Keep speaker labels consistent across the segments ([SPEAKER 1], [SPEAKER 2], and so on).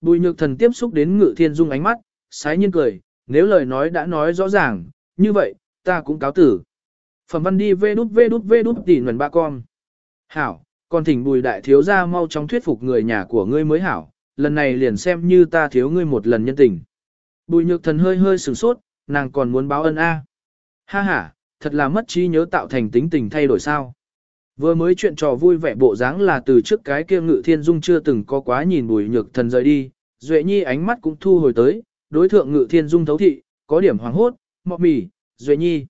[SPEAKER 1] Bùi nhược thần tiếp xúc đến ngự thiên dung ánh mắt, sái nhiên cười, nếu lời nói đã nói rõ ràng, như vậy, ta cũng cáo tử. Phẩm văn đi vê đút vê đút vê đút tỉ nguồn ba con. Hảo, còn thỉnh bùi đại thiếu ra mau chóng thuyết phục người nhà của ngươi mới hảo, lần này liền xem như ta thiếu ngươi một lần nhân tình. Bùi nhược thần hơi hơi sửng sốt, nàng còn muốn báo ân a. Ha ha, thật là mất trí nhớ tạo thành tính tình thay đổi sao. Vừa mới chuyện trò vui vẻ bộ dáng là từ trước cái kia ngự thiên dung chưa từng có quá nhìn bùi nhược thần rời đi, Duệ Nhi ánh mắt cũng thu hồi tới, đối thượng ngự thiên dung thấu thị, có điểm hoàng hốt, mọ mỉ Duệ Nhi.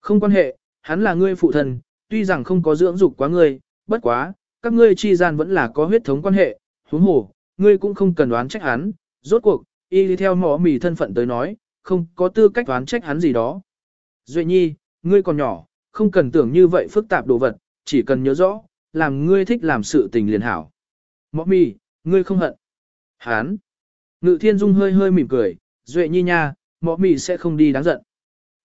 [SPEAKER 1] Không quan hệ, hắn là ngươi phụ thần, tuy rằng không có dưỡng dục quá ngươi, bất quá, các ngươi chi gian vẫn là có huyết thống quan hệ, huống hồ, ngươi cũng không cần đoán trách hắn, rốt cuộc, y đi theo mỏ mì thân phận tới nói, không có tư cách đoán trách hắn gì đó. Duệ Nhi, ngươi còn nhỏ, không cần tưởng như vậy phức tạp đồ vật, chỉ cần nhớ rõ, làm ngươi thích làm sự tình liền hảo. Mọ mì, ngươi không hận. Hán. Ngự thiên dung hơi hơi mỉm cười, Duệ Nhi nha, mọ mì sẽ không đi đáng giận.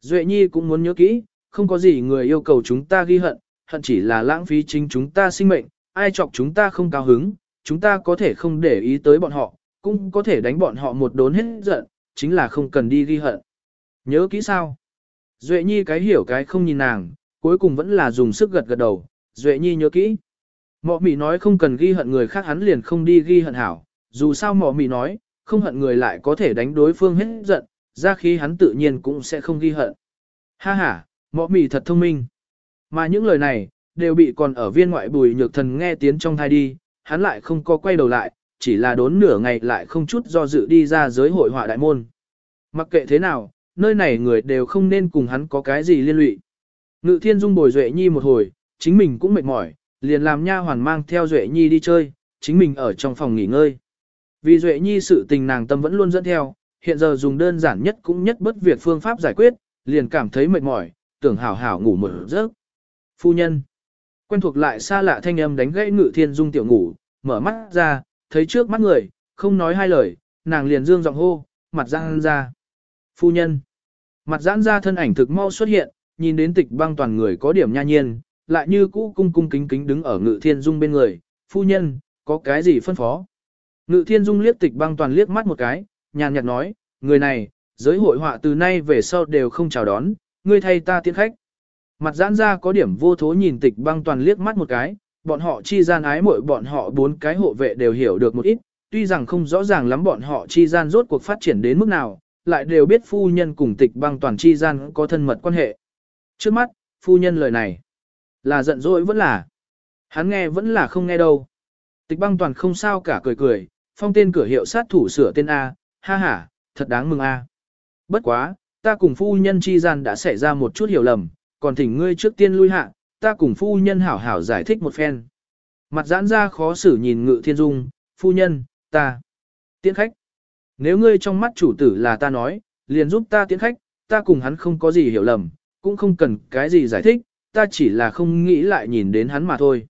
[SPEAKER 1] Duệ Nhi cũng muốn nhớ kỹ, không có gì người yêu cầu chúng ta ghi hận, hận chỉ là lãng phí chính chúng ta sinh mệnh, ai chọc chúng ta không cao hứng, chúng ta có thể không để ý tới bọn họ, cũng có thể đánh bọn họ một đốn hết giận, chính là không cần đi ghi hận. Nhớ kỹ sao? Duệ Nhi cái hiểu cái không nhìn nàng, cuối cùng vẫn là dùng sức gật gật đầu, Duệ Nhi nhớ kỹ. Mọ mị nói không cần ghi hận người khác hắn liền không đi ghi hận hảo, dù sao mọ mị nói, không hận người lại có thể đánh đối phương hết giận, ra khi hắn tự nhiên cũng sẽ không ghi hận. Ha ha, mọ mị thật thông minh. Mà những lời này, đều bị còn ở viên ngoại bùi nhược thần nghe tiếng trong thai đi, hắn lại không có quay đầu lại, chỉ là đốn nửa ngày lại không chút do dự đi ra giới hội họa đại môn. Mặc kệ thế nào, nơi này người đều không nên cùng hắn có cái gì liên lụy. Ngự thiên dung bồi Duệ Nhi một hồi, chính mình cũng mệt mỏi, liền làm nha hoàn mang theo Duệ Nhi đi chơi, chính mình ở trong phòng nghỉ ngơi. Vì Duệ Nhi sự tình nàng tâm vẫn luôn dẫn theo, hiện giờ dùng đơn giản nhất cũng nhất bất việc phương pháp giải quyết, liền cảm thấy mệt mỏi, tưởng hảo hảo ngủ một giấc. Phu nhân, quen thuộc lại xa lạ thanh âm đánh gãy ngự thiên dung tiểu ngủ, mở mắt ra, thấy trước mắt người, không nói hai lời, nàng liền dương giọng hô, mặt giãn ra. Phu nhân, mặt giãn ra thân ảnh thực mau xuất hiện, nhìn đến tịch băng toàn người có điểm nha nhiên, lại như cũ cung cung kính kính đứng ở ngự thiên dung bên người, phu nhân, có cái gì phân phó. Ngự thiên dung liếc tịch băng toàn liếc mắt một cái, nhàn nhạt nói, người này, giới hội họa từ nay về sau đều không chào đón, ngươi thay ta tiễn khách. Mặt giãn ra có điểm vô thố nhìn tịch băng toàn liếc mắt một cái, bọn họ chi gian ái mỗi bọn họ bốn cái hộ vệ đều hiểu được một ít, tuy rằng không rõ ràng lắm bọn họ chi gian rốt cuộc phát triển đến mức nào, lại đều biết phu nhân cùng tịch băng toàn chi gian có thân mật quan hệ. Trước mắt, phu nhân lời này, là giận dỗi vẫn là, hắn nghe vẫn là không nghe đâu. Tịch băng toàn không sao cả cười cười, phong tên cửa hiệu sát thủ sửa tên A, ha ha, thật đáng mừng A. Bất quá, ta cùng phu nhân chi gian đã xảy ra một chút hiểu lầm, còn thỉnh ngươi trước tiên lui hạ, ta cùng phu nhân hảo hảo giải thích một phen. Mặt giãn ra khó xử nhìn ngự thiên dung, phu nhân, ta, tiễn khách. Nếu ngươi trong mắt chủ tử là ta nói, liền giúp ta tiễn khách, ta cùng hắn không có gì hiểu lầm, cũng không cần cái gì giải thích, ta chỉ là không nghĩ lại nhìn đến hắn mà thôi.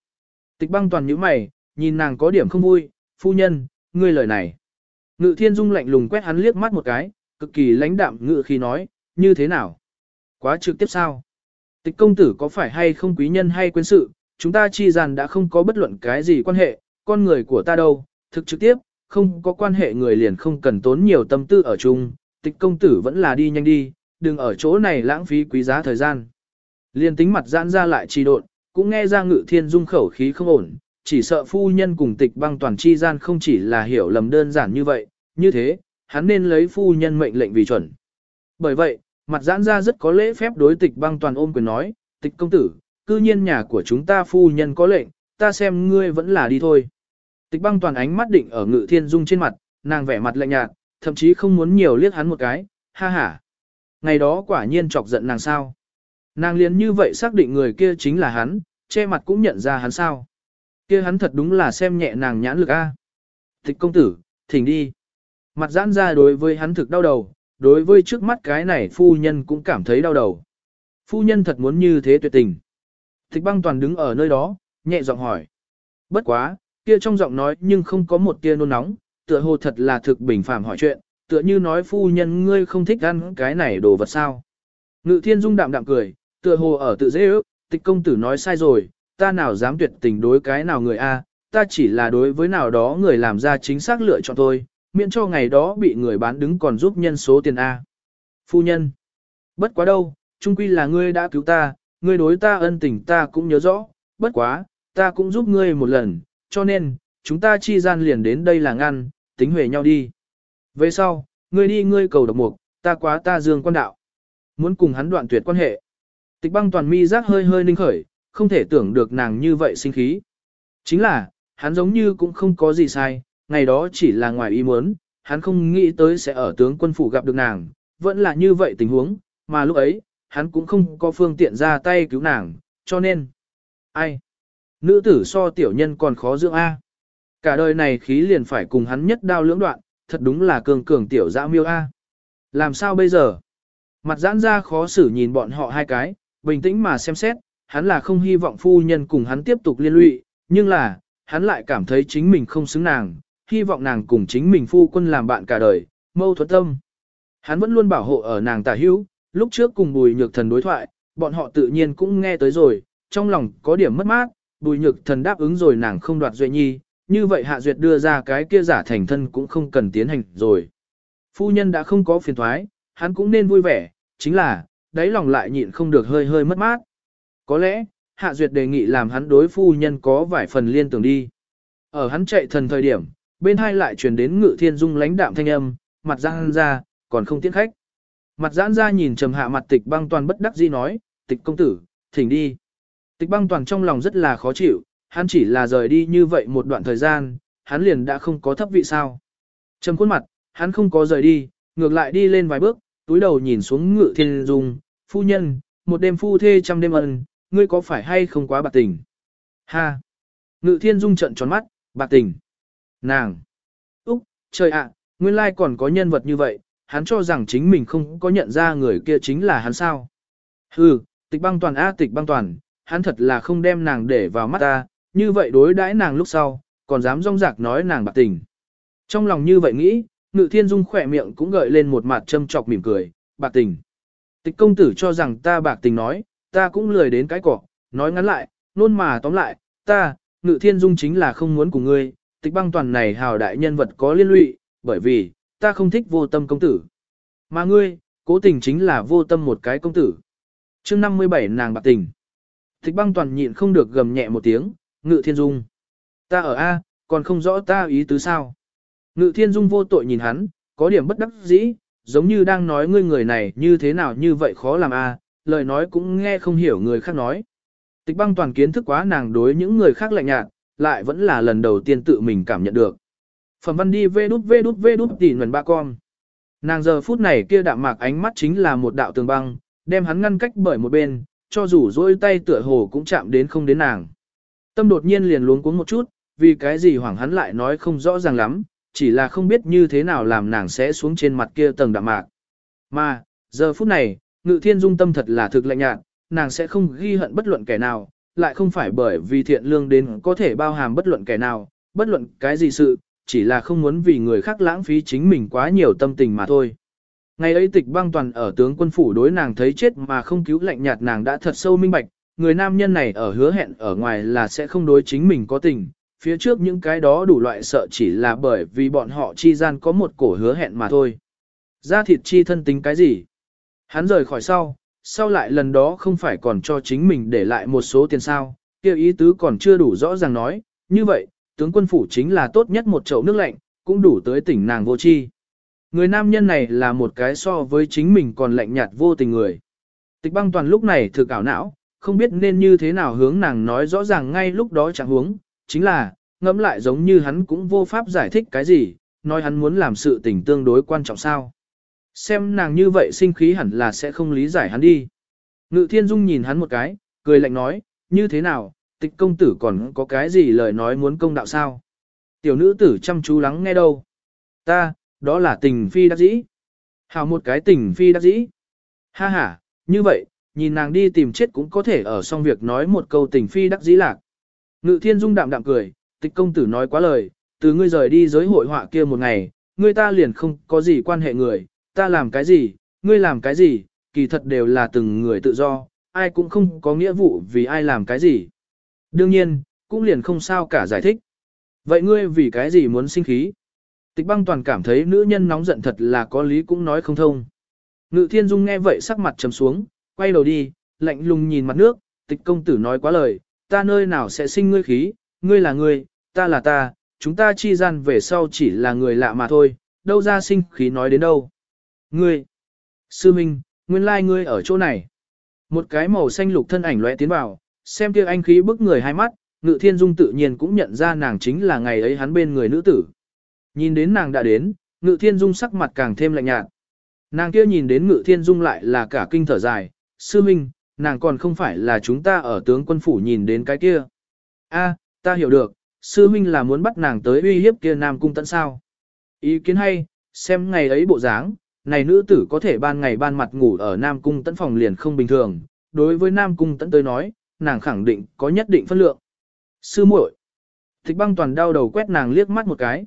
[SPEAKER 1] Tịch băng toàn nhíu mày, nhìn nàng có điểm không vui, phu nhân, ngươi lời này. Ngự thiên dung lạnh lùng quét hắn liếc mắt một cái, cực kỳ lãnh đạm ngự khi nói, như thế nào? Quá trực tiếp sao? Tịch công tử có phải hay không quý nhân hay quyến sự, chúng ta chi rằng đã không có bất luận cái gì quan hệ, con người của ta đâu, thực trực tiếp, không có quan hệ người liền không cần tốn nhiều tâm tư ở chung, tịch công tử vẫn là đi nhanh đi, đừng ở chỗ này lãng phí quý giá thời gian. Liên tính mặt giãn ra lại trì độn, cũng nghe ra ngự thiên dung khẩu khí không ổn, chỉ sợ phu nhân cùng tịch băng toàn chi gian không chỉ là hiểu lầm đơn giản như vậy, như thế, hắn nên lấy phu nhân mệnh lệnh vì chuẩn. Bởi vậy, mặt giãn ra rất có lễ phép đối tịch băng toàn ôm quyền nói, tịch công tử, cư nhiên nhà của chúng ta phu nhân có lệnh, ta xem ngươi vẫn là đi thôi. Tịch băng toàn ánh mắt định ở ngự thiên dung trên mặt, nàng vẻ mặt lạnh nhạt, thậm chí không muốn nhiều liếc hắn một cái, ha ha. Ngày đó quả nhiên chọc giận nàng sao. Nàng liền như vậy xác định người kia chính là hắn, che mặt cũng nhận ra hắn sao. Kia hắn thật đúng là xem nhẹ nàng nhãn lực a. Tịch công tử, thỉnh đi. Mặt giãn ra đối với hắn thực đau đầu, đối với trước mắt cái này phu nhân cũng cảm thấy đau đầu. Phu nhân thật muốn như thế tuyệt tình. Tịch băng toàn đứng ở nơi đó, nhẹ giọng hỏi. Bất quá, kia trong giọng nói nhưng không có một tia nôn nóng, tựa hồ thật là thực bình phàm hỏi chuyện, tựa như nói phu nhân ngươi không thích ăn cái này đồ vật sao. Ngự thiên dung đạm đạm cười, tựa hồ ở tự dễ ước, tịch công tử nói sai rồi, ta nào dám tuyệt tình đối cái nào người a, ta chỉ là đối với nào đó người làm ra chính xác lựa chọn thôi, miễn cho ngày đó bị người bán đứng còn giúp nhân số tiền A. Phu nhân, bất quá đâu, trung quy là ngươi đã cứu ta, ngươi đối ta ân tình ta cũng nhớ rõ, bất quá, ta cũng giúp ngươi một lần, cho nên, chúng ta chi gian liền đến đây là ngăn, tính huề nhau đi. Về sau, ngươi đi ngươi cầu độc mục, ta quá ta dương quan đạo. Muốn cùng hắn đoạn tuyệt quan hệ. Tịch băng toàn mi giác hơi hơi ninh khởi, không thể tưởng được nàng như vậy sinh khí. Chính là, hắn giống như cũng không có gì sai, ngày đó chỉ là ngoài ý muốn, hắn không nghĩ tới sẽ ở tướng quân phủ gặp được nàng, vẫn là như vậy tình huống, mà lúc ấy, hắn cũng không có phương tiện ra tay cứu nàng, cho nên, ai? Nữ tử so tiểu nhân còn khó dưỡng A. Cả đời này khí liền phải cùng hắn nhất đao lưỡng đoạn, thật đúng là cường cường tiểu dã miêu A. Làm sao bây giờ? Mặt giãn ra khó xử nhìn bọn họ hai cái, bình tĩnh mà xem xét, hắn là không hy vọng phu nhân cùng hắn tiếp tục liên lụy, nhưng là, hắn lại cảm thấy chính mình không xứng nàng, hy vọng nàng cùng chính mình phu quân làm bạn cả đời, mâu thuẫn tâm. Hắn vẫn luôn bảo hộ ở nàng tả hữu, lúc trước cùng bùi nhược thần đối thoại, bọn họ tự nhiên cũng nghe tới rồi, trong lòng có điểm mất mát, bùi nhược thần đáp ứng rồi nàng không đoạt duệ nhi, như vậy hạ duyệt đưa ra cái kia giả thành thân cũng không cần tiến hành rồi. Phu nhân đã không có phiền thoái, hắn cũng nên vui vẻ, chính là, đáy lòng lại nhịn không được hơi hơi mất mát. Có lẽ, hạ duyệt đề nghị làm hắn đối phu nhân có vài phần liên tưởng đi. Ở hắn chạy thần thời điểm, bên hai lại truyền đến ngự thiên dung lãnh đạm thanh âm, mặt giãn ra, còn không tiến khách. Mặt giãn ra nhìn trầm hạ mặt tịch băng toàn bất đắc dĩ nói, tịch công tử, thỉnh đi. Tịch băng toàn trong lòng rất là khó chịu, hắn chỉ là rời đi như vậy một đoạn thời gian, hắn liền đã không có thấp vị sao. Trầm khuôn mặt, hắn không có rời đi, ngược lại đi lên vài bước, túi đầu nhìn xuống ngự thiên dung, phu nhân, một đêm phu thê trăm đêm ân, ngươi có phải hay không quá bạc tình? Ha! Ngự thiên dung trận tròn mắt, bạc tình. Nàng! Úc, trời ạ, nguyên lai còn có nhân vật như vậy, hắn cho rằng chính mình không có nhận ra người kia chính là hắn sao. Hừ, tịch băng toàn a tịch băng toàn, hắn thật là không đem nàng để vào mắt ta, như vậy đối đãi nàng lúc sau, còn dám rong rạc nói nàng bạc tình. Trong lòng như vậy nghĩ, ngự thiên dung khỏe miệng cũng gợi lên một mặt châm chọc mỉm cười, bạc tình. Tịch công tử cho rằng ta bạc tình nói, ta cũng lười đến cái cỏ, nói ngắn lại, nôn mà tóm lại, ta, ngự thiên dung chính là không muốn cùng ngươi, tịch băng toàn này hào đại nhân vật có liên lụy, bởi vì, ta không thích vô tâm công tử. Mà ngươi, cố tình chính là vô tâm một cái công tử. chương 57 nàng bạc tình. Tịch băng toàn nhịn không được gầm nhẹ một tiếng, ngự thiên dung. Ta ở A, còn không rõ ta ý tứ sao. Ngự thiên dung vô tội nhìn hắn, có điểm bất đắc dĩ, giống như đang nói ngươi người này như thế nào như vậy khó làm A, lời nói cũng nghe không hiểu người khác nói. Tịch băng toàn kiến thức quá nàng đối những người khác lạnh nhạt, lại vẫn là lần đầu tiên tự mình cảm nhận được. Phẩm văn đi vê đút vê đút vê đút tỉ nguồn ba con. Nàng giờ phút này kia đạm mạc ánh mắt chính là một đạo tường băng, đem hắn ngăn cách bởi một bên, cho dù dôi tay tựa hồ cũng chạm đến không đến nàng. Tâm đột nhiên liền luống cuống một chút, vì cái gì hoảng hắn lại nói không rõ ràng lắm, chỉ là không biết như thế nào làm nàng sẽ xuống trên mặt kia tầng đạm mạc. Mà, giờ phút này, ngự thiên dung tâm thật là thực lạnh nhạt, nàng sẽ không ghi hận bất luận kẻ nào, lại không phải bởi vì thiện lương đến có thể bao hàm bất luận kẻ nào, bất luận cái gì sự, chỉ là không muốn vì người khác lãng phí chính mình quá nhiều tâm tình mà thôi. Ngày ấy tịch băng toàn ở tướng quân phủ đối nàng thấy chết mà không cứu lạnh nhạt nàng đã thật sâu minh bạch, người nam nhân này ở hứa hẹn ở ngoài là sẽ không đối chính mình có tình, phía trước những cái đó đủ loại sợ chỉ là bởi vì bọn họ chi gian có một cổ hứa hẹn mà thôi. Ra thịt chi thân tính cái gì? Hắn rời khỏi sau, sau lại lần đó không phải còn cho chính mình để lại một số tiền sao, kêu ý tứ còn chưa đủ rõ ràng nói, như vậy, tướng quân phủ chính là tốt nhất một chậu nước lạnh, cũng đủ tới tỉnh nàng vô chi. Người nam nhân này là một cái so với chính mình còn lạnh nhạt vô tình người. Tịch băng toàn lúc này thực ảo não, không biết nên như thế nào hướng nàng nói rõ ràng ngay lúc đó chẳng hướng, chính là, ngẫm lại giống như hắn cũng vô pháp giải thích cái gì, nói hắn muốn làm sự tình tương đối quan trọng sao. Xem nàng như vậy sinh khí hẳn là sẽ không lý giải hắn đi. Ngự thiên dung nhìn hắn một cái, cười lạnh nói, như thế nào, tịch công tử còn có cái gì lời nói muốn công đạo sao? Tiểu nữ tử chăm chú lắng nghe đâu. Ta, đó là tình phi đắc dĩ. Hào một cái tình phi đắc dĩ. Ha ha, như vậy, nhìn nàng đi tìm chết cũng có thể ở xong việc nói một câu tình phi đắc dĩ lạc. Ngự thiên dung đạm đạm cười, tịch công tử nói quá lời, từ ngươi rời đi giới hội họa kia một ngày, ngươi ta liền không có gì quan hệ người, ta làm cái gì, ngươi làm cái gì, kỳ thật đều là từng người tự do, ai cũng không có nghĩa vụ vì ai làm cái gì. Đương nhiên, cũng liền không sao cả giải thích. Vậy ngươi vì cái gì muốn sinh khí? Tịch băng toàn cảm thấy nữ nhân nóng giận thật là có lý cũng nói không thông. Ngự thiên dung nghe vậy sắc mặt trầm xuống, quay đầu đi, lạnh lùng nhìn mặt nước, tịch công tử nói quá lời, ta nơi nào sẽ sinh ngươi khí, ngươi là ngươi, ta là ta, chúng ta chi gian về sau chỉ là người lạ mà thôi, đâu ra sinh khí nói đến đâu. Ngươi, sư minh, nguyên lai ngươi ở chỗ này. Một cái màu xanh lục thân ảnh lóe tiến vào, xem kia anh khí bức người hai mắt, ngự thiên dung tự nhiên cũng nhận ra nàng chính là ngày ấy hắn bên người nữ tử. Nhìn đến nàng đã đến, ngự thiên dung sắc mặt càng thêm lạnh nhạt. Nàng kia nhìn đến ngự thiên dung lại là cả kinh thở dài, sư minh, nàng còn không phải là chúng ta ở tướng quân phủ nhìn đến cái kia. A, ta hiểu được, sư minh là muốn bắt nàng tới uy hiếp kia nam cung tận sao. Ý kiến hay, xem ngày ấy bộ dáng, này nữ tử có thể ban ngày ban mặt ngủ ở nam cung tận phòng liền không bình thường, đối với nam cung tận tới nói, nàng khẳng định có nhất định phân lượng. Sư muội, Tịch băng toàn đau đầu quét nàng liếc mắt một cái.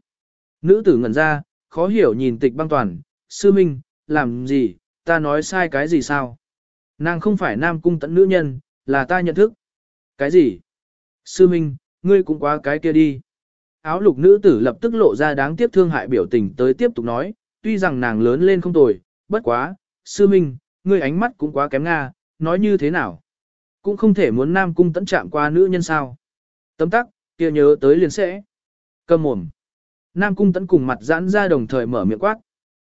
[SPEAKER 1] Nữ tử ngẩn ra, khó hiểu nhìn tịch băng toàn, sư minh, làm gì, ta nói sai cái gì sao? Nàng không phải nam cung tận nữ nhân, là ta nhận thức. Cái gì? Sư minh, ngươi cũng quá cái kia đi. Áo lục nữ tử lập tức lộ ra đáng tiếc thương hại biểu tình tới tiếp tục nói, tuy rằng nàng lớn lên không tồi, bất quá, sư minh, ngươi ánh mắt cũng quá kém nga, nói như thế nào? Cũng không thể muốn nam cung tận chạm qua nữ nhân sao? Tấm tắc, kia nhớ tới liền sẽ. Cầm mồm. Nam cung tận cùng mặt giãn ra đồng thời mở miệng quát.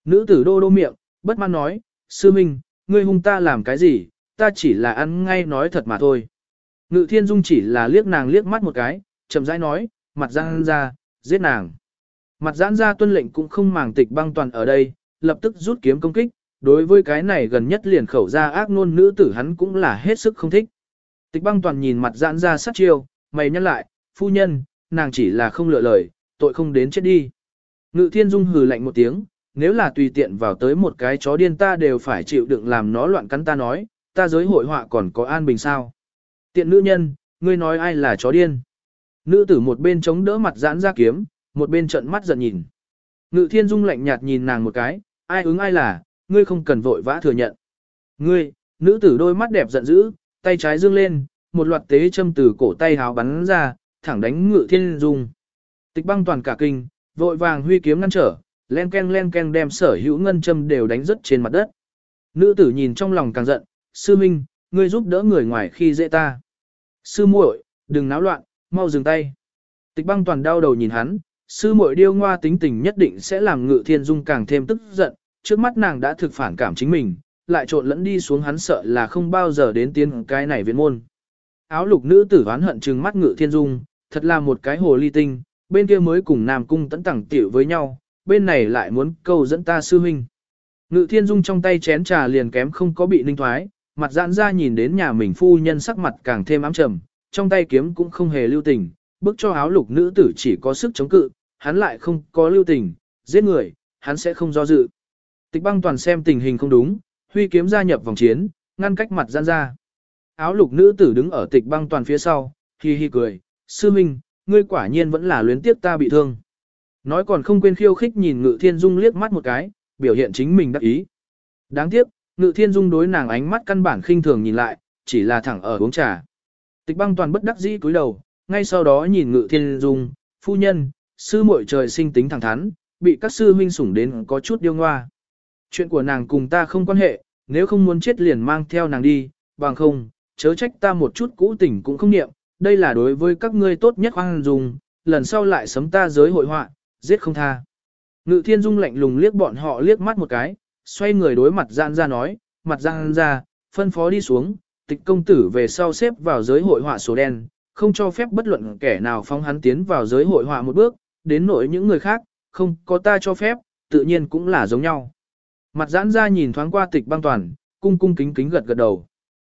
[SPEAKER 1] Nữ tử đô đô miệng, bất mãn nói, sư minh, ngươi hung ta làm cái gì, ta chỉ là ăn ngay nói thật mà thôi. Ngự thiên dung chỉ là liếc nàng liếc mắt một cái, chậm rãi nói, mặt giãn ra, giết nàng. Mặt giãn ra tuân lệnh cũng không màng tịch băng toàn ở đây, lập tức rút kiếm công kích, đối với cái này gần nhất liền khẩu ra ác nôn nữ tử hắn cũng là hết sức không thích. Tịch băng toàn nhìn mặt giãn ra sát chiêu, mày nhắc lại, phu nhân, nàng chỉ là không lựa lời, tội không đến chết đi. Ngự thiên dung hừ lạnh một tiếng, nếu là tùy tiện vào tới một cái chó điên ta đều phải chịu đựng làm nó loạn cắn ta nói, ta giới hội họa còn có an bình sao. Tiện nữ nhân, ngươi nói ai là chó điên. Nữ tử một bên chống đỡ mặt giãn ra kiếm, một bên trận mắt giận nhìn. Ngự thiên dung lạnh nhạt nhìn nàng một cái, ai ứng ai là, ngươi không cần vội vã thừa nhận. Ngươi, nữ tử đôi mắt đẹp giận dữ, tay trái dương lên, một loạt tế châm từ cổ tay háo bắn ra, thẳng đánh ngự thiên dung. Tịch băng toàn cả kinh, vội vàng huy kiếm ngăn trở, len ken len ken đem sở hữu ngân châm đều đánh rớt trên mặt đất. Nữ tử nhìn trong lòng càng giận, sư minh, ngươi giúp đỡ người ngoài khi dễ ta. Sư muội, đừng náo loạn, mau dừng tay. Tịch băng toàn đau đầu nhìn hắn, sư muội điêu ngoa tính tình nhất định sẽ làm ngự thiên dung càng thêm tức giận, trước mắt nàng đã thực phản cảm chính mình, lại trộn lẫn đi xuống hắn sợ là không bao giờ đến tiến cái này viện môn. Áo lục nữ tử oán hận trừng mắt ngự thiên dung, thật là một cái hồ ly tinh, bên kia mới cùng Nam Cung tẫn tẳng tiểu với nhau, bên này lại muốn câu dẫn ta sư huynh. Ngự thiên dung trong tay chén trà liền kém không có bị ninh thoái, mặt giãn ra nhìn đến nhà mình phu nhân sắc mặt càng thêm ám trầm, trong tay kiếm cũng không hề lưu tình, bức cho áo lục nữ tử chỉ có sức chống cự, hắn lại không có lưu tình, giết người, hắn sẽ không do dự. Tịch băng toàn xem tình hình không đúng, huy kiếm gia nhập vòng chiến, ngăn cách mặt giãn ra. Áo lục nữ tử đứng ở tịch băng toàn phía sau, hi hi cười, sư minh, ngươi quả nhiên vẫn là luyến tiếc ta bị thương. Nói còn không quên khiêu khích nhìn ngự thiên dung liếc mắt một cái, biểu hiện chính mình đắc ý. Đáng tiếc, ngự thiên dung đối nàng ánh mắt căn bản khinh thường nhìn lại, chỉ là thẳng ở uống trà. Tịch băng toàn bất đắc dĩ cúi đầu, ngay sau đó nhìn ngự thiên dung, phu nhân, sư muội trời sinh tính thẳng thắn, bị các sư huynh sủng đến có chút điêu ngoa. Chuyện của nàng cùng ta không quan hệ, nếu không muốn chết liền mang theo nàng đi, bằng không, chớ trách ta một chút cũ tình cũng không niệm, đây là đối với các ngươi tốt nhất hoang dùng, lần sau lại sấm ta giới hội họa, giết không tha. Ngự thiên dung lạnh lùng liếc bọn họ liếc mắt một cái, xoay người đối mặt gian ra nói, mặt gian ra, phân phó đi xuống, tịch công tử về sau xếp vào giới hội họa số đen, không cho phép bất luận kẻ nào phóng hắn tiến vào giới hội họa một bước, đến nỗi những người khác, không có ta cho phép, tự nhiên cũng là giống nhau. Mặt giãn ra nhìn thoáng qua tịch băng toàn, cung cung kính kính gật gật đầu.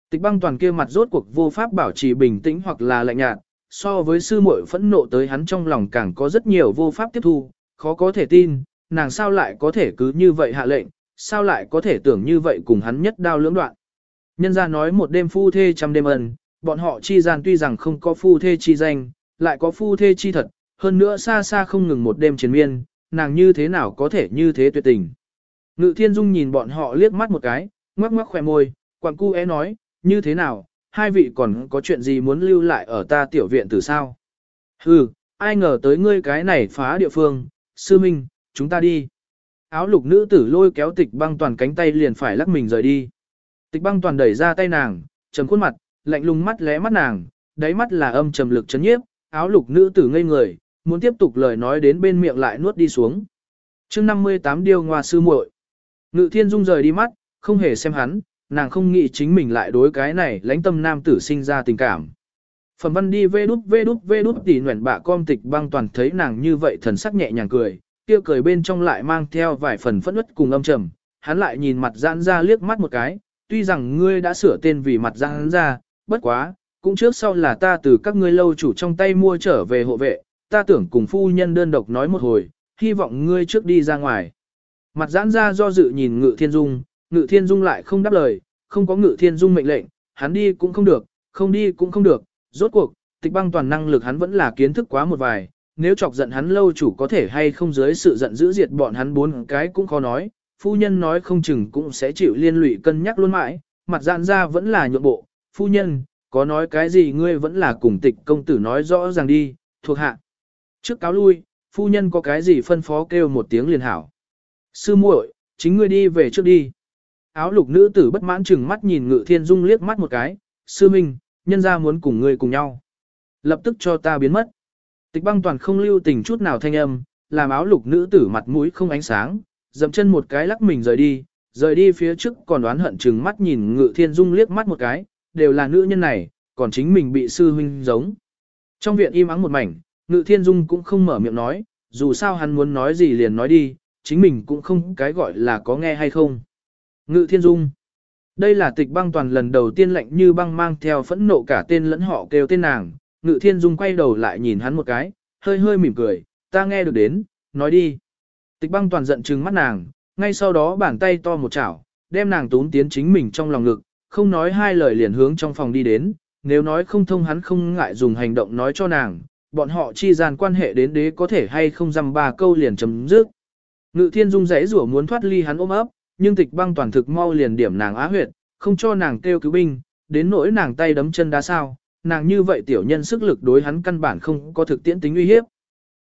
[SPEAKER 1] Tịch băng toàn kia mặt rốt cuộc vô pháp bảo trì bình tĩnh hoặc là lạnh nhạt, so với sư muội phẫn nộ tới hắn trong lòng càng có rất nhiều vô pháp tiếp thu, khó có thể tin, nàng sao lại có thể cứ như vậy hạ lệnh, sao lại có thể tưởng như vậy cùng hắn nhất đao lưỡng đoạn. Nhân ra nói một đêm phu thê trăm đêm ẩn, bọn họ chi gian tuy rằng không có phu thê chi danh, lại có phu thê chi thật, hơn nữa xa xa không ngừng một đêm chiến miên, nàng như thế nào có thể như thế tuyệt tình. Ngự thiên dung nhìn bọn họ liếc mắt một cái, ngoắc ngoắc khỏe môi, quảng cu é nói, như thế nào, hai vị còn có chuyện gì muốn lưu lại ở ta tiểu viện từ sao? Hừ, ai ngờ tới ngươi cái này phá địa phương, sư minh, chúng ta đi. Áo lục nữ tử lôi kéo tịch băng toàn cánh tay liền phải lắc mình rời đi. Tịch băng toàn đẩy ra tay nàng, trầm khuôn mặt, lạnh lùng mắt lẽ mắt nàng, đáy mắt là âm trầm lực chấn nhiếp, áo lục nữ tử ngây người, muốn tiếp tục lời nói đến bên miệng lại nuốt đi xuống. chương 58 điêu ngoa sư muội Ngự thiên dung rời đi mắt, không hề xem hắn, nàng không nghĩ chính mình lại đối cái này lãnh tâm nam tử sinh ra tình cảm. Phần văn đi vê đút vê đút vê đút tỉ nguyện bạ com tịch băng toàn thấy nàng như vậy thần sắc nhẹ nhàng cười, kia cười bên trong lại mang theo vài phần phẫn uất cùng âm trầm, hắn lại nhìn mặt giãn ra liếc mắt một cái, tuy rằng ngươi đã sửa tên vì mặt giãn ra, bất quá, cũng trước sau là ta từ các ngươi lâu chủ trong tay mua trở về hộ vệ, ta tưởng cùng phu nhân đơn độc nói một hồi, hy vọng ngươi trước đi ra ngoài. Mặt giãn ra do dự nhìn ngự thiên dung, ngự thiên dung lại không đáp lời, không có ngự thiên dung mệnh lệnh, hắn đi cũng không được, không đi cũng không được, rốt cuộc, tịch băng toàn năng lực hắn vẫn là kiến thức quá một vài, nếu chọc giận hắn lâu chủ có thể hay không dưới sự giận dữ diệt bọn hắn bốn cái cũng khó nói, phu nhân nói không chừng cũng sẽ chịu liên lụy cân nhắc luôn mãi, mặt dạn ra vẫn là nhượng bộ, phu nhân, có nói cái gì ngươi vẫn là cùng tịch công tử nói rõ ràng đi, thuộc hạ. Trước cáo lui, phu nhân có cái gì phân phó kêu một tiếng liền hảo. Sư muội, chính ngươi đi về trước đi. Áo lục nữ tử bất mãn chừng mắt nhìn ngự thiên dung liếc mắt một cái, sư minh, nhân ra muốn cùng ngươi cùng nhau. Lập tức cho ta biến mất. Tịch băng toàn không lưu tình chút nào thanh âm, làm áo lục nữ tử mặt mũi không ánh sáng, dậm chân một cái lắc mình rời đi, rời đi phía trước còn đoán hận chừng mắt nhìn ngự thiên dung liếc mắt một cái, đều là nữ nhân này, còn chính mình bị sư huynh giống. Trong viện im ắng một mảnh, ngự thiên dung cũng không mở miệng nói, dù sao hắn muốn nói gì liền nói đi, chính mình cũng không cái gọi là có nghe hay không. Ngự thiên dung. Đây là tịch băng toàn lần đầu tiên lạnh như băng mang theo phẫn nộ cả tên lẫn họ kêu tên nàng. Ngự thiên dung quay đầu lại nhìn hắn một cái, hơi hơi mỉm cười, ta nghe được đến, nói đi. Tịch băng toàn giận trừng mắt nàng, ngay sau đó bàn tay to một chảo, đem nàng tún tiến chính mình trong lòng ngực, không nói hai lời liền hướng trong phòng đi đến, nếu nói không thông hắn không ngại dùng hành động nói cho nàng, bọn họ chi gian quan hệ đến đế có thể hay không dăm ba câu liền chấm dứt. Ngự thiên dung rẽ rủa muốn thoát ly hắn ôm ấp, nhưng tịch băng toàn thực mau liền điểm nàng á huyệt, không cho nàng kêu cứu binh, đến nỗi nàng tay đấm chân đá sao, nàng như vậy tiểu nhân sức lực đối hắn căn bản không có thực tiễn tính uy hiếp.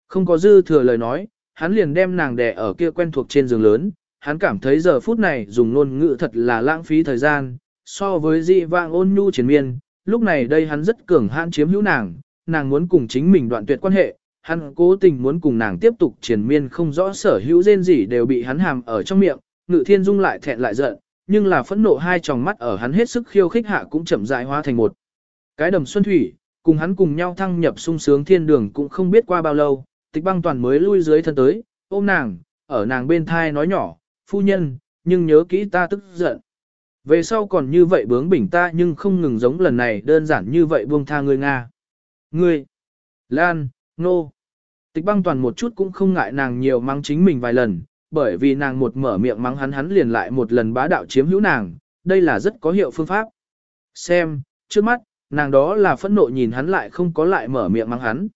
[SPEAKER 1] Không có dư thừa lời nói, hắn liền đem nàng đè ở kia quen thuộc trên giường lớn, hắn cảm thấy giờ phút này dùng ngôn ngữ thật là lãng phí thời gian, so với dị Vang ôn nhu triển miên, lúc này đây hắn rất cường hãn chiếm hữu nàng, nàng muốn cùng chính mình đoạn tuyệt quan hệ, hắn cố tình muốn cùng nàng tiếp tục triển miên không rõ sở hữu rên gì đều bị hắn hàm ở trong miệng, ngự thiên dung lại thẹn lại giận, nhưng là phẫn nộ hai tròng mắt ở hắn hết sức khiêu khích hạ cũng chậm rãi hóa thành một. Cái đầm xuân thủy, cùng hắn cùng nhau thăng nhập sung sướng thiên đường cũng không biết qua bao lâu, tịch băng toàn mới lui dưới thân tới, ôm nàng, ở nàng bên thai nói nhỏ, phu nhân, nhưng nhớ kỹ ta tức giận. Về sau còn như vậy bướng bỉnh ta nhưng không ngừng giống lần này đơn giản như vậy buông tha ngươi Nga. Ngươi, Lan, Nô. Tịch băng toàn một chút cũng không ngại nàng nhiều mang chính mình vài lần, bởi vì nàng một mở miệng mắng hắn hắn liền lại một lần bá đạo chiếm hữu nàng, đây là rất có hiệu phương pháp. Xem, trước mắt, nàng đó là phẫn nộ nhìn hắn lại không có lại mở miệng mắng hắn.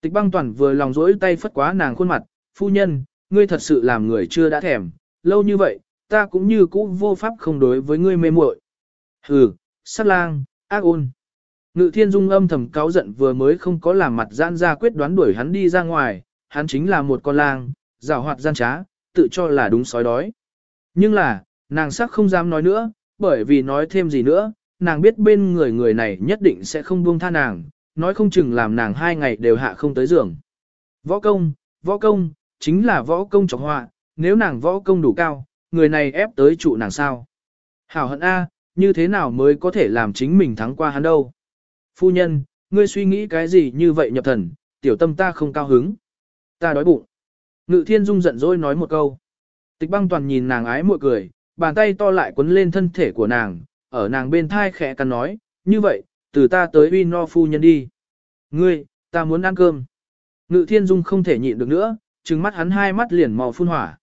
[SPEAKER 1] Tịch băng toàn vừa lòng rỗi tay phất quá nàng khuôn mặt, phu nhân, ngươi thật sự làm người chưa đã thèm, lâu như vậy, ta cũng như cũ vô pháp không đối với ngươi mê muội. Hừ, sát lang, ác ôn. Ngự thiên dung âm thầm cáo giận vừa mới không có làm mặt gian ra quyết đoán đuổi hắn đi ra ngoài, hắn chính là một con lang, rào hoạt gian trá, tự cho là đúng sói đói. Nhưng là, nàng sắc không dám nói nữa, bởi vì nói thêm gì nữa, nàng biết bên người người này nhất định sẽ không buông tha nàng, nói không chừng làm nàng hai ngày đều hạ không tới giường. Võ công, võ công, chính là võ công trọng họa, nếu nàng võ công đủ cao, người này ép tới trụ nàng sao. Hảo hận A, như thế nào mới có thể làm chính mình thắng qua hắn đâu. Phu nhân, ngươi suy nghĩ cái gì như vậy nhập thần, tiểu tâm ta không cao hứng. Ta đói bụng. Ngự thiên dung giận dỗi nói một câu. Tịch băng toàn nhìn nàng ái mội cười, bàn tay to lại quấn lên thân thể của nàng, ở nàng bên thai khẽ cắn nói, như vậy, từ ta tới uy no phu nhân đi. Ngươi, ta muốn ăn cơm. Ngự thiên dung không thể nhịn được nữa, trừng mắt hắn hai mắt liền màu phun hỏa.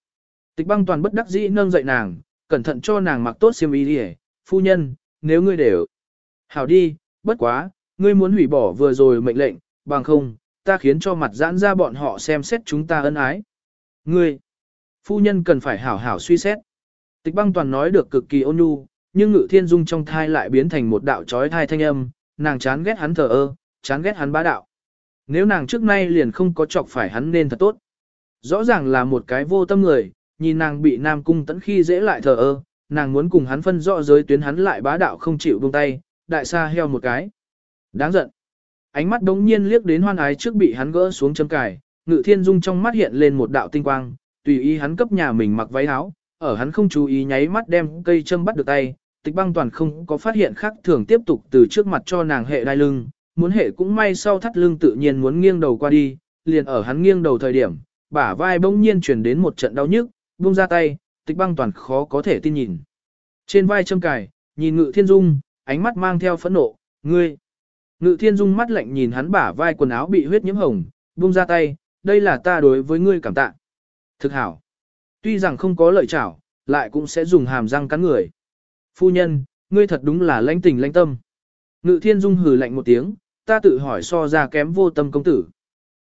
[SPEAKER 1] Tịch băng toàn bất đắc dĩ nâng dậy nàng, cẩn thận cho nàng mặc tốt xiêm y đi phu nhân, nếu ngươi đều. Hảo đi, bất quá, ngươi muốn hủy bỏ vừa rồi mệnh lệnh, bằng không, ta khiến cho mặt giãn ra bọn họ xem xét chúng ta ân ái. Ngươi, phu nhân cần phải hảo hảo suy xét. Tịch băng toàn nói được cực kỳ ôn nhu, nhưng ngự thiên dung trong thai lại biến thành một đạo trói thai thanh âm, nàng chán ghét hắn thờ ơ, chán ghét hắn bá đạo. Nếu nàng trước nay liền không có chọc phải hắn nên thật tốt. Rõ ràng là một cái vô tâm người, nhìn nàng bị Nam Cung tẫn khi dễ lại thờ ơ, nàng muốn cùng hắn phân rõ giới tuyến hắn lại bá đạo không chịu buông tay, đại xa heo một cái. Đáng giận. Ánh mắt đống nhiên liếc đến hoan ái trước bị hắn gỡ xuống châm cài, ngự thiên dung trong mắt hiện lên một đạo tinh quang, tùy ý hắn cấp nhà mình mặc váy áo, ở hắn không chú ý nháy mắt đem cây châm bắt được tay, tịch băng toàn không có phát hiện khác thường tiếp tục từ trước mặt cho nàng hệ đai lưng, muốn hệ cũng may sau thắt lưng tự nhiên muốn nghiêng đầu qua đi, liền ở hắn nghiêng đầu thời điểm, bả vai bỗng nhiên chuyển đến một trận đau nhức, buông ra tay, tịch băng toàn khó có thể tin nhìn. Trên vai châm cài, nhìn ngự thiên dung, ánh mắt mang theo phẫn nộ, ngươi. Ngự thiên dung mắt lạnh nhìn hắn bả vai quần áo bị huyết nhiễm hồng, buông ra tay, đây là ta đối với ngươi cảm tạ. Thực hảo. Tuy rằng không có lợi chảo, lại cũng sẽ dùng hàm răng cắn người. Phu nhân, ngươi thật đúng là lãnh tình lãnh tâm. Ngự thiên dung hừ lạnh một tiếng, ta tự hỏi so ra kém vô tâm công tử.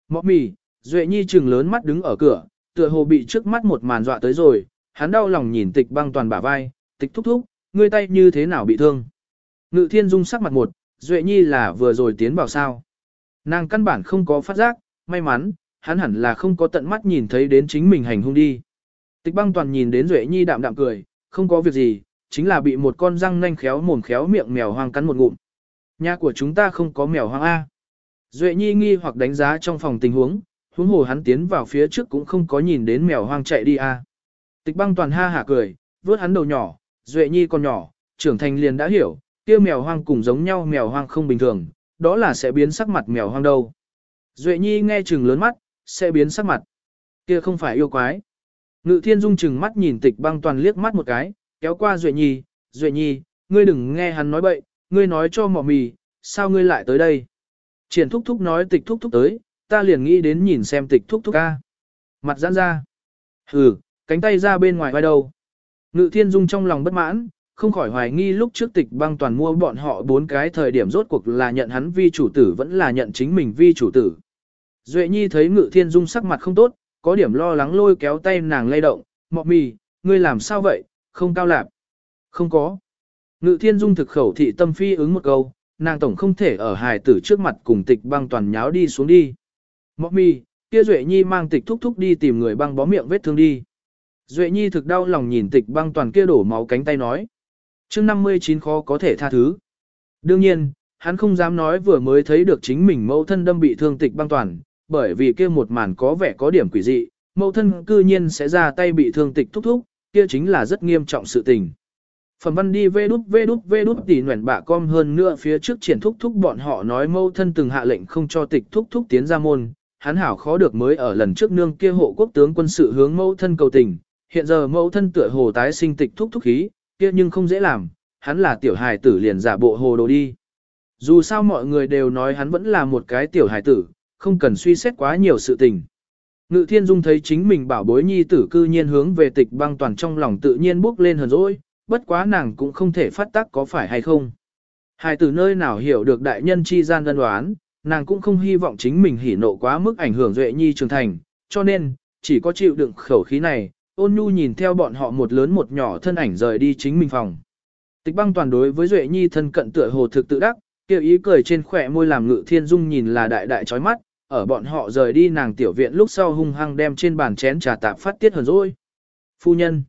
[SPEAKER 1] Mọ mì, Duệ Nhi trừng lớn mắt đứng ở cửa, tựa hồ bị trước mắt một màn dọa tới rồi, hắn đau lòng nhìn tịch băng toàn bả vai, tịch thúc thúc, ngươi tay như thế nào bị thương. Ngự thiên dung sắc mặt một, Duệ Nhi là vừa rồi tiến vào sao. Nàng căn bản không có phát giác, may mắn, hắn hẳn là không có tận mắt nhìn thấy đến chính mình hành hung đi. Tịch băng toàn nhìn đến Duệ Nhi đạm đạm cười, không có việc gì, chính là bị một con răng nanh khéo mồm khéo miệng mèo hoang cắn một ngụm. Nhà của chúng ta không có mèo hoang A. Duệ Nhi nghi hoặc đánh giá trong phòng tình huống, huống hồ hắn tiến vào phía trước cũng không có nhìn đến mèo hoang chạy đi A. Tịch băng toàn ha hả cười, vớt hắn đầu nhỏ, Duệ Nhi còn nhỏ, trưởng thành liền đã hiểu, kia mèo hoang cùng giống nhau mèo hoang không bình thường, đó là sẽ biến sắc mặt mèo hoang đâu. Duệ Nhi nghe chừng lớn mắt, sẽ biến sắc mặt. Kia không phải yêu quái. Ngự thiên dung chừng mắt nhìn tịch băng toàn liếc mắt một cái, kéo qua Duệ Nhi, Duệ Nhi, ngươi đừng nghe hắn nói bậy, ngươi nói cho mỏ mì, sao ngươi lại tới đây? Triển thúc thúc nói tịch thúc thúc tới, ta liền nghĩ đến nhìn xem tịch thúc thúc ca. Mặt giãn ra. Hừ, cánh tay ra bên ngoài vai đầu. Ngự thiên dung trong lòng bất mãn, không khỏi hoài nghi lúc trước tịch băng toàn mua bọn họ bốn cái thời điểm rốt cuộc là nhận hắn vi chủ tử vẫn là nhận chính mình vi chủ tử. Duệ nhi thấy ngự thiên dung sắc mặt không tốt, có điểm lo lắng lôi kéo tay nàng lay động, mọ mì, ngươi làm sao vậy, không cao lạp. Không có. Ngự thiên dung thực khẩu thị tâm phi ứng một câu, nàng tổng không thể ở hài tử trước mặt cùng tịch băng toàn nháo đi xuống đi. Mọ mì, kia Duệ nhi mang tịch thúc thúc đi tìm người băng bó miệng vết thương đi. Duệ nhi thực đau lòng nhìn tịch băng toàn kia đổ máu cánh tay nói chương 59 khó có thể tha thứ. Đương nhiên, hắn không dám nói vừa mới thấy được chính mình mẫu thân đâm bị thương tịch băng toàn, bởi vì kia một màn có vẻ có điểm quỷ dị, mẫu thân cư nhiên sẽ ra tay bị thương tịch thúc thúc, kia chính là rất nghiêm trọng sự tình. Phần văn đi vê đút vê đút vê đút tỉ nguyện bạ com hơn nữa phía trước triển thúc thúc bọn họ nói mẫu thân từng hạ lệnh không cho tịch thúc thúc tiến ra môn, hắn hảo khó được mới ở lần trước nương kia hộ quốc tướng quân sự hướng mẫu thân cầu tình, hiện giờ mẫu thân tựa hồ tái sinh tịch thúc thúc khí, kia nhưng không dễ làm, hắn là tiểu hài tử liền giả bộ hồ đồ đi. Dù sao mọi người đều nói hắn vẫn là một cái tiểu hài tử, không cần suy xét quá nhiều sự tình. Ngự thiên dung thấy chính mình bảo bối nhi tử cư nhiên hướng về tịch băng toàn trong lòng tự nhiên bước lên hờn dỗi, bất quá nàng cũng không thể phát tác có phải hay không. Hai tử nơi nào hiểu được đại nhân chi gian đơn đoán, nàng cũng không hy vọng chính mình hỉ nộ quá mức ảnh hưởng duệ nhi trưởng thành, cho nên, chỉ có chịu đựng khẩu khí này, ôn nhu nhìn theo bọn họ một lớn một nhỏ thân ảnh rời đi chính mình phòng. Tịch băng toàn đối với Duệ Nhi thân cận tựa hồ thực tự đắc, kêu ý cười trên khỏe môi làm ngự thiên dung nhìn là đại đại chói mắt, ở bọn họ rời đi nàng tiểu viện lúc sau hung hăng đem trên bàn chén trà tạp phát tiết hờn rồi. Phu nhân.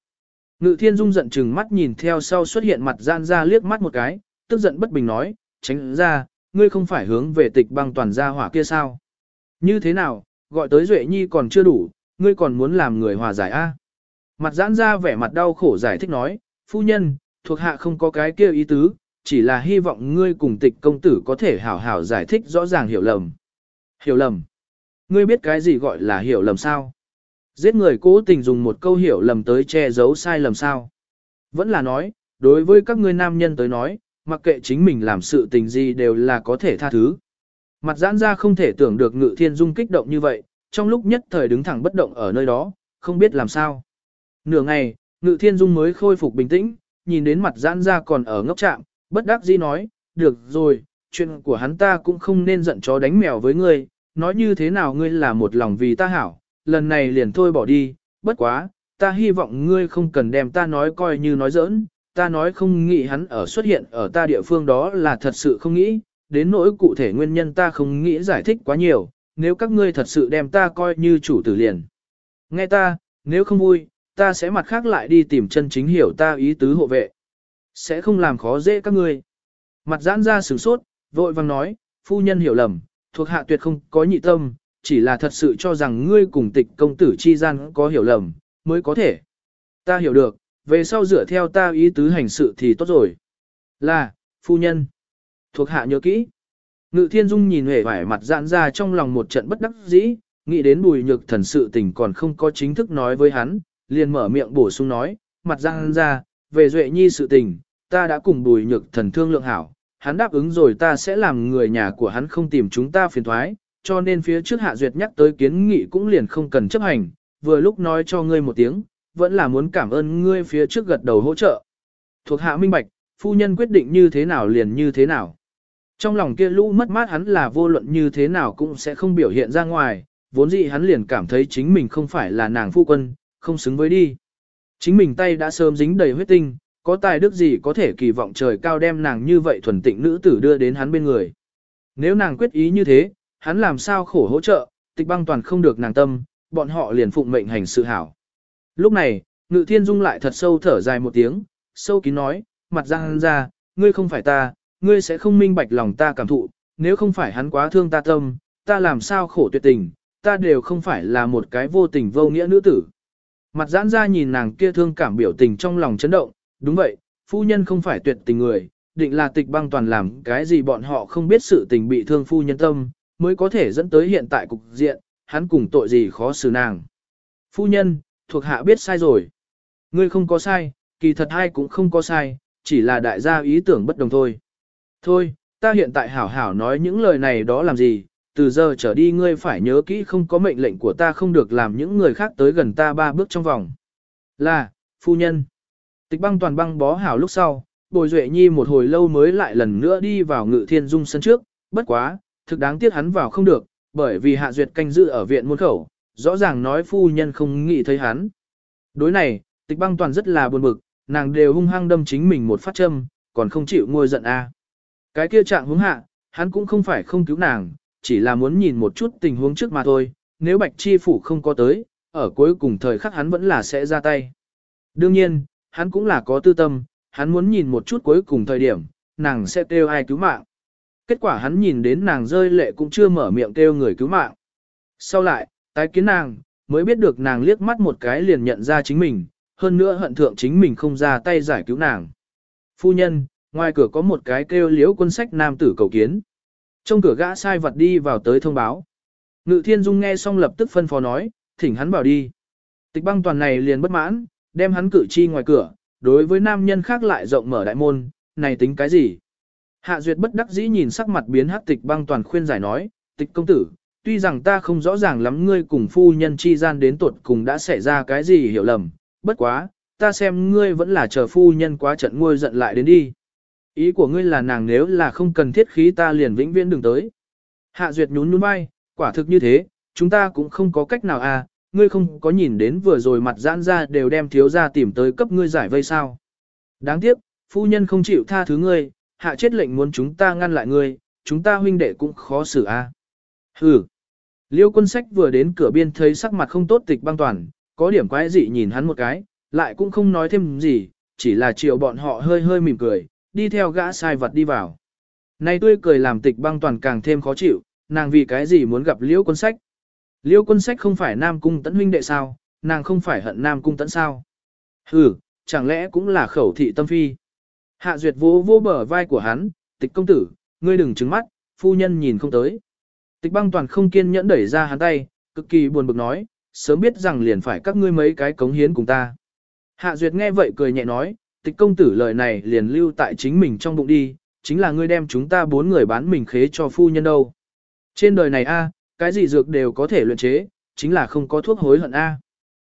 [SPEAKER 1] Ngự thiên dung giận chừng mắt nhìn theo sau xuất hiện mặt gian ra liếc mắt một cái, tức giận bất bình nói, tránh ra, ngươi không phải hướng về tịch băng toàn gia hỏa kia sao? Như thế nào, gọi tới Duệ Nhi còn chưa đủ, ngươi còn muốn làm người hòa giải a? Mặt giãn ra vẻ mặt đau khổ giải thích nói, phu nhân, thuộc hạ không có cái kia ý tứ, chỉ là hy vọng ngươi cùng tịch công tử có thể hảo hảo giải thích rõ ràng hiểu lầm. Hiểu lầm. Ngươi biết cái gì gọi là hiểu lầm sao? Giết người cố tình dùng một câu hiểu lầm tới che giấu sai lầm sao? Vẫn là nói, đối với các ngươi nam nhân tới nói, mặc kệ chính mình làm sự tình gì đều là có thể tha thứ. Mặt giãn ra không thể tưởng được ngự thiên dung kích động như vậy, trong lúc nhất thời đứng thẳng bất động ở nơi đó, không biết làm sao. Nửa ngày, Ngự Thiên Dung mới khôi phục bình tĩnh, nhìn đến mặt giãn ra còn ở ngốc trạm, bất đắc dĩ nói, được rồi, chuyện của hắn ta cũng không nên giận chó đánh mèo với ngươi, nói như thế nào ngươi là một lòng vì ta hảo, lần này liền thôi bỏ đi, bất quá, ta hy vọng ngươi không cần đem ta nói coi như nói giỡn, ta nói không nghĩ hắn ở xuất hiện ở ta địa phương đó là thật sự không nghĩ, đến nỗi cụ thể nguyên nhân ta không nghĩ giải thích quá nhiều, nếu các ngươi thật sự đem ta coi như chủ tử liền. Nghe ta, nếu không vui, ta sẽ mặt khác lại đi tìm chân chính hiểu ta ý tứ hộ vệ. Sẽ không làm khó dễ các ngươi. Mặt giãn ra sửng sốt, vội vàng nói, phu nhân hiểu lầm, thuộc hạ tuyệt không có nhị tâm, chỉ là thật sự cho rằng ngươi cùng tịch công tử chi gian có hiểu lầm, mới có thể. Ta hiểu được, về sau dựa theo ta ý tứ hành sự thì tốt rồi. Là, phu nhân. Thuộc hạ nhớ kỹ. Ngự thiên dung nhìn hề vải mặt giãn ra trong lòng một trận bất đắc dĩ, nghĩ đến bùi nhược thần sự tình còn không có chính thức nói với hắn, liền mở miệng bổ sung nói, mặt giãn ra, về duệ nhi sự tình, ta đã cùng bùi nhược thần thương lượng hảo, hắn đáp ứng rồi ta sẽ làm người nhà của hắn không tìm chúng ta phiền thoái, cho nên phía trước hạ duyệt nhắc tới kiến nghị cũng liền không cần chấp hành, vừa lúc nói cho ngươi một tiếng, vẫn là muốn cảm ơn ngươi phía trước gật đầu hỗ trợ. Thuộc hạ minh bạch, phu nhân quyết định như thế nào liền như thế nào. Trong lòng kia lũ mất mát hắn là vô luận như thế nào cũng sẽ không biểu hiện ra ngoài, vốn dĩ hắn liền cảm thấy chính mình không phải là nàng phu quân, không xứng với đi. Chính mình tay đã sớm dính đầy huyết tinh, có tài đức gì có thể kỳ vọng trời cao đem nàng như vậy thuần tịnh nữ tử đưa đến hắn bên người. Nếu nàng quyết ý như thế, hắn làm sao khổ hỗ trợ, tịch băng toàn không được nàng tâm, bọn họ liền phụng mệnh hành sự hảo. Lúc này, ngự thiên dung lại thật sâu thở dài một tiếng, sâu kín nói, mặt răng ra, ngươi không phải ta, ngươi sẽ không minh bạch lòng ta cảm thụ, nếu không phải hắn quá thương ta tâm, ta làm sao khổ tuyệt tình, ta đều không phải là một cái vô tình vô nghĩa nữ tử. Mặt giãn ra nhìn nàng kia thương cảm biểu tình trong lòng chấn động, đúng vậy, phu nhân không phải tuyệt tình người, định là tịch băng toàn làm cái gì bọn họ không biết sự tình bị thương phu nhân tâm, mới có thể dẫn tới hiện tại cục diện, hắn cùng tội gì khó xử nàng. Phu nhân, thuộc hạ biết sai rồi. Ngươi không có sai, kỳ thật hai cũng không có sai, chỉ là đại gia ý tưởng bất đồng thôi. Thôi, ta hiện tại hảo hảo nói những lời này đó làm gì, từ giờ trở đi ngươi phải nhớ kỹ không có mệnh lệnh của ta không được làm những người khác tới gần ta ba bước trong vòng. Là, phu nhân. Tịch băng toàn băng bó hảo lúc sau, bồi duệ nhi một hồi lâu mới lại lần nữa đi vào ngự thiên dung sân trước, bất quá, thực đáng tiếc hắn vào không được, bởi vì hạ duyệt canh giữ ở viện môn khẩu, rõ ràng nói phu nhân không nghĩ thấy hắn. Đối này, tịch băng toàn rất là buồn bực, nàng đều hung hăng đâm chính mình một phát châm, còn không chịu ngôi giận a. Cái kia trạng hướng hạ, hắn cũng không phải không cứu nàng, chỉ là muốn nhìn một chút tình huống trước mà thôi, nếu bạch chi phủ không có tới, ở cuối cùng thời khắc hắn vẫn là sẽ ra tay. Đương nhiên, hắn cũng là có tư tâm, hắn muốn nhìn một chút cuối cùng thời điểm, nàng sẽ kêu ai cứu mạng. Kết quả hắn nhìn đến nàng rơi lệ cũng chưa mở miệng kêu người cứu mạng. Sau lại, tái kiến nàng, mới biết được nàng liếc mắt một cái liền nhận ra chính mình, hơn nữa hận thượng chính mình không ra tay giải cứu nàng. Phu nhân, ngoài cửa có một cái kêu liễu quân sách nam tử cầu kiến. Trong cửa gã sai vật đi vào tới thông báo. Ngự thiên dung nghe xong lập tức phân phó nói, thỉnh hắn vào đi. Tịch băng toàn này liền bất mãn, đem hắn cử chi ngoài cửa, đối với nam nhân khác lại rộng mở đại môn, này tính cái gì? Hạ duyệt bất đắc dĩ nhìn sắc mặt biến hắc tịch băng toàn khuyên giải nói, tịch công tử, tuy rằng ta không rõ ràng lắm ngươi cùng phu nhân chi gian đến tuột cùng đã xảy ra cái gì hiểu lầm, bất quá, ta xem ngươi vẫn là chờ phu nhân quá trận ngôi giận lại đến đi. Ý của ngươi là nàng nếu là không cần thiết khí ta liền vĩnh viễn đừng tới. Hạ duyệt nhún nhún vai, quả thực như thế, chúng ta cũng không có cách nào à, ngươi không có nhìn đến vừa rồi mặt giãn ra đều đem thiếu ra tìm tới cấp ngươi giải vây sao. Đáng tiếc, phu nhân không chịu tha thứ ngươi, hạ chết lệnh muốn chúng ta ngăn lại ngươi, chúng ta huynh đệ cũng khó xử a. À. Hừ. Liêu quân sách vừa đến cửa biên thấy sắc mặt không tốt tịch băng toàn, có điểm quái dị nhìn hắn một cái, lại cũng không nói thêm gì, chỉ là chiều bọn họ hơi hơi mỉm cười, đi theo gã sai vật đi vào. Nay tươi cười làm tịch băng toàn càng thêm khó chịu, nàng vì cái gì muốn gặp liễu quân sách. Liêu quân sách không phải nam cung tấn huynh đệ sao, nàng không phải hận nam cung tấn sao. Hừ, chẳng lẽ cũng là khẩu thị tâm phi. Hạ duyệt vô vô bờ vai của hắn, tịch công tử, ngươi đừng trứng mắt, phu nhân nhìn không tới. Tịch băng toàn không kiên nhẫn đẩy ra hắn tay, cực kỳ buồn bực nói, sớm biết rằng liền phải các ngươi mấy cái cống hiến cùng ta. Hạ duyệt nghe vậy cười nhẹ nói, tịch công tử lời này liền lưu tại chính mình trong bụng đi, chính là ngươi đem chúng ta bốn người bán mình khế cho phu nhân đâu. Trên đời này a, cái gì dược đều có thể luyện chế, chính là không có thuốc hối hận a.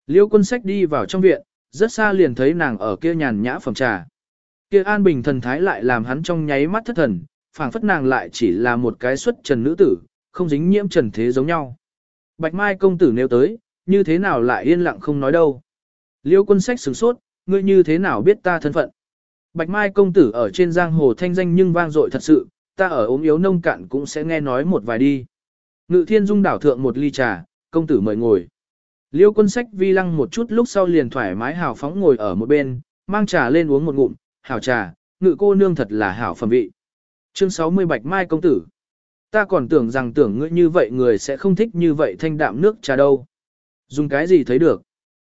[SPEAKER 1] Liêu quân sách đi vào trong viện, rất xa liền thấy nàng ở kia nhàn nhã phẩm trà. Kia an bình thần thái lại làm hắn trong nháy mắt thất thần, phảng phất nàng lại chỉ là một cái xuất trần nữ tử, không dính nhiễm trần thế giống nhau. Bạch Mai công tử nếu tới, như thế nào lại yên lặng không nói đâu. Liêu quân sách sửng sốt, ngươi như thế nào biết ta thân phận. Bạch Mai công tử ở trên giang hồ thanh danh nhưng vang dội thật sự, ta ở ốm yếu nông cạn cũng sẽ nghe nói một vài đi. Ngự thiên dung đảo thượng một ly trà, công tử mời ngồi. Liêu quân sách vi lăng một chút lúc sau liền thoải mái hào phóng ngồi ở một bên, mang trà lên uống một ngụm, hảo trà, ngự cô nương thật là hảo phẩm vị. Chương 60 Bạch Mai Công Tử Ta còn tưởng rằng tưởng ngươi như vậy người sẽ không thích như vậy thanh đạm nước trà đâu. Dùng cái gì thấy được?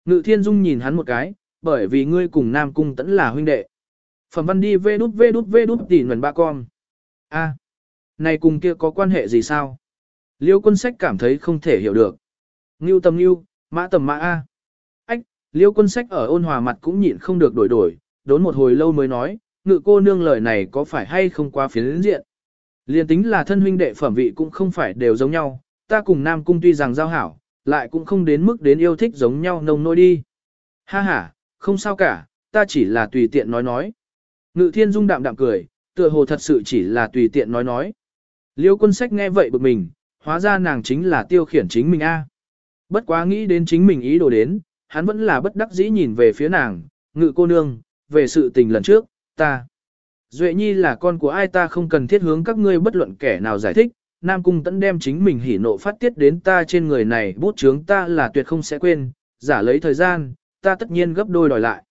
[SPEAKER 1] Ngự thiên dung nhìn hắn một cái, bởi vì ngươi cùng Nam Cung tẫn là huynh đệ. Phẩm văn đi vê đút vê đút vê đút tỉ nguồn ba con. a này cùng kia có quan hệ gì sao? Liêu quân sách cảm thấy không thể hiểu được. Ngưu tầm ngưu, mã tầm mã A. Ách, liêu quân sách ở ôn hòa mặt cũng nhịn không được đổi đổi, đốn một hồi lâu mới nói, ngự cô nương lời này có phải hay không quá phiến diện. Liên tính là thân huynh đệ phẩm vị cũng không phải đều giống nhau, ta cùng Nam Cung tuy rằng giao hảo, lại cũng không đến mức đến yêu thích giống nhau nông nỗi đi. Ha ha, không sao cả, ta chỉ là tùy tiện nói nói. Ngự thiên dung đạm đạm cười, tựa hồ thật sự chỉ là tùy tiện nói nói. Liêu quân sách nghe vậy bực mình, hóa ra nàng chính là tiêu khiển chính mình a. Bất quá nghĩ đến chính mình ý đồ đến, hắn vẫn là bất đắc dĩ nhìn về phía nàng, ngự cô nương, về sự tình lần trước, ta. Duệ nhi là con của ai ta không cần thiết hướng các ngươi bất luận kẻ nào giải thích, Nam Cung tẫn đem chính mình hỉ nộ phát tiết đến ta trên người này bút chướng ta là tuyệt không sẽ quên, giả lấy thời gian, ta tất nhiên gấp đôi đòi lại.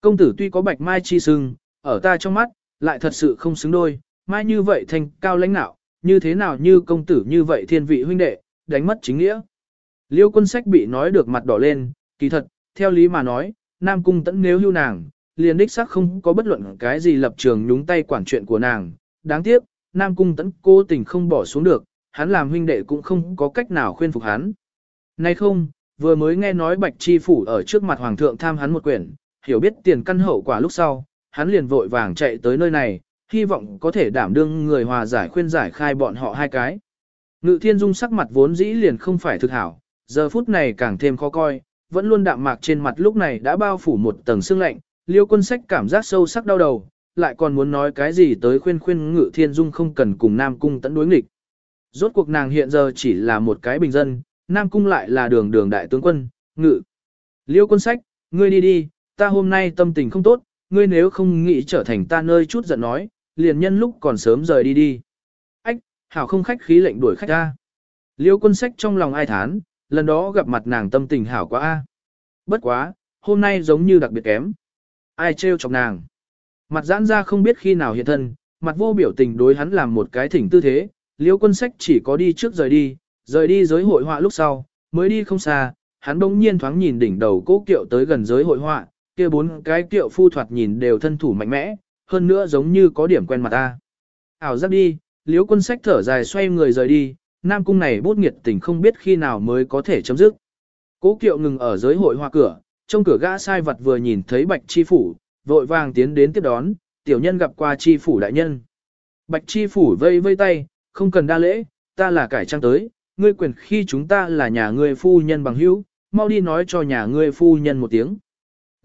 [SPEAKER 1] Công tử tuy có bạch mai chi sưng, ở ta trong mắt, lại thật sự không xứng đôi, mai như vậy thành cao lãnh nạo, như thế nào như công tử như vậy thiên vị huynh đệ, đánh mất chính nghĩa. Liêu quân sách bị nói được mặt đỏ lên, kỳ thật, theo lý mà nói, Nam Cung tẫn nếu hưu nàng, liền đích xác không có bất luận cái gì lập trường nhúng tay quản chuyện của nàng. Đáng tiếc, Nam Cung tẫn cố tình không bỏ xuống được, hắn làm huynh đệ cũng không có cách nào khuyên phục hắn. Nay không, vừa mới nghe nói Bạch Chi Phủ ở trước mặt Hoàng thượng tham hắn một quyển, hiểu biết tiền căn hậu quả lúc sau, hắn liền vội vàng chạy tới nơi này, hy vọng có thể đảm đương người hòa giải khuyên giải khai bọn họ hai cái. Ngự thiên dung sắc mặt vốn dĩ liền không phải thực hảo, giờ phút này càng thêm khó coi, vẫn luôn đạm mạc trên mặt lúc này đã bao phủ một tầng sương lạnh, liêu quân sách cảm giác sâu sắc đau đầu, lại còn muốn nói cái gì tới khuyên khuyên ngự thiên dung không cần cùng Nam Cung tẫn đối nghịch. Rốt cuộc nàng hiện giờ chỉ là một cái bình dân, Nam Cung lại là đường đường đại tướng quân, ngự. Liêu quân sách, ngươi đi đi, ta hôm nay tâm tình không tốt, ngươi nếu không nghĩ trở thành ta nơi chút giận nói, liền nhân lúc còn sớm rời đi đi. Ách, hảo không khách khí lệnh đuổi khách ra. Liêu quân sách trong lòng ai thán, lần đó gặp mặt nàng tâm tình hảo quá a. Bất quá, hôm nay giống như đặc biệt kém. Ai trêu chọc nàng. Mặt giãn ra không biết khi nào hiện thân, mặt vô biểu tình đối hắn làm một cái thỉnh tư thế, liêu quân sách chỉ có đi trước rời đi, rời đi giới hội họa lúc sau, mới đi không xa, hắn bỗng nhiên thoáng nhìn đỉnh đầu cố kiệu tới gần giới hội họa, kia bốn cái kiệu phu thoạt nhìn đều thân thủ mạnh mẽ, hơn nữa giống như có điểm quen mặt ta. Ảo giác đi, liếu quân sách thở dài xoay người rời đi, nam cung này bút nghiệt tình không biết khi nào mới có thể chấm dứt. Cố kiệu ngừng ở giới hội hoa cửa, trong cửa gã sai vật vừa nhìn thấy bạch chi phủ, vội vàng tiến đến tiếp đón, tiểu nhân gặp qua chi phủ đại nhân. Bạch chi phủ vây vây tay, không cần đa lễ, ta là cải trang tới, ngươi quyền khi chúng ta là nhà ngươi phu nhân bằng hữu, mau đi nói cho nhà ngươi phu nhân một tiếng.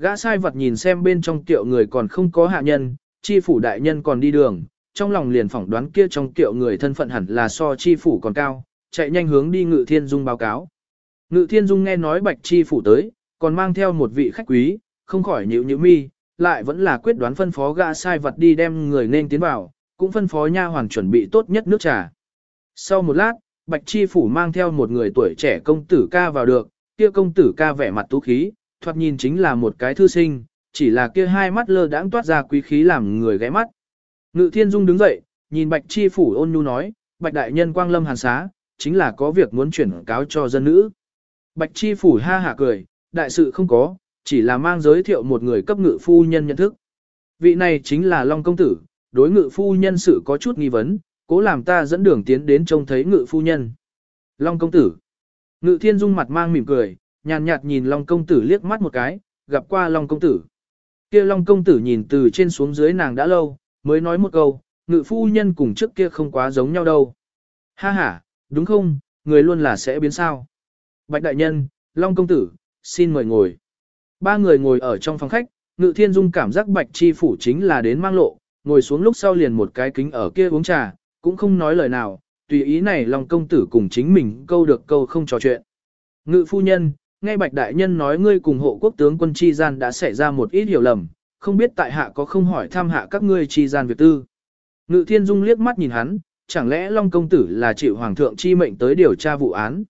[SPEAKER 1] Gã sai vật nhìn xem bên trong tiệu người còn không có hạ nhân, chi phủ đại nhân còn đi đường, trong lòng liền phỏng đoán kia trong tiệu người thân phận hẳn là so chi phủ còn cao, chạy nhanh hướng đi ngự thiên dung báo cáo. Ngự thiên dung nghe nói bạch chi phủ tới, còn mang theo một vị khách quý, không khỏi nhịu nhịu mi, lại vẫn là quyết đoán phân phó gã sai vật đi đem người nên tiến vào, cũng phân phó nha hoàng chuẩn bị tốt nhất nước trà. Sau một lát, bạch chi phủ mang theo một người tuổi trẻ công tử ca vào được, kia công tử ca vẻ mặt tú khí, thoạt nhìn chính là một cái thư sinh, chỉ là kia hai mắt lơ đãng toát ra quý khí làm người ghé mắt. Ngự thiên dung đứng dậy, nhìn bạch chi phủ ôn nhu nói, bạch đại nhân quang lâm hàn xá, chính là có việc muốn chuyển cáo cho dân nữ. Bạch chi phủ ha hạ cười, đại sự không có, chỉ là mang giới thiệu một người cấp ngự phu nhân nhận thức. Vị này chính là Long Công Tử, đối ngự phu nhân sự có chút nghi vấn, cố làm ta dẫn đường tiến đến trông thấy ngự phu nhân. Long Công Tử. Ngự thiên dung mặt mang mỉm cười, nhàn nhạt nhìn Long Công Tử liếc mắt một cái, gặp qua Long Công Tử. Kia Long Công Tử nhìn từ trên xuống dưới nàng đã lâu, mới nói một câu, ngự phu nhân cùng trước kia không quá giống nhau đâu. Ha ha, đúng không, người luôn là sẽ biến sao. Bạch Đại Nhân, Long Công Tử, xin mời ngồi. Ba người ngồi ở trong phòng khách, Ngự Thiên Dung cảm giác Bạch Chi Phủ chính là đến mang lộ, ngồi xuống lúc sau liền một cái kính ở kia uống trà, cũng không nói lời nào, tùy ý này Long Công Tử cùng chính mình câu được câu không trò chuyện. Ngự Phu Nhân, nghe Bạch Đại Nhân nói ngươi cùng hộ quốc tướng quân Chi Gian đã xảy ra một ít hiểu lầm, không biết tại hạ có không hỏi thăm hạ các ngươi Chi Gian việc tư. Ngự Thiên Dung liếc mắt nhìn hắn, chẳng lẽ Long Công Tử là chịu Hoàng thượng chi mệnh tới điều tra vụ án.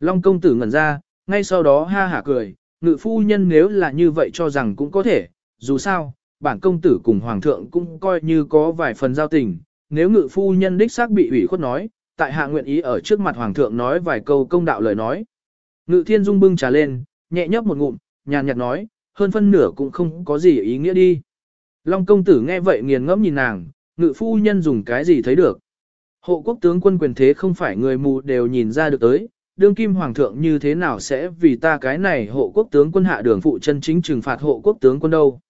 [SPEAKER 1] Long Công Tử ngẩn ra, ngay sau đó ha hả cười, ngự phu nhân nếu là như vậy cho rằng cũng có thể, dù sao, bản công tử cùng hoàng thượng cũng coi như có vài phần giao tình, nếu ngự phu nhân đích xác bị ủy khuất nói, tại hạ nguyện ý ở trước mặt hoàng thượng nói vài câu công đạo lời nói. Ngự thiên dung bưng trà lên, nhẹ nhấp một ngụm, nhàn nhạt nói, hơn phân nửa cũng không có gì ý nghĩa đi. Long công tử nghe vậy nghiền ngẫm nhìn nàng, ngự phu nhân dùng cái gì thấy được. Hộ quốc tướng quân quyền thế không phải người mù đều nhìn ra được tới, đương kim hoàng thượng như thế nào sẽ vì ta cái này hộ quốc tướng quân hạ đường phụ chân chính trừng phạt hộ quốc tướng quân đâu.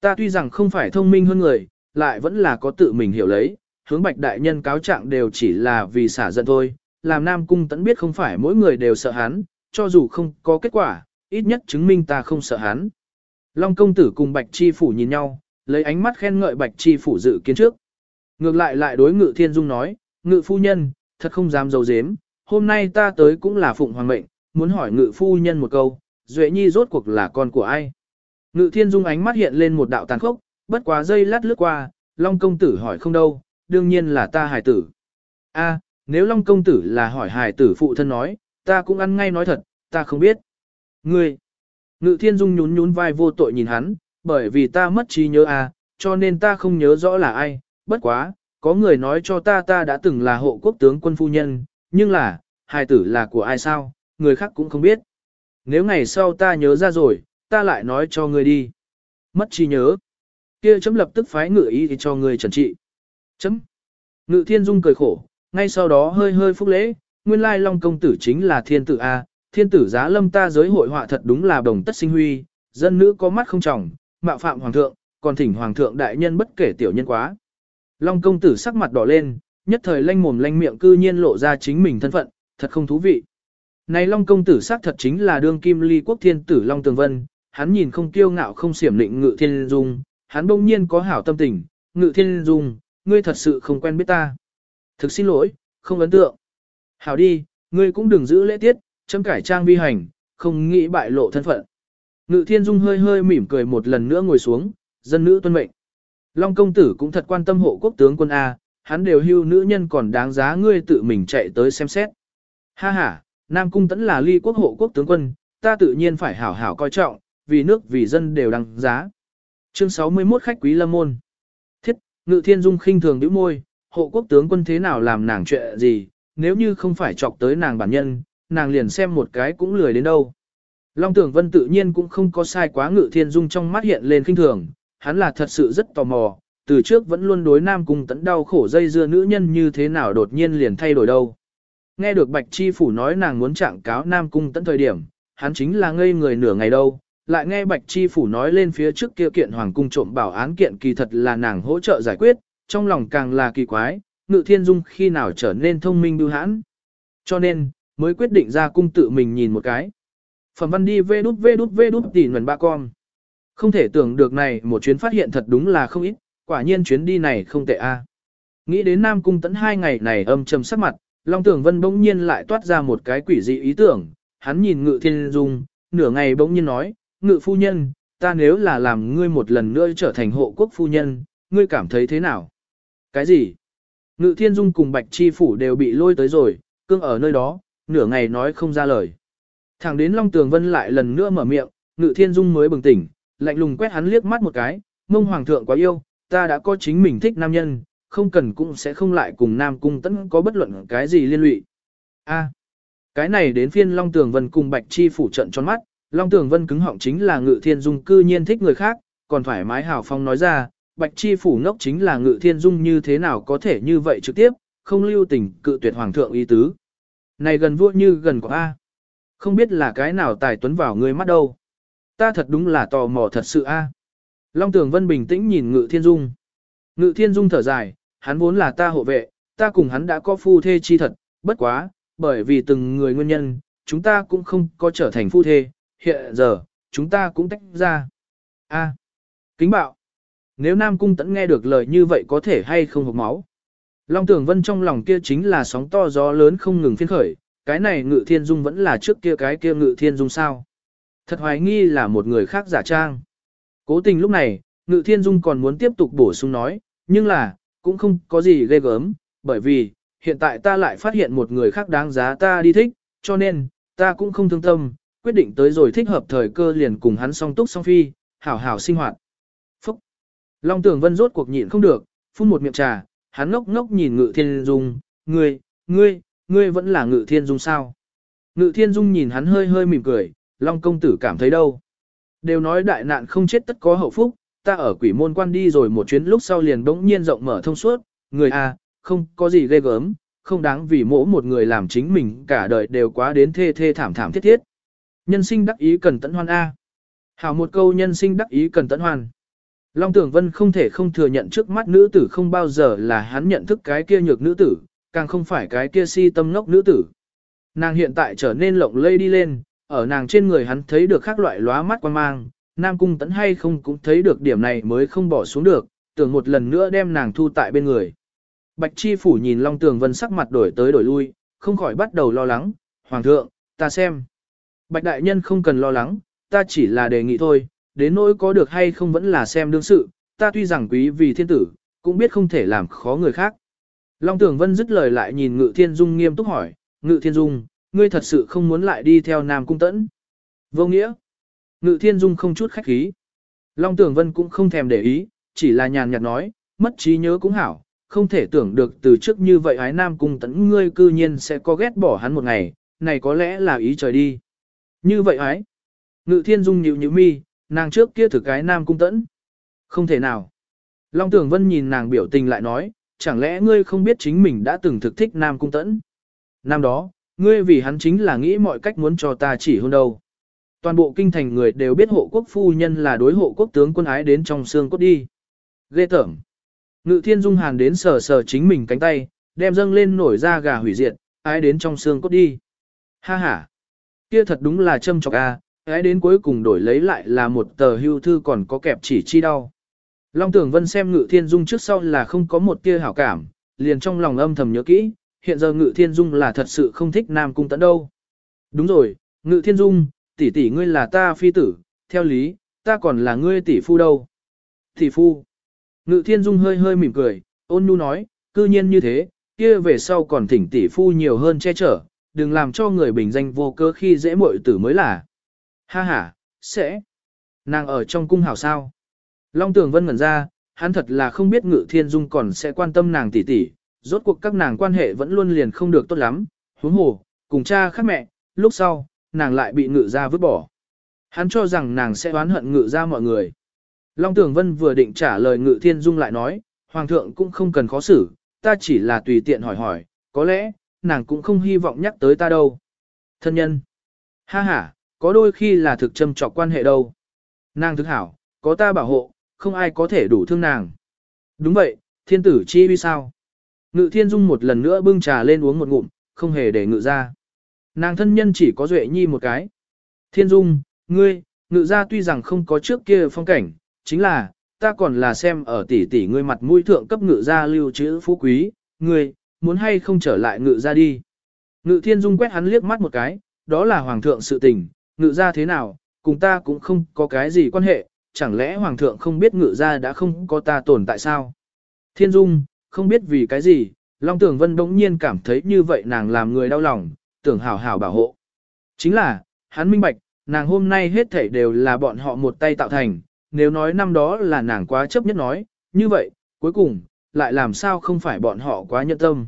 [SPEAKER 1] Ta tuy rằng không phải thông minh hơn người, lại vẫn là có tự mình hiểu lấy, hướng bạch đại nhân cáo trạng đều chỉ là vì xả giận thôi, làm nam cung tẫn biết không phải mỗi người đều sợ hắn, cho dù không có kết quả, ít nhất chứng minh ta không sợ hắn. Long công tử cùng bạch chi phủ nhìn nhau, lấy ánh mắt khen ngợi bạch chi phủ dự kiến trước. Ngược lại lại đối ngự thiên dung nói, ngự phu nhân, thật không dám dầu dếm, hôm nay ta tới cũng là phụng hoàng mệnh, muốn hỏi ngự phu nhân một câu, Duệ Nhi rốt cuộc là con của ai? Ngự thiên dung ánh mắt hiện lên một đạo tàn khốc, bất quá dây lát lướt qua, Long công tử hỏi không đâu, đương nhiên là ta hài tử. A, nếu Long công tử là hỏi hài tử phụ thân nói, ta cũng ăn ngay nói thật, ta không biết. Ngươi, ngự thiên dung nhún nhún vai vô tội nhìn hắn, bởi vì ta mất trí nhớ a, cho nên ta không nhớ rõ là ai, bất quá, có người nói cho ta ta đã từng là hộ quốc tướng quân phu nhân, nhưng là, hài tử là của ai sao, người khác cũng không biết. Nếu ngày sau ta nhớ ra rồi, ta lại nói cho ngươi đi. Mất trí nhớ. Kia chấm lập tức phái ngự ý thì cho ngươi trần trị. Chấm. Ngự thiên dung cười khổ, ngay sau đó hơi hơi phúc lễ, nguyên lai long công tử chính là thiên tử A, thiên tử giá lâm ta giới hội họa thật đúng là đồng tất sinh huy, dân nữ có mắt không trọng, mạo phạm hoàng thượng, còn thỉnh hoàng thượng đại nhân bất kể tiểu nhân quá. Long công tử sắc mặt đỏ lên, nhất thời lanh mồm lanh miệng cư nhiên lộ ra chính mình thân phận, thật không thú vị. Này Long công tử xác thật chính là đương kim ly quốc thiên tử Long Tường Vân, hắn nhìn không kiêu ngạo không xiểm định ngự thiên dung, hắn bỗng nhiên có hảo tâm tình, ngự thiên dung, ngươi thật sự không quen biết ta. Thực xin lỗi, không ấn tượng. Hảo đi, ngươi cũng đừng giữ lễ tiết, chấm cải trang vi hành, không nghĩ bại lộ thân phận. Ngự thiên dung hơi hơi mỉm cười một lần nữa ngồi xuống, dân nữ tuân mệnh. Long công tử cũng thật quan tâm hộ quốc tướng quân A, hắn đều hưu nữ nhân còn đáng giá ngươi tự mình chạy tới xem xét. Ha ha, Nam Cung tẫn là ly quốc hộ quốc tướng quân, ta tự nhiên phải hảo hảo coi trọng, vì nước vì dân đều đáng giá. Chương 61 khách quý lâm môn. Thiết, ngự thiên dung khinh thường nhíu môi, hộ quốc tướng quân thế nào làm nàng chuyện gì, nếu như không phải chọc tới nàng bản nhân, nàng liền xem một cái cũng lười đến đâu. Long tưởng vân tự nhiên cũng không có sai quá ngự thiên dung trong mắt hiện lên khinh thường, hắn là thật sự rất tò mò, từ trước vẫn luôn đối nam cung Tấn đau khổ dây dưa nữ nhân như thế nào đột nhiên liền thay đổi đâu. Nghe được bạch chi phủ nói nàng muốn trạng cáo nam cung Tấn thời điểm, hắn chính là ngây người nửa ngày đâu, lại nghe bạch chi phủ nói lên phía trước kia kiện hoàng cung trộm bảo án kiện kỳ thật là nàng hỗ trợ giải quyết, trong lòng càng là kỳ quái, ngự thiên dung khi nào trở nên thông minh bưu hãn. Cho nên, mới quyết định ra cung tự mình nhìn một cái. Phẩm văn đi vê đút vê đút vê đút tỉ nguồn ba con. Không thể tưởng được này một chuyến phát hiện thật đúng là không ít, quả nhiên chuyến đi này không tệ a. À. Nghĩ đến Nam Cung tấn hai ngày này âm trầm sắc mặt, Long Tưởng Vân bỗng nhiên lại toát ra một cái quỷ dị ý tưởng, hắn nhìn Ngự Thiên Dung, nửa ngày bỗng nhiên nói, Ngự phu nhân, ta nếu là làm ngươi một lần nữa trở thành hộ quốc phu nhân, ngươi cảm thấy thế nào? Cái gì? Ngự Thiên Dung cùng Bạch Chi Phủ đều bị lôi tới rồi, cương ở nơi đó, nửa ngày nói không ra lời. Thẳng đến Long Tường Vân lại lần nữa mở miệng, Ngự Thiên Dung mới bừng tỉnh, lạnh lùng quét hắn liếc mắt một cái, mông hoàng thượng quá yêu, ta đã có chính mình thích nam nhân, không cần cũng sẽ không lại cùng nam cung Tấn có bất luận cái gì liên lụy. A, cái này đến phiên Long Tường Vân cùng Bạch Chi phủ trận tròn mắt, Long Tường Vân cứng họng chính là Ngự Thiên Dung cư nhiên thích người khác, còn thoải mái hào phong nói ra, Bạch Chi phủ ngốc chính là Ngự Thiên Dung như thế nào có thể như vậy trực tiếp, không lưu tình cự tuyệt hoàng thượng ý tứ. Này gần vua như gần của A. Không biết là cái nào tài tuấn vào người mắt đâu. Ta thật đúng là tò mò thật sự a. Long Tường Vân bình tĩnh nhìn Ngự Thiên Dung. Ngự Thiên Dung thở dài, hắn vốn là ta hộ vệ, ta cùng hắn đã có phu thê chi thật, bất quá, bởi vì từng người nguyên nhân, chúng ta cũng không có trở thành phu thê, hiện giờ, chúng ta cũng tách ra. A. kính bạo. Nếu Nam Cung Tẫn nghe được lời như vậy có thể hay không hộc máu. Long tưởng Vân trong lòng kia chính là sóng to gió lớn không ngừng phiên khởi, cái này Ngự Thiên Dung vẫn là trước kia cái kia Ngự Thiên Dung sao. Thật hoài nghi là một người khác giả trang. Cố tình lúc này, Ngự Thiên Dung còn muốn tiếp tục bổ sung nói, nhưng là, cũng không có gì ghê gớm, bởi vì, hiện tại ta lại phát hiện một người khác đáng giá ta đi thích, cho nên, ta cũng không thương tâm, quyết định tới rồi thích hợp thời cơ liền cùng hắn song túc song phi, hảo hảo sinh hoạt. Long Tường Vân rốt cuộc nhịn không được, phun một miệng trà, hắn ngốc ngốc nhìn Ngự Thiên Dung, ngươi, ngươi, ngươi vẫn là Ngự Thiên Dung sao? Ngự Thiên Dung nhìn hắn hơi hơi mỉm cười, Long công tử cảm thấy đâu? Đều nói đại nạn không chết tất có hậu phúc, ta ở quỷ môn quan đi rồi một chuyến lúc sau liền bỗng nhiên rộng mở thông suốt, người a, à, không có gì ghê gớm, không đáng vì mỗi một người làm chính mình cả đời đều quá đến thê thê thảm thảm thiết thiết. Nhân sinh đắc ý cần tận hoan A. Hảo một câu nhân sinh đắc ý cần tận hoan. Long Tưởng Vân không thể không thừa nhận trước mắt nữ tử không bao giờ là hắn nhận thức cái kia nhược nữ tử, càng không phải cái kia si tâm ngốc nữ tử. Nàng hiện tại trở nên lộng lây đi lên, ở nàng trên người hắn thấy được khác loại lóa mắt quan mang, Nam Cung tấn hay không cũng thấy được điểm này mới không bỏ xuống được, tưởng một lần nữa đem nàng thu tại bên người. Bạch Chi Phủ nhìn Long Tường Vân sắc mặt đổi tới đổi lui, không khỏi bắt đầu lo lắng, Hoàng thượng, ta xem. Bạch Đại Nhân không cần lo lắng, ta chỉ là đề nghị thôi, đến nỗi có được hay không vẫn là xem đương sự, ta tuy rằng quý vì thiên tử, cũng biết không thể làm khó người khác. Long Tưởng Vân dứt lời lại nhìn Ngự Thiên Dung nghiêm túc hỏi, Ngự Thiên Dung, ngươi thật sự không muốn lại đi theo Nam Cung Tẫn. Vô nghĩa. Ngự Thiên Dung không chút khách khí. Long Tưởng Vân cũng không thèm để ý, chỉ là nhàn nhạt nói, mất trí nhớ cũng hảo, không thể tưởng được từ trước như vậy ái Nam Cung Tẫn ngươi cư nhiên sẽ có ghét bỏ hắn một ngày, này có lẽ là ý trời đi. Như vậy ái. Ngự Thiên Dung nhịu nhịu mi, nàng trước kia thực cái Nam Cung Tẫn. Không thể nào. Long Tường Vân nhìn nàng biểu tình lại nói, chẳng lẽ ngươi không biết chính mình đã từng thực thích Nam Cung Tẫn. Năm đó, ngươi vì hắn chính là nghĩ mọi cách muốn cho ta chỉ hôn đâu. Toàn bộ kinh thành người đều biết hộ quốc phu nhân là đối hộ quốc tướng quân ái đến trong xương cốt đi. Ghê tởm. Ngự thiên dung hàn đến sờ sờ chính mình cánh tay, đem dâng lên nổi ra gà hủy diệt, ái đến trong xương cốt đi. Ha ha. Kia thật đúng là châm chọc a, ái đến cuối cùng đổi lấy lại là một tờ hưu thư còn có kẹp chỉ chi đau. Long tưởng vân xem ngự thiên dung trước sau là không có một tia hảo cảm, liền trong lòng âm thầm nhớ kỹ, hiện giờ ngự thiên dung là thật sự không thích nam cung tận đâu. Đúng rồi, ngự thiên dung, tỷ tỷ ngươi là ta phi tử, theo lý, ta còn là ngươi tỷ phu đâu. Tỷ phu. Ngự thiên dung hơi hơi mỉm cười, ôn nhu nói, cư nhiên như thế, kia về sau còn thỉnh tỷ phu nhiều hơn che chở, đừng làm cho người bình danh vô cơ khi dễ muội tử mới là. Ha ha, sẽ. Nàng ở trong cung hảo sao. Long tường vân ngẩn ra, hắn thật là không biết ngự thiên dung còn sẽ quan tâm nàng tỷ tỷ, rốt cuộc các nàng quan hệ vẫn luôn liền không được tốt lắm, huống hồ, cùng cha khác mẹ, lúc sau, nàng lại bị ngự ra vứt bỏ. Hắn cho rằng nàng sẽ oán hận ngự ra mọi người. Long Tường Vân vừa định trả lời ngự thiên dung lại nói, Hoàng thượng cũng không cần khó xử, ta chỉ là tùy tiện hỏi hỏi, có lẽ, nàng cũng không hy vọng nhắc tới ta đâu. Thân nhân. Ha ha, có đôi khi là thực châm trọc quan hệ đâu. Nàng thức hảo, có ta bảo hộ, không ai có thể đủ thương nàng. Đúng vậy, thiên tử chi vì sao? Ngự thiên dung một lần nữa bưng trà lên uống một ngụm, không hề để ngự ra. Nàng thân nhân chỉ có duệ nhi một cái. Thiên dung, ngươi, ngự ra tuy rằng không có trước kia phong cảnh, chính là, ta còn là xem ở tỷ tỷ ngươi mặt mũi thượng cấp ngự ra lưu trữ phú quý, ngươi, muốn hay không trở lại ngự ra đi. Ngự thiên dung quét hắn liếc mắt một cái, đó là hoàng thượng sự tình, ngự ra thế nào, cùng ta cũng không có cái gì quan hệ, chẳng lẽ hoàng thượng không biết ngự ra đã không có ta tồn tại sao? Thiên dung, không biết vì cái gì, Long Tưởng Vân đống nhiên cảm thấy như vậy nàng làm người đau lòng, tưởng hảo hảo bảo hộ. Chính là, hắn minh bạch, nàng hôm nay hết thảy đều là bọn họ một tay tạo thành, nếu nói năm đó là nàng quá chấp nhất nói, như vậy, cuối cùng, lại làm sao không phải bọn họ quá nhận tâm.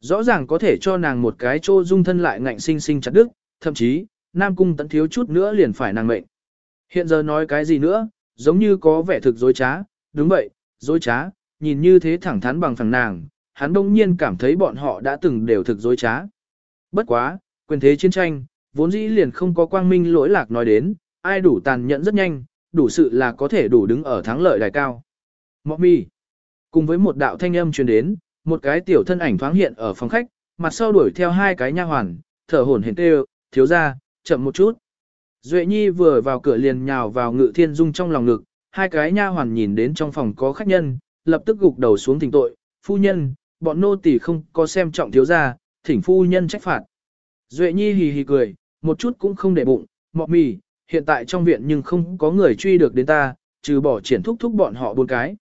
[SPEAKER 1] Rõ ràng có thể cho nàng một cái chỗ dung thân lại ngạnh sinh sinh chặt đức, thậm chí, Nam Cung tận thiếu chút nữa liền phải nàng mệnh. Hiện giờ nói cái gì nữa, giống như có vẻ thực dối trá, đúng vậy, dối trá, nhìn như thế thẳng thắn bằng phẳng nàng, hắn đông nhiên cảm thấy bọn họ đã từng đều thực dối trá. Bất quá, quyền thế chiến tranh, vốn dĩ liền không có quang minh lỗi lạc nói đến, ai đủ tàn nhẫn rất nhanh, đủ sự là có thể đủ đứng ở thắng lợi đài cao. Mọ mi. Cùng với một đạo thanh âm truyền đến, một cái tiểu thân ảnh thoáng hiện ở phòng khách, mặt sau đuổi theo hai cái nha hoàn, thở hổn hển kêu, thiếu ra, chậm một chút. Duệ Nhi vừa vào cửa liền nhào vào ngự thiên dung trong lòng ngực, hai cái nha hoàn nhìn đến trong phòng có khách nhân, lập tức gục đầu xuống thỉnh tội, phu nhân, bọn nô tỳ không có xem trọng thiếu gia, thỉnh phu nhân trách phạt. Duệ Nhi hì hì cười, một chút cũng không để bụng, mọ mì, hiện tại trong viện nhưng không có người truy được đến ta, trừ bỏ triển thúc thúc bọn họ bốn cái.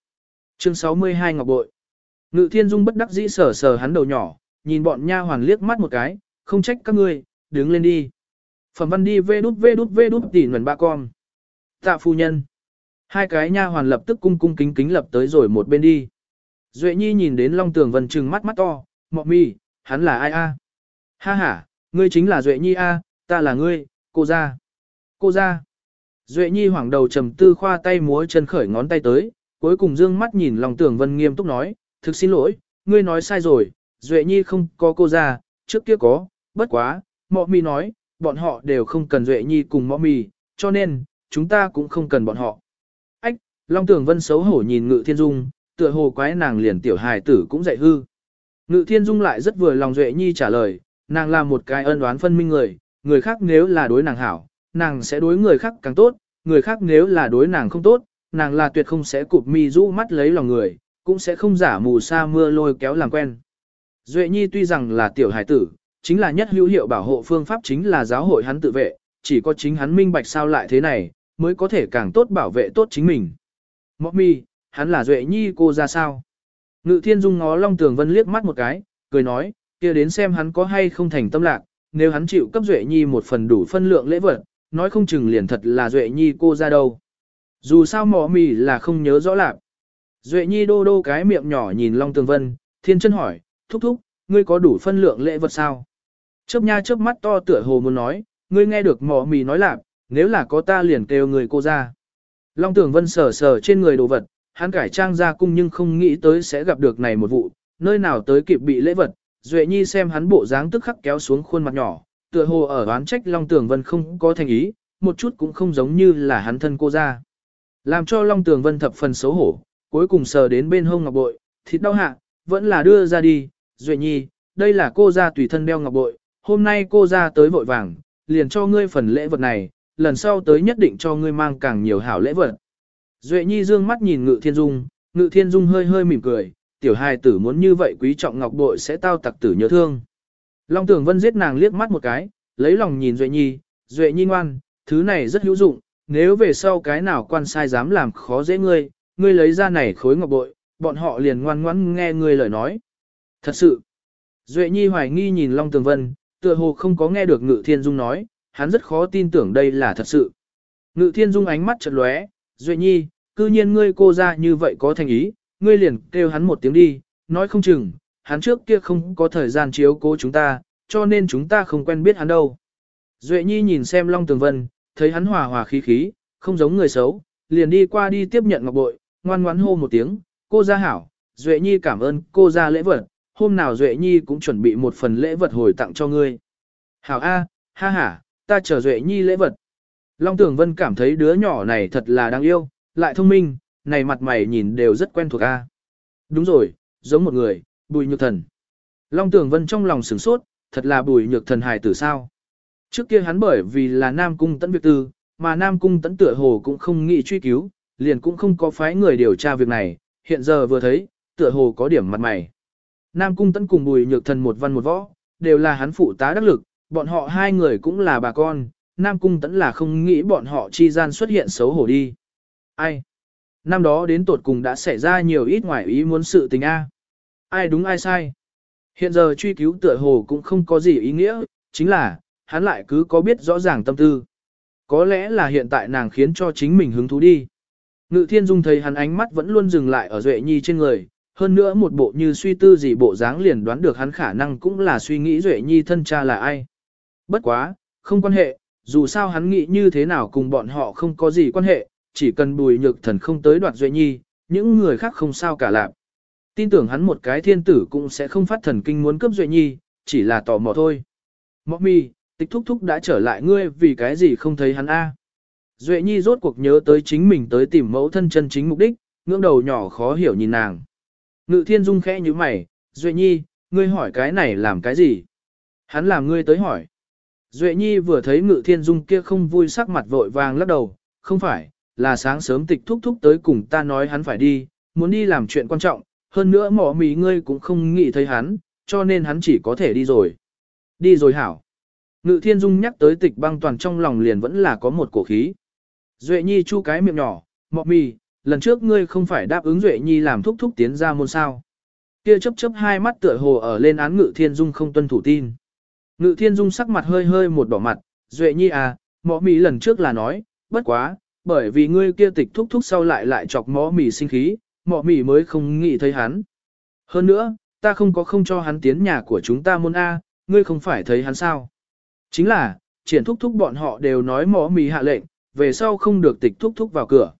[SPEAKER 1] Chương 62 Ngọc Bội Ngự Thiên Dung bất đắc dĩ sờ sờ hắn đầu nhỏ, nhìn bọn nha hoàn liếc mắt một cái, không trách các ngươi, đứng lên đi. Phẩm văn đi vê đút vê đút vê đút tỉ nguồn ba con. Tạ phu nhân. Hai cái nha hoàn lập tức cung cung kính kính lập tới rồi một bên đi. Duệ Nhi nhìn đến Long Tường Vân trừng mắt mắt to, mọ mi, hắn là ai a? Ha ha, ngươi chính là Duệ Nhi a, ta là ngươi, cô ra. Cô ra. Duệ Nhi hoảng đầu trầm tư khoa tay múa chân khởi ngón tay tới, cuối cùng dương mắt nhìn Long Tường Vân nghiêm túc nói, thực xin lỗi, ngươi nói sai rồi, Duệ Nhi không có cô ra, trước kia có, bất quá, mọ mi nói, bọn họ đều không cần Duệ Nhi cùng mõ mì, cho nên, chúng ta cũng không cần bọn họ. Ách, Long tưởng Vân xấu hổ nhìn Ngự Thiên Dung, tựa hồ quái nàng liền tiểu hài tử cũng dạy hư. Ngự Thiên Dung lại rất vừa lòng Duệ Nhi trả lời, nàng là một cái ân đoán phân minh người, người khác nếu là đối nàng hảo, nàng sẽ đối người khác càng tốt, người khác nếu là đối nàng không tốt, nàng là tuyệt không sẽ cụp mi rũ mắt lấy lòng người, cũng sẽ không giả mù sa mưa lôi kéo làm quen. Duệ Nhi tuy rằng là tiểu hài tử, chính là nhất hữu hiệu bảo hộ phương pháp chính là giáo hội hắn tự vệ, chỉ có chính hắn minh bạch sao lại thế này, mới có thể càng tốt bảo vệ tốt chính mình. Mọc mi, hắn là Duệ Nhi cô ra sao? Ngự thiên dung ngó Long Tường Vân liếc mắt một cái, cười nói, kia đến xem hắn có hay không thành tâm lạc, nếu hắn chịu cấp Duệ Nhi một phần đủ phân lượng lễ vật, nói không chừng liền thật là Duệ Nhi cô ra đâu. Dù sao mỏ mì là không nhớ rõ lạc. Duệ Nhi đô đô cái miệng nhỏ nhìn Long Tường Vân, thiên chân hỏi, thúc thúc, ngươi có đủ phân lượng lễ vật sao? Chớp nha chớp mắt to tựa hồ muốn nói, ngươi nghe được mỏ mì nói lạc, nếu là có ta liền kêu người cô ra. Long Tường Vân sờ sờ trên người đồ vật, hắn cải trang ra cung nhưng không nghĩ tới sẽ gặp được này một vụ, nơi nào tới kịp bị lễ vật, Duệ Nhi xem hắn bộ dáng tức khắc kéo xuống khuôn mặt nhỏ, tựa hồ ở oán trách Long Tường Vân không có thành ý, một chút cũng không giống như là hắn thân cô ra. Làm cho Long Tường Vân thập phần xấu hổ, cuối cùng sờ đến bên hông ngọc bội, thịt đau hạ, vẫn là đưa ra đi, Duệ Nhi, đây là cô ra tùy thân đeo ngọc bội, hôm nay cô ra tới vội vàng, liền cho ngươi phần lễ vật này, lần sau tới nhất định cho ngươi mang càng nhiều hảo lễ vật. Duệ Nhi dương mắt nhìn Ngự Thiên Dung, Ngự Thiên Dung hơi hơi mỉm cười, tiểu hài tử muốn như vậy quý trọng ngọc bội sẽ tao tặc tử nhớ thương. Long Tưởng Vân giết nàng liếc mắt một cái, lấy lòng nhìn Duệ Nhi, Duệ Nhi ngoan, thứ này rất hữu dụng, nếu về sau cái nào quan sai dám làm khó dễ ngươi, ngươi lấy ra này khối ngọc bội, bọn họ liền ngoan ngoãn nghe ngươi lời nói. Thật sự, Duệ Nhi hoài nghi nhìn Long Tường Vân, tựa hồ không có nghe được Ngự Thiên Dung nói, hắn rất khó tin tưởng đây là thật sự. Ngự Thiên Dung ánh mắt chợt lóe, Duệ Nhi, cư nhiên ngươi cô ra như vậy có thành ý, ngươi liền kêu hắn một tiếng đi, nói không chừng, hắn trước kia không có thời gian chiếu cố chúng ta, cho nên chúng ta không quen biết hắn đâu. Duệ Nhi nhìn xem Long Tường Vân, thấy hắn hòa hòa khí khí, không giống người xấu, liền đi qua đi tiếp nhận ngọc bội, ngoan ngoãn hô một tiếng, cô ra hảo, Duệ Nhi cảm ơn cô ra lễ vật, hôm nào Duệ Nhi cũng chuẩn bị một phần lễ vật hồi tặng cho ngươi. Hảo A, ha ha, ta chờ Duệ Nhi lễ vật. Long Tường Vân cảm thấy đứa nhỏ này thật là đáng yêu, lại thông minh, này mặt mày nhìn đều rất quen thuộc A. Đúng rồi, giống một người, bùi nhược thần. Long Tường Vân trong lòng sửng sốt, thật là bùi nhược thần hài tử sao. Trước kia hắn bởi vì là Nam Cung tấn việc tư, mà Nam Cung tấn tựa hồ cũng không nghĩ truy cứu, liền cũng không có phái người điều tra việc này, hiện giờ vừa thấy, tựa hồ có điểm mặt mày. Nam Cung tấn cùng bùi nhược thần một văn một võ, đều là hắn phụ tá đắc lực, bọn họ hai người cũng là bà con, Nam Cung tấn là không nghĩ bọn họ chi gian xuất hiện xấu hổ đi. Ai? Năm đó đến tột cùng đã xảy ra nhiều ít ngoại ý muốn sự tình A. Ai đúng ai sai? Hiện giờ truy cứu tựa hồ cũng không có gì ý nghĩa, chính là, hắn lại cứ có biết rõ ràng tâm tư. Có lẽ là hiện tại nàng khiến cho chính mình hứng thú đi. Ngự thiên dung thấy hắn ánh mắt vẫn luôn dừng lại ở Duệ Nhi trên người, hơn nữa một bộ như suy tư gì bộ dáng liền đoán được hắn khả năng cũng là suy nghĩ Duệ Nhi thân cha là ai. Bất quá, không quan hệ, dù sao hắn nghĩ như thế nào cùng bọn họ không có gì quan hệ, chỉ cần bùi nhược thần không tới đoạt Duệ Nhi, những người khác không sao cả lạc. Tin tưởng hắn một cái thiên tử cũng sẽ không phát thần kinh muốn cướp Duệ Nhi, chỉ là tò mò thôi. Mọc mi, tịch thúc thúc đã trở lại ngươi vì cái gì không thấy hắn a? Duệ Nhi rốt cuộc nhớ tới chính mình tới tìm mẫu thân chân chính mục đích, ngưỡng đầu nhỏ khó hiểu nhìn nàng. Ngự thiên dung khẽ như mày, Duệ Nhi, ngươi hỏi cái này làm cái gì? Hắn làm ngươi tới hỏi. Duệ Nhi vừa thấy ngự thiên dung kia không vui sắc mặt vội vàng lắc đầu, không phải, là sáng sớm tịch thúc thúc tới cùng ta nói hắn phải đi, muốn đi làm chuyện quan trọng, hơn nữa mỏ mì ngươi cũng không nghĩ thấy hắn, cho nên hắn chỉ có thể đi rồi. Đi rồi hảo. Ngự thiên dung nhắc tới tịch băng toàn trong lòng liền vẫn là có một cổ khí. Duệ nhi chu cái miệng nhỏ, mọ mì, lần trước ngươi không phải đáp ứng Duệ nhi làm thúc thúc tiến ra môn sao. Kia chấp chấp hai mắt tựa hồ ở lên án ngự thiên dung không tuân thủ tin. Ngự thiên dung sắc mặt hơi hơi một đỏ mặt, Duệ nhi à, mỏ mì lần trước là nói, bất quá, bởi vì ngươi kia tịch thúc thúc sau lại lại chọc mỏ mì sinh khí, mỏ mì mới không nghĩ thấy hắn. Hơn nữa, ta không có không cho hắn tiến nhà của chúng ta môn A, ngươi không phải thấy hắn sao. Chính là, triển thúc thúc bọn họ đều nói mỏ mì hạ lệnh, về sau không được tịch thúc thúc vào cửa.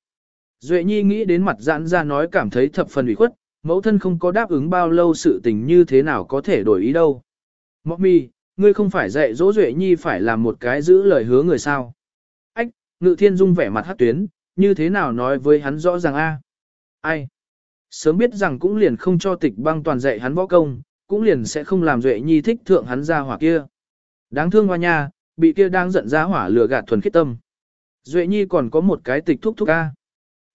[SPEAKER 1] Duệ nhi nghĩ đến mặt giãn ra nói cảm thấy thập phần ủy khuất, mẫu thân không có đáp ứng bao lâu sự tình như thế nào có thể đổi ý đâu. Mọc mi, ngươi không phải dạy dỗ Duệ Nhi phải làm một cái giữ lời hứa người sao. Ách, ngự thiên dung vẻ mặt hát tuyến, như thế nào nói với hắn rõ ràng a Ai? Sớm biết rằng cũng liền không cho tịch băng toàn dạy hắn võ công, cũng liền sẽ không làm Duệ Nhi thích thượng hắn ra hỏa kia. Đáng thương hoa nha, bị kia đang giận ra hỏa lừa gạt thuần khiết tâm. Duệ Nhi còn có một cái tịch thúc thúc a.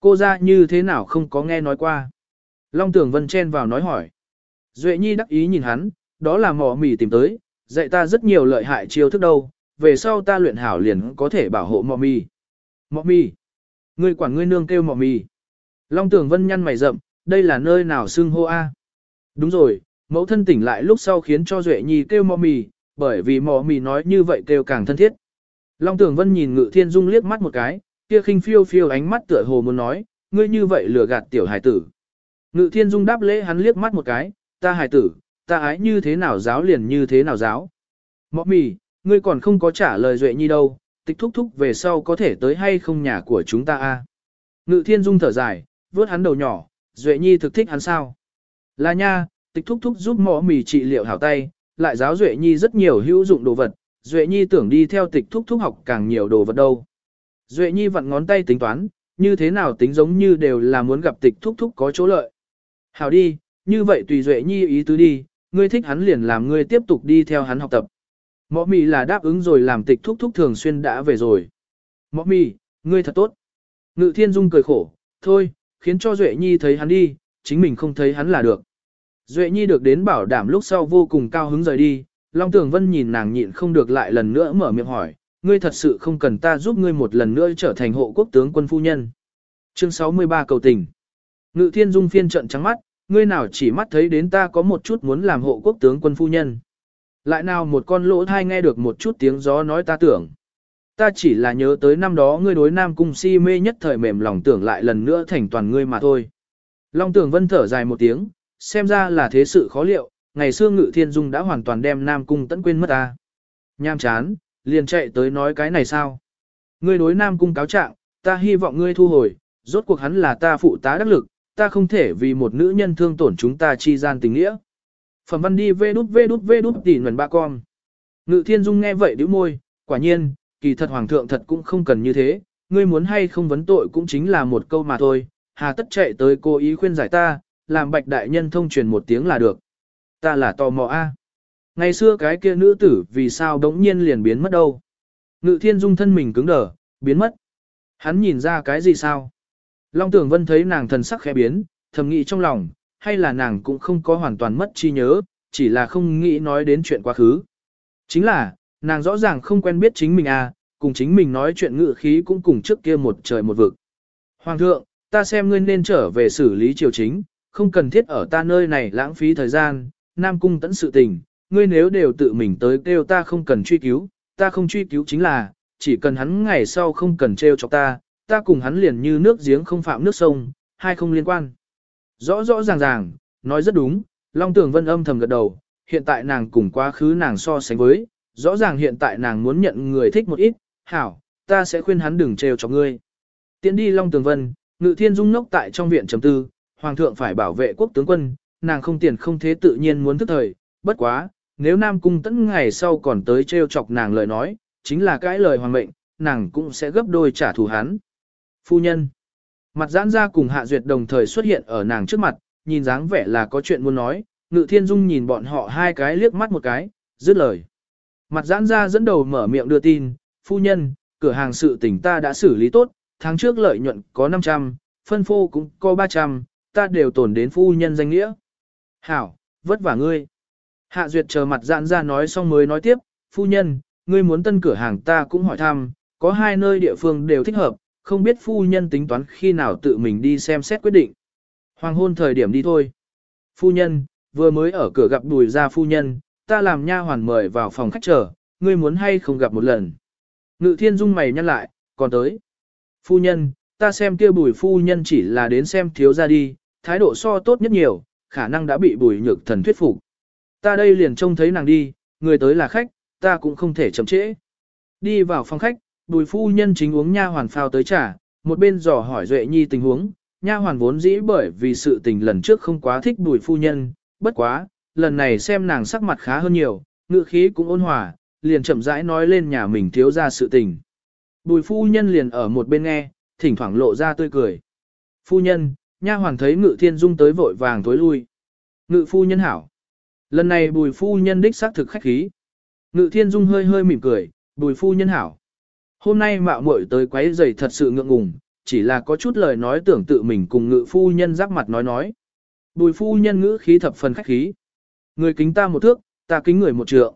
[SPEAKER 1] Cô ra như thế nào không có nghe nói qua. Long Tưởng Vân chen vào nói hỏi. Duệ Nhi đắc ý nhìn hắn, đó là mỏ mì tìm tới, dạy ta rất nhiều lợi hại chiêu thức đâu, về sau ta luyện hảo liền có thể bảo hộ mỏ mì. Mỏ mì. Ngươi quản ngươi nương kêu mỏ mì. Long Tưởng Vân nhăn mày rậm, đây là nơi nào xưng hô a? Đúng rồi, mẫu thân tỉnh lại lúc sau khiến cho Duệ Nhi kêu mỏ mì, bởi vì mỏ mì nói như vậy kêu càng thân thiết. Long Tưởng Vân nhìn Ngự Thiên Dung liếc mắt một cái, kia khinh phiêu phiêu ánh mắt tựa hồ muốn nói, ngươi như vậy lừa gạt tiểu hài tử. Ngự thiên dung đáp lễ hắn liếc mắt một cái, ta hài tử, ta ái như thế nào giáo liền như thế nào giáo. Mọ mì, ngươi còn không có trả lời duệ nhi đâu, tịch thúc thúc về sau có thể tới hay không nhà của chúng ta a? Ngự thiên dung thở dài, vớt hắn đầu nhỏ, duệ nhi thực thích hắn sao? Là nha, tịch thúc thúc giúp mọ mì trị liệu hảo tay, lại giáo duệ nhi rất nhiều hữu dụng đồ vật, duệ nhi tưởng đi theo tịch thúc thúc học càng nhiều đồ vật đâu. Duệ nhi vặn ngón tay tính toán, như thế nào tính giống như đều là muốn gặp tịch thúc thúc có chỗ lợi. Hảo đi, như vậy tùy Duệ Nhi ý tứ đi, ngươi thích hắn liền làm ngươi tiếp tục đi theo hắn học tập. Mọ mì là đáp ứng rồi làm tịch thúc thúc thường xuyên đã về rồi. Mọ mì, ngươi thật tốt. Ngự thiên dung cười khổ, thôi, khiến cho Duệ Nhi thấy hắn đi, chính mình không thấy hắn là được. Duệ Nhi được đến bảo đảm lúc sau vô cùng cao hứng rời đi, Long Tường Vân nhìn nàng nhịn không được lại lần nữa mở miệng hỏi, ngươi thật sự không cần ta giúp ngươi một lần nữa trở thành hộ quốc tướng quân phu nhân. Chương 63 cầu tình. Ngự thiên dung phiên trận trắng mắt, ngươi nào chỉ mắt thấy đến ta có một chút muốn làm hộ quốc tướng quân phu nhân. Lại nào một con lỗ thai nghe được một chút tiếng gió nói ta tưởng. Ta chỉ là nhớ tới năm đó ngươi đối nam cung si mê nhất thời mềm lòng tưởng lại lần nữa thành toàn ngươi mà thôi. Long tưởng vân thở dài một tiếng, xem ra là thế sự khó liệu, ngày xưa ngự thiên dung đã hoàn toàn đem nam cung tẫn quên mất ta. Nham chán, liền chạy tới nói cái này sao? Ngươi đối nam cung cáo trạng, ta hy vọng ngươi thu hồi, rốt cuộc hắn là ta phụ tá đắc lực, ta không thể vì một nữ nhân thương tổn chúng ta chi gian tình nghĩa. Phẩm văn đi vê đút vê đút vê đút tỉ nguồn ba con. Ngự thiên dung nghe vậy đứa môi, quả nhiên, kỳ thật hoàng thượng thật cũng không cần như thế, ngươi muốn hay không vấn tội cũng chính là một câu mà thôi, hà tất chạy tới cố ý khuyên giải ta, làm bạch đại nhân thông truyền một tiếng là được. Ta là tò mò a. Ngày xưa cái kia nữ tử vì sao đống nhiên liền biến mất đâu. Ngự thiên dung thân mình cứng đờ, biến mất. Hắn nhìn ra cái gì sao? Long Tưởng Vân thấy nàng thần sắc khẽ biến, thầm nghĩ trong lòng, hay là nàng cũng không có hoàn toàn mất trí nhớ, chỉ là không nghĩ nói đến chuyện quá khứ. Chính là, nàng rõ ràng không quen biết chính mình à, cùng chính mình nói chuyện ngự khí cũng cùng trước kia một trời một vực. Hoàng thượng, ta xem ngươi nên trở về xử lý triều chính, không cần thiết ở ta nơi này lãng phí thời gian, Nam Cung tẫn sự tình, ngươi nếu đều tự mình tới kêu ta không cần truy cứu, ta không truy cứu chính là, chỉ cần hắn ngày sau không cần trêu chọc ta, ta cùng hắn liền như nước giếng không phạm nước sông, hai không liên quan. Rõ rõ ràng ràng, nói rất đúng, Long Tường Vân âm thầm gật đầu, hiện tại nàng cùng quá khứ nàng so sánh với, rõ ràng hiện tại nàng muốn nhận người thích một ít, hảo, ta sẽ khuyên hắn đừng trêu chọc ngươi. Tiến đi Long Tường Vân, Ngự Thiên Dung nốc tại trong viện trầm tư, Hoàng thượng phải bảo vệ quốc tướng quân, nàng không tiền không thế tự nhiên muốn thức thời, bất quá, nếu Nam Cung tấn ngày sau còn tới trêu chọc nàng lời nói, chính là cái lời hoàng mệnh, nàng cũng sẽ gấp đôi trả thù hắn. Phu nhân. Mặt giãn ra cùng Hạ Duyệt đồng thời xuất hiện ở nàng trước mặt, nhìn dáng vẻ là có chuyện muốn nói, Ngự Thiên Dung nhìn bọn họ hai cái liếc mắt một cái, dứt lời. Mặt giãn ra dẫn đầu mở miệng đưa tin, phu nhân, cửa hàng sự tỉnh ta đã xử lý tốt, tháng trước lợi nhuận có 500, phân phô cũng có 300, ta đều tổn đến phu nhân danh nghĩa. Hảo, vất vả ngươi. Hạ Duyệt chờ mặt giãn ra nói xong mới nói tiếp, phu nhân, ngươi muốn tân cửa hàng ta cũng hỏi thăm, có hai nơi địa phương đều thích hợp, không biết phu nhân tính toán khi nào tự mình đi xem xét quyết định. Hoàng hôn thời điểm đi thôi. Phu nhân, vừa mới ở cửa gặp đùi ra phu nhân, ta làm nha hoàn mời vào phòng khách chờ, ngươi muốn hay không gặp một lần. Ngự thiên dung mày nhăn lại, còn tới. Phu nhân, ta xem kia bùi phu nhân chỉ là đến xem thiếu ra đi, thái độ so tốt nhất nhiều, khả năng đã bị bùi nhược thần thuyết phục. Ta đây liền trông thấy nàng đi, người tới là khách, ta cũng không thể chậm trễ. Đi vào phòng khách, bùi phu nhân chính uống nha hoàn phao tới trà, một bên dò hỏi Duệ Nhi tình huống, nha hoàn vốn dĩ bởi vì sự tình lần trước không quá thích bùi phu nhân, bất quá, lần này xem nàng sắc mặt khá hơn nhiều, ngữ khí cũng ôn hòa, liền chậm rãi nói lên nhà mình thiếu ra sự tình. Bùi phu nhân liền ở một bên nghe, thỉnh thoảng lộ ra tươi cười. Phu nhân, nha hoàn thấy ngự thiên dung tới vội vàng tối lui. Ngự phu nhân hảo. Lần này bùi phu nhân đích xác thực khách khí. Ngự thiên dung hơi hơi mỉm cười, bùi phu nhân hảo. Hôm nay mạo muội tới quấy giày thật sự ngượng ngùng, chỉ là có chút lời nói tưởng tự mình cùng ngự phu nhân giáp mặt nói nói. Bùi phu nhân ngữ khí thập phần khách khí. Người kính ta một thước, ta kính người một trượng.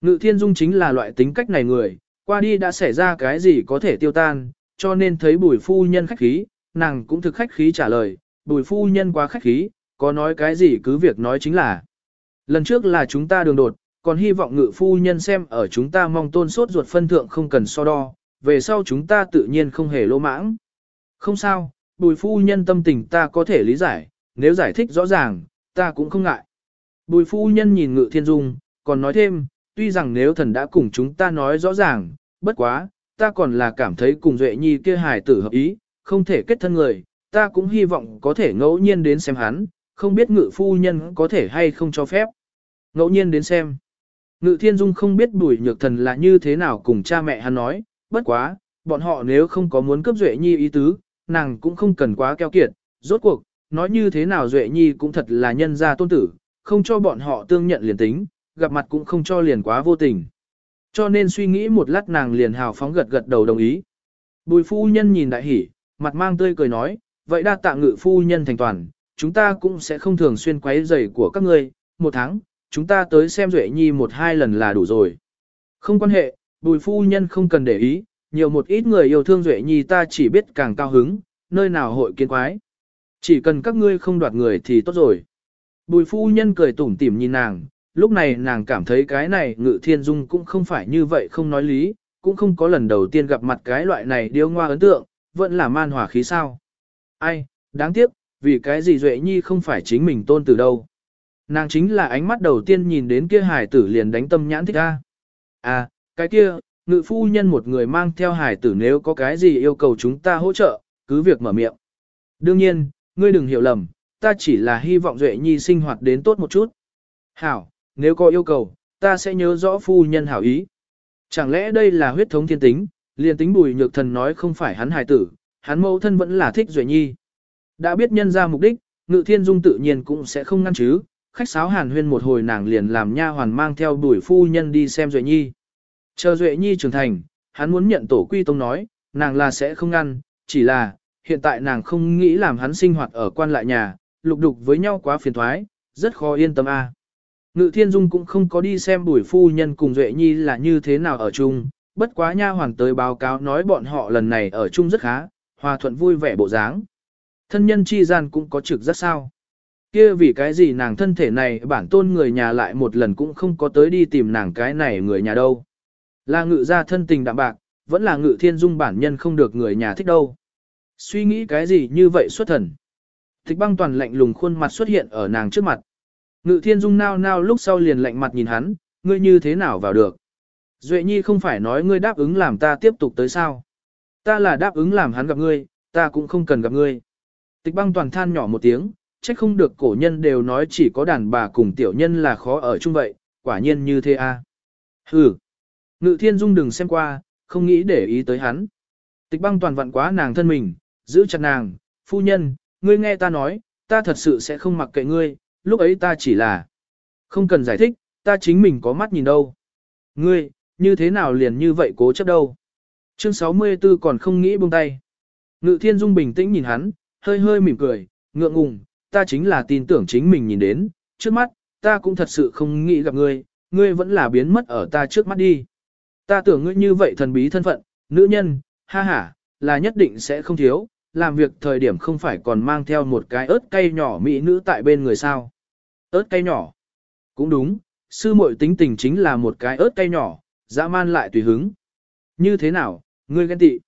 [SPEAKER 1] Ngự thiên dung chính là loại tính cách này người, qua đi đã xảy ra cái gì có thể tiêu tan, cho nên thấy bùi phu nhân khách khí, nàng cũng thực khách khí trả lời, bùi phu nhân quá khách khí, có nói cái gì cứ việc nói chính là. Lần trước là chúng ta đường đột, còn hy vọng ngự phu nhân xem ở chúng ta mong tôn sốt ruột phân thượng không cần so đo, về sau chúng ta tự nhiên không hề lỗ mãng. Không sao, bùi phu nhân tâm tình ta có thể lý giải, nếu giải thích rõ ràng, ta cũng không ngại. Bùi phu nhân nhìn ngự thiên dung, còn nói thêm, tuy rằng nếu thần đã cùng chúng ta nói rõ ràng, bất quá, ta còn là cảm thấy cùng Duệ Nhi kia hài tử hợp ý, không thể kết thân người, ta cũng hy vọng có thể ngẫu nhiên đến xem hắn, không biết ngự phu nhân có thể hay không cho phép. Ngẫu nhiên đến xem. Ngự thiên dung không biết bùi nhược thần là như thế nào cùng cha mẹ hắn nói, bất quá, bọn họ nếu không có muốn cướp Duệ Nhi ý tứ, nàng cũng không cần quá keo kiệt, rốt cuộc, nói như thế nào Duệ Nhi cũng thật là nhân gia tôn tử, không cho bọn họ tương nhận liền tính, gặp mặt cũng không cho liền quá vô tình. Cho nên suy nghĩ một lát nàng liền hào phóng gật gật đầu đồng ý. Bùi phu nhân nhìn đại hỉ, mặt mang tươi cười nói, vậy đa tạ ngự phu nhân thành toàn, chúng ta cũng sẽ không thường xuyên quấy rầy của các ngươi, một tháng, chúng ta tới xem Duệ Nhi một hai lần là đủ rồi. Không quan hệ, bùi phu nhân không cần để ý, nhiều một ít người yêu thương Duệ Nhi ta chỉ biết càng cao hứng, nơi nào hội kiến quái. Chỉ cần các ngươi không đoạt người thì tốt rồi. Bùi phu nhân cười tủm tỉm nhìn nàng, lúc này nàng cảm thấy cái này ngự thiên dung cũng không phải như vậy không nói lý, cũng không có lần đầu tiên gặp mặt cái loại này điêu ngoa ấn tượng, vẫn là man hỏa khí sao. Ai, đáng tiếc, vì cái gì Duệ Nhi không phải chính mình tôn từ đâu. Nàng chính là ánh mắt đầu tiên nhìn đến kia hải tử liền đánh tâm nhãn thích ra. À, cái kia, ngự phu nhân một người mang theo hải tử nếu có cái gì yêu cầu chúng ta hỗ trợ, cứ việc mở miệng. Đương nhiên, ngươi đừng hiểu lầm, ta chỉ là hy vọng Duệ Nhi sinh hoạt đến tốt một chút. Hảo, nếu có yêu cầu, ta sẽ nhớ rõ phu nhân hảo ý. Chẳng lẽ đây là huyết thống thiên tính, liền tính bùi nhược thần nói không phải hắn hài tử, hắn mẫu thân vẫn là thích Duệ Nhi. Đã biết nhân ra mục đích, ngự thiên dung tự nhiên cũng sẽ không ngăn chứ, khách sáo hàn huyên một hồi nàng liền làm nha hoàn mang theo đuổi phu nhân đi xem Duệ Nhi. Chờ Duệ Nhi trưởng thành, hắn muốn nhận tổ quy tông nói, nàng là sẽ không ngăn, chỉ là, hiện tại nàng không nghĩ làm hắn sinh hoạt ở quan lại nhà, lục đục với nhau quá phiền thoái, rất khó yên tâm a. Ngự Thiên Dung cũng không có đi xem đuổi phu nhân cùng Duệ Nhi là như thế nào ở chung, bất quá nha hoàn tới báo cáo nói bọn họ lần này ở chung rất khá, hòa thuận vui vẻ bộ dáng. Thân nhân chi gian cũng có trực rất sao. Kia vì cái gì nàng thân thể này bản tôn người nhà lại một lần cũng không có tới đi tìm nàng cái này người nhà đâu. Là ngự gia thân tình đạm bạc, vẫn là ngự thiên dung bản nhân không được người nhà thích đâu. Suy nghĩ cái gì như vậy xuất thần. Thích băng toàn lạnh lùng khuôn mặt xuất hiện ở nàng trước mặt. Ngự thiên dung nao nao lúc sau liền lạnh mặt nhìn hắn, ngươi như thế nào vào được. Duệ nhi không phải nói ngươi đáp ứng làm ta tiếp tục tới sao. Ta là đáp ứng làm hắn gặp ngươi, ta cũng không cần gặp ngươi. Tịch băng toàn than nhỏ một tiếng, trách không được cổ nhân đều nói chỉ có đàn bà cùng tiểu nhân là khó ở chung vậy, quả nhiên như thế a. À. Hừ. Ngự thiên dung đừng xem qua, không nghĩ để ý tới hắn. Tịch băng toàn vặn quá nàng thân mình, giữ chặt nàng, phu nhân, ngươi nghe ta nói, ta thật sự sẽ không mặc kệ ngươi, lúc ấy ta chỉ là không cần giải thích, ta chính mình có mắt nhìn đâu. Ngươi, như thế nào liền như vậy cố chấp đâu. Chương 64 còn không nghĩ buông tay. Ngự thiên dung bình tĩnh nhìn hắn, hơi hơi mỉm cười, ngượng ngùng, ta chính là tin tưởng chính mình nhìn đến, trước mắt, ta cũng thật sự không nghĩ gặp ngươi, ngươi vẫn là biến mất ở ta trước mắt đi. Ta tưởng ngươi như vậy thần bí thân phận, nữ nhân, ha ha, là nhất định sẽ không thiếu, làm việc thời điểm không phải còn mang theo một cái ớt cay nhỏ mỹ nữ tại bên người sao. ớt cay nhỏ. Cũng đúng, sư muội tính tình chính là một cái ớt cay nhỏ, dã man lại tùy hứng. Như thế nào, ngươi ghen tị?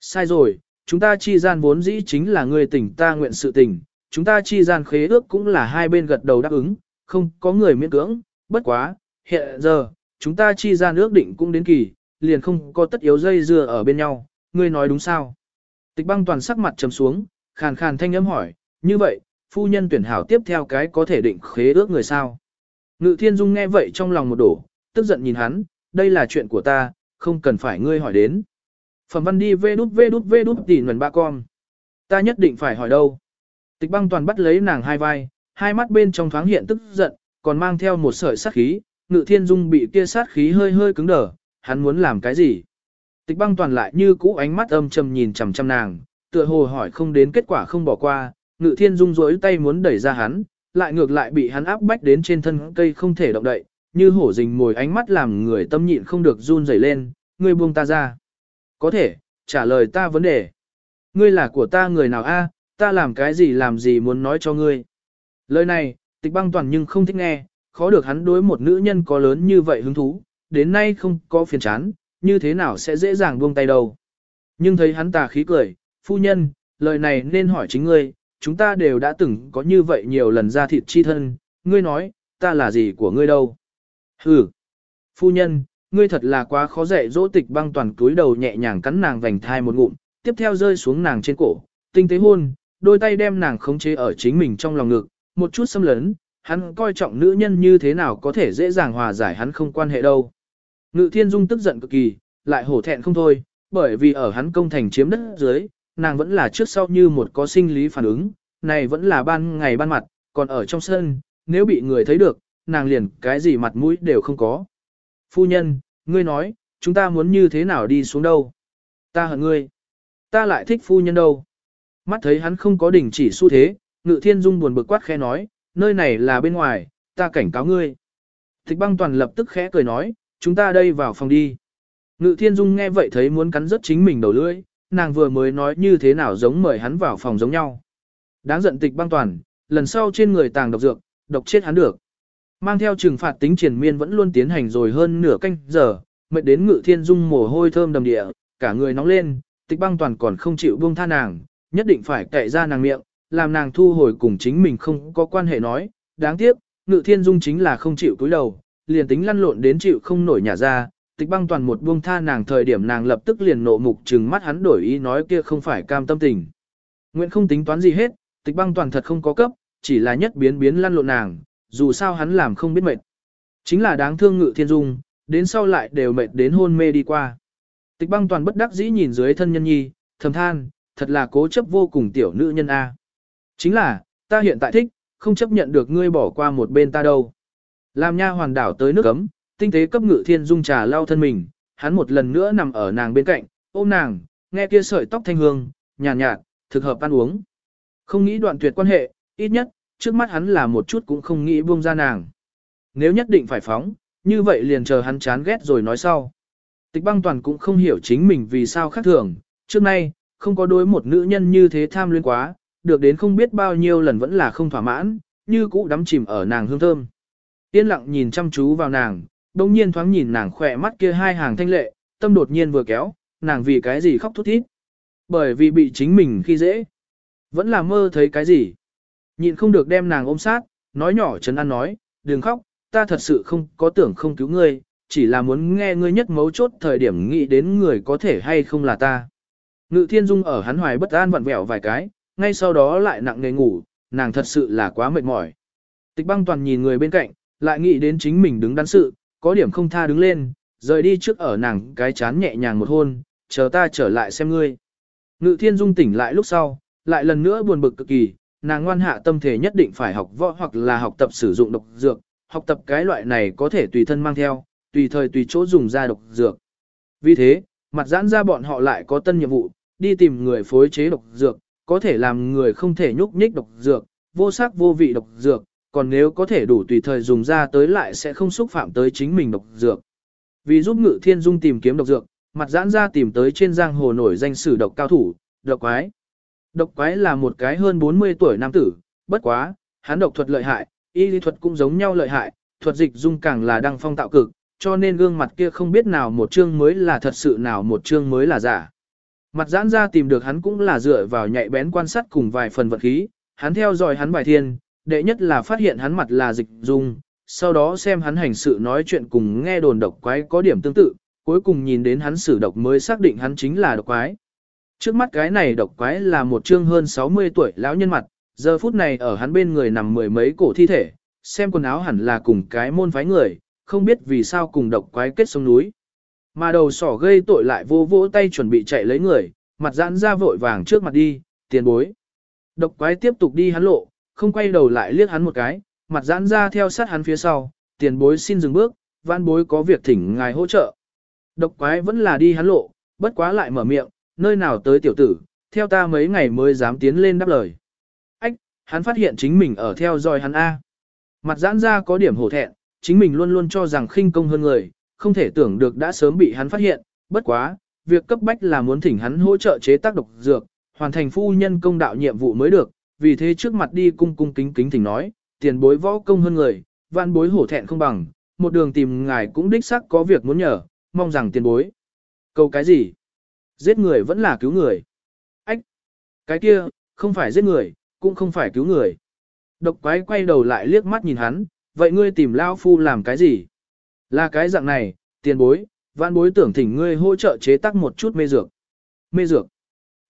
[SPEAKER 1] Sai rồi, chúng ta chi gian vốn dĩ chính là người tỉnh ta nguyện sự tình, chúng ta chi gian khế ước cũng là hai bên gật đầu đáp ứng, không có người miễn cưỡng, bất quá, hiện giờ, chúng ta chi gian ước định cũng đến kỳ, liền không có tất yếu dây dưa ở bên nhau, ngươi nói đúng sao? Tịch băng toàn sắc mặt trầm xuống, khàn khàn thanh âm hỏi, như vậy, phu nhân tuyển hảo tiếp theo cái có thể định khế ước người sao? Ngự thiên dung nghe vậy trong lòng một đổ, tức giận nhìn hắn, đây là chuyện của ta, không cần phải ngươi hỏi đến. Phẩm văn đi vê đút vê đút vê đút tỉ nguồn ba con. Ta nhất định phải hỏi đâu. Tịch băng toàn bắt lấy nàng hai vai, hai mắt bên trong thoáng hiện tức giận, còn mang theo một sợi sát khí, ngự thiên dung bị kia sát khí hơi hơi cứng đờ, hắn muốn làm cái gì? Tịch băng toàn lại như cũ ánh mắt âm trầm nhìn chằm chằm nàng, tựa hồ hỏi không đến kết quả không bỏ qua, ngự thiên dung rối tay muốn đẩy ra hắn, lại ngược lại bị hắn áp bách đến trên thân cây không thể động đậy, như hổ rình mồi ánh mắt làm người tâm nhịn không được run rẩy lên, ngươi buông ta ra. Có thể, trả lời ta vấn đề. Ngươi là của ta người nào a? ta làm cái gì làm gì muốn nói cho ngươi. Lời này, tịch băng toàn nhưng không thích nghe, khó được hắn đối một nữ nhân có lớn như vậy hứng thú, đến nay không có phiền chán, như thế nào sẽ dễ dàng buông tay đâu. Nhưng thấy hắn tà khí cười, phu nhân, lời này nên hỏi chính ngươi, chúng ta đều đã từng có như vậy nhiều lần ra thịt chi thân, ngươi nói, ta là gì của ngươi đâu. Hừ, phu nhân, ngươi thật là quá khó dạy dỗ tịch băng toàn cúi đầu nhẹ nhàng cắn nàng vành thai một ngụm, tiếp theo rơi xuống nàng trên cổ, tinh tế hôn, đôi tay đem nàng khống chế ở chính mình trong lòng ngực, một chút xâm lấn, hắn coi trọng nữ nhân như thế nào có thể dễ dàng hòa giải hắn không quan hệ đâu. Ngự thiên dung tức giận cực kỳ, lại hổ thẹn không thôi, bởi vì ở hắn công thành chiếm đất dưới, nàng vẫn là trước sau như một có sinh lý phản ứng, này vẫn là ban ngày ban mặt, còn ở trong sân, nếu bị người thấy được, nàng liền cái gì mặt mũi đều không có. Phu nhân, ngươi nói, chúng ta muốn như thế nào đi xuống đâu? Ta hận ngươi. Ta lại thích phu nhân đâu? Mắt thấy hắn không có đỉnh chỉ xu thế, ngự thiên dung buồn bực quát khẽ nói, nơi này là bên ngoài, ta cảnh cáo ngươi. Thích băng toàn lập tức khẽ cười nói, chúng ta đây vào phòng đi. Ngự thiên dung nghe vậy thấy muốn cắn rớt chính mình đầu lưỡi, nàng vừa mới nói như thế nào giống mời hắn vào phòng giống nhau. Đáng giận tịch băng toàn, lần sau trên người tàng độc dược, độc chết hắn được. Mang theo trừng phạt tính triển miên vẫn luôn tiến hành rồi hơn nửa canh giờ, mệt đến ngự thiên dung mồ hôi thơm đầm địa, cả người nóng lên, tịch băng toàn còn không chịu buông tha nàng, nhất định phải cậy ra nàng miệng, làm nàng thu hồi cùng chính mình không có quan hệ nói, đáng tiếc, ngự thiên dung chính là không chịu cúi đầu, liền tính lăn lộn đến chịu không nổi nhà ra, tịch băng toàn một buông tha nàng thời điểm nàng lập tức liền nộ mục trừng mắt hắn đổi ý nói kia không phải cam tâm tình. Nguyện không tính toán gì hết, tịch băng toàn thật không có cấp, chỉ là nhất biến biến lăn lộn nàng, dù sao hắn làm không biết mệt. Chính là đáng thương ngự thiên dung, đến sau lại đều mệt đến hôn mê đi qua. Tịch băng toàn bất đắc dĩ nhìn dưới thân nhân nhi, thầm than, thật là cố chấp vô cùng tiểu nữ nhân A. Chính là, ta hiện tại thích, không chấp nhận được ngươi bỏ qua một bên ta đâu. Làm nha hoàn đảo tới nước cấm, tinh tế cấp ngự thiên dung trà lau thân mình, hắn một lần nữa nằm ở nàng bên cạnh, ôm nàng, nghe kia sợi tóc thanh hương, nhàn nhạt, nhạt, thực hợp ăn uống. Không nghĩ đoạn tuyệt quan hệ, ít nhất, trước mắt hắn là một chút cũng không nghĩ buông ra nàng. Nếu nhất định phải phóng, như vậy liền chờ hắn chán ghét rồi nói sau. Tịch băng toàn cũng không hiểu chính mình vì sao khác thường, trước nay, không có đối một nữ nhân như thế tham luyến quá, được đến không biết bao nhiêu lần vẫn là không thỏa mãn, như cũ đắm chìm ở nàng hương thơm. Yên lặng nhìn chăm chú vào nàng, đồng nhiên thoáng nhìn nàng khỏe mắt kia hai hàng thanh lệ, tâm đột nhiên vừa kéo, nàng vì cái gì khóc thút thít. Bởi vì bị chính mình khi dễ. Vẫn là mơ thấy cái gì. Nhịn không được đem nàng ôm sát, nói nhỏ chấn an nói, đừng khóc, ta thật sự không có tưởng không cứu ngươi, chỉ là muốn nghe ngươi nhất mấu chốt thời điểm nghĩ đến người có thể hay không là ta. Ngự thiên dung ở hắn hoài bất an vặn vẹo vài cái, ngay sau đó lại nặng nề ngủ, nàng thật sự là quá mệt mỏi. Tịch băng toàn nhìn người bên cạnh, lại nghĩ đến chính mình đứng đắn sự, có điểm không tha đứng lên, rời đi trước ở nàng cái chán nhẹ nhàng một hôn, chờ ta trở lại xem ngươi. Ngự thiên dung tỉnh lại lúc sau, lại lần nữa buồn bực cực kỳ, nàng ngoan hạ tâm thể nhất định phải học võ hoặc là học tập sử dụng độc dược, học tập cái loại này có thể tùy thân mang theo, tùy thời tùy chỗ dùng ra độc dược. Vì thế, mặt giãn ra bọn họ lại có tân nhiệm vụ, đi tìm người phối chế độc dược, có thể làm người không thể nhúc nhích độc dược, vô sắc vô vị độc dược, còn nếu có thể đủ tùy thời dùng ra tới lại sẽ không xúc phạm tới chính mình độc dược. Vì giúp Ngự Thiên Dung tìm kiếm độc dược, mặt giãn ra tìm tới trên giang hồ nổi danh sử độc cao thủ, độc quái. Độc quái là một cái hơn 40 tuổi nam tử, bất quá, hắn độc thuật lợi hại, y lý thuật cũng giống nhau lợi hại, thuật dịch dung càng là đăng phong tạo cực, cho nên gương mặt kia không biết nào một chương mới là thật sự nào một chương mới là giả. Mặt giãn ra tìm được hắn cũng là dựa vào nhạy bén quan sát cùng vài phần vật khí, hắn theo dõi hắn bài thiên, đệ nhất là phát hiện hắn mặt là dịch dung, sau đó xem hắn hành sự nói chuyện cùng nghe đồn độc quái có điểm tương tự, cuối cùng nhìn đến hắn sử độc mới xác định hắn chính là độc quái. Trước mắt cái này độc quái là một trương hơn 60 tuổi lão nhân mặt, giờ phút này ở hắn bên người nằm mười mấy cổ thi thể, xem quần áo hẳn là cùng cái môn phái người, không biết vì sao cùng độc quái kết sông núi. Mà đầu sỏ gây tội lại vô vỗ tay chuẩn bị chạy lấy người, mặt giãn ra vội vàng trước mặt đi, tiền bối. Độc quái tiếp tục đi hắn lộ, không quay đầu lại liếc hắn một cái, mặt giãn ra theo sát hắn phía sau, tiền bối xin dừng bước, văn bối có việc thỉnh ngài hỗ trợ. Độc quái vẫn là đi hắn lộ, bất quá lại mở miệng, nơi nào tới tiểu tử, theo ta mấy ngày mới dám tiến lên đáp lời. Ách, hắn phát hiện chính mình ở theo dõi hắn A. Mặt giãn ra có điểm hổ thẹn, chính mình luôn luôn cho rằng khinh công hơn người, không thể tưởng được đã sớm bị hắn phát hiện, bất quá, việc cấp bách là muốn thỉnh hắn hỗ trợ chế tác độc dược, hoàn thành phu nhân công đạo nhiệm vụ mới được, vì thế trước mặt đi cung cung kính kính thỉnh nói, tiền bối võ công hơn người, vạn bối hổ thẹn không bằng, một đường tìm ngài cũng đích xác có việc muốn nhờ, mong rằng tiền bối. Câu cái gì? Giết người vẫn là cứu người. Ách! Cái kia, không phải giết người, cũng không phải cứu người. Độc quái quay đầu lại liếc mắt nhìn hắn, vậy ngươi tìm Lao Phu làm cái gì? Là cái dạng này, tiền bối, vạn bối tưởng thỉnh ngươi hỗ trợ chế tác một chút mê dược. Mê dược.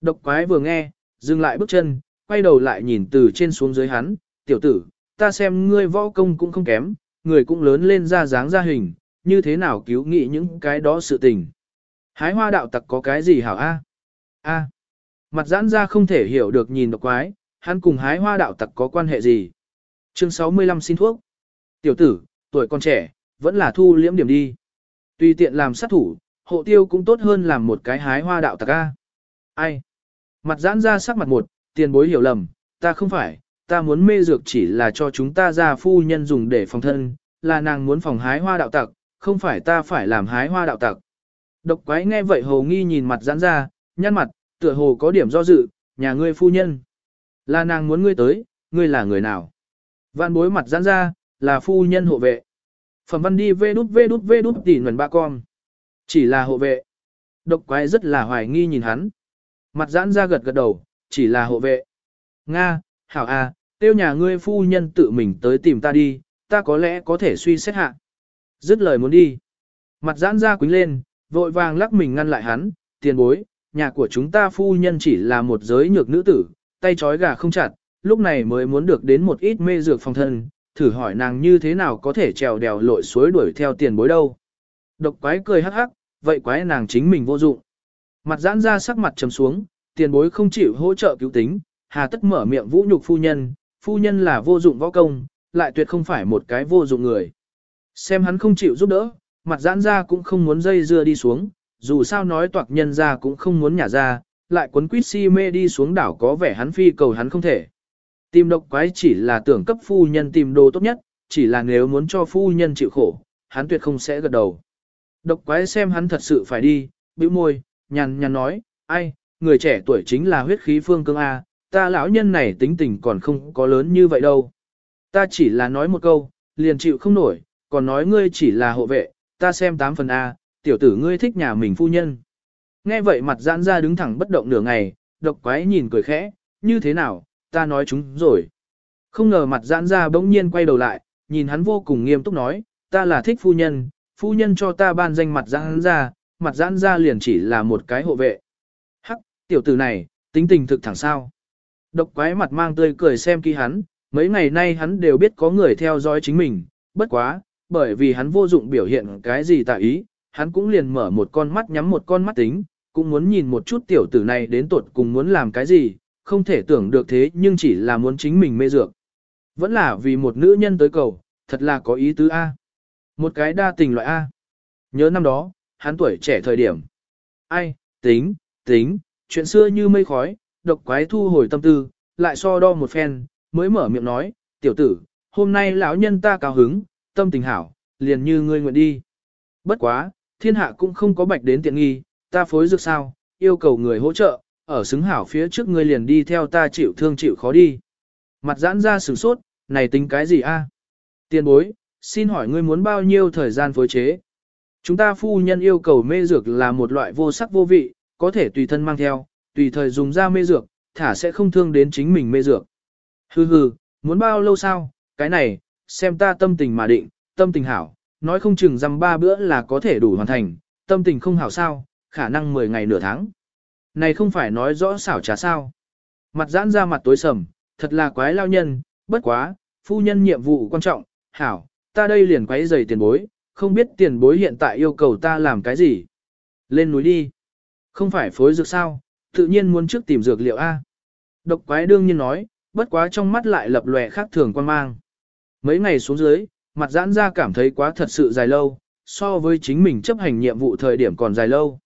[SPEAKER 1] Độc quái vừa nghe, dừng lại bước chân, quay đầu lại nhìn từ trên xuống dưới hắn, tiểu tử, ta xem ngươi võ công cũng không kém, người cũng lớn lên ra dáng ra hình, như thế nào cứu nghị những cái đó sự tình. Hái hoa đạo tặc có cái gì hảo a? A. Mặt giãn ra không thể hiểu được nhìn độc quái, hắn cùng hái hoa đạo tặc có quan hệ gì. Chương 65 xin thuốc. Tiểu tử, tuổi còn trẻ, vẫn là thu liễm điểm đi. Tùy tiện làm sát thủ, hộ tiêu cũng tốt hơn làm một cái hái hoa đạo tặc a. Ai? Mặt giãn ra sắc mặt một, tiền bối hiểu lầm, ta không phải, ta muốn mê dược chỉ là cho chúng ta ra phu nhân dùng để phòng thân, là nàng muốn phòng hái hoa đạo tặc, không phải ta phải làm hái hoa đạo tặc. Độc quái nghe vậy hồ nghi nhìn mặt giãn ra, nhăn mặt, tựa hồ có điểm do dự, nhà ngươi phu nhân. Là nàng muốn ngươi tới, ngươi là người nào? Vạn bối mặt giãn ra, là phu nhân hộ vệ. Phẩm văn đi vê đút vê đút vê đút tỉ nguồn ba con. Chỉ là hộ vệ. Độc quái rất là hoài nghi nhìn hắn. Mặt giãn ra gật gật đầu, chỉ là hộ vệ. Nga, hảo à, tiêu nhà ngươi phu nhân tự mình tới tìm ta đi, ta có lẽ có thể suy xét hạ. Dứt lời muốn đi. Mặt giãn ra quính lên, vội vàng lắc mình ngăn lại hắn, tiền bối, nhà của chúng ta phu nhân chỉ là một giới nhược nữ tử, tay trói gà không chặt, lúc này mới muốn được đến một ít mê dược phòng thân, thử hỏi nàng như thế nào có thể trèo đèo lội suối đuổi theo tiền bối đâu. Độc quái cười hắc hắc, vậy quái nàng chính mình vô dụng. Mặt giãn ra sắc mặt trầm xuống, tiền bối không chịu hỗ trợ cứu tính, hà tất mở miệng vũ nhục phu nhân, phu nhân là vô dụng võ công, lại tuyệt không phải một cái vô dụng người. Xem hắn không chịu giúp đỡ, mặt giãn ra cũng không muốn dây dưa đi xuống, dù sao nói toạc nhân ra cũng không muốn nhả ra, lại cuốn quýt si mê đi xuống đảo có vẻ hắn phi cầu hắn không thể. Tìm độc quái chỉ là tưởng cấp phu nhân tìm đồ tốt nhất, chỉ là nếu muốn cho phu nhân chịu khổ, hắn tuyệt không sẽ gật đầu. Độc quái xem hắn thật sự phải đi, bĩu môi, nhàn nhàn nói, ai, người trẻ tuổi chính là huyết khí phương cương A, ta lão nhân này tính tình còn không có lớn như vậy đâu. Ta chỉ là nói một câu, liền chịu không nổi, còn nói ngươi chỉ là hộ vệ, ta xem tám phần A, tiểu tử ngươi thích nhà mình phu nhân. Nghe vậy mặt giãn ra đứng thẳng bất động nửa ngày, độc quái nhìn cười khẽ, như thế nào, ta nói chúng rồi. Không ngờ mặt giãn ra bỗng nhiên quay đầu lại, nhìn hắn vô cùng nghiêm túc nói, ta là thích phu nhân, phu nhân cho ta ban danh mặt giãn ra, mặt giãn ra liền chỉ là một cái hộ vệ. Hắc, tiểu tử này, tính tình thực thẳng sao. Độc quái mặt mang tươi cười xem kỹ hắn, mấy ngày nay hắn đều biết có người theo dõi chính mình, bất quá, bởi vì hắn vô dụng biểu hiện cái gì tại ý, hắn cũng liền mở một con mắt nhắm một con mắt tính, cũng muốn nhìn một chút tiểu tử này đến tuột cùng muốn làm cái gì, không thể tưởng được thế nhưng chỉ là muốn chính mình mê dược. Vẫn là vì một nữ nhân tới cầu, thật là có ý tứ A. Một cái đa tình loại A. Nhớ năm đó, hắn tuổi trẻ thời điểm. Ai, tính, tính, chuyện xưa như mây khói, độc quái thu hồi tâm tư, lại so đo một phen, mới mở miệng nói, tiểu tử, hôm nay lão nhân ta cao hứng, tâm tình hảo, liền như ngươi nguyện đi. Bất quá, thiên hạ cũng không có bạch đến tiện nghi, ta phối dược sao, yêu cầu người hỗ trợ, ở xứng hảo phía trước ngươi liền đi theo ta chịu thương chịu khó đi. Mặt giãn ra sửng sốt, này tính cái gì a? Tiền bối, xin hỏi ngươi muốn bao nhiêu thời gian phối chế? Chúng ta phu nhân yêu cầu mê dược là một loại vô sắc vô vị, có thể tùy thân mang theo, tùy thời dùng ra mê dược, thả sẽ không thương đến chính mình mê dược. Hừ hừ, muốn bao lâu sao, cái này, xem ta tâm tình mà định, tâm tình hảo, nói không chừng dăm ba bữa là có thể đủ hoàn thành, tâm tình không hảo sao, khả năng 10 ngày nửa tháng. Này không phải nói rõ xảo trá sao. Mặt giãn ra mặt tối sầm, thật là quái lao nhân, bất quá, phu nhân nhiệm vụ quan trọng, hảo, ta đây liền quấy giày tiền bối, không biết tiền bối hiện tại yêu cầu ta làm cái gì. Lên núi đi. Không phải phối dược sao, tự nhiên muốn trước tìm dược liệu A. Độc quái đương nhiên nói, bất quá trong mắt lại lập lòe khác thường quan mang. Mấy ngày xuống dưới, mặt giãn ra cảm thấy quá thật sự dài lâu, so với chính mình chấp hành nhiệm vụ thời điểm còn dài lâu.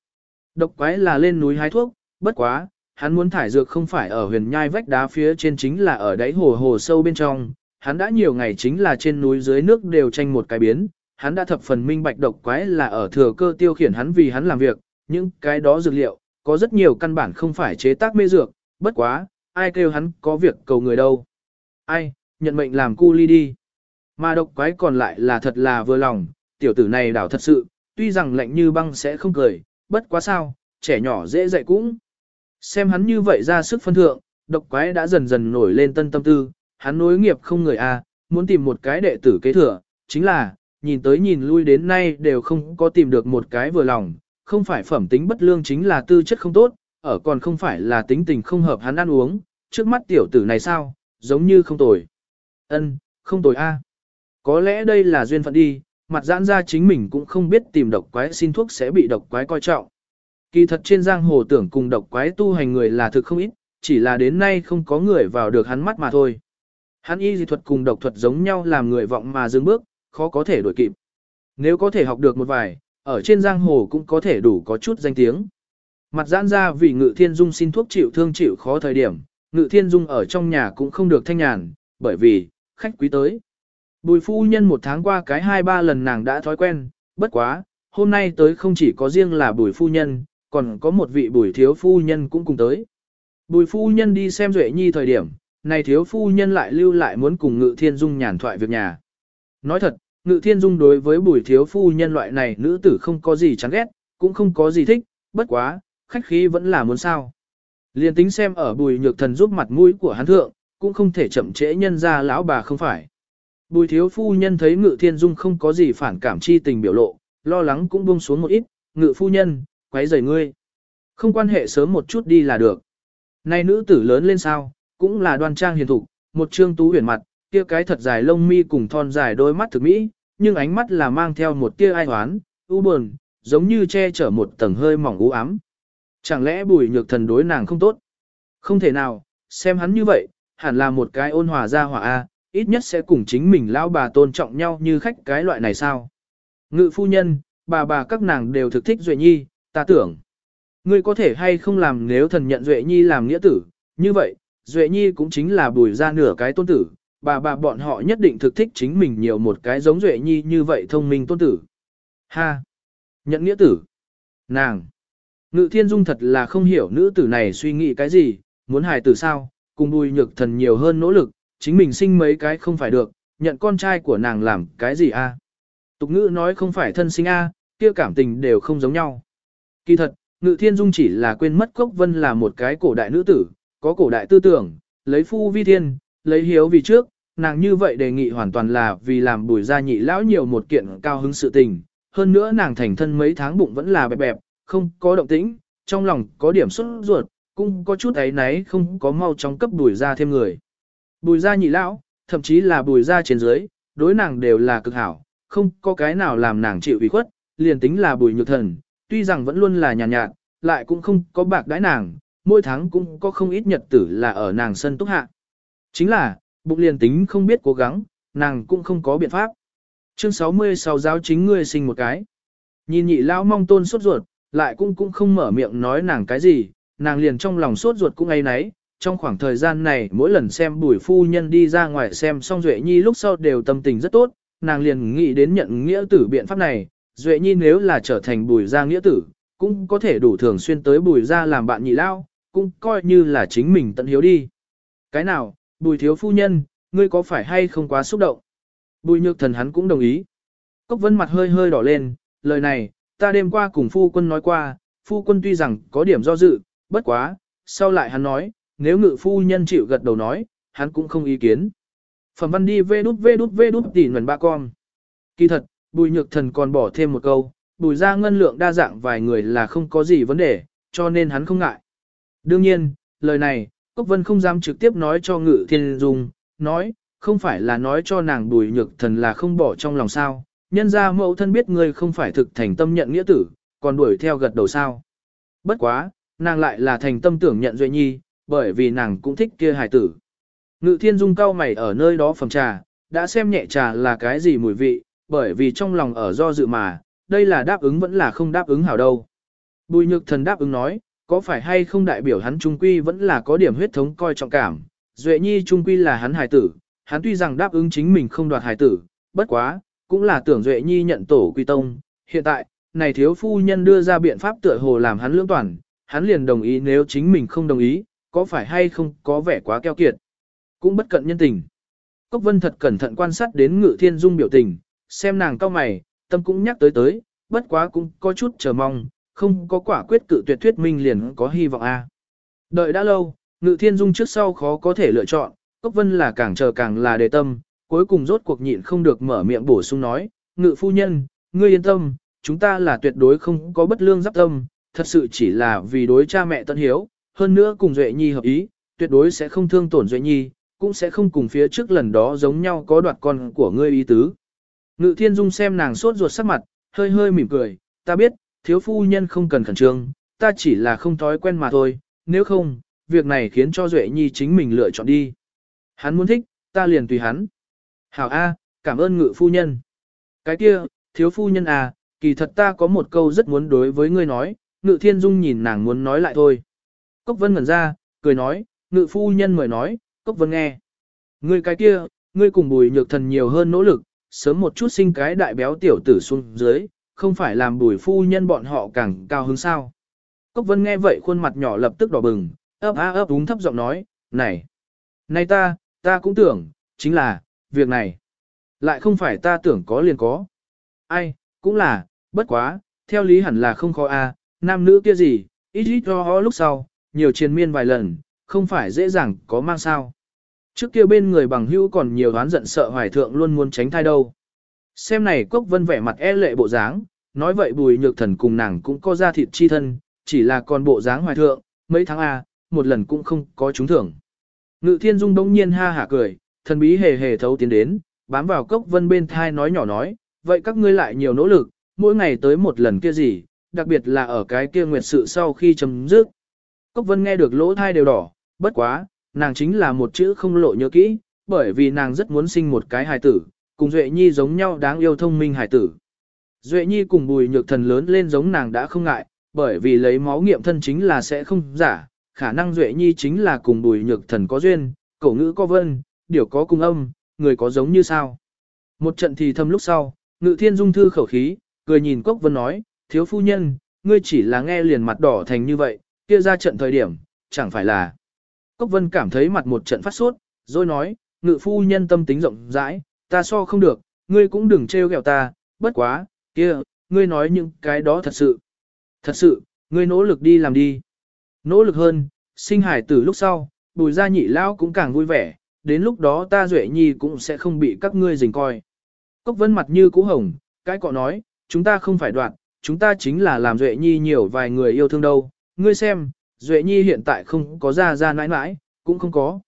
[SPEAKER 1] Độc quái là lên núi hái thuốc, bất quá, hắn muốn thải dược không phải ở huyền nhai vách đá phía trên chính là ở đáy hồ hồ sâu bên trong, hắn đã nhiều ngày chính là trên núi dưới nước đều tranh một cái biến, hắn đã thập phần minh bạch độc quái là ở thừa cơ tiêu khiển hắn vì hắn làm việc, những cái đó dược liệu, có rất nhiều căn bản không phải chế tác mê dược, bất quá, ai kêu hắn có việc cầu người đâu. Ai, nhận mệnh làm cu ly đi. Mà độc quái còn lại là thật là vừa lòng, tiểu tử này đảo thật sự, tuy rằng lạnh như băng sẽ không cười, bất quá sao, trẻ nhỏ dễ dạy cũng. Xem hắn như vậy ra sức phân thượng, độc quái đã dần dần nổi lên tân tâm tư, hắn nối nghiệp không người a, à, muốn tìm một cái đệ tử kế thừa, chính là, nhìn tới nhìn lui đến nay đều không có tìm được một cái vừa lòng, không phải phẩm tính bất lương chính là tư chất không tốt, ở còn không phải là tính tình không hợp hắn ăn uống, trước mắt tiểu tử này sao, giống như không tồi. Ân, không tồi a. Có lẽ đây là duyên phận đi, mặt giãn ra chính mình cũng không biết tìm độc quái xin thuốc sẽ bị độc quái coi trọng. Kỳ thật trên giang hồ tưởng cùng độc quái tu hành người là thực không ít, chỉ là đến nay không có người vào được hắn mắt mà thôi. Hắn y dị thuật cùng độc thuật giống nhau làm người vọng mà dừng bước, khó có thể đuổi kịp. Nếu có thể học được một vài, ở trên giang hồ cũng có thể đủ có chút danh tiếng. Mặt giãn ra vì ngự thiên dung xin thuốc chịu thương chịu khó thời điểm, ngự thiên dung ở trong nhà cũng không được thanh nhàn, bởi vì, khách quý tới. Bùi phu nhân một tháng qua cái hai ba lần nàng đã thói quen, bất quá, hôm nay tới không chỉ có riêng là bùi phu nhân, còn có một vị bùi thiếu phu nhân cũng cùng tới. Bùi phu nhân đi xem Duệ Nhi thời điểm, này thiếu phu nhân lại lưu lại muốn cùng Ngự Thiên Dung nhàn thoại việc nhà. Nói thật, Ngự Thiên Dung đối với bùi thiếu phu nhân loại này nữ tử không có gì chán ghét, cũng không có gì thích, bất quá, khách khí vẫn là muốn sao. Liên tính xem ở bùi nhược thần giúp mặt mũi của hắn thượng, cũng không thể chậm trễ nhân ra lão bà không phải. Bùi thiếu phu nhân thấy ngự thiên dung không có gì phản cảm chi tình biểu lộ, lo lắng cũng buông xuống một ít, ngự phu nhân, quấy rầy ngươi. Không quan hệ sớm một chút đi là được. Nay nữ tử lớn lên sao, cũng là đoan trang hiền thục, một trương tú huyền mặt, kia cái thật dài lông mi cùng thon dài đôi mắt thực mỹ, nhưng ánh mắt là mang theo một tia ai hoán, u buồn, giống như che chở một tầng hơi mỏng u ám. Chẳng lẽ bùi nhược thần đối nàng không tốt? Không thể nào, xem hắn như vậy, hẳn là một cái ôn hòa ra hỏa A, ít nhất sẽ cùng chính mình lão bà tôn trọng nhau như khách cái loại này sao? Ngự phu nhân, bà bà các nàng đều thực thích Duệ Nhi, ta tưởng. Ngươi có thể hay không làm nếu thần nhận Duệ Nhi làm nghĩa tử, như vậy, Duệ Nhi cũng chính là bùi ra nửa cái tôn tử, bà bà bọn họ nhất định thực thích chính mình nhiều một cái giống Duệ Nhi như vậy thông minh tôn tử. Ha! Nhận nghĩa tử! Nàng! Ngự thiên dung thật là không hiểu nữ tử này suy nghĩ cái gì, muốn hài tử sao, cùng bùi nhược thần nhiều hơn nỗ lực, chính mình sinh mấy cái không phải được, nhận con trai của nàng làm cái gì a? Tục ngữ nói không phải thân sinh a, kia cảm tình đều không giống nhau. Kỳ thật, ngự thiên dung chỉ là quên mất cốc vân là một cái cổ đại nữ tử, có cổ đại tư tưởng, lấy phu vi thiên, lấy hiếu vì trước, nàng như vậy đề nghị hoàn toàn là vì làm bùi gia nhị lão nhiều một kiện cao hứng sự tình. Hơn nữa nàng thành thân mấy tháng bụng vẫn là bẹp bẹp, không có động tĩnh, trong lòng có điểm xuất ruột, cũng có chút ấy náy không có mau chóng cấp đuổi ra thêm người. Bùi gia nhị lão, thậm chí là bùi gia trên dưới, đối nàng đều là cực hảo, không có cái nào làm nàng chịu ủy khuất, liền tính là bùi nhược thần, tuy rằng vẫn luôn là nhàn nhạt, nhạt, lại cũng không có bạc đãi nàng, mỗi tháng cũng có không ít nhật tử là ở nàng sân túc hạ. Chính là, bụng liền tính không biết cố gắng, nàng cũng không có biện pháp. Chương 66 giáo chính ngươi sinh một cái. Nhìn nhị lão mong tôn sốt ruột, lại cũng cũng không mở miệng nói nàng cái gì, nàng liền trong lòng sốt ruột cũng ấy nấy. Trong khoảng thời gian này mỗi lần xem bùi phu nhân đi ra ngoài xem xong Duệ Nhi lúc sau đều tâm tình rất tốt, nàng liền nghĩ đến nhận nghĩa tử biện pháp này, Duệ Nhi nếu là trở thành bùi gia nghĩa tử, cũng có thể đủ thường xuyên tới bùi gia làm bạn nhị lao, cũng coi như là chính mình tận hiếu đi. Cái nào, bùi thiếu phu nhân, ngươi có phải hay không quá xúc động? Bùi nhược thần hắn cũng đồng ý. Cốc vân mặt hơi hơi đỏ lên, lời này, ta đêm qua cùng phu quân nói qua, phu quân tuy rằng có điểm do dự, bất quá, sau lại hắn nói, nếu ngự phu nhân chịu gật đầu nói, hắn cũng không ý kiến. Phẩm văn đi vê đút vê đút vê đút tỉ nguồn ba con. Kỳ thật, bùi nhược thần còn bỏ thêm một câu, bùi ra ngân lượng đa dạng vài người là không có gì vấn đề, cho nên hắn không ngại. Đương nhiên, lời này, Cốc Vân không dám trực tiếp nói cho ngự thiên dung, nói, không phải là nói cho nàng bùi nhược thần là không bỏ trong lòng sao, nhân ra mẫu thân biết ngươi không phải thực thành tâm nhận nghĩa tử, còn đuổi theo gật đầu sao. Bất quá, nàng lại là thành tâm tưởng nhận Duệ Nhi, bởi vì nàng cũng thích kia hài tử. Ngự thiên dung cao mày ở nơi đó phẩm trà, đã xem nhẹ trà là cái gì mùi vị, bởi vì trong lòng ở do dự mà, đây là đáp ứng vẫn là không đáp ứng hảo đâu. Bùi nhược thần đáp ứng nói, có phải hay không đại biểu hắn trung quy vẫn là có điểm huyết thống coi trọng cảm. Duệ nhi trung quy là hắn hài tử, hắn tuy rằng đáp ứng chính mình không đoạt hài tử, bất quá, cũng là tưởng Duệ nhi nhận tổ quy tông. Hiện tại, này thiếu phu nhân đưa ra biện pháp tựa hồ làm hắn lưỡng toàn, hắn liền đồng ý nếu chính mình không đồng ý, có phải hay không có vẻ quá keo kiệt. Cũng bất cận nhân tình. Cốc vân thật cẩn thận quan sát đến ngự thiên dung biểu tình, xem nàng cao mày, tâm cũng nhắc tới tới, bất quá cũng có chút chờ mong, không có quả quyết cự tuyệt thuyết minh liền có hy vọng a. Đợi đã lâu, ngự thiên dung trước sau khó có thể lựa chọn, cốc vân là càng chờ càng là đề tâm, cuối cùng rốt cuộc nhịn không được mở miệng bổ sung nói, ngự phu nhân, ngươi yên tâm, chúng ta là tuyệt đối không có bất lương giáp tâm, thật sự chỉ là vì đối cha mẹ tận hiếu, hơn nữa cùng Duệ Nhi hợp ý, tuyệt đối sẽ không thương tổn Duệ Nhi, cũng sẽ không cùng phía trước lần đó giống nhau có đoạt con của ngươi ý tứ. Ngự thiên dung xem nàng sốt ruột sắc mặt, hơi hơi mỉm cười, ta biết, thiếu phu nhân không cần khẩn trương, ta chỉ là không thói quen mà thôi, nếu không, việc này khiến cho Duệ Nhi chính mình lựa chọn đi. Hắn muốn thích, ta liền tùy hắn. Hảo A, cảm ơn ngự phu nhân. Cái kia, thiếu phu nhân à, kỳ thật ta có một câu rất muốn đối với ngươi nói, ngự thiên dung nhìn nàng muốn nói lại thôi. Cốc vân ngẩn ra, cười nói, ngự phu nhân mời nói, cốc vân nghe. Ngươi cái kia, ngươi cùng bùi nhược thần nhiều hơn nỗ lực, sớm một chút sinh cái đại béo tiểu tử xuống dưới, không phải làm bùi phu nhân bọn họ càng cao hứng sao. Cốc vân nghe vậy khuôn mặt nhỏ lập tức đỏ bừng, ấp á ấp úng thấp giọng nói, này, này ta, ta cũng tưởng, chính là, việc này, lại không phải ta tưởng có liền có. Ai, cũng là, bất quá, theo lý hẳn là không khó a, nam nữ kia gì, ít ít cho lúc sau, nhiều triền miên vài lần, không phải dễ dàng có mang sao. Trước kia bên người bằng hữu còn nhiều đoán giận sợ hoài thượng luôn muốn tránh thai đâu. Xem này Cốc Vân vẻ mặt e lệ bộ dáng, nói vậy bùi nhược thần cùng nàng cũng có ra thịt chi thân, chỉ là còn bộ dáng hoài thượng, mấy tháng A, một lần cũng không có trúng thưởng. Ngự thiên dung đông nhiên ha hả cười, thần bí hề hề thấu tiến đến, bám vào Cốc Vân bên thai nói nhỏ nói, vậy các ngươi lại nhiều nỗ lực, mỗi ngày tới một lần kia gì, đặc biệt là ở cái kia nguyệt sự sau khi chấm dứt. Cốc Vân nghe được lỗ thai đều đỏ, bất quá, nàng chính là một chữ không lộ nhớ kỹ, bởi vì nàng rất muốn sinh một cái hài tử, cùng Duệ Nhi giống nhau đáng yêu thông minh hài tử. Duệ Nhi cùng bùi nhược thần lớn lên giống nàng đã không ngại, bởi vì lấy máu nghiệm thân chính là sẽ không giả, khả năng Duệ Nhi chính là cùng bùi nhược thần có duyên, cổ ngữ có vân, điều có cung âm, người có giống như sao. Một trận thì thâm lúc sau, ngự thiên dung thư khẩu khí, cười nhìn Cốc Vân nói, thiếu phu nhân, ngươi chỉ là nghe liền mặt đỏ thành như vậy, kia ra trận thời điểm, chẳng phải là. Cốc Vân cảm thấy mặt một trận phát sốt, rồi nói, ngự phu nhân tâm tính rộng rãi, ta so không được, ngươi cũng đừng trêu ghẹo ta, bất quá, kia, ngươi nói những cái đó thật sự. Thật sự, ngươi nỗ lực đi làm đi. Nỗ lực hơn, sinh hải tử lúc sau, bùi gia nhị lão cũng càng vui vẻ, đến lúc đó ta duệ nhi cũng sẽ không bị các ngươi dình coi. Cốc Vân mặt như cũ hồng, cái cọ nói, chúng ta không phải đoạn, chúng ta chính là làm duệ nhi nhiều vài người yêu thương đâu, ngươi xem, Duệ Nhi hiện tại không có ra ra nãi nãi, cũng không có.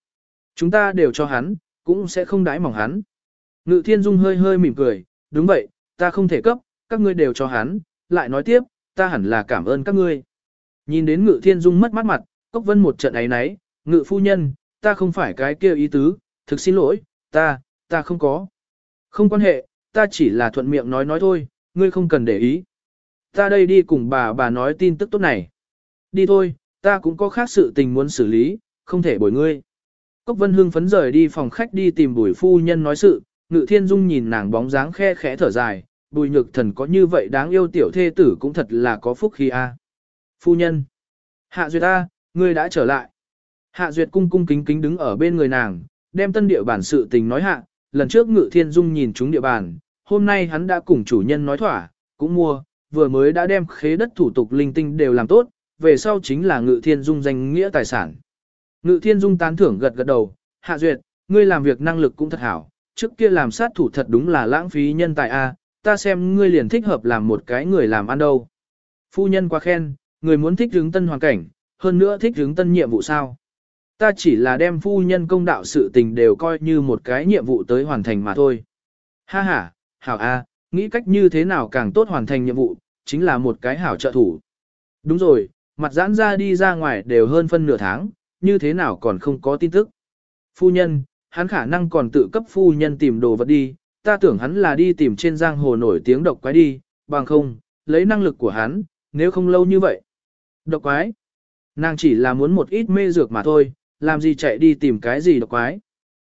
[SPEAKER 1] Chúng ta đều cho hắn, cũng sẽ không đái mỏng hắn. Ngự Thiên Dung hơi hơi mỉm cười, đúng vậy, ta không thể cấp, các ngươi đều cho hắn, lại nói tiếp, ta hẳn là cảm ơn các ngươi. Nhìn đến Ngự Thiên Dung mất mắt mặt, Cốc Vân một trận ấy náy, Ngự Phu Nhân, ta không phải cái kia ý tứ, thực xin lỗi, ta, ta không có. Không quan hệ, ta chỉ là thuận miệng nói nói thôi, ngươi không cần để ý. Ta đây đi cùng bà bà nói tin tức tốt này. Đi thôi, Ta cũng có khác sự tình muốn xử lý, không thể bồi ngươi. Cốc Vân Hương phấn rời đi phòng khách đi tìm bùi phu nhân nói sự, Ngự Thiên Dung nhìn nàng bóng dáng khe khẽ thở dài, bùi nhược thần có như vậy đáng yêu tiểu thê tử cũng thật là có phúc khi a. Phu nhân. Hạ Duyệt A, ngươi đã trở lại. Hạ Duyệt cung cung kính kính đứng ở bên người nàng, đem tân địa bản sự tình nói hạ, lần trước Ngự Thiên Dung nhìn chúng địa bàn, hôm nay hắn đã cùng chủ nhân nói thỏa, cũng mua, vừa mới đã đem khế đất thủ tục linh tinh đều làm tốt, về sau chính là Ngự Thiên Dung danh nghĩa tài sản. Ngự Thiên Dung tán thưởng gật gật đầu, hạ duyệt, ngươi làm việc năng lực cũng thật hảo, trước kia làm sát thủ thật đúng là lãng phí nhân tài a, ta xem ngươi liền thích hợp làm một cái người làm ăn đâu. Phu nhân quá khen, người muốn thích hướng tân hoàn cảnh, hơn nữa thích hướng tân nhiệm vụ sao. Ta chỉ là đem phu nhân công đạo sự tình đều coi như một cái nhiệm vụ tới hoàn thành mà thôi. Ha ha, hảo a, nghĩ cách như thế nào càng tốt hoàn thành nhiệm vụ, chính là một cái hảo trợ thủ. Đúng rồi, mặt giãn ra đi ra ngoài đều hơn phân nửa tháng, như thế nào còn không có tin tức. Phu nhân, hắn khả năng còn tự cấp phu nhân tìm đồ vật đi, ta tưởng hắn là đi tìm trên giang hồ nổi tiếng độc quái đi, bằng không, lấy năng lực của hắn, nếu không lâu như vậy. Độc quái? Nàng chỉ là muốn một ít mê dược mà thôi, làm gì chạy đi tìm cái gì độc quái.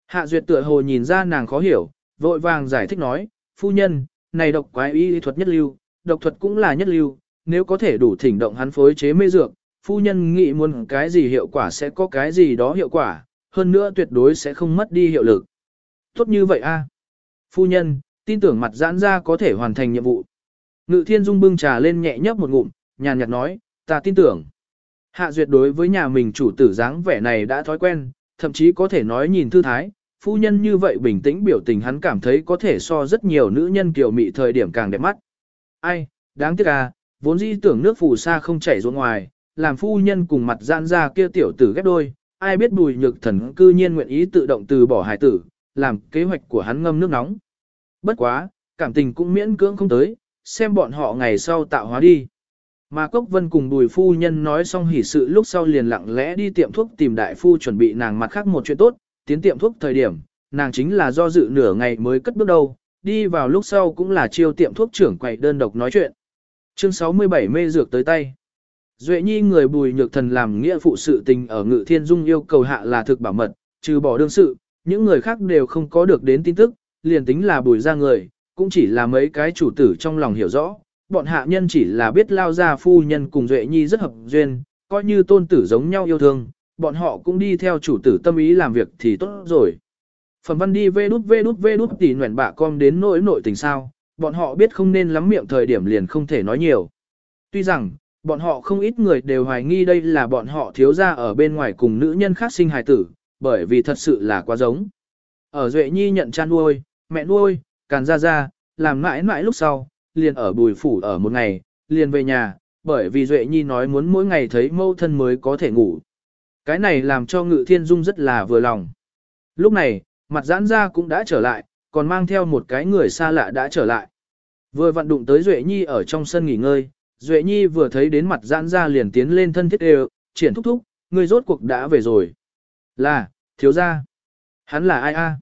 [SPEAKER 1] Hạ Duyệt tựa hồ nhìn ra nàng khó hiểu, vội vàng giải thích nói, phu nhân, này độc quái y thuật nhất lưu, độc thuật cũng là nhất lưu, nếu có thể đủ thỉnh động hắn phối chế mê dược, phu nhân nghĩ muốn cái gì hiệu quả sẽ có cái gì đó hiệu quả, hơn nữa tuyệt đối sẽ không mất đi hiệu lực. Tốt như vậy a, Phu nhân, tin tưởng mặt giãn ra có thể hoàn thành nhiệm vụ. Ngự thiên dung bưng trà lên nhẹ nhấp một ngụm, nhàn nhạt nói, ta tin tưởng. Hạ duyệt đối với nhà mình chủ tử dáng vẻ này đã thói quen, thậm chí có thể nói nhìn thư thái, phu nhân như vậy bình tĩnh biểu tình hắn cảm thấy có thể so rất nhiều nữ nhân kiều mị thời điểm càng đẹp mắt. Ai, đáng tiếc à, vốn dĩ tưởng nước phù sa không chảy ruộng ngoài, làm phu nhân cùng mặt gian ra kia tiểu tử ghép đôi, ai biết bùi nhược thần cư nhiên nguyện ý tự động từ bỏ hải tử, làm kế hoạch của hắn ngâm nước nóng. Bất quá, cảm tình cũng miễn cưỡng không tới, xem bọn họ ngày sau tạo hóa đi. Mà Cốc Vân cùng bùi phu nhân nói xong hỉ sự lúc sau liền lặng lẽ đi tiệm thuốc tìm đại phu chuẩn bị nàng mặt khác một chuyện tốt, tiến tiệm thuốc thời điểm, nàng chính là do dự nửa ngày mới cất bước đầu, đi vào lúc sau cũng là chiêu tiệm thuốc trưởng quầy đơn độc nói chuyện. Chương 67 mê dược tới tay. Duệ nhi người bùi nhược thần làm nghĩa phụ sự tình ở ngự thiên dung yêu cầu hạ là thực bảo mật, trừ bỏ đương sự, những người khác đều không có được đến tin tức, liền tính là bùi ra người, cũng chỉ là mấy cái chủ tử trong lòng hiểu rõ, bọn hạ nhân chỉ là biết lao ra phu nhân cùng Duệ nhi rất hợp duyên, coi như tôn tử giống nhau yêu thương, bọn họ cũng đi theo chủ tử tâm ý làm việc thì tốt rồi. Phẩm văn đi vê đút vê đút vê đút tỉ nguyện bạ com đến nỗi nội tình sao, bọn họ biết không nên lắm miệng thời điểm liền không thể nói nhiều. Tuy rằng, bọn họ không ít người đều hoài nghi đây là bọn họ thiếu ra ở bên ngoài cùng nữ nhân khác sinh hài tử, bởi vì thật sự là quá giống. Ở Duệ Nhi nhận cha nuôi, mẹ nuôi, càn ra ra, làm mãi mãi lúc sau, liền ở bùi phủ ở một ngày, liền về nhà, bởi vì Duệ Nhi nói muốn mỗi ngày thấy mâu thân mới có thể ngủ. Cái này làm cho Ngự Thiên Dung rất là vừa lòng. Lúc này, mặt giãn ra cũng đã trở lại, còn mang theo một cái người xa lạ đã trở lại. Vừa vận đụng tới Duệ Nhi ở trong sân nghỉ ngơi, Duệ Nhi vừa thấy đến mặt giãn ra liền tiến lên thân thiết đều, triển thúc thúc, người rốt cuộc đã về rồi. Là, thiếu gia. Hắn là ai a?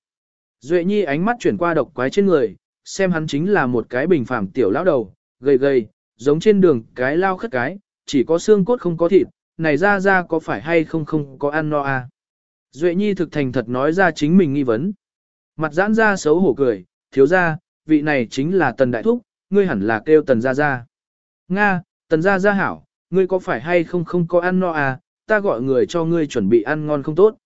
[SPEAKER 1] Duệ Nhi ánh mắt chuyển qua độc quái trên người, xem hắn chính là một cái bình phàm tiểu lão đầu, gầy gầy, giống trên đường cái lao khất cái, chỉ có xương cốt không có thịt, này ra ra có phải hay không không có ăn no a? Duệ Nhi thực thành thật nói ra chính mình nghi vấn. Mặt giãn ra xấu hổ cười, thiếu gia, vị này chính là tần đại thúc, ngươi hẳn là kêu tần gia gia. Nga, tần gia gia hảo, ngươi có phải hay không không có ăn no à, ta gọi người cho ngươi chuẩn bị ăn ngon không tốt.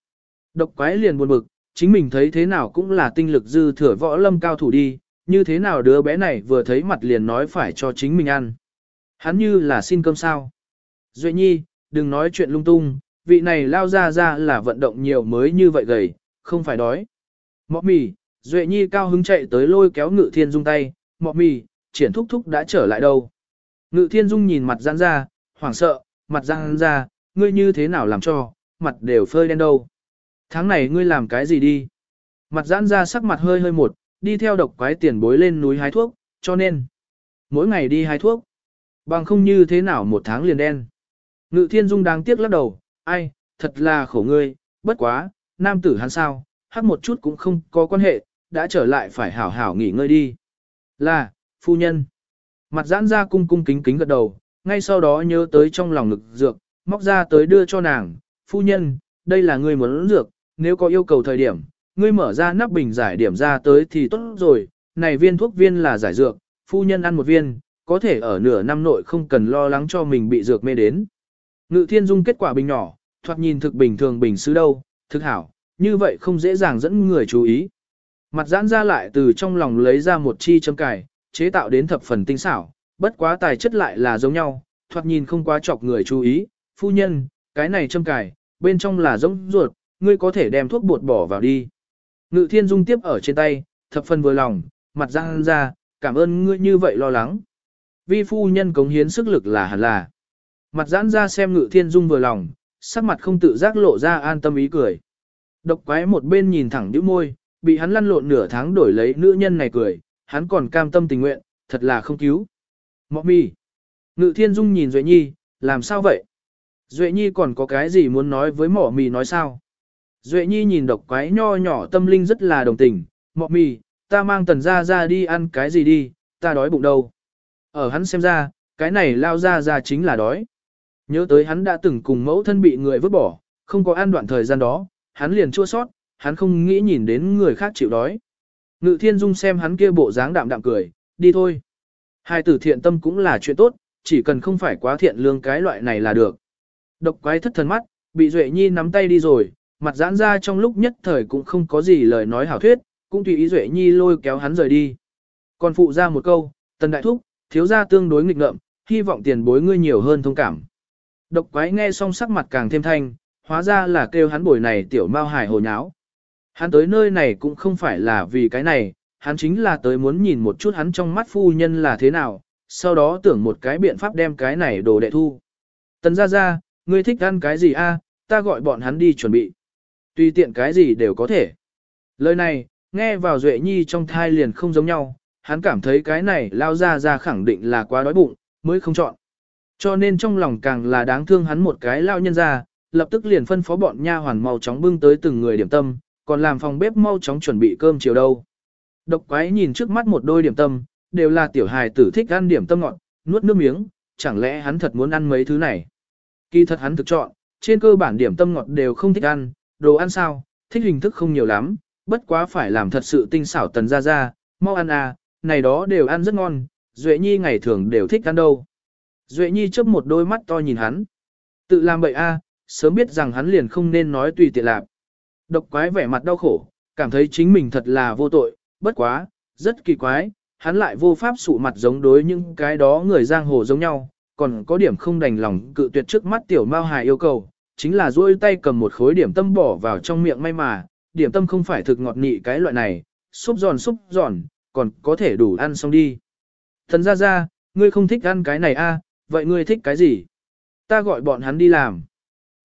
[SPEAKER 1] Độc quái liền buồn bực, chính mình thấy thế nào cũng là tinh lực dư thừa võ lâm cao thủ đi, như thế nào đứa bé này vừa thấy mặt liền nói phải cho chính mình ăn. Hắn như là xin cơm sao. Duệ nhi, đừng nói chuyện lung tung, vị này lao ra ra là vận động nhiều mới như vậy gầy, không phải đói. Mọ mì, Duệ nhi cao hứng chạy tới lôi kéo ngự thiên dung tay, mọ mì, triển thúc thúc đã trở lại đâu. Ngự thiên dung nhìn mặt giãn ra, hoảng sợ, mặt giãn ra, ngươi như thế nào làm cho, mặt đều phơi đen đâu. Tháng này ngươi làm cái gì đi? Mặt giãn ra sắc mặt hơi hơi một, đi theo độc quái tiền bối lên núi hái thuốc, cho nên, mỗi ngày đi hái thuốc, bằng không như thế nào một tháng liền đen. Ngự thiên dung đáng tiếc lắc đầu, ai, thật là khổ ngươi, bất quá, nam tử hắn sao, hát một chút cũng không có quan hệ, đã trở lại phải hảo hảo nghỉ ngơi đi. Là, phu nhân. Mặt giãn ra cung cung kính kính gật đầu, ngay sau đó nhớ tới trong lòng ngực dược, móc ra tới đưa cho nàng, phu nhân, đây là ngươi muốn dược, nếu có yêu cầu thời điểm, ngươi mở ra nắp bình giải điểm ra tới thì tốt rồi, này viên thuốc viên là giải dược, phu nhân ăn một viên, có thể ở nửa năm nội không cần lo lắng cho mình bị dược mê đến. Ngự thiên dung kết quả bình nhỏ, thoạt nhìn thực bình thường bình xứ đâu, thực hảo, như vậy không dễ dàng dẫn người chú ý. Mặt giãn ra lại từ trong lòng lấy ra một chi châm cài, chế tạo đến thập phần tinh xảo, bất quá tài chất lại là giống nhau, thoạt nhìn không quá chọc người chú ý, phu nhân, cái này châm cài, bên trong là giống ruột, ngươi có thể đem thuốc bột bỏ vào đi. Ngự thiên dung tiếp ở trên tay, thập phần vừa lòng, mặt giãn ra, cảm ơn ngươi như vậy lo lắng. Vi phu nhân cống hiến sức lực là hẳn là. Mặt giãn ra xem ngự thiên dung vừa lòng, sắc mặt không tự giác lộ ra an tâm ý cười. Độc quái một bên nhìn thẳng nhíu môi, bị hắn lăn lộn nửa tháng đổi lấy nữ nhân này cười, hắn còn cam tâm tình nguyện, thật là không cứu. Mọ mi. Ngự thiên dung nhìn Duệ Nhi, làm sao vậy? Duệ Nhi còn có cái gì muốn nói với mỏ mì nói sao? Duệ Nhi nhìn độc quái nho nhỏ tâm linh rất là đồng tình, mọ mì, ta mang tần ra ra đi ăn cái gì đi, ta đói bụng đâu. Ở hắn xem ra, cái này lao ra ra chính là đói. Nhớ tới hắn đã từng cùng mẫu thân bị người vứt bỏ, không có ăn đoạn thời gian đó, hắn liền chua sót, hắn không nghĩ nhìn đến người khác chịu đói. Ngự thiên dung xem hắn kia bộ dáng đạm đạm cười, đi thôi. Hai tử thiện tâm cũng là chuyện tốt, chỉ cần không phải quá thiện lương cái loại này là được. Độc quái thất thần mắt, bị Duệ Nhi nắm tay đi rồi, mặt giãn ra trong lúc nhất thời cũng không có gì lời nói hảo thuyết, cũng tùy ý Duệ Nhi lôi kéo hắn rời đi. Còn phụ ra một câu, tần đại thúc, thiếu gia tương đối nghịch ngợm, hy vọng tiền bối ngươi nhiều hơn thông cảm. Độc quái nghe xong sắc mặt càng thêm thanh, hóa ra là kêu hắn bồi này tiểu mao hải hồ nháo. Hắn tới nơi này cũng không phải là vì cái này, hắn chính là tới muốn nhìn một chút hắn trong mắt phu nhân là thế nào, sau đó tưởng một cái biện pháp đem cái này đồ đệ thu. Tần ra ra, ngươi thích ăn cái gì a? ta gọi bọn hắn đi chuẩn bị. Tùy tiện cái gì đều có thể. Lời này, nghe vào Duệ Nhi trong thai liền không giống nhau, hắn cảm thấy cái này lao ra ra khẳng định là quá đói bụng, mới không chọn. Cho nên trong lòng càng là đáng thương hắn một cái lao nhân ra, lập tức liền phân phó bọn nha hoàn mau chóng bưng tới từng người điểm tâm, còn làm phòng bếp mau chóng chuẩn bị cơm chiều đâu. Độc quái nhìn trước mắt một đôi điểm tâm, đều là tiểu hài tử thích ăn điểm tâm ngọt, nuốt nước miếng, chẳng lẽ hắn thật muốn ăn mấy thứ này. Kỳ thật hắn thực chọn, trên cơ bản điểm tâm ngọt đều không thích ăn, đồ ăn sao, thích hình thức không nhiều lắm, bất quá phải làm thật sự tinh xảo tần ra ra, mau ăn à, này đó đều ăn rất ngon, Duệ Nhi ngày thường đều thích ăn đâu. Duệ Nhi chớp một đôi mắt to nhìn hắn. Tự làm bậy a, sớm biết rằng hắn liền không nên nói tùy tiện lạp. Độc quái vẻ mặt đau khổ, cảm thấy chính mình thật là vô tội, bất quá, rất kỳ quái, hắn lại vô pháp sụ mặt giống đối những cái đó người giang hồ giống nhau, còn có điểm không đành lòng cự tuyệt trước mắt tiểu mao hài yêu cầu, chính là duỗi tay cầm một khối điểm tâm bỏ vào trong miệng may mà, điểm tâm không phải thực ngọt nị cái loại này, xúc giòn xúc giòn, còn có thể đủ ăn xong đi. Thần ra ra, ngươi không thích ăn cái này a, à, vậy ngươi thích cái gì? Ta gọi bọn hắn đi làm.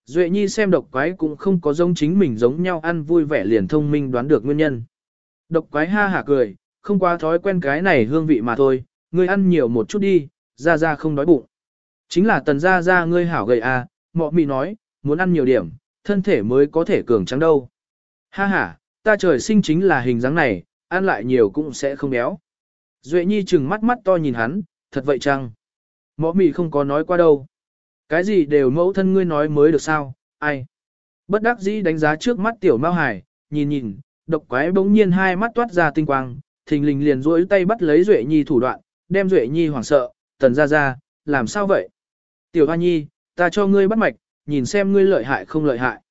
[SPEAKER 1] Duệ Nhi xem độc quái cũng không có giống chính mình giống nhau ăn vui vẻ liền thông minh đoán được nguyên nhân. Độc quái ha hả cười, không quá thói quen cái này hương vị mà thôi, ngươi ăn nhiều một chút đi, ra ra không đói bụng. Chính là tần ra ra ngươi hảo gầy à, mọ Mị nói, muốn ăn nhiều điểm, thân thể mới có thể cường trắng đâu. Ha ha, ta trời sinh chính là hình dáng này, ăn lại nhiều cũng sẽ không béo. Duệ Nhi chừng mắt mắt to nhìn hắn, thật vậy chăng? Mọ Mị không có nói qua đâu. Cái gì đều mẫu thân ngươi nói mới được sao, ai? Bất đắc dĩ đánh giá trước mắt tiểu Mao Hải, nhìn nhìn, độc quái bỗng nhiên hai mắt toát ra tinh quang, thình lình liền duỗi tay bắt lấy Duệ Nhi thủ đoạn, đem Duệ Nhi hoảng sợ, tần ra ra, làm sao vậy? Tiểu Hoa Nhi, ta cho ngươi bắt mạch, nhìn xem ngươi lợi hại không lợi hại.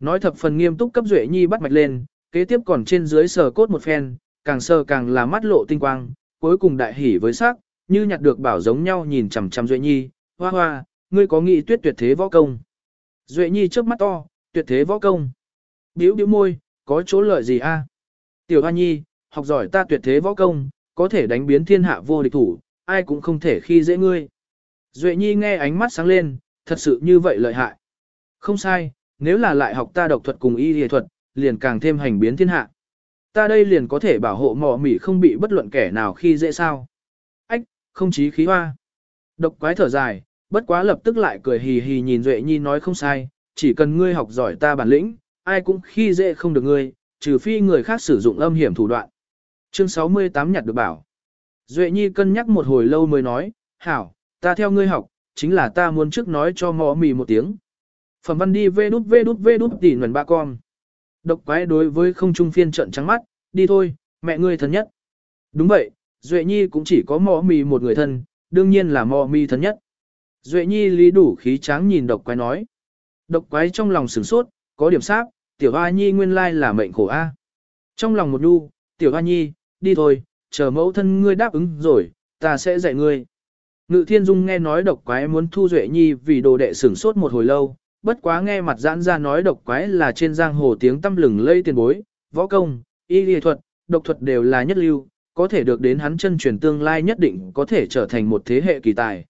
[SPEAKER 1] Nói thập phần nghiêm túc cấp Duệ Nhi bắt mạch lên, kế tiếp còn trên dưới sờ cốt một phen, càng sờ càng là mắt lộ tinh quang, cuối cùng đại hỉ với sắc, như nhặt được bảo giống nhau nhìn chằm chằm Duệ Nhi, hoa hoa, ngươi có nghĩ tuyết tuyệt thế võ công. Duệ Nhi trước mắt to, tuyệt thế võ công. Biểu biểu môi, có chỗ lợi gì a? Tiểu Hoa Nhi, học giỏi ta tuyệt thế võ công, có thể đánh biến thiên hạ vô địch thủ, ai cũng không thể khi dễ ngươi. Duệ Nhi nghe ánh mắt sáng lên, thật sự như vậy lợi hại. Không sai, nếu là lại học ta độc thuật cùng y y thuật, liền càng thêm hành biến thiên hạ. Ta đây liền có thể bảo hộ mỏ mỉ không bị bất luận kẻ nào khi dễ sao. Ách, không chí khí hoa. Độc quái thở dài, bất quá lập tức lại cười hì hì nhìn Duệ Nhi nói không sai, chỉ cần ngươi học giỏi ta bản lĩnh, ai cũng khi dễ không được ngươi, trừ phi người khác sử dụng âm hiểm thủ đoạn. Chương 68 nhặt được bảo. Duệ Nhi cân nhắc một hồi lâu mới nói, hảo, ta theo ngươi học, chính là ta muốn trước nói cho mò mì một tiếng. Phẩm văn đi vê đút vê đút vê đút tỉ nguồn ba con. Độc quái đối với không trung phiên trận trắng mắt, đi thôi, mẹ ngươi thân nhất. Đúng vậy, Duệ Nhi cũng chỉ có mò mì một người thân, đương nhiên là mò mì thân nhất. Duệ Nhi lý đủ khí tráng nhìn độc quái nói. Độc quái trong lòng sửng sốt, có điểm sáp, tiểu hoa nhi nguyên lai là mệnh khổ a. Trong lòng một nu, tiểu hoa nhi, đi thôi, chờ mẫu thân ngươi đáp ứng rồi, ta sẽ dạy ngươi. Ngự thiên dung nghe nói độc quái muốn thu duệ nhi vì đồ đệ sửng sốt một hồi lâu, bất quá nghe mặt giãn ra nói độc quái là trên giang hồ tiếng tâm lừng lây tiền bối, võ công, y lý thuật, độc thuật đều là nhất lưu, có thể được đến hắn chân truyền tương lai nhất định có thể trở thành một thế hệ kỳ tài.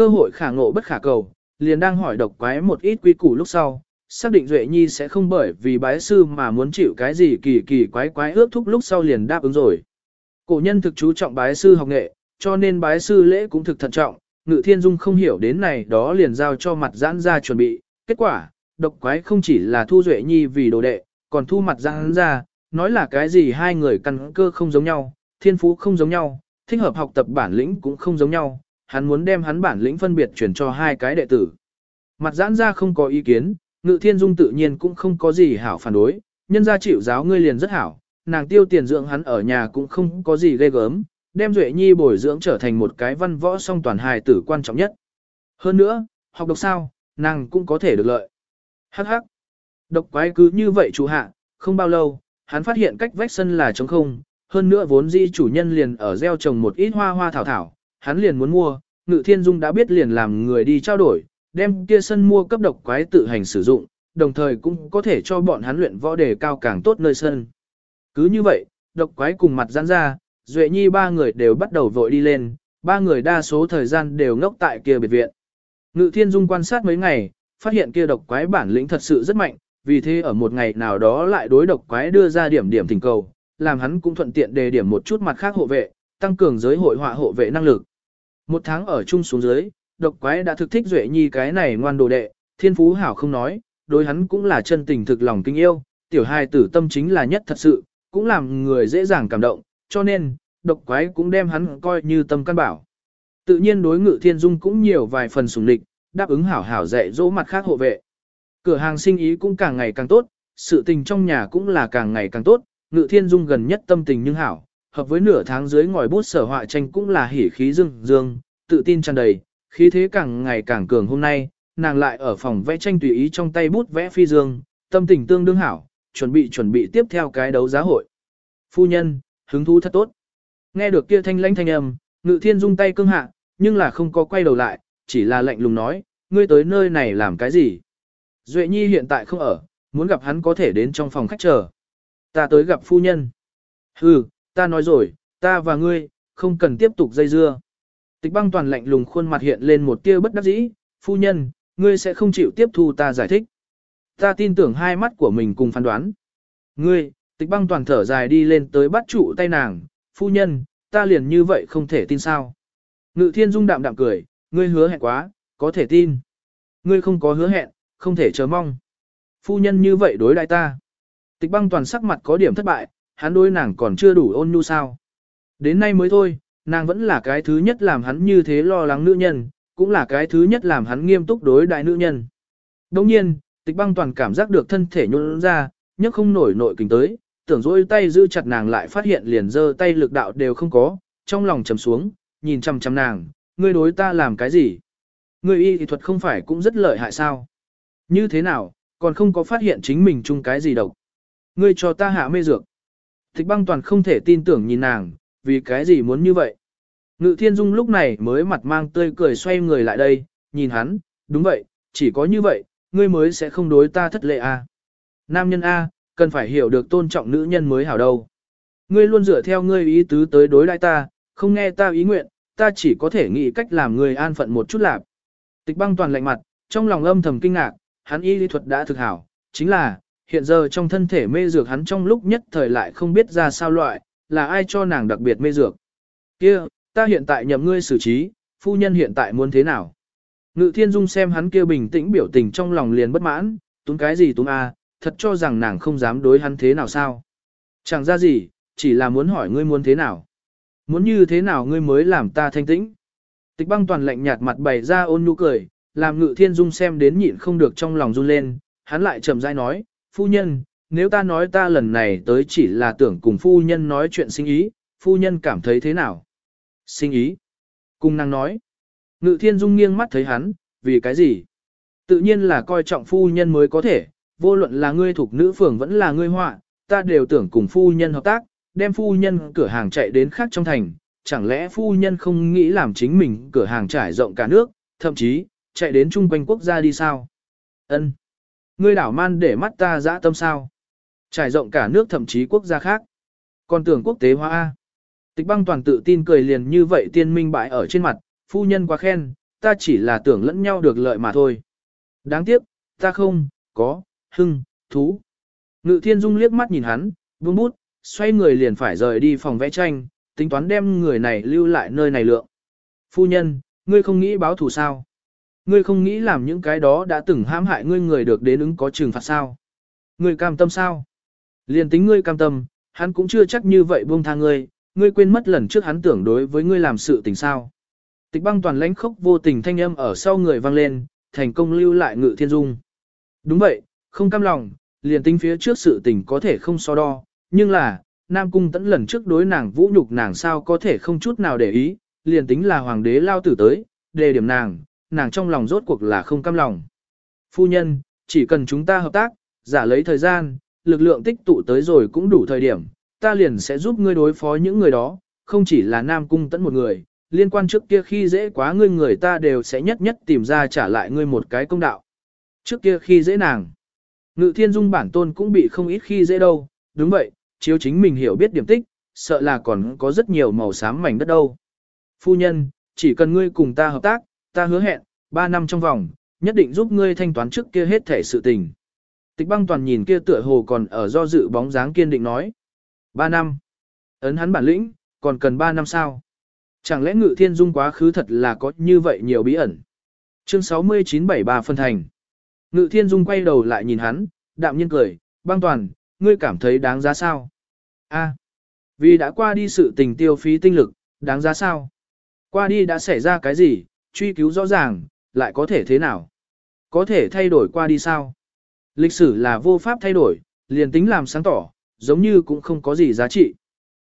[SPEAKER 1] Cơ hội khả ngộ bất khả cầu, liền đang hỏi độc quái một ít quy củ lúc sau, xác định Duệ Nhi sẽ không bởi vì bái sư mà muốn chịu cái gì kỳ kỳ quái quái ước thúc lúc sau liền đáp ứng rồi. Cổ nhân thực chú trọng bái sư học nghệ, cho nên bái sư lễ cũng thực thận trọng, Ngự Thiên Dung không hiểu đến này đó liền giao cho mặt giãn ra chuẩn bị. Kết quả, độc quái không chỉ là thu Duệ Nhi vì đồ đệ, còn thu mặt giãn ra, nói là cái gì hai người căn cơ không giống nhau, thiên phú không giống nhau, thích hợp học tập bản lĩnh cũng không giống nhau, hắn muốn đem hắn bản lĩnh phân biệt chuyển cho hai cái đệ tử. Mặt giãn ra không có ý kiến, ngự thiên dung tự nhiên cũng không có gì hảo phản đối, nhân gia chịu giáo ngươi liền rất hảo, nàng tiêu tiền dưỡng hắn ở nhà cũng không có gì ghê gớm, đem Duệ Nhi bồi dưỡng trở thành một cái văn võ song toàn hài tử quan trọng nhất. Hơn nữa, học độc sao, nàng cũng có thể được lợi. Hắc hắc. Độc quái cứ như vậy chủ hạ, không bao lâu, hắn phát hiện cách vách sân là trống không, hơn nữa vốn dĩ chủ nhân liền ở gieo trồng một ít hoa hoa thảo thảo, hắn liền muốn mua, Ngự Thiên Dung đã biết liền làm người đi trao đổi, đem kia sân mua cấp độc quái tự hành sử dụng, đồng thời cũng có thể cho bọn hắn luyện võ đề cao càng tốt nơi sân. Cứ như vậy, độc quái cùng mặt giãn ra, Duệ Nhi ba người đều bắt đầu vội đi lên, ba người đa số thời gian đều ngốc tại kia biệt viện. Ngự Thiên Dung quan sát mấy ngày, phát hiện kia độc quái bản lĩnh thật sự rất mạnh, vì thế ở một ngày nào đó lại đối độc quái đưa ra điểm điểm thỉnh cầu, làm hắn cũng thuận tiện đề điểm một chút mặt khác hộ vệ, tăng cường giới hội họa hộ vệ năng lực. Một tháng ở chung xuống dưới, độc quái đã thực thích Duệ Nhi cái này ngoan đồ đệ, thiên phú hảo không nói, đối hắn cũng là chân tình thực lòng kinh yêu, tiểu hài tử tâm chính là nhất thật sự, cũng làm người dễ dàng cảm động, cho nên, độc quái cũng đem hắn coi như tâm căn bảo. Tự nhiên đối ngự thiên dung cũng nhiều vài phần sủng địch, đáp ứng hảo hảo dạy dỗ mặt khác hộ vệ. Cửa hàng sinh ý cũng càng ngày càng tốt, sự tình trong nhà cũng là càng ngày càng tốt, ngự thiên dung gần nhất tâm tình nhưng hảo, hợp với nửa tháng dưới ngòi bút sở họa tranh cũng là hỉ khí dương dương, tự tin tràn đầy, khí thế càng ngày càng cường hôm nay, nàng lại ở phòng vẽ tranh tùy ý trong tay bút vẽ phi dương, tâm tình tương đương hảo, chuẩn bị chuẩn bị tiếp theo cái đấu giá hội. Phu nhân, hứng thú thật tốt. Nghe được kia thanh lãnh thanh âm, ngự thiên dung tay cương hạ, nhưng là không có quay đầu lại, chỉ là lạnh lùng nói, ngươi tới nơi này làm cái gì? Duệ Nhi hiện tại không ở, muốn gặp hắn có thể đến trong phòng khách chờ. Ta tới gặp phu nhân. Hừ, ta nói rồi, ta và ngươi, không cần tiếp tục dây dưa. Tịch băng toàn lạnh lùng khuôn mặt hiện lên một tia bất đắc dĩ, phu nhân, ngươi sẽ không chịu tiếp thu ta giải thích. Ta tin tưởng hai mắt của mình cùng phán đoán. Ngươi, tịch băng toàn thở dài đi lên tới bắt trụ tay nàng, phu nhân, ta liền như vậy không thể tin sao. Ngự thiên dung đạm đạm cười, ngươi hứa hẹn quá, có thể tin. Ngươi không có hứa hẹn, không thể chờ mong. Phu nhân như vậy đối đại ta. Tịch băng toàn sắc mặt có điểm thất bại, hắn đối nàng còn chưa đủ ôn nhu sao. Đến nay mới thôi, nàng vẫn là cái thứ nhất làm hắn như thế lo lắng nữ nhân, cũng là cái thứ nhất làm hắn nghiêm túc đối đại nữ nhân. Đồng nhiên, tịch băng toàn cảm giác được thân thể nhún ra, nhấc không nổi nội kình tới, tưởng dỗi tay giữ chặt nàng lại phát hiện liền giơ tay lực đạo đều không có, trong lòng trầm xuống, nhìn chăm chăm nàng, ngươi đối ta làm cái gì? Ngươi y thì thuật không phải cũng rất lợi hại sao? Như thế nào, còn không có phát hiện chính mình chung cái gì độc? Ngươi cho ta hạ mê dược. Thích băng toàn không thể tin tưởng nhìn nàng, vì cái gì muốn như vậy? Ngự thiên dung lúc này mới mặt mang tươi cười xoay người lại đây, nhìn hắn, đúng vậy, chỉ có như vậy, ngươi mới sẽ không đối ta thất lệ a. À. Nam nhân A, cần phải hiểu được tôn trọng nữ nhân mới hảo đâu. Ngươi luôn dựa theo ngươi ý tứ tới đối đãi ta, không nghe ta ý nguyện, ta chỉ có thể nghĩ cách làm ngươi an phận một chút lạp. Tịch băng toàn lạnh mặt, trong lòng âm thầm kinh ngạc, hắn y lý thuật đã thực hảo, chính là, hiện giờ trong thân thể mê dược hắn trong lúc nhất thời lại không biết ra sao loại, là ai cho nàng đặc biệt mê dược. Kia, ta hiện tại nhậm ngươi xử trí, phu nhân hiện tại muốn thế nào? Ngự thiên dung xem hắn kia bình tĩnh biểu tình trong lòng liền bất mãn, túng cái gì túng a, thật cho rằng nàng không dám đối hắn thế nào sao? Chẳng ra gì, chỉ là muốn hỏi ngươi muốn thế nào? Muốn như thế nào ngươi mới làm ta thanh tĩnh? Tịch băng toàn lạnh nhạt mặt bày ra ôn nhu cười, làm ngự thiên dung xem đến nhịn không được trong lòng run lên, hắn lại chậm rãi nói, phu nhân, nếu ta nói ta lần này tới chỉ là tưởng cùng phu nhân nói chuyện sinh ý, phu nhân cảm thấy thế nào? Sinh ý. cung năng nói. Ngự thiên dung nghiêng mắt thấy hắn, vì cái gì? Tự nhiên là coi trọng phu nhân mới có thể, vô luận là ngươi thuộc nữ phường vẫn là ngươi họa, ta đều tưởng cùng phu nhân hợp tác, đem phu nhân cửa hàng chạy đến khác trong thành, chẳng lẽ phu nhân không nghĩ làm chính mình cửa hàng trải rộng cả nước, thậm chí, chạy đến chung quanh quốc gia đi sao? Ân, Ngươi đảo man để mắt ta dã tâm sao? Trải rộng cả nước thậm chí quốc gia khác. Còn tưởng quốc tế hóa A. Tịch băng toàn tự tin cười liền như vậy tiên minh bại ở trên mặt, phu nhân quá khen, ta chỉ là tưởng lẫn nhau được lợi mà thôi. Đáng tiếc, ta không, có, hưng, thú. Ngự thiên dung liếc mắt nhìn hắn, buông bút, xoay người liền phải rời đi phòng vẽ tranh, tính toán đem người này lưu lại nơi này lượng. Phu nhân, ngươi không nghĩ báo thù sao? Ngươi không nghĩ làm những cái đó đã từng hãm hại ngươi người được đến ứng có trừng phạt sao? Ngươi cam tâm sao? Liên tính ngươi cam tâm, hắn cũng chưa chắc như vậy buông tha ngươi, ngươi quên mất lần trước hắn tưởng đối với ngươi làm sự tình sao. Tịch băng toàn lãnh khốc vô tình thanh âm ở sau người vang lên, thành công lưu lại ngự thiên dung. Đúng vậy, không cam lòng, liền tính phía trước sự tình có thể không so đo, nhưng là, Nam Cung tẫn lần trước đối nàng vũ nhục nàng sao có thể không chút nào để ý, liền tính là hoàng đế lao tử tới, đề điểm nàng, nàng trong lòng rốt cuộc là không cam lòng. Phu nhân, chỉ cần chúng ta hợp tác, giả lấy thời gian, lực lượng tích tụ tới rồi cũng đủ thời điểm, ta liền sẽ giúp ngươi đối phó những người đó, không chỉ là Nam Cung tẫn một người, liên quan trước kia khi dễ quá ngươi người ta đều sẽ nhất nhất tìm ra trả lại ngươi một cái công đạo. Trước kia khi dễ nàng, ngự thiên dung bản tôn cũng bị không ít khi dễ đâu, đúng vậy, chiếu chính mình hiểu biết điểm tích, sợ là còn có rất nhiều màu xám mảnh đất đâu. Phu nhân, chỉ cần ngươi cùng ta hợp tác, ta hứa hẹn, 3 năm trong vòng, nhất định giúp ngươi thanh toán trước kia hết thể sự tình. Tịch băng toàn nhìn kia tựa hồ còn ở do dự bóng dáng kiên định nói. 3 năm. Ấn hắn bản lĩnh, còn cần 3 năm sao? Chẳng lẽ ngự thiên dung quá khứ thật là có như vậy nhiều bí ẩn? Chương 6973 phân thành. Ngự thiên dung quay đầu lại nhìn hắn, đạm nhiên cười, băng toàn, ngươi cảm thấy đáng giá sao? A, vì đã qua đi sự tình tiêu phí tinh lực, đáng giá sao? Qua đi đã xảy ra cái gì, truy cứu rõ ràng, lại có thể thế nào? Có thể thay đổi qua đi sao? Lịch sử là vô pháp thay đổi, liền tính làm sáng tỏ, giống như cũng không có gì giá trị.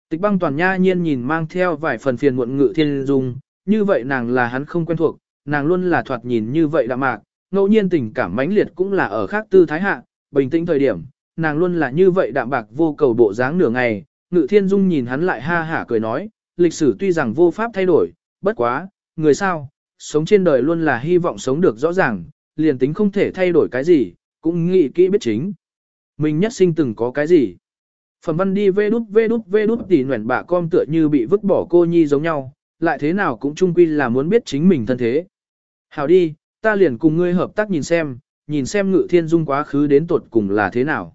[SPEAKER 1] Tịch băng toàn nha nhiên nhìn mang theo vài phần phiền muộn ngự thiên dung, như vậy nàng là hắn không quen thuộc, nàng luôn là thoạt nhìn như vậy đạm mạc, ngẫu nhiên tình cảm mãnh liệt cũng là ở khác tư thái hạ, bình tĩnh thời điểm, nàng luôn là như vậy đạm bạc vô cầu bộ dáng nửa ngày, ngự thiên dung nhìn hắn lại ha hả cười nói, lịch sử tuy rằng vô pháp thay đổi, bất quá, người sao, sống trên đời luôn là hy vọng sống được rõ ràng, liền tính không thể thay đổi cái gì, cũng nghĩ kỹ biết chính. Mình nhất sinh từng có cái gì. Phẩm văn đi vê đút vê đút vê đút tỉ nguyện bạ con tựa như bị vứt bỏ cô nhi giống nhau, lại thế nào cũng chung quy là muốn biết chính mình thân thế. Hảo đi, ta liền cùng ngươi hợp tác nhìn xem, nhìn xem ngự thiên dung quá khứ đến tột cùng là thế nào.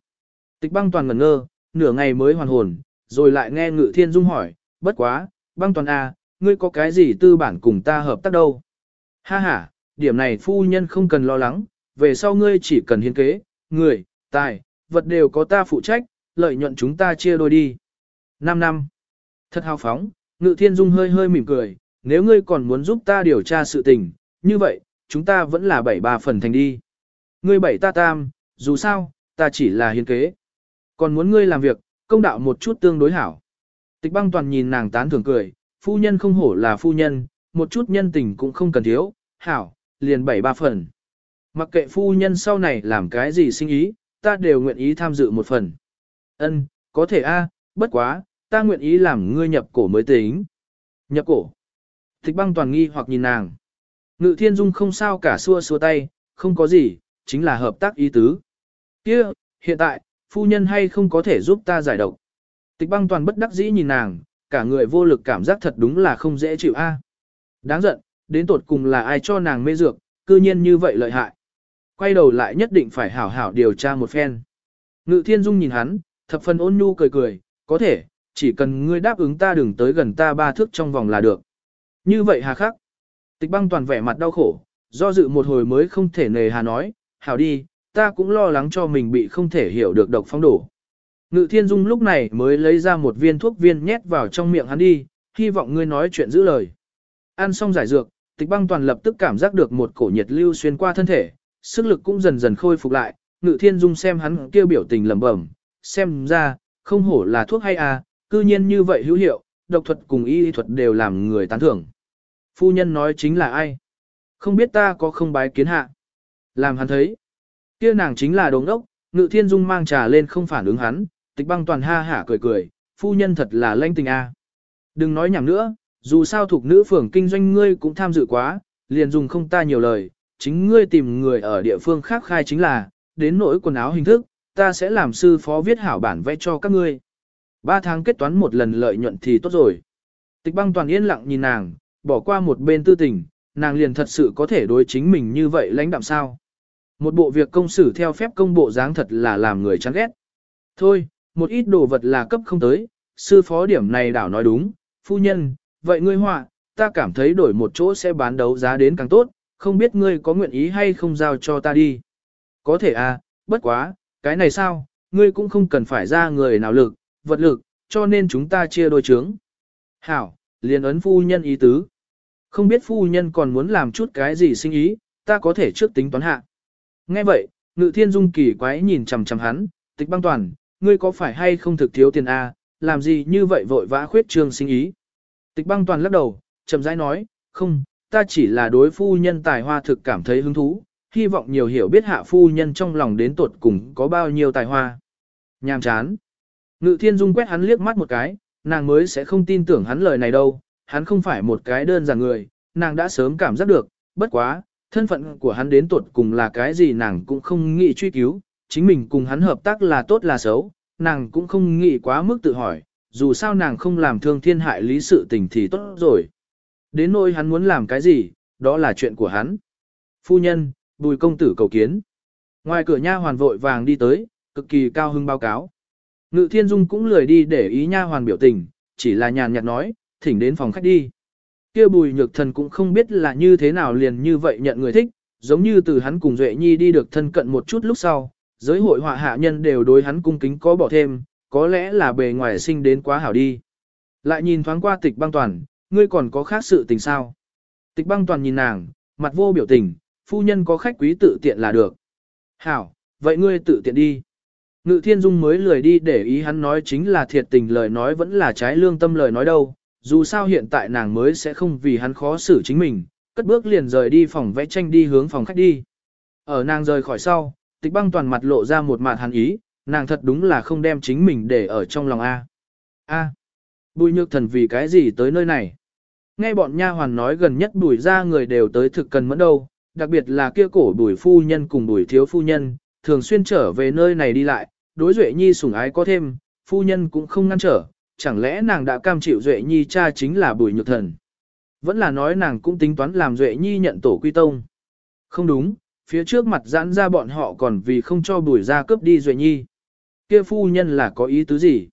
[SPEAKER 1] Tịch băng toàn ngẩn ngơ, nửa ngày mới hoàn hồn, rồi lại nghe ngự thiên dung hỏi, bất quá, băng toàn A, à, ngươi có cái gì tư bản cùng ta hợp tác đâu? Ha ha, điểm này phu nhân không cần lo lắng, về sau ngươi chỉ cần hiến kế, người, tài, vật đều có ta phụ trách, lợi nhuận chúng ta chia đôi đi. 5 năm. Thật hào phóng, ngự thiên dung hơi hơi mỉm cười, nếu ngươi còn muốn giúp ta điều tra sự tình, như vậy, chúng ta vẫn là bảy ba phần thành đi. Ngươi bảy ta tam, dù sao, ta chỉ là hiến kế. Còn muốn ngươi làm việc, công đạo một chút tương đối hảo. Tịch băng toàn nhìn nàng tán thưởng cười, phu nhân không hổ là phu nhân, một chút nhân tình cũng không cần thiếu, hảo, liền bảy ba phần. Mặc kệ phu nhân sau này làm cái gì sinh ý, ta đều nguyện ý tham dự một phần. Ân, có thể a, bất quá, ta nguyện ý làm ngươi nhập cổ mới tính. Nhập cổ. Thích băng toàn nghi hoặc nhìn nàng. Ngự thiên dung không sao cả xua xua tay, không có gì, chính là hợp tác ý tứ. Kia, hiện tại, phu nhân hay không có thể giúp ta giải độc. Tịch băng toàn bất đắc dĩ nhìn nàng, cả người vô lực cảm giác thật đúng là không dễ chịu a. Đáng giận, đến tột cùng là ai cho nàng mê dược, cư nhiên như vậy lợi hại. Quay đầu lại nhất định phải hảo hảo điều tra một phen. Ngự thiên dung nhìn hắn, thập phần ôn nhu cười cười, có thể, chỉ cần ngươi đáp ứng ta đừng tới gần ta ba thước trong vòng là được. Như vậy hà khắc. Tịch băng toàn vẻ mặt đau khổ, do dự một hồi mới không thể nề hà nói, hảo đi, ta cũng lo lắng cho mình bị không thể hiểu được độc phong đổ. Ngự thiên dung lúc này mới lấy ra một viên thuốc viên nhét vào trong miệng hắn đi, hy vọng ngươi nói chuyện giữ lời. Ăn xong giải dược, tịch băng toàn lập tức cảm giác được một cổ nhiệt lưu xuyên qua thân thể, sức lực cũng dần dần khôi phục lại, ngự thiên dung xem hắn kêu biểu tình lẩm bẩm, xem ra, không hổ là thuốc hay à, cư nhiên như vậy hữu hiệu, độc thuật cùng y thuật đều làm người tán thưởng. Phu nhân nói chính là ai? Không biết ta có không bái kiến hạ. Làm hắn thấy. Kia nàng chính là đồng đốc, ngự thiên dung mang trà lên không phản ứng hắn, tịch băng toàn ha hả cười cười, phu nhân thật là lanh tình a. Đừng nói nhảm nữa, dù sao thuộc nữ phường kinh doanh ngươi cũng tham dự quá, liền dùng không ta nhiều lời, chính ngươi tìm người ở địa phương khác khai chính là, đến nỗi quần áo hình thức, ta sẽ làm sư phó viết hảo bản vẽ cho các ngươi. Ba tháng kết toán một lần lợi nhuận thì tốt rồi. Tịch băng toàn yên lặng nhìn nàng, bỏ qua một bên tư tình, nàng liền thật sự có thể đối chính mình như vậy lãnh đạm sao. Một bộ việc công xử theo phép công bộ dáng thật là làm người chán ghét. Thôi, một ít đồ vật là cấp không tới, sư phó điểm này đảo nói đúng, phu nhân, vậy ngươi họa, ta cảm thấy đổi một chỗ sẽ bán đấu giá đến càng tốt, không biết ngươi có nguyện ý hay không giao cho ta đi. Có thể à, bất quá, cái này sao, ngươi cũng không cần phải ra người nào lực, vật lực, cho nên chúng ta chia đôi trướng. Hảo, liền ấn phu nhân ý tứ. Không biết phu nhân còn muốn làm chút cái gì sinh ý, ta có thể trước tính toán hạ. Nghe vậy, ngự thiên dung kỳ quái nhìn chằm chằm hắn, tịch băng toàn, ngươi có phải hay không thực thiếu tiền a? À, làm gì như vậy vội vã khuyết trương sinh ý. Tịch băng toàn lắc đầu, chậm rãi nói, không, ta chỉ là đối phu nhân tài hoa thực cảm thấy hứng thú, hy vọng nhiều hiểu biết hạ phu nhân trong lòng đến tuột cùng có bao nhiêu tài hoa. Nhàm chán. Ngự thiên dung quét hắn liếc mắt một cái, nàng mới sẽ không tin tưởng hắn lời này đâu, hắn không phải một cái đơn giản người, nàng đã sớm cảm giác được, bất quá, thân phận của hắn đến tuột cùng là cái gì nàng cũng không nghĩ truy cứu, chính mình cùng hắn hợp tác là tốt là xấu, nàng cũng không nghĩ quá mức tự hỏi, dù sao nàng không làm thương thiên hại lý sự tình thì tốt rồi. Đến nỗi hắn muốn làm cái gì, đó là chuyện của hắn. Phu nhân, bùi công tử cầu kiến. Ngoài cửa nha hoàn vội vàng đi tới, cực kỳ cao hưng báo cáo. Ngự thiên dung cũng lười đi để ý nha hoàn biểu tình, chỉ là nhàn nhạt nói, thỉnh đến phòng khách đi. Kia bùi nhược thần cũng không biết là như thế nào liền như vậy nhận người thích, giống như từ hắn cùng Duệ Nhi đi được thân cận một chút lúc sau, giới hội họa hạ nhân đều đối hắn cung kính có bỏ thêm, có lẽ là bề ngoài sinh đến quá hảo đi. Lại nhìn thoáng qua tịch băng toàn, ngươi còn có khác sự tình sao? Tịch băng toàn nhìn nàng, mặt vô biểu tình, phu nhân có khách quý tự tiện là được. Hảo, vậy ngươi tự tiện đi. Ngự thiên dung mới lười đi để ý hắn nói chính là thiệt tình lời nói vẫn là trái lương tâm lời nói đâu, dù sao hiện tại nàng mới sẽ không vì hắn khó xử chính mình, cất bước liền rời đi phòng vẽ tranh đi hướng phòng khách đi. Ở nàng rời khỏi sau, tịch băng toàn mặt lộ ra một mặt hắn ý, nàng thật đúng là không đem chính mình để ở trong lòng A. A. Bùi nhược thần vì cái gì tới nơi này? Nghe bọn nha hoàn nói gần nhất bùi ra người đều tới thực cần mẫn đâu, đặc biệt là kia cổ bùi phu nhân cùng bùi thiếu phu nhân, thường xuyên trở về nơi này đi lại, đối duệ nhi sủng ái có thêm, phu nhân cũng không ngăn trở, chẳng lẽ nàng đã cam chịu duệ nhi cha chính là bùi nhược thần. Vẫn là nói nàng cũng tính toán làm duệ nhi nhận tổ quy tông. Không đúng, phía trước mặt giãn ra bọn họ còn vì không cho bùi ra cướp đi duệ nhi. Kia phu nhân là có ý tứ gì?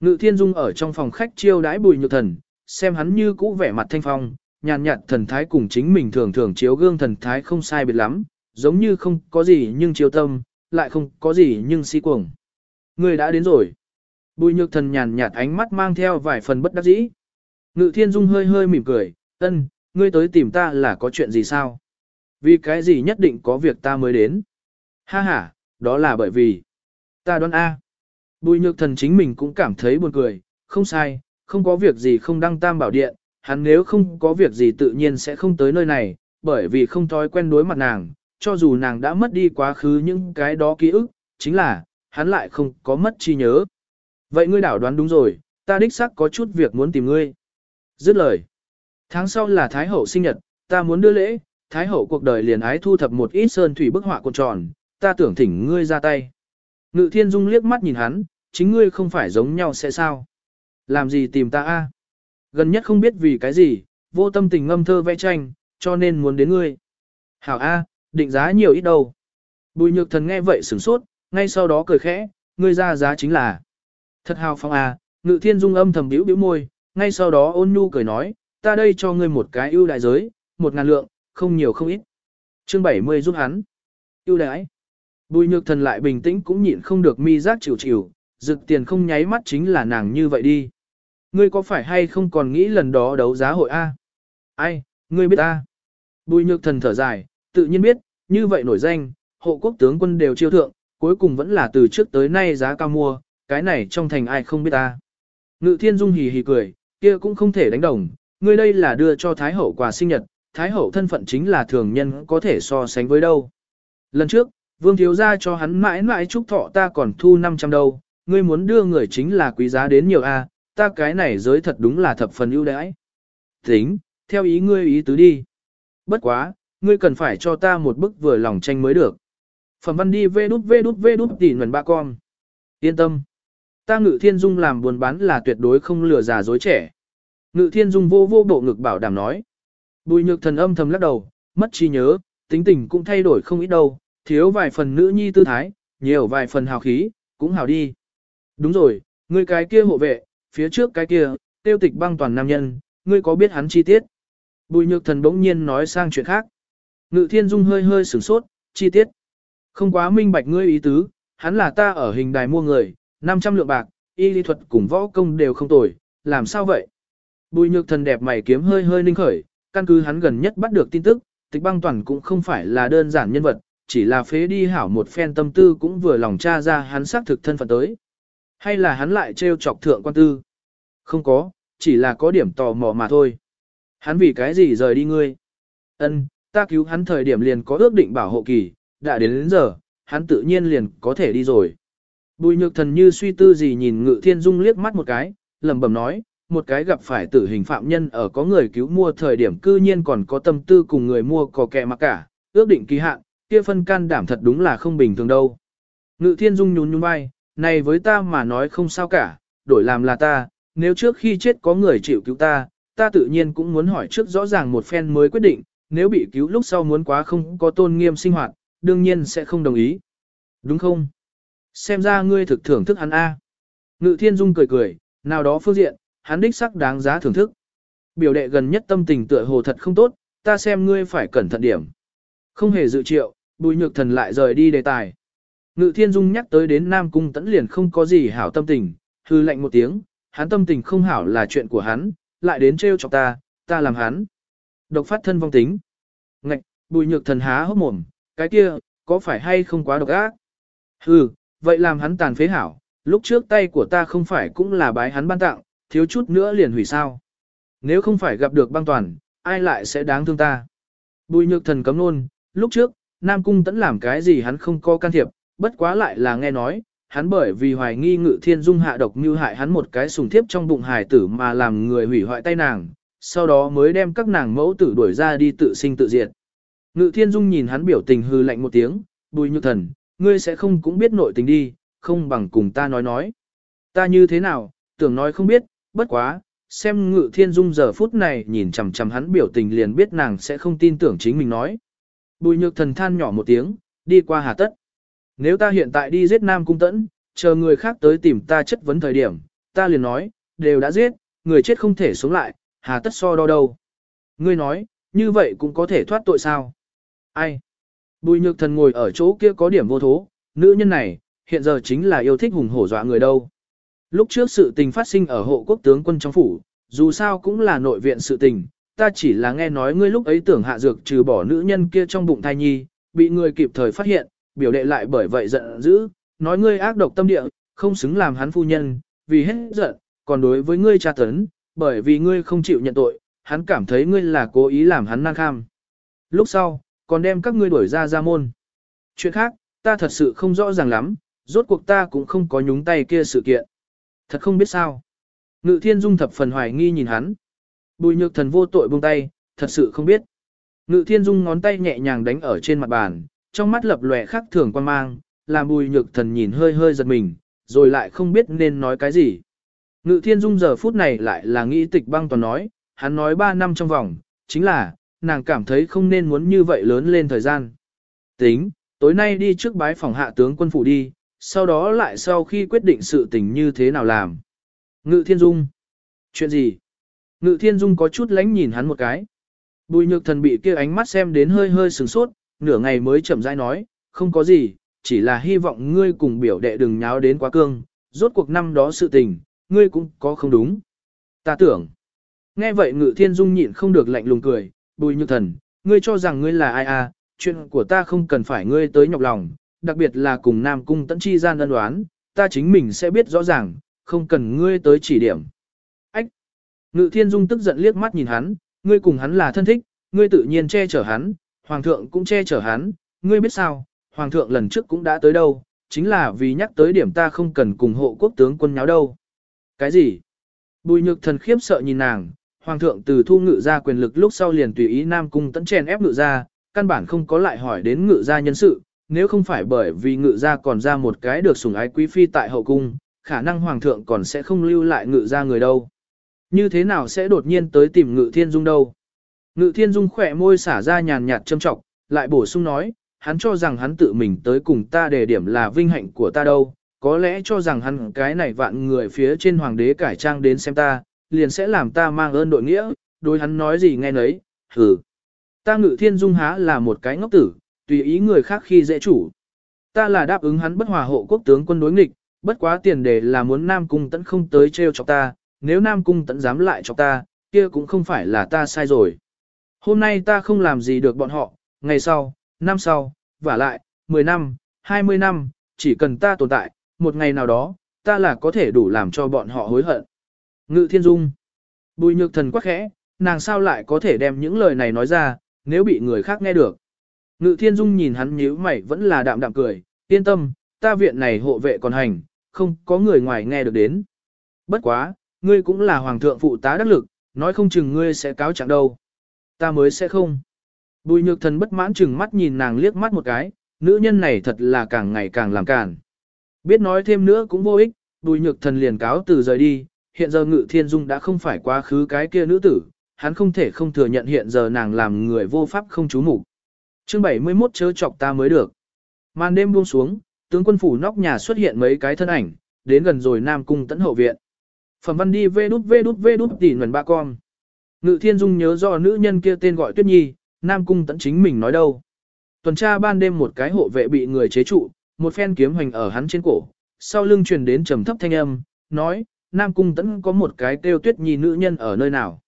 [SPEAKER 1] Ngự thiên dung ở trong phòng khách chiêu đãi bùi nhược thần, xem hắn như cũ vẻ mặt thanh phong, nhàn nhạt thần thái cùng chính mình thường thường chiếu gương thần thái không sai biệt lắm, giống như không có gì nhưng chiếu tâm, lại không có gì nhưng si cuồng. Người đã đến rồi. Bùi nhược thần nhàn nhạt ánh mắt mang theo vài phần bất đắc dĩ. Ngự thiên dung hơi hơi mỉm cười, ân, ngươi tới tìm ta là có chuyện gì sao? Vì cái gì nhất định có việc ta mới đến? Ha ha, đó là bởi vì, ta đoán A. Bùi nhược thần chính mình cũng cảm thấy buồn cười, không sai, không có việc gì không đăng tam bảo điện, hắn nếu không có việc gì tự nhiên sẽ không tới nơi này, bởi vì không thói quen đối mặt nàng, cho dù nàng đã mất đi quá khứ những cái đó ký ức, chính là, hắn lại không có mất chi nhớ. Vậy ngươi đảo đoán đúng rồi, ta đích xác có chút việc muốn tìm ngươi. Dứt lời. Tháng sau là Thái Hậu sinh nhật, ta muốn đưa lễ, Thái Hậu cuộc đời liền ái thu thập một ít sơn thủy bức họa cuộn tròn, ta tưởng thỉnh ngươi ra tay. Ngự thiên dung liếc mắt nhìn hắn, chính ngươi không phải giống nhau sẽ sao? Làm gì tìm ta a? Gần nhất không biết vì cái gì, vô tâm tình ngâm thơ vẽ tranh, cho nên muốn đến ngươi. Hảo a, định giá nhiều ít đâu. Bùi nhược thần nghe vậy sửng sốt, ngay sau đó cười khẽ, ngươi ra giá chính là. Thật hào phong a, ngự thiên dung âm thầm biểu biểu môi, ngay sau đó ôn nhu cười nói, ta đây cho ngươi một cái ưu đại giới, một ngàn lượng, không nhiều không ít. Chương 70 giúp hắn. ưu đãi. Bùi nhược thần lại bình tĩnh cũng nhịn không được mi giác chịu chịu, dực tiền không nháy mắt chính là nàng như vậy đi. Ngươi có phải hay không còn nghĩ lần đó đấu giá hội A? Ai, ngươi biết A? Bùi nhược thần thở dài, tự nhiên biết, như vậy nổi danh, hộ quốc tướng quân đều chiêu thượng, cuối cùng vẫn là từ trước tới nay giá cao mua, cái này trong thành ai không biết ta. Ngự thiên dung hì hì cười, kia cũng không thể đánh đồng, ngươi đây là đưa cho Thái Hậu quà sinh nhật, Thái Hậu thân phận chính là thường nhân có thể so sánh với đâu. Lần trước, Vương Thiếu Gia cho hắn mãi mãi chúc thọ ta còn thu 500 đâu, ngươi muốn đưa người chính là quý giá đến nhiều a, ta cái này giới thật đúng là thập phần ưu đãi. Tính, theo ý ngươi ý tứ đi. Bất quá, ngươi cần phải cho ta một bức vừa lòng tranh mới được. Phẩm văn đi vê đút vê đút vê đút tỉ nguồn ba con. Yên tâm. Ta ngự thiên dung làm buồn bán là tuyệt đối không lừa già dối trẻ. Ngự thiên dung vô vô bộ ngực bảo đảm nói. Bùi nhược thần âm thầm lắc đầu, mất trí nhớ, tính tình cũng thay đổi không ít đâu, thiếu vài phần nữ nhi tư thái, nhiều vài phần hào khí, cũng hào đi. Đúng rồi, ngươi cái kia hộ vệ, phía trước cái kia, tiêu tịch băng toàn nam nhân, ngươi có biết hắn chi tiết? Bùi nhược thần bỗng nhiên nói sang chuyện khác. Ngự thiên dung hơi hơi sửng sốt, chi tiết. Không quá minh bạch ngươi ý tứ, hắn là ta ở hình đài mua người, 500 lượng bạc, y lý thuật cùng võ công đều không tồi, làm sao vậy? Bùi nhược thần đẹp mày kiếm hơi hơi ninh khởi, căn cứ hắn gần nhất bắt được tin tức, tịch băng toàn cũng không phải là đơn giản nhân vật, chỉ là phế đi hảo một phen tâm tư cũng vừa lòng tra ra hắn xác thực thân phận tới. Hay là hắn lại trêu chọc thượng quan tư? Không có, chỉ là có điểm tò mò mà thôi. Hắn vì cái gì rời đi ngươi? Ân, ta cứu hắn thời điểm liền có ước định bảo hộ kỳ, đã đến đến giờ, hắn tự nhiên liền có thể đi rồi. Bùi nhược thần như suy tư gì nhìn ngự thiên dung liếc mắt một cái, lẩm bẩm nói, một cái gặp phải tử hình phạm nhân ở có người cứu mua thời điểm cư nhiên còn có tâm tư cùng người mua có kẻ mặc cả, ước định kỳ hạn, kia phân can đảm thật đúng là không bình thường đâu. Ngự thiên dung nhún nhún vai, này với ta mà nói không sao cả, đổi làm là ta, nếu trước khi chết có người chịu cứu ta, ta tự nhiên cũng muốn hỏi trước rõ ràng một phen mới quyết định, nếu bị cứu lúc sau muốn quá không có tôn nghiêm sinh hoạt, đương nhiên sẽ không đồng ý. Đúng không? Xem ra ngươi thực thưởng thức hắn A. Ngự thiên dung cười cười, nào đó phương diện, hắn đích sắc đáng giá thưởng thức. Biểu đệ gần nhất tâm tình tựa hồ thật không tốt, ta xem ngươi phải cẩn thận điểm. Không hề dự triệu, bùi nhược thần lại rời đi đề tài. Ngự thiên dung nhắc tới đến Nam Cung tẫn liền không có gì hảo tâm tình, hư lạnh một tiếng, hắn tâm tình không hảo là chuyện của hắn, lại đến trêu chọc ta, ta làm hắn. Độc phát thân vong tính. Ngạch, bùi nhược thần há hốc mồm, cái kia, có phải hay không quá độc ác? Hừ, vậy làm hắn tàn phế hảo, lúc trước tay của ta không phải cũng là bái hắn ban tặng, thiếu chút nữa liền hủy sao. Nếu không phải gặp được băng toàn, ai lại sẽ đáng thương ta? Bùi nhược thần cấm luôn, lúc trước, Nam Cung tẫn làm cái gì hắn không có can thiệp, bất quá lại là nghe nói, hắn bởi vì hoài nghi ngự thiên dung hạ độc như hại hắn một cái sùng thiếp trong bụng hài tử mà làm người hủy hoại tay nàng, sau đó mới đem các nàng mẫu tử đuổi ra đi tự sinh tự diệt. Ngự thiên dung nhìn hắn biểu tình hư lạnh một tiếng, bùi nhược thần, ngươi sẽ không cũng biết nội tình đi, không bằng cùng ta nói nói. Ta như thế nào, tưởng nói không biết, bất quá, xem ngự thiên dung giờ phút này nhìn chằm chằm hắn biểu tình liền biết nàng sẽ không tin tưởng chính mình nói. Bùi nhược thần than nhỏ một tiếng, đi qua hà tất. Nếu ta hiện tại đi giết Nam Cung Tẫn, chờ người khác tới tìm ta chất vấn thời điểm, ta liền nói, đều đã giết, người chết không thể sống lại, hà tất so đo đâu. Ngươi nói, như vậy cũng có thể thoát tội sao? Ai? Bùi nhược thần ngồi ở chỗ kia có điểm vô thố, nữ nhân này, hiện giờ chính là yêu thích hùng hổ dọa người đâu. Lúc trước sự tình phát sinh ở hộ quốc tướng quân trong phủ, dù sao cũng là nội viện sự tình, ta chỉ là nghe nói ngươi lúc ấy tưởng hạ dược trừ bỏ nữ nhân kia trong bụng thai nhi, bị người kịp thời phát hiện, biểu đệ lại bởi vậy giận dữ, nói ngươi ác độc tâm địa, không xứng làm hắn phu nhân, vì hết giận, còn đối với ngươi tra tấn, bởi vì ngươi không chịu nhận tội, hắn cảm thấy ngươi là cố ý làm hắn nan kham. Lúc sau, còn đem các ngươi đuổi ra ra môn. Chuyện khác, ta thật sự không rõ ràng lắm, rốt cuộc ta cũng không có nhúng tay kia sự kiện. Thật không biết sao. Ngự thiên dung thập phần hoài nghi nhìn hắn. Bùi nhược thần vô tội buông tay, thật sự không biết. Ngự thiên dung ngón tay nhẹ nhàng đánh ở trên mặt bàn, trong mắt lập lòe khắc thường quan mang, làm bùi nhược thần nhìn hơi hơi giật mình, rồi lại không biết nên nói cái gì. Ngự thiên dung giờ phút này lại là nghĩ tịch băng toàn nói, hắn nói 3 năm trong vòng, chính là, nàng cảm thấy không nên muốn như vậy lớn lên thời gian. Tính, tối nay đi trước bái phòng hạ tướng quân phủ đi, sau đó lại sau khi quyết định sự tình như thế nào làm. Ngự thiên dung. Chuyện gì? Ngự thiên dung có chút lánh nhìn hắn một cái. Bùi nhược thần bị kia ánh mắt xem đến hơi hơi sừng sốt, nửa ngày mới chậm rãi nói, không có gì, chỉ là hy vọng ngươi cùng biểu đệ đừng nháo đến quá cương, rốt cuộc năm đó sự tình, ngươi cũng có không đúng. Ta tưởng. Nghe vậy ngự thiên dung nhịn không được lạnh lùng cười, bùi nhược thần, ngươi cho rằng ngươi là ai à, chuyện của ta không cần phải ngươi tới nhọc lòng, đặc biệt là cùng Nam Cung tẫn chi gian ân đoán, ta chính mình sẽ biết rõ ràng, không cần ngươi tới chỉ điểm. Ngự thiên dung tức giận liếc mắt nhìn hắn, ngươi cùng hắn là thân thích, ngươi tự nhiên che chở hắn, hoàng thượng cũng che chở hắn, ngươi biết sao, hoàng thượng lần trước cũng đã tới đâu, chính là vì nhắc tới điểm ta không cần cùng hộ quốc tướng quân nháo đâu. Cái gì? Bùi nhược thần khiếp sợ nhìn nàng, Hoàng thượng từ thu ngự ra quyền lực lúc sau liền tùy ý Nam Cung tấn chèn ép ngự ra, căn bản không có lại hỏi đến ngự gia nhân sự, nếu không phải bởi vì ngự gia còn ra một cái được sủng ái quý phi tại hậu cung, khả năng hoàng thượng còn sẽ không lưu lại ngự gia người đâu. Như thế nào sẽ đột nhiên tới tìm ngự thiên dung đâu? Ngự thiên dung khỏe môi xả ra nhàn nhạt châm trọng, lại bổ sung nói, hắn cho rằng hắn tự mình tới cùng ta đề điểm là vinh hạnh của ta đâu, có lẽ cho rằng hắn cái này vạn người phía trên hoàng đế cải trang đến xem ta, liền sẽ làm ta mang ơn đội nghĩa, đối hắn nói gì nghe nấy, hừ. Ta ngự thiên dung há là một cái ngốc tử, tùy ý người khác khi dễ chủ. Ta là đáp ứng hắn bất hòa hộ quốc tướng quân đối nghịch, bất quá tiền đề là muốn Nam Cung tẫn không tới treo chọc ta, nếu Nam Cung tẫn dám lại cho ta, kia cũng không phải là ta sai rồi. Hôm nay ta không làm gì được bọn họ, ngày sau, năm sau, và lại, 10 năm, 20 năm, chỉ cần ta tồn tại, một ngày nào đó, ta là có thể đủ làm cho bọn họ hối hận. Ngự thiên dung. Bùi nhược thần quắc khẽ, nàng sao lại có thể đem những lời này nói ra, nếu bị người khác nghe được. Ngự thiên dung nhìn hắn nhíu mày vẫn là đạm đạm cười, yên tâm, ta viện này hộ vệ còn hành, không có người ngoài nghe được đến. Bất quá, ngươi cũng là hoàng thượng phụ tá đắc lực, nói không chừng ngươi sẽ cáo trạng đâu. Ta mới sẽ không. Bùi nhược thần bất mãn chừng mắt nhìn nàng liếc mắt một cái, nữ nhân này thật là càng ngày càng làm càn. Biết nói thêm nữa cũng vô ích, bùi nhược thần liền cáo từ rời đi, hiện giờ ngự thiên dung đã không phải quá khứ cái kia nữ tử, hắn không thể không thừa nhận hiện giờ nàng làm người vô pháp không chú mục Chương 71 chớ chọc ta mới được. Màn đêm buông xuống, tướng quân phủ nóc nhà xuất hiện mấy cái thân ảnh, đến gần rồi Nam cung tấn hậu viện. Phẩm văn đi vê đút vê đút vê đút tỉ nguồn ba con. Ngự thiên dung nhớ rõ nữ nhân kia tên gọi Tuyết Nhi, Nam cung tận chính mình nói đâu. Tuần tra ban đêm một cái hộ vệ bị người chế trụ, một phen kiếm hoành ở hắn trên cổ, sau lưng truyền đến trầm thấp thanh âm, nói, Nam cung tận có một cái kêu Tuyết Nhi nữ nhân ở nơi nào.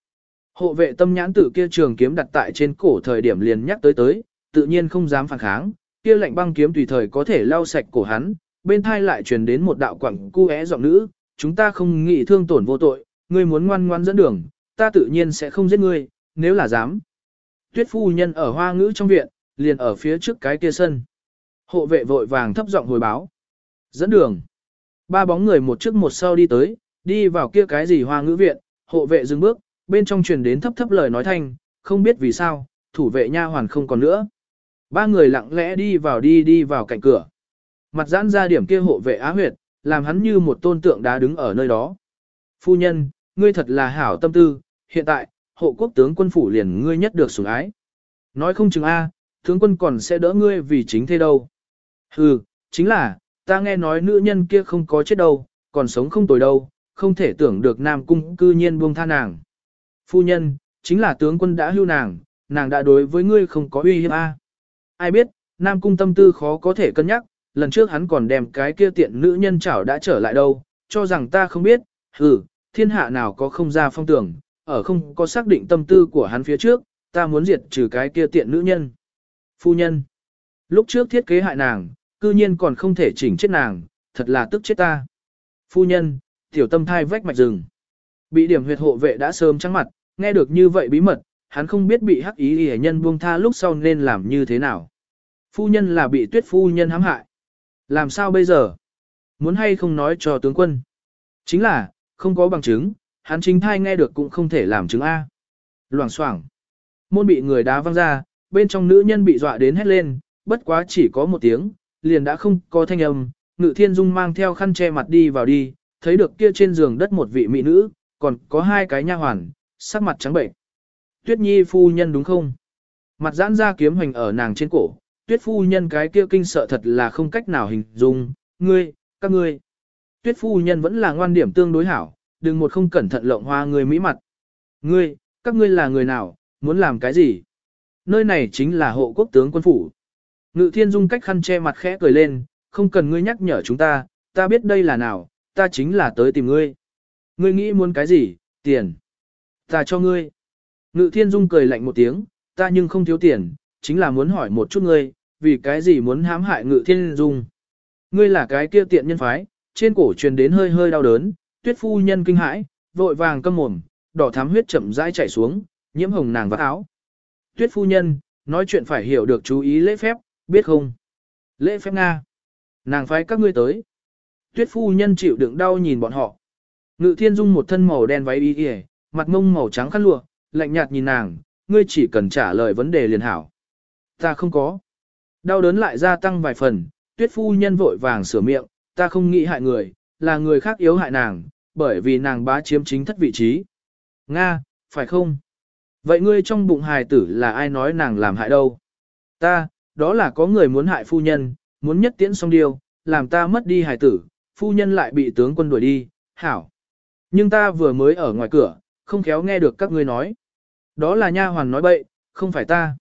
[SPEAKER 1] Hộ vệ tâm nhãn tử kia trường kiếm đặt tại trên cổ thời điểm liền nhắc tới tới, tự nhiên không dám phản kháng, kia lạnh băng kiếm tùy thời có thể lau sạch cổ hắn, bên thai lại truyền đến một đạo quẳng cu é giọng nữ, chúng ta không nghĩ thương tổn vô tội, ngươi muốn ngoan ngoan dẫn đường, ta tự nhiên sẽ không giết ngươi, nếu là dám. Tuyết phu nhân ở hoa ngữ trong viện, liền ở phía trước cái kia sân. Hộ vệ vội vàng thấp giọng hồi báo. Dẫn đường. Ba bóng người một trước một sau đi tới, đi vào kia cái gì hoa ngữ viện, hộ vệ dừng bước, bên trong truyền đến thấp thấp lời nói thanh, không biết vì sao, thủ vệ nha hoàn không còn nữa. Ba người lặng lẽ đi vào đi đi vào cạnh cửa. Mặt giãn ra điểm kia hộ vệ á huyệt, làm hắn như một tôn tượng đá đứng ở nơi đó. Phu nhân, ngươi thật là hảo tâm tư, hiện tại, hộ quốc tướng quân phủ liền ngươi nhất được sủng ái. Nói không chừng A, tướng quân còn sẽ đỡ ngươi vì chính thế đâu. Hừ, chính là, ta nghe nói nữ nhân kia không có chết đâu, còn sống không tồi đâu, không thể tưởng được Nam Cung cư nhiên buông tha nàng. Phu nhân, chính là tướng quân đã hưu nàng, nàng đã đối với ngươi không có uy hiếp a. Ai biết, Nam Cung tâm tư khó có thể cân nhắc, lần trước hắn còn đem cái kia tiện nữ nhân chảo đã trở lại đâu, cho rằng ta không biết, hừ, thiên hạ nào có không ra phong tưởng, ở không có xác định tâm tư của hắn phía trước, ta muốn diệt trừ cái kia tiện nữ nhân. Phu nhân, lúc trước thiết kế hại nàng, cư nhiên còn không thể chỉnh chết nàng, thật là tức chết ta. Phu nhân, tiểu tâm thai vách mạch rừng. Bị điểm huyệt hộ vệ đã sớm trắng mặt, nghe được như vậy bí mật, hắn không biết bị hắc ý hề nhân buông tha lúc sau nên làm như thế nào. Phu nhân là bị tuyết phu nhân hãm hại. Làm sao bây giờ? Muốn hay không nói cho tướng quân? Chính là, không có bằng chứng, hắn chính thai nghe được cũng không thể làm chứng A. Loảng xoảng Môn bị người đá văng ra, bên trong nữ nhân bị dọa đến hét lên, bất quá chỉ có một tiếng, liền đã không có thanh âm, ngự thiên dung mang theo khăn che mặt đi vào đi, thấy được kia trên giường đất một vị mỹ nữ, còn có hai cái nha hoàn, sắc mặt trắng bệnh. Tuyết nhi phu nhân đúng không? Mặt giãn ra kiếm hoành ở nàng trên cổ, tuyết phu nhân cái kia kinh sợ thật là không cách nào hình dung, ngươi, các ngươi. Tuyết phu nhân vẫn là ngoan điểm tương đối hảo, đừng một không cẩn thận lộng hoa người mỹ mặt. Ngươi, các ngươi là người nào, muốn làm cái gì? Nơi này chính là hộ quốc tướng quân phủ. Ngự thiên dung cách khăn che mặt khẽ cười lên, không cần ngươi nhắc nhở chúng ta, ta biết đây là nào, ta chính là tới tìm ngươi. Ngươi nghĩ muốn cái gì, tiền. Ta cho ngươi. Ngự thiên dung cười lạnh một tiếng, ta nhưng không thiếu tiền, chính là muốn hỏi một chút ngươi, vì cái gì muốn hãm hại ngự thiên dung. Ngươi là cái kia tiện nhân phái, trên cổ truyền đến hơi hơi đau đớn, tuyết phu nhân kinh hãi, vội vàng câm mồm, đỏ thắm huyết chậm rãi chảy xuống, nhiễm hồng nàng vắt áo. Tuyết phu nhân, nói chuyện phải hiểu được chú ý lễ phép, biết không? Lễ phép Nga. Nàng phái các ngươi tới. Tuyết phu nhân chịu đựng đau nhìn bọn họ. Ngự thiên dung một thân màu đen váy y yề, mặt mông màu trắng khăn lụa, lạnh nhạt nhìn nàng, ngươi chỉ cần trả lời vấn đề liền hảo. Ta không có. Đau đớn lại gia tăng vài phần, tuyết phu nhân vội vàng sửa miệng, ta không nghĩ hại người, là người khác yếu hại nàng, bởi vì nàng bá chiếm chính thất vị trí. Nga, phải không? Vậy ngươi trong bụng hài tử là ai nói nàng làm hại đâu? Ta, đó là có người muốn hại phu nhân, muốn nhất tiễn xong điều, làm ta mất đi hài tử, phu nhân lại bị tướng quân đuổi đi, hảo. Nhưng ta vừa mới ở ngoài cửa, không khéo nghe được các ngươi nói. Đó là nha hoàn nói bậy, không phải ta.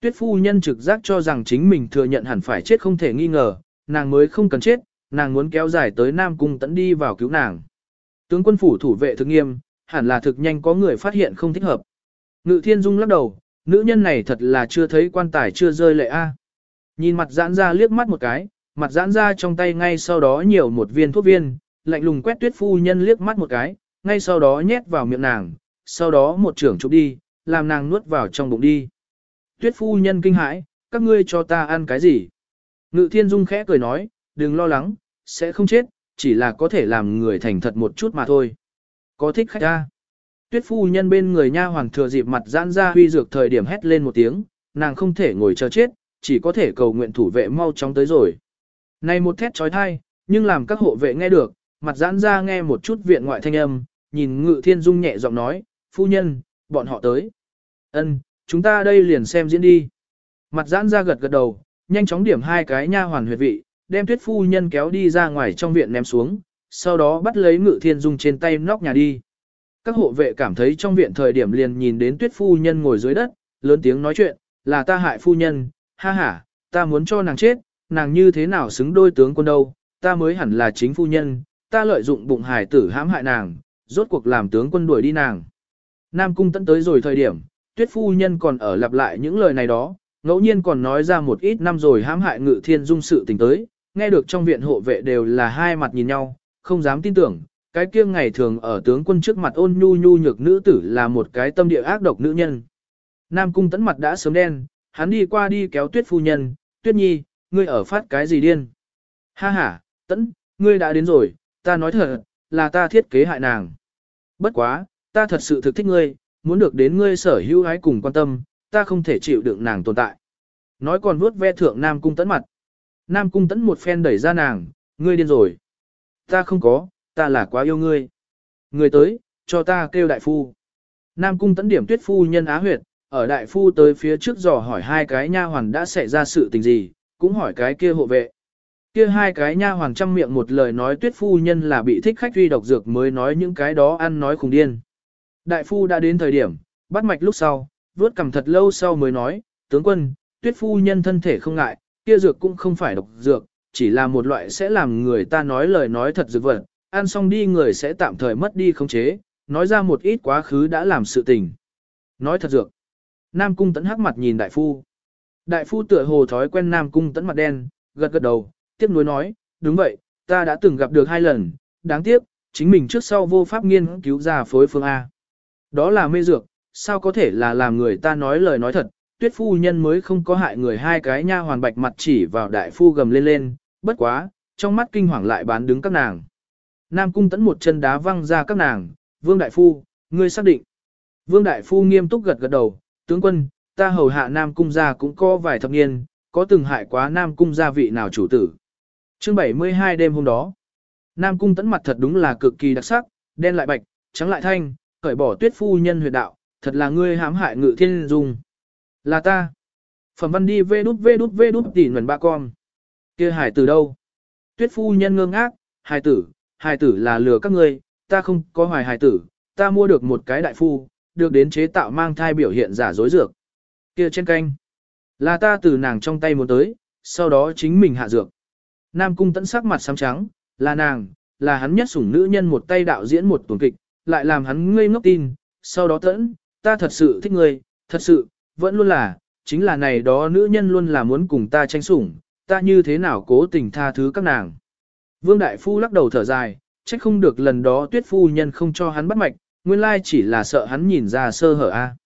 [SPEAKER 1] Tuyết phu nhân trực giác cho rằng chính mình thừa nhận hẳn phải chết không thể nghi ngờ, nàng mới không cần chết, nàng muốn kéo dài tới Nam Cung tẫn đi vào cứu nàng. Tướng quân phủ thủ vệ thực nghiêm, hẳn là thực nhanh có người phát hiện không thích hợp. Ngự thiên dung lắc đầu, nữ nhân này thật là chưa thấy quan tài chưa rơi lệ a. À. Nhìn mặt giãn ra liếc mắt một cái, mặt giãn ra trong tay ngay sau đó nhiều một viên thuốc viên, lạnh lùng quét tuyết phu nhân liếc mắt một cái, ngay sau đó nhét vào miệng nàng, sau đó một trưởng chụp đi, làm nàng nuốt vào trong bụng đi. Tuyết phu nhân kinh hãi, các ngươi cho ta ăn cái gì? Ngự thiên dung khẽ cười nói, đừng lo lắng, sẽ không chết, chỉ là có thể làm người thành thật một chút mà thôi. Có thích khách ra. Tuyết phu nhân bên người nha hoàng thừa dịp mặt giãn ra huy dược thời điểm hét lên một tiếng, nàng không thể ngồi chờ chết, chỉ có thể cầu nguyện thủ vệ mau chóng tới rồi. Này một thét trói thai, nhưng làm các hộ vệ nghe được, mặt giãn ra nghe một chút viện ngoại thanh âm, nhìn ngự thiên dung nhẹ giọng nói, phu nhân, bọn họ tới. ân chúng ta đây liền xem diễn đi. Mặt giãn ra gật gật đầu, nhanh chóng điểm hai cái nha hoàn huyệt vị, đem tuyết phu nhân kéo đi ra ngoài trong viện ném xuống, sau đó bắt lấy ngự thiên dung trên tay nóc nhà đi. Các hộ vệ cảm thấy trong viện thời điểm liền nhìn đến tuyết phu nhân ngồi dưới đất, lớn tiếng nói chuyện, là ta hại phu nhân, ha ha, ta muốn cho nàng chết, nàng như thế nào xứng đôi tướng quân đâu, ta mới hẳn là chính phu nhân, ta lợi dụng bụng hải tử hãm hại nàng, rốt cuộc làm tướng quân đuổi đi nàng. Nam cung tận tới rồi thời điểm, tuyết phu nhân còn ở lặp lại những lời này đó, ngẫu nhiên còn nói ra một ít năm rồi hãm hại ngự thiên dung sự tình tới, nghe được trong viện hộ vệ đều là hai mặt nhìn nhau, không dám tin tưởng, cái kia ngày thường ở tướng quân trước mặt ôn nhu nhu nhược nữ tử là một cái tâm địa ác độc nữ nhân. Nam cung tấn mặt đã sớm đen, hắn đi qua đi kéo tuyết phu nhân, tuyết nhi, ngươi ở phát cái gì điên? Ha ha, tấn, ngươi đã đến rồi, ta nói thật, là ta thiết kế hại nàng. Bất quá, ta thật sự thực thích ngươi, muốn được đến ngươi sở hữu ái cùng quan tâm, ta không thể chịu đựng nàng tồn tại. Nói còn vuốt ve thượng Nam cung tấn mặt. Nam cung tấn một phen đẩy ra nàng, ngươi điên rồi. Ta không có, ta là quá yêu ngươi. ngươi tới, cho ta kêu đại phu. Nam cung tấn điểm tuyết phu nhân á huyệt, ở đại phu tới phía trước dò hỏi hai cái nha hoàn đã xảy ra sự tình gì, cũng hỏi cái kia hộ vệ. Kia hai cái nha hoàn trăm miệng một lời nói tuyết phu nhân là bị thích khách uy độc dược mới nói những cái đó ăn nói khùng điên. Đại phu đã đến thời điểm, bắt mạch lúc sau, vuốt cầm thật lâu sau mới nói, tướng quân, tuyết phu nhân thân thể không ngại, kia dược cũng không phải độc dược, chỉ là một loại sẽ làm người ta nói lời nói thật dược vật, ăn xong đi người sẽ tạm thời mất đi khống chế, nói ra một ít quá khứ đã làm sự tình. Nói thật dược. Nam cung tấn hắc mặt nhìn đại phu. Đại phu tựa hồ thói quen Nam cung tấn mặt đen, gật gật đầu, tiếp nối nói, đúng vậy, ta đã từng gặp được hai lần, đáng tiếc, chính mình trước sau vô pháp nghiên cứu ra phối phương A. Đó là mê dược, sao có thể là làm người ta nói lời nói thật, tuyết phu nhân mới không có hại người hai cái nha hoàn bạch mặt chỉ vào đại phu gầm lên lên, bất quá, trong mắt kinh hoàng lại bán đứng các nàng. Nam cung tấn một chân đá văng ra các nàng, vương đại phu, ngươi xác định. Vương đại phu nghiêm túc gật gật đầu, tướng quân, ta hầu hạ Nam cung gia cũng có vài thập niên, có từng hại quá Nam cung gia vị nào chủ tử. Chương 72 đêm hôm đó, Nam cung tấn mặt thật đúng là cực kỳ đặc sắc, đen lại bạch, trắng lại thanh, cởi bỏ tuyết phu nhân huyệt đạo, thật là ngươi hãm hại ngự thiên dung. Là ta. Phẩm văn đi vê đút vê đút vê đút tỉ nguồn ba con. kia hải tử đâu? Tuyết phu nhân ngơ ngác, hải tử, hải tử là lừa các ngươi, ta không có hoài hải tử, ta mua được một cái đại phu, được đến chế tạo mang thai biểu hiện giả dối dược. kia trên canh. Là ta từ nàng trong tay muốn tới, sau đó chính mình hạ dược. Nam cung tẫn sắc mặt xám trắng, là nàng, là hắn nhất sủng nữ nhân một tay đạo diễn một tuần kịch, lại làm hắn ngây ngốc tin, sau đó tẫn, ta thật sự thích ngươi, thật sự, vẫn luôn là, chính là này đó nữ nhân luôn là muốn cùng ta tranh sủng, ta như thế nào cố tình tha thứ các nàng. Vương Đại Phu lắc đầu thở dài, trách không được lần đó tuyết phu nhân không cho hắn bắt mạch, nguyên lai chỉ là sợ hắn nhìn ra sơ hở A.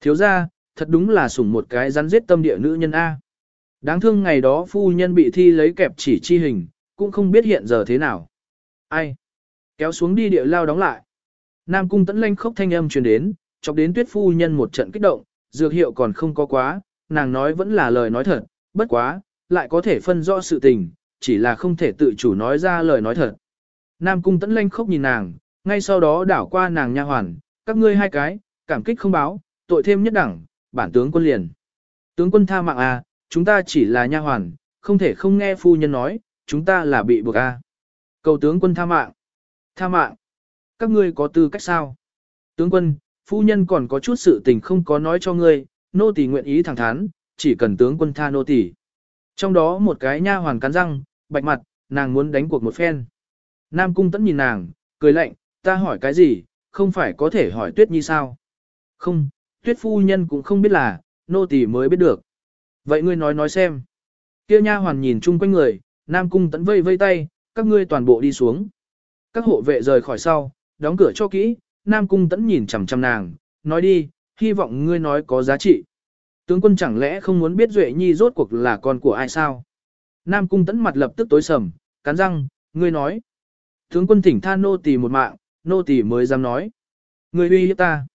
[SPEAKER 1] Thiếu ra, thật đúng là sủng một cái rắn giết tâm địa nữ nhân A. Đáng thương ngày đó phu nhân bị thi lấy kẹp chỉ chi hình, cũng không biết hiện giờ thế nào. Ai? Kéo xuống đi địa lao đóng lại. Nam cung tẫn lanh khốc thanh âm truyền đến, chọc đến tuyết phu nhân một trận kích động, dược hiệu còn không có quá, nàng nói vẫn là lời nói thật, bất quá, lại có thể phân rõ sự tình, chỉ là không thể tự chủ nói ra lời nói thật. Nam cung tẫn lanh khốc nhìn nàng, ngay sau đó đảo qua nàng nha hoàn, các ngươi hai cái, cảm kích không báo, tội thêm nhất đẳng, bản tướng quân liền. Tướng quân tha mạng à, chúng ta chỉ là nha hoàn, không thể không nghe phu nhân nói, chúng ta là bị buộc à. Cầu tướng quân tha mạng. Tha mạng. Các ngươi có tư cách sao? Tướng quân, phu nhân còn có chút sự tình không có nói cho ngươi, nô tỳ nguyện ý thẳng thắn, chỉ cần tướng quân tha nô tỳ. Trong đó một cái nha hoàn cắn răng, bạch mặt, nàng muốn đánh cuộc một phen. Nam cung tẫn nhìn nàng, cười lạnh, ta hỏi cái gì, không phải có thể hỏi tuyết nhi sao? Không, tuyết phu nhân cũng không biết là, nô tỳ mới biết được. Vậy ngươi nói nói xem. Kia nha hoàn nhìn chung quanh người, Nam cung tẫn vây vây tay, các ngươi toàn bộ đi xuống. Các hộ vệ rời khỏi sau, đóng cửa cho kỹ, Nam cung tẫn nhìn chằm chằm nàng, nói đi, hy vọng ngươi nói có giá trị. Tướng quân chẳng lẽ không muốn biết Duệ Nhi rốt cuộc là con của ai sao? Nam cung tẫn mặt lập tức tối sầm, cắn răng, ngươi nói. Tướng quân thỉnh tha nô tỳ một mạng, nô tỳ mới dám nói. Ngươi uy hiếp ta.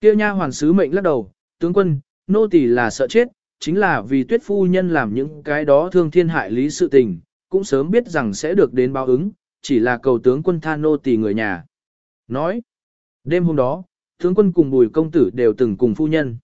[SPEAKER 1] Kia nha hoàn sứ mệnh lắc đầu, tướng quân, nô tỳ là sợ chết, chính là vì tuyết phu nhân làm những cái đó thương thiên hại lý sự tình, cũng sớm biết rằng sẽ được đến báo ứng, chỉ là cầu tướng quân tha nô tỳ người nhà. Nói, đêm hôm đó, tướng quân cùng bùi công tử đều từng cùng phu nhân.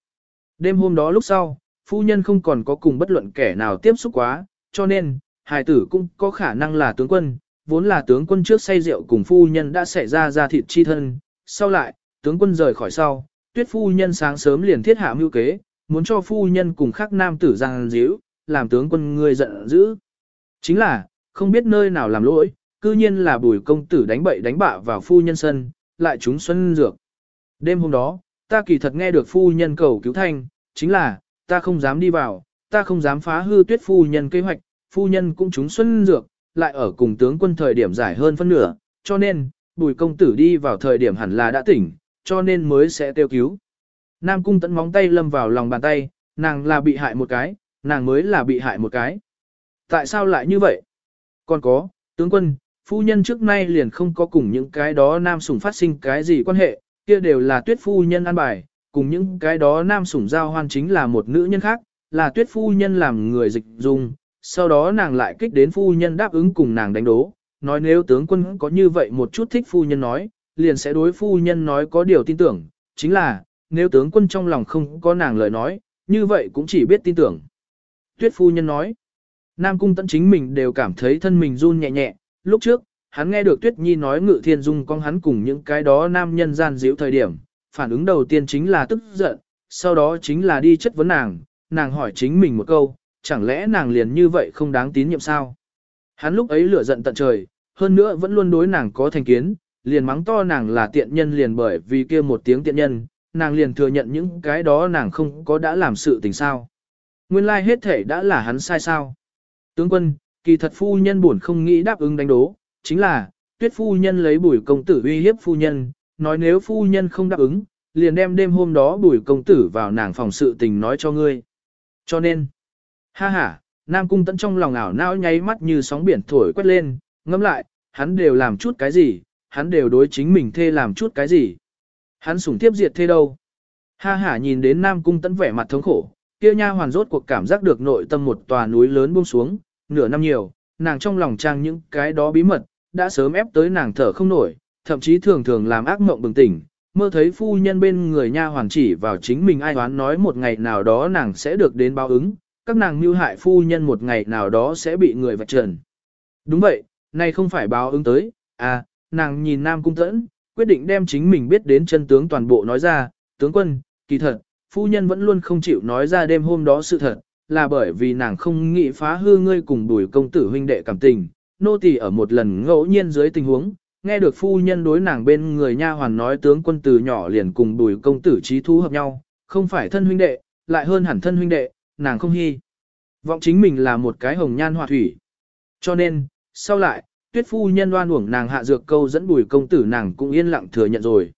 [SPEAKER 1] Đêm hôm đó lúc sau, phu nhân không còn có cùng bất luận kẻ nào tiếp xúc quá, cho nên, hài tử cũng có khả năng là tướng quân, vốn là tướng quân trước say rượu cùng phu nhân đã xảy ra ra thịt chi thân, sau lại, tướng quân rời khỏi sau, tuyết phu nhân sáng sớm liền thiết hạ mưu kế, muốn cho phu nhân cùng khắc nam tử giang díu, làm tướng quân ngươi giận dữ. Chính là, không biết nơi nào làm lỗi, cư nhiên là bùi công tử đánh bậy đánh bạ vào phu nhân sân, lại chúng xuân dược. Đêm hôm đó, ta kỳ thật nghe được phu nhân cầu cứu thanh, chính là, ta không dám đi vào, ta không dám phá hư tuyết phu nhân kế hoạch, phu nhân cũng chúng xuân dược, lại ở cùng tướng quân thời điểm giải hơn phân nửa, cho nên, bùi công tử đi vào thời điểm hẳn là đã tỉnh, cho nên mới sẽ tiêu cứu. Nam cung tận móng tay lâm vào lòng bàn tay, nàng là bị hại một cái, nàng mới là bị hại một cái. Tại sao lại như vậy? Còn có, tướng quân, phu nhân trước nay liền không có cùng những cái đó nam sủng phát sinh cái gì quan hệ, kia đều là tuyết phu nhân an bài, cùng những cái đó nam sủng giao hoan chính là một nữ nhân khác, là tuyết phu nhân làm người dịch dùng. sau đó nàng lại kích đến phu nhân đáp ứng cùng nàng đánh đố, nói nếu tướng quân có như vậy một chút thích phu nhân nói, liền sẽ đối phu nhân nói có điều tin tưởng, chính là, nếu tướng quân trong lòng không có nàng lời nói, như vậy cũng chỉ biết tin tưởng. Tuyết phu nhân nói, Nam Cung Tấn chính mình đều cảm thấy thân mình run nhẹ nhẹ, lúc trước, hắn nghe được Tuyết Nhi nói ngự thiên dung con hắn cùng những cái đó nam nhân gian díu thời điểm, phản ứng đầu tiên chính là tức giận, sau đó chính là đi chất vấn nàng, nàng hỏi chính mình một câu, chẳng lẽ nàng liền như vậy không đáng tín nhiệm sao? Hắn lúc ấy lửa giận tận trời, hơn nữa vẫn luôn đối nàng có thành kiến, liền mắng to nàng là tiện nhân liền bởi vì kia một tiếng tiện nhân, nàng liền thừa nhận những cái đó nàng không có đã làm sự tình sao. Nguyên lai like hết thể đã là hắn sai sao. Tướng quân, kỳ thật phu nhân buồn không nghĩ đáp ứng đánh đố, chính là, tuyết phu nhân lấy bùi công tử uy hiếp phu nhân, nói nếu phu nhân không đáp ứng, liền đem đêm hôm đó bùi công tử vào nàng phòng sự tình nói cho ngươi. Cho nên, ha ha, Nam Cung Tấn trong lòng ảo não nháy mắt như sóng biển thổi quét lên, ngẫm lại, hắn đều làm chút cái gì, hắn đều đối chính mình thê làm chút cái gì. Hắn sủng tiếp diệt thê đâu. Ha ha nhìn đến Nam Cung Tấn vẻ mặt thống khổ, kia nha hoàn rốt cuộc cảm giác được nội tâm một tòa núi lớn buông xuống, nửa năm nhiều, nàng trong lòng trang những cái đó bí mật, đã sớm ép tới nàng thở không nổi, thậm chí thường thường làm ác mộng bừng tỉnh, mơ thấy phu nhân bên người nha hoàn chỉ vào chính mình ai đoán nói một ngày nào đó nàng sẽ được đến báo ứng, các nàng mưu hại phu nhân một ngày nào đó sẽ bị người vạch trần. Đúng vậy, nay không phải báo ứng tới, à, nàng nhìn Nam Cung Tẫn, quyết định đem chính mình biết đến chân tướng toàn bộ nói ra, tướng quân, kỳ thật, phu nhân vẫn luôn không chịu nói ra đêm hôm đó sự thật, là bởi vì nàng không nghĩ phá hư ngươi cùng đuổi công tử huynh đệ cảm tình, nô tỳ ở một lần ngẫu nhiên dưới tình huống, nghe được phu nhân đối nàng bên người nha hoàn nói tướng quân từ nhỏ liền cùng đuổi công tử trí thú hợp nhau, không phải thân huynh đệ, lại hơn hẳn thân huynh đệ, nàng không hy. Vọng chính mình là một cái hồng nhan hòa thủy. Cho nên, sau lại, tuyết phu nhân đoan uổng nàng hạ dược câu dẫn bùi công tử nàng cũng yên lặng thừa nhận rồi.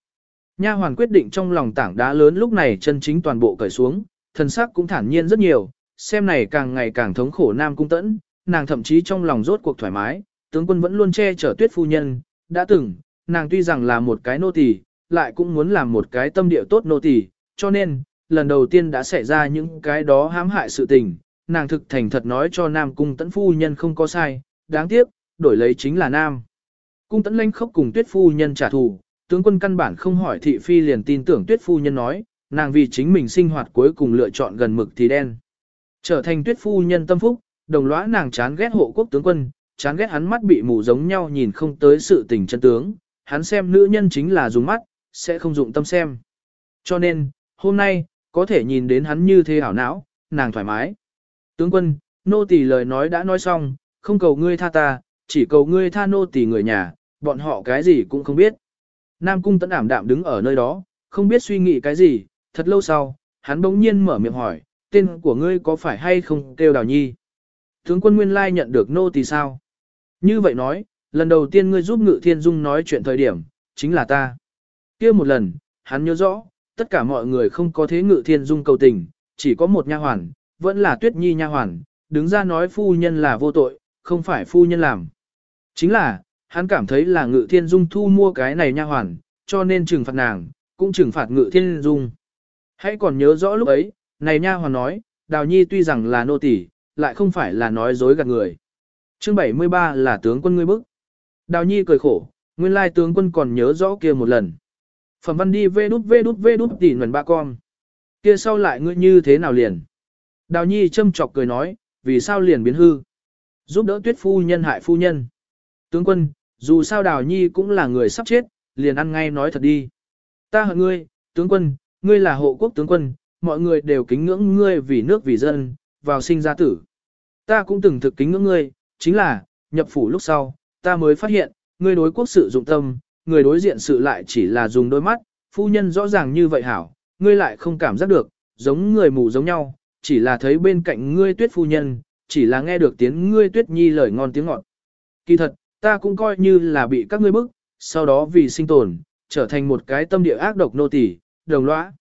[SPEAKER 1] Nha hoàn quyết định trong lòng tảng đá lớn lúc này chân chính toàn bộ cởi xuống, thần sắc cũng thản nhiên rất nhiều, xem này càng ngày càng thống khổ nam cung tẫn, nàng thậm chí trong lòng rốt cuộc thoải mái, tướng quân vẫn luôn che chở tuyết phu nhân, đã từng, nàng tuy rằng là một cái nô tỳ, lại cũng muốn làm một cái tâm địa tốt nô tỳ, cho nên, lần đầu tiên đã xảy ra những cái đó hãm hại sự tình, nàng thực thành thật nói cho Nam Cung Tấn Phu Nhân không có sai, đáng tiếc, đổi lấy chính là Nam. Cung Tấn Lanh khóc cùng Tuyết Phu Nhân trả thù, tướng quân căn bản không hỏi thị phi liền tin tưởng Tuyết Phu Nhân nói, nàng vì chính mình sinh hoạt cuối cùng lựa chọn gần mực thì đen. Trở thành Tuyết Phu Nhân tâm phúc, đồng lõa nàng chán ghét hộ quốc tướng quân, chán ghét hắn mắt bị mù giống nhau nhìn không tới sự tình chân tướng, hắn xem nữ nhân chính là dùng mắt, sẽ không dụng tâm xem. Cho nên, hôm nay, có thể nhìn đến hắn như thế hảo não, nàng thoải mái. Tướng quân, nô tỳ lời nói đã nói xong, không cầu ngươi tha ta, chỉ cầu ngươi tha nô tỳ người nhà, bọn họ cái gì cũng không biết. Nam cung tấn ảm đạm đứng ở nơi đó, không biết suy nghĩ cái gì, thật lâu sau, hắn bỗng nhiên mở miệng hỏi, tên của ngươi có phải hay không kêu đào nhi. Tướng quân nguyên lai nhận được nô tỳ sao? Như vậy nói, lần đầu tiên ngươi giúp ngự thiên dung nói chuyện thời điểm, chính là ta. kia một lần, hắn nhớ rõ, tất cả mọi người không có thế ngự thiên dung cầu tình, chỉ có một nha hoàn, vẫn là tuyết nhi nha hoàn, đứng ra nói phu nhân là vô tội, không phải phu nhân làm. Chính là, hắn cảm thấy là ngự thiên dung thu mua cái này nha hoàn, cho nên trừng phạt nàng, cũng trừng phạt ngự thiên dung. Hãy còn nhớ rõ lúc ấy, này nha hoàn nói, đào nhi tuy rằng là nô tỳ, lại không phải là nói dối gạt người. Chương 73 là tướng quân ngươi bức. Đào nhi cười khổ, nguyên lai tướng quân còn nhớ rõ kia một lần. Phẩm văn đi vê đút vê đút vê đút tỉ nguồn ba con. Kia sau lại ngươi như thế nào liền? Đào nhi châm chọc cười nói, vì sao liền biến hư? Giúp đỡ tuyết phu nhân hại phu nhân. Tướng quân, dù sao đào nhi cũng là người sắp chết, liền ăn ngay nói thật đi. Ta hận ngươi, tướng quân, ngươi là hộ quốc tướng quân, mọi người đều kính ngưỡng ngươi vì nước vì dân, vào sinh ra tử. Ta cũng từng thực kính ngưỡng ngươi, chính là, nhập phủ lúc sau, ta mới phát hiện, ngươi đối quốc sự dụng tâm, người đối diện sự lại chỉ là dùng đôi mắt, phu nhân rõ ràng như vậy hảo, ngươi lại không cảm giác được, giống người mù giống nhau, chỉ là thấy bên cạnh ngươi tuyết phu nhân, chỉ là nghe được tiếng ngươi tuyết nhi lời ngon tiếng ngọt. Kỳ thật, ta cũng coi như là bị các ngươi bức, sau đó vì sinh tồn, trở thành một cái tâm địa ác độc nô tỳ, đồng lõa.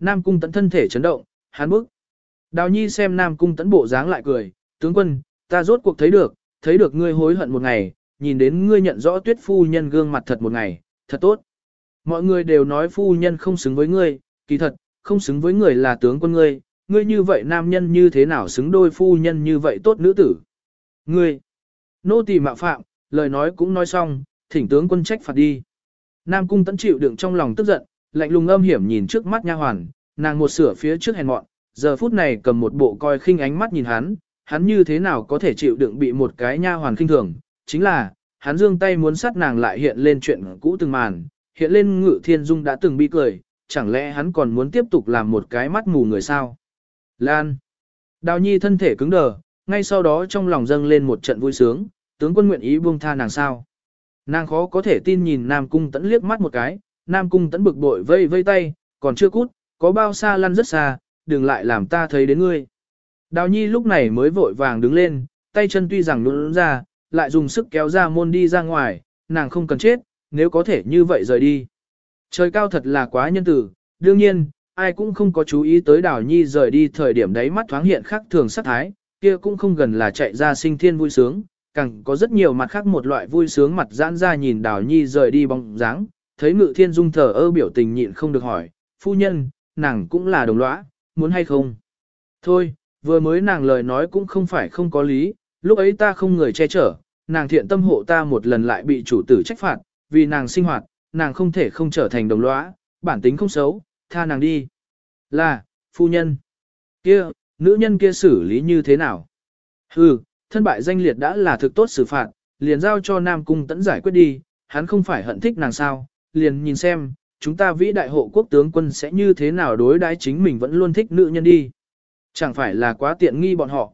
[SPEAKER 1] Nam cung tẫn thân thể chấn động, hắn bức. Đào nhi xem Nam cung tẫn bộ dáng lại cười, tướng quân, ta rốt cuộc thấy được, thấy được ngươi hối hận một ngày, nhìn đến ngươi nhận rõ tuyết phu nhân gương mặt thật một ngày, thật tốt. Mọi người đều nói phu nhân không xứng với ngươi, kỳ thật, không xứng với người là tướng quân ngươi, ngươi như vậy nam nhân như thế nào xứng đôi phu nhân như vậy tốt nữ tử. Ngươi, nô tỳ mạo phạm, lời nói cũng nói xong, thỉnh tướng quân trách phạt đi. Nam cung tẫn chịu đựng trong lòng tức giận, lạnh lùng âm hiểm nhìn trước mắt nha hoàn, nàng một sửa phía trước hèn mọn, giờ phút này cầm một bộ coi khinh ánh mắt nhìn hắn, hắn như thế nào có thể chịu đựng bị một cái nha hoàn khinh thường, chính là, hắn dương tay muốn sát nàng lại hiện lên chuyện cũ từng màn, hiện lên ngự thiên dung đã từng bi cười, chẳng lẽ hắn còn muốn tiếp tục làm một cái mắt mù người sao? Lan! Đào nhi thân thể cứng đờ, ngay sau đó trong lòng dâng lên một trận vui sướng, tướng quân nguyện ý buông tha nàng sao? Nàng khó có thể tin nhìn Nam Cung Tẫn liếc mắt một cái, Nam Cung Tẫn bực bội vây vây tay, còn chưa cút, có bao xa lăn rất xa, đừng lại làm ta thấy đến ngươi. Đào Nhi lúc này mới vội vàng đứng lên, tay chân tuy rằng luôn ra, lại dùng sức kéo ra môn đi ra ngoài, nàng không cần chết, nếu có thể như vậy rời đi. Trời cao thật là quá nhân tử, đương nhiên, ai cũng không có chú ý tới Đào Nhi rời đi thời điểm đấy mắt thoáng hiện khác thường sắc thái, kia cũng không gần là chạy ra sinh thiên vui sướng, càng có rất nhiều mặt khác một loại vui sướng mặt giãn ra nhìn Đào Nhi rời đi bóng dáng, thấy Ngự Thiên Dung thở ơ biểu tình nhịn không được hỏi, phu nhân, nàng cũng là đồng lõa, muốn hay không? Thôi, vừa mới nàng lời nói cũng không phải không có lý, lúc ấy ta không người che chở, nàng thiện tâm hộ ta một lần lại bị chủ tử trách phạt, vì nàng sinh hoạt, nàng không thể không trở thành đồng lõa, bản tính không xấu, tha nàng đi. Là, phu nhân. Kia, nữ nhân kia xử lý như thế nào? Hừ, thân bại danh liệt đã là thực tốt xử phạt, liền giao cho Nam Cung tẫn giải quyết đi, hắn không phải hận thích nàng sao, liền nhìn xem, chúng ta vĩ đại hộ quốc tướng quân sẽ như thế nào đối đãi chính mình vẫn luôn thích nữ nhân đi. Chẳng phải là quá tiện nghi bọn họ.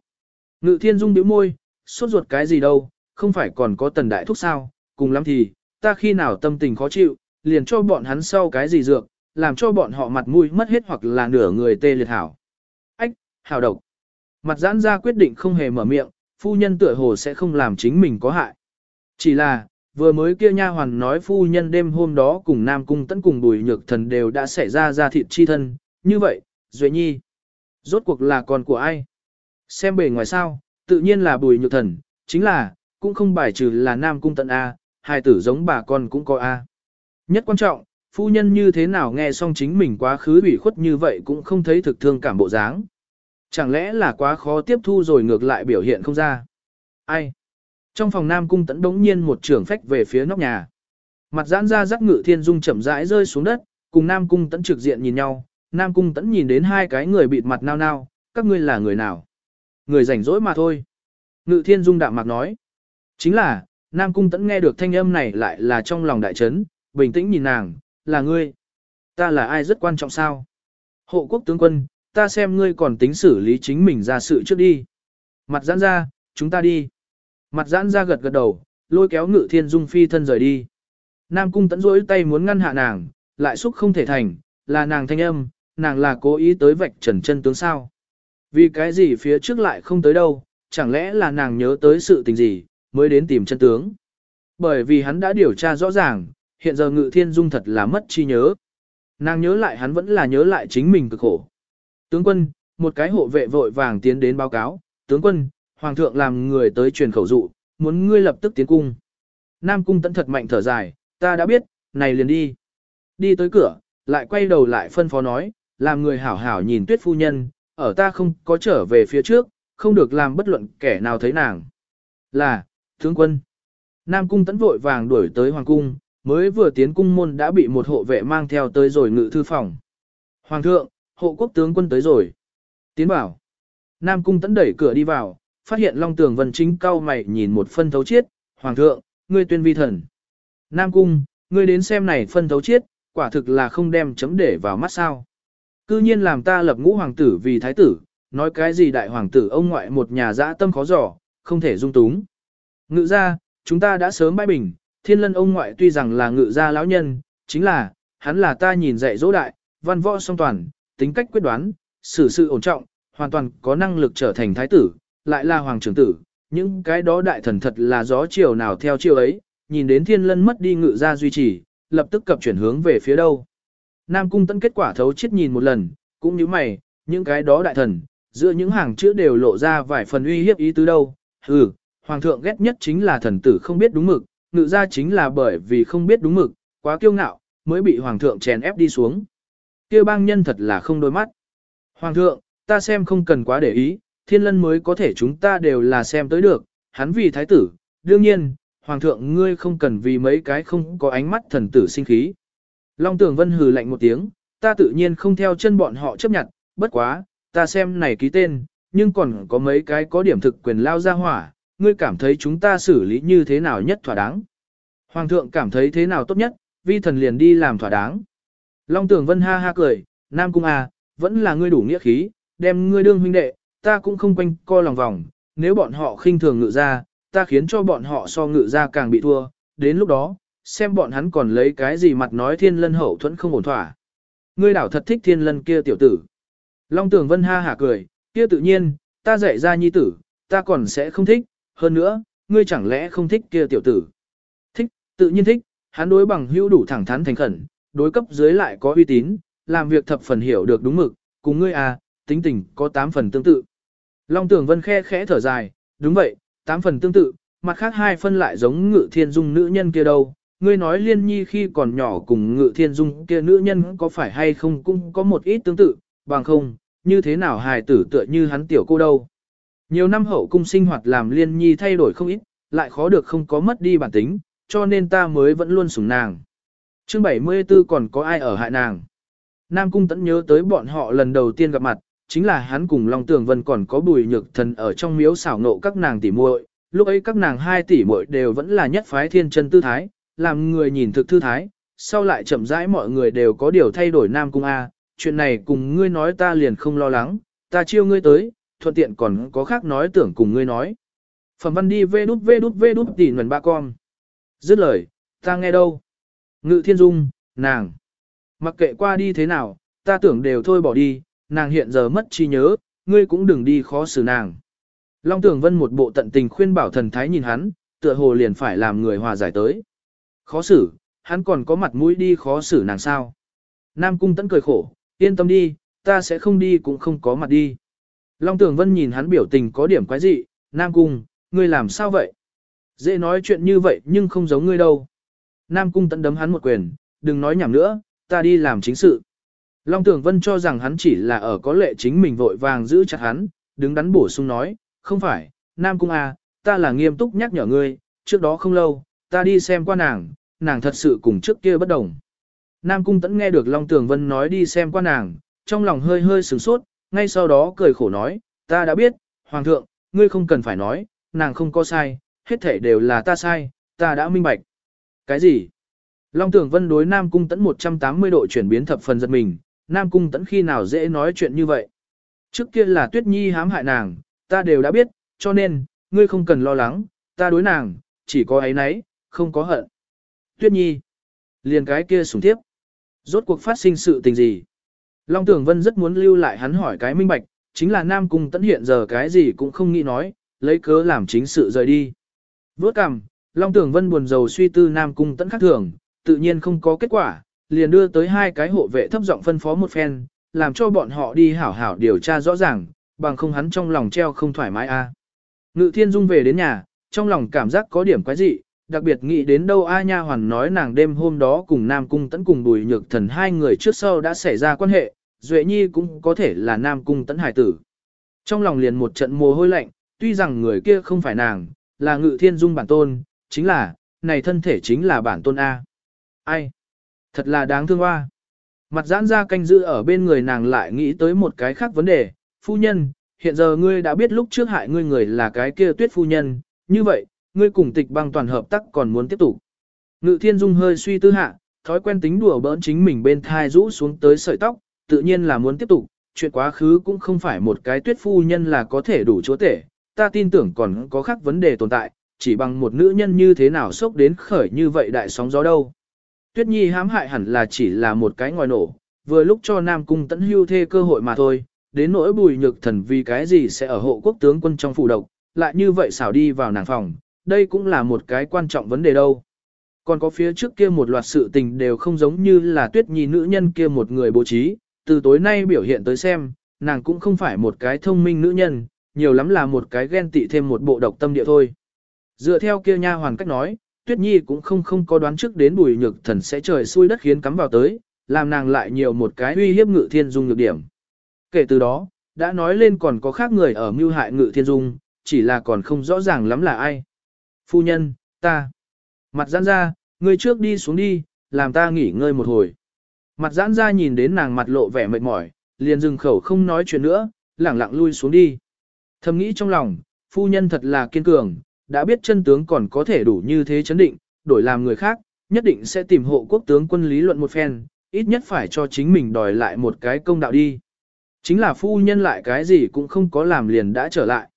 [SPEAKER 1] Ngự thiên dung bĩu môi, suốt ruột cái gì đâu, không phải còn có tần đại thúc sao, cùng lắm thì, ta khi nào tâm tình khó chịu, liền cho bọn hắn sau cái gì dược, làm cho bọn họ mặt mũi mất hết hoặc là nửa người tê liệt hảo. Ách, hảo độc. Mặt giãn ra quyết định không hề mở miệng, phu nhân tựa hồ sẽ không làm chính mình có hại. Chỉ là, vừa mới kia nha hoàn nói phu nhân đêm hôm đó cùng Nam Cung tấn cùng bùi nhược thần đều đã xảy ra ra thịt chi thân, như vậy, Duệ Nhi, rốt cuộc là con của ai? Xem bề ngoài sao, tự nhiên là bùi nhược thần, chính là, cũng không bài trừ là Nam Cung tận A, hai tử giống bà con cũng có A. Nhất quan trọng, phu nhân như thế nào nghe xong chính mình quá khứ ủy khuất như vậy cũng không thấy thực thương cảm bộ dáng. Chẳng lẽ là quá khó tiếp thu rồi ngược lại biểu hiện không ra. Ai? Trong phòng Nam Cung tấn đống nhiên một trưởng phách về phía nóc nhà. Mặt giãn ra rắc ngự thiên dung chậm rãi rơi xuống đất, cùng Nam Cung tấn trực diện nhìn nhau. Nam Cung tấn nhìn đến hai cái người bịt mặt nao nao, các ngươi là người nào? Người rảnh rỗi mà thôi. Ngự thiên dung đạm mạc nói. Chính là, Nam Cung tấn nghe được thanh âm này lại là trong lòng đại chấn, bình tĩnh nhìn nàng, là ngươi. Ta là ai rất quan trọng sao? Hộ quốc tướng quân, ta xem ngươi còn tính xử lý chính mình ra sự trước đi. Mặt giãn ra, chúng ta đi. Mặt giãn ra gật gật đầu, lôi kéo ngự thiên dung phi thân rời đi. Nam cung tẫn rỗi tay muốn ngăn hạ nàng, lại xúc không thể thành, là nàng thanh âm, nàng là cố ý tới vạch trần chân tướng sao. Vì cái gì phía trước lại không tới đâu, chẳng lẽ là nàng nhớ tới sự tình gì, mới đến tìm chân tướng. Bởi vì hắn đã điều tra rõ ràng, hiện giờ ngự thiên dung thật là mất chi nhớ. Nàng nhớ lại hắn vẫn là nhớ lại chính mình cực khổ. Tướng quân, một cái hộ vệ vội vàng tiến đến báo cáo, tướng quân, hoàng thượng làm người tới truyền khẩu dụ, muốn ngươi lập tức tiến cung. Nam cung tẫn thật mạnh thở dài, ta đã biết, này liền đi. Đi tới cửa, lại quay đầu lại phân phó nói, làm người hảo hảo nhìn tuyết phu nhân, ở ta không có trở về phía trước, không được làm bất luận kẻ nào thấy nàng. Là, tướng quân. Nam cung tẫn vội vàng đuổi tới hoàng cung, mới vừa tiến cung môn đã bị một hộ vệ mang theo tới rồi ngự thư phòng. Hoàng thượng, hộ quốc tướng quân tới rồi. Tiến bảo. Nam cung tẫn đẩy cửa đi vào, phát hiện Long Tường Vân chính cao mày nhìn một phân thấu chiết, Hoàng thượng, ngươi tuyên vi thần. Nam cung, ngươi đến xem này phân thấu chiết, quả thực là không đem chấm để vào mắt sao. Cư nhiên làm ta lập ngũ hoàng tử vì thái tử, nói cái gì đại hoàng tử ông ngoại một nhà dã tâm khó dò, không thể dung túng. Ngự ra, chúng ta đã sớm bãi bình, thiên lân ông ngoại tuy rằng là ngự gia lão nhân, chính là, hắn là ta nhìn dạy dỗ đại, văn võ song toàn, tính cách quyết đoán, xử sự ổn trọng, hoàn toàn có năng lực trở thành thái tử, lại là hoàng trưởng tử, những cái đó đại thần thật là gió chiều nào theo chiều ấy, nhìn đến thiên lân mất đi ngự gia duy trì, lập tức cập chuyển hướng về phía đâu. Nam cung tận kết quả thấu chết nhìn một lần, cũng như mày, những cái đó đại thần, giữa những hàng chữ đều lộ ra vài phần uy hiếp ý tứ đâu. Ừ, hoàng thượng ghét nhất chính là thần tử không biết đúng mực, ngự gia chính là bởi vì không biết đúng mực, quá kiêu ngạo, mới bị hoàng thượng chèn ép đi xuống. Kêu bang nhân thật là không đôi mắt. Hoàng thượng, ta xem không cần quá để ý, thiên lân mới có thể chúng ta đều là xem tới được, hắn vì thái tử, đương nhiên, hoàng thượng ngươi không cần vì mấy cái không có ánh mắt thần tử sinh khí. Long Tường Vân hừ lạnh một tiếng, ta tự nhiên không theo chân bọn họ chấp nhận, bất quá, ta xem này ký tên, nhưng còn có mấy cái có điểm thực quyền lao ra hỏa, ngươi cảm thấy chúng ta xử lý như thế nào nhất thỏa đáng. Hoàng thượng cảm thấy thế nào tốt nhất, vi thần liền đi làm thỏa đáng. Long Tường Vân ha ha cười, Nam Cung à, vẫn là ngươi đủ nghĩa khí, đem ngươi đương huynh đệ, ta cũng không quanh co lòng vòng, nếu bọn họ khinh thường ngự ra, ta khiến cho bọn họ so ngự ra càng bị thua, đến lúc đó, xem bọn hắn còn lấy cái gì mặt nói thiên lân hậu thuẫn không ổn thỏa. Ngươi đảo thật thích thiên lân kia tiểu tử. Long Tường Vân ha hả cười, kia tự nhiên, ta dạy ra nhi tử, ta còn sẽ không thích, hơn nữa, ngươi chẳng lẽ không thích kia tiểu tử. Thích, tự nhiên thích, hắn đối bằng hữu đủ thẳng thắn thành khẩn, đối cấp dưới lại có uy tín, làm việc thập phần hiểu được đúng mực, cùng ngươi à, tính tình có tám phần tương tự. Long Tường Vân khe khẽ thở dài, đúng vậy, tám phần tương tự, mặt khác hai phân lại giống ngự thiên dung nữ nhân kia đâu. Ngươi nói liên nhi khi còn nhỏ cùng ngự thiên dung kia nữ nhân có phải hay không cũng có một ít tương tự, bằng không, như thế nào hài tử tựa như hắn tiểu cô đâu. Nhiều năm hậu cung sinh hoạt làm liên nhi thay đổi không ít, lại khó được không có mất đi bản tính, cho nên ta mới vẫn luôn sủng nàng. Chương 74 còn có ai ở hại nàng? Nam Cung tẫn nhớ tới bọn họ lần đầu tiên gặp mặt, chính là hắn cùng Long Tường Vân còn có bùi nhược thần ở trong miếu xảo nộ các nàng tỉ muội. lúc ấy các nàng hai tỷ muội đều vẫn là nhất phái thiên chân tư thái, làm người nhìn thực thư thái, sau lại chậm rãi mọi người đều có điều thay đổi Nam Cung A, chuyện này cùng ngươi nói ta liền không lo lắng, ta chiêu ngươi tới, thuận tiện còn có khác nói tưởng cùng ngươi nói. Phẩm văn đi vê đút vê đút vê đút tỉ nguồn ba con. Dứt lời, ta nghe đâu? Ngự thiên dung, nàng. Mặc kệ qua đi thế nào, ta tưởng đều thôi bỏ đi, nàng hiện giờ mất trí nhớ, ngươi cũng đừng đi khó xử nàng. Long Tường Vân một bộ tận tình khuyên bảo thần thái nhìn hắn, tựa hồ liền phải làm người hòa giải tới. Khó xử, hắn còn có mặt mũi đi khó xử nàng sao. Nam Cung Tấn cười khổ, yên tâm đi, ta sẽ không đi cũng không có mặt đi. Long Tường Vân nhìn hắn biểu tình có điểm quái dị, Nam Cung, ngươi làm sao vậy? Dễ nói chuyện như vậy nhưng không giống ngươi đâu. Nam Cung Tấn đấm hắn một quyền, đừng nói nhảm nữa, ta đi làm chính sự. Long Tưởng Vân cho rằng hắn chỉ là ở có lệ chính mình vội vàng giữ chặt hắn, đứng đắn bổ sung nói, không phải, Nam Cung A, à, ta là nghiêm túc nhắc nhở ngươi, trước đó không lâu, ta đi xem qua nàng, nàng thật sự cùng trước kia bất đồng. Nam Cung Tẫn nghe được Long Tường Vân nói đi xem qua nàng, trong lòng hơi hơi sửng sốt, ngay sau đó cười khổ nói, ta đã biết, Hoàng thượng, ngươi không cần phải nói, nàng không có sai, hết thể đều là ta sai, ta đã minh bạch. Cái gì? Long Tường Vân đối Nam Cung Tẫn 180 độ chuyển biến thập phần giật mình, Nam Cung Tẫn khi nào dễ nói chuyện như vậy? Trước kia là Tuyết Nhi hãm hại nàng, ta đều đã biết, cho nên, ngươi không cần lo lắng, ta đối nàng, chỉ có ấy nấy, không có hận. Tuyết Nhi, liền cái kia sủng tiếp. Rốt cuộc phát sinh sự tình gì? Long Tưởng Vân rất muốn lưu lại hắn hỏi cái minh bạch, chính là Nam Cung Tẫn hiện giờ cái gì cũng không nghĩ nói, lấy cớ làm chính sự rời đi. Vốt cằm, Long Tưởng Vân buồn rầu suy tư Nam Cung Tẫn khác thường, tự nhiên không có kết quả, liền đưa tới hai cái hộ vệ thấp giọng phân phó một phen, làm cho bọn họ đi hảo hảo điều tra rõ ràng, bằng không hắn trong lòng treo không thoải mái a. À. Ngự Thiên Dung về đến nhà, trong lòng cảm giác có điểm quái dị, đặc biệt nghĩ đến đâu A Nha Hoàn nói nàng đêm hôm đó cùng Nam Cung Tấn cùng Bùi Nhược Thần hai người trước sau đã xảy ra quan hệ, Duệ Nhi cũng có thể là Nam Cung Tấn hải tử. Trong lòng liền một trận mồ hôi lạnh, tuy rằng người kia không phải nàng, là Ngự Thiên Dung bản tôn, chính là, này thân thể chính là bản tôn A. Ai? Thật là đáng thương hoa. Mặt giãn ra canh giữ ở bên người nàng lại nghĩ tới một cái khác vấn đề, phu nhân, hiện giờ ngươi đã biết lúc trước hại ngươi người là cái kia tuyết phu nhân, như vậy, ngươi cùng tịch băng toàn hợp tác còn muốn tiếp tục. Ngự thiên dung hơi suy tư hạ, thói quen tính đùa bỡn chính mình bên thai rũ xuống tới sợi tóc, tự nhiên là muốn tiếp tục, chuyện quá khứ cũng không phải một cái tuyết phu nhân là có thể đủ chúa tể, ta tin tưởng còn có khác vấn đề tồn tại, chỉ bằng một nữ nhân như thế nào sốc đến khởi như vậy đại sóng gió đâu. Tuyết Nhi hãm hại hẳn là chỉ là một cái ngòi nổ, vừa lúc cho Nam Cung tẫn hưu thê cơ hội mà thôi, đến nỗi bùi nhược thần vì cái gì sẽ ở hộ quốc tướng quân trong phủ độc, lại như vậy xảo đi vào nàng phòng, đây cũng là một cái quan trọng vấn đề đâu. Còn có phía trước kia một loạt sự tình đều không giống như là Tuyết Nhi nữ nhân kia một người bố trí, từ tối nay biểu hiện tới xem, nàng cũng không phải một cái thông minh nữ nhân, nhiều lắm là một cái ghen tị thêm một bộ độc tâm địa thôi. Dựa theo kia nha hoàn cách nói, Tuyết Nhi cũng không không có đoán trước đến bùi nhược thần sẽ trời xui đất khiến cắm vào tới, làm nàng lại nhiều một cái uy hiếp ngự thiên dung nhược điểm. Kể từ đó, đã nói lên còn có khác người ở mưu hại ngự thiên dung, chỉ là còn không rõ ràng lắm là ai. Phu nhân, ta. Mặt giãn ra, ngươi trước đi xuống đi, làm ta nghỉ ngơi một hồi. Mặt giãn ra nhìn đến nàng mặt lộ vẻ mệt mỏi, liền dừng khẩu không nói chuyện nữa, lẳng lặng lui xuống đi. Thầm nghĩ trong lòng, phu nhân thật là kiên cường, đã biết chân tướng còn có thể đủ như thế chấn định, đổi làm người khác, nhất định sẽ tìm hộ quốc tướng quân lý luận một phen, ít nhất phải cho chính mình đòi lại một cái công đạo đi. Chính là phu nhân lại cái gì cũng không có làm liền đã trở lại.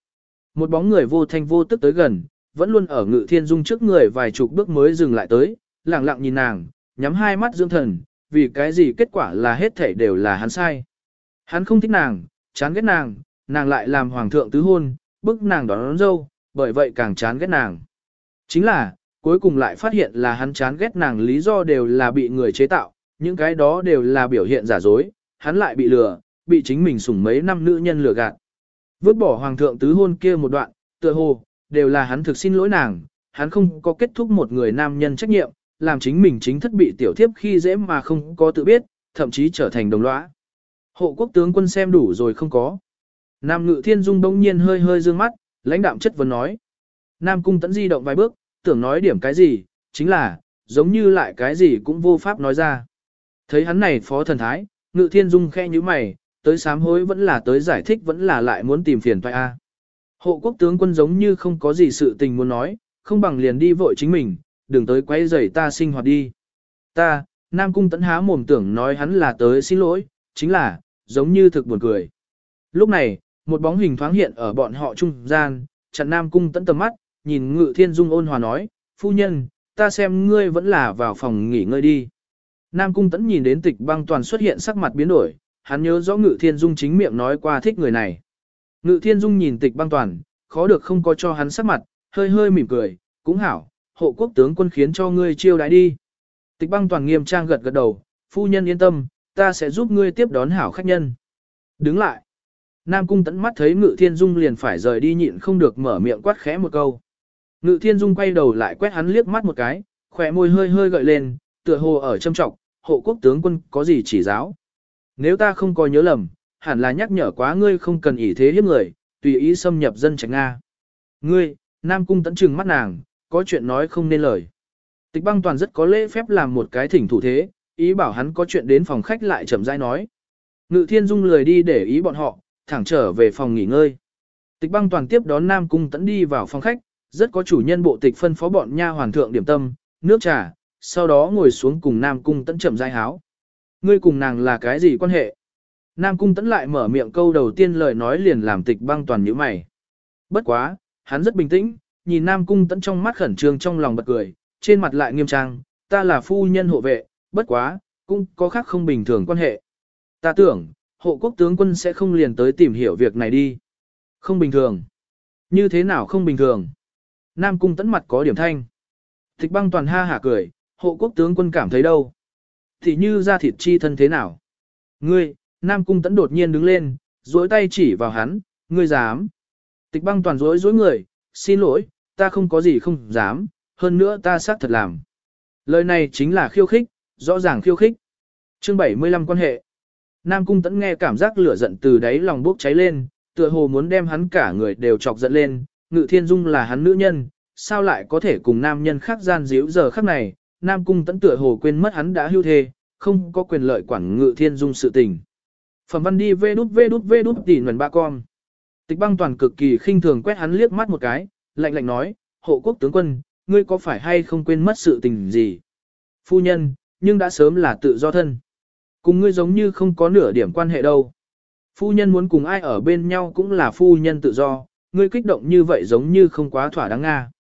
[SPEAKER 1] Một bóng người vô thanh vô tức tới gần, vẫn luôn ở ngự thiên dung trước người vài chục bước mới dừng lại tới, lặng lặng nhìn nàng, nhắm hai mắt dưỡng thần, vì cái gì kết quả là hết thảy đều là hắn sai. Hắn không thích nàng, chán ghét nàng, nàng lại làm hoàng thượng tứ hôn, bức nàng đón, đón dâu, bởi vậy càng chán ghét nàng. Chính là, cuối cùng lại phát hiện là hắn chán ghét nàng lý do đều là bị người chế tạo, những cái đó đều là biểu hiện giả dối, hắn lại bị lừa, bị chính mình sủng mấy năm nữ nhân lừa gạt. Vứt bỏ hoàng thượng tứ hôn kia một đoạn, tựa hồ, đều là hắn thực xin lỗi nàng, hắn không có kết thúc một người nam nhân trách nhiệm, làm chính mình chính thất bị tiểu thiếp khi dễ mà không có tự biết, thậm chí trở thành đồng lõa. Hộ quốc tướng quân xem đủ rồi không có. Nam ngự thiên dung bỗng nhiên hơi hơi dương mắt, lãnh đạm chất vấn nói. Nam cung tẫn di động vài bước, tưởng nói điểm cái gì, chính là, giống như lại cái gì cũng vô pháp nói ra. Thấy hắn này phó thần thái, ngự thiên dung khe như mày, tới sám hối vẫn là tới giải thích vẫn là lại muốn tìm phiền toại a. Hộ quốc tướng quân giống như không có gì sự tình muốn nói, không bằng liền đi vội chính mình, đừng tới quay rầy ta sinh hoạt đi. Ta, Nam Cung tẫn há mồm tưởng nói hắn là tới xin lỗi, chính là, giống như thực buồn cười. Lúc này, một bóng hình thoáng hiện ở bọn họ trung gian, chặn Nam Cung tẫn tầm mắt, nhìn Ngự Thiên Dung ôn hòa nói, phu nhân, ta xem ngươi vẫn là vào phòng nghỉ ngơi đi. Nam Cung tẫn nhìn đến tịch băng toàn xuất hiện sắc mặt biến đổi, hắn nhớ rõ Ngự Thiên Dung chính miệng nói qua thích người này. Ngự Thiên Dung nhìn tịch băng toàn, khó được không có cho hắn sắc mặt, hơi hơi mỉm cười, cũng hảo, hộ quốc tướng quân khiến cho ngươi chiêu đãi đi. Tịch băng toàn nghiêm trang gật gật đầu, phu nhân yên tâm, ta sẽ giúp ngươi tiếp đón hảo khách nhân. Đứng lại. Nam cung tẫn mắt thấy ngự thiên dung liền phải rời đi nhịn không được mở miệng quát khẽ một câu. Ngự thiên dung quay đầu lại quét hắn liếc mắt một cái, khỏe môi hơi hơi gợi lên, tựa hồ ở châm trọng, hộ quốc tướng quân có gì chỉ giáo. Nếu ta không có nhớ lầm, hẳn là nhắc nhở quá ngươi không cần ý thế hiếp người, tùy ý xâm nhập dân trạch Nga. Ngươi, Nam Cung tấn trừng mắt nàng, có chuyện nói không nên lời. Tịch băng toàn rất có lễ phép làm một cái thỉnh thủ thế, ý bảo hắn có chuyện đến phòng khách lại chậm rãi nói. Ngự thiên dung lười đi để ý bọn họ, thẳng trở về phòng nghỉ ngơi. Tịch băng toàn tiếp đón Nam Cung tấn đi vào phòng khách, rất có chủ nhân bộ tịch phân phó bọn nha hoàn thượng điểm tâm, nước trà, sau đó ngồi xuống cùng Nam Cung tấn chậm rãi háo. Ngươi cùng nàng là cái gì quan hệ? Nam Cung tấn lại mở miệng câu đầu tiên lời nói liền làm tịch băng toàn nhíu mày. Bất quá, hắn rất bình tĩnh, nhìn Nam Cung tấn trong mắt khẩn trương trong lòng bật cười, trên mặt lại nghiêm trang, ta là phu nhân hộ vệ, bất quá, cũng có khác không bình thường quan hệ. Ta tưởng, hộ quốc tướng quân sẽ không liền tới tìm hiểu việc này đi. Không bình thường. Như thế nào không bình thường? Nam cung tấn mặt có điểm thanh. Thịch băng toàn ha hả cười, hộ quốc tướng quân cảm thấy đâu? Thì như ra thịt chi thân thế nào? Ngươi, Nam cung tấn đột nhiên đứng lên, duỗi tay chỉ vào hắn, ngươi dám. Tịch băng toàn rối rối người, xin lỗi, ta không có gì không dám, hơn nữa ta xác thật làm. Lời này chính là khiêu khích, rõ ràng khiêu khích. Chương 75 quan hệ. Nam Cung Tẫn nghe cảm giác lửa giận từ đáy lòng bốc cháy lên, tựa hồ muốn đem hắn cả người đều chọc giận lên, Ngự Thiên Dung là hắn nữ nhân, sao lại có thể cùng nam nhân khác gian díu giờ khắc này, Nam Cung Tẫn tựa hồ quên mất hắn đã hưu thê, không có quyền lợi quản Ngự Thiên Dung sự tình. Phẩm văn đi vê đút vê đút vê đút tỉ nguồn ba con. Tịch băng toàn cực kỳ khinh thường quét hắn liếc mắt một cái, lạnh lạnh nói, hộ quốc tướng quân, ngươi có phải hay không quên mất sự tình gì? Phu nhân, nhưng đã sớm là tự do thân. Cùng ngươi giống như không có nửa điểm quan hệ đâu. Phu nhân muốn cùng ai ở bên nhau cũng là phu nhân tự do, ngươi kích động như vậy giống như không quá thỏa đáng à. nga.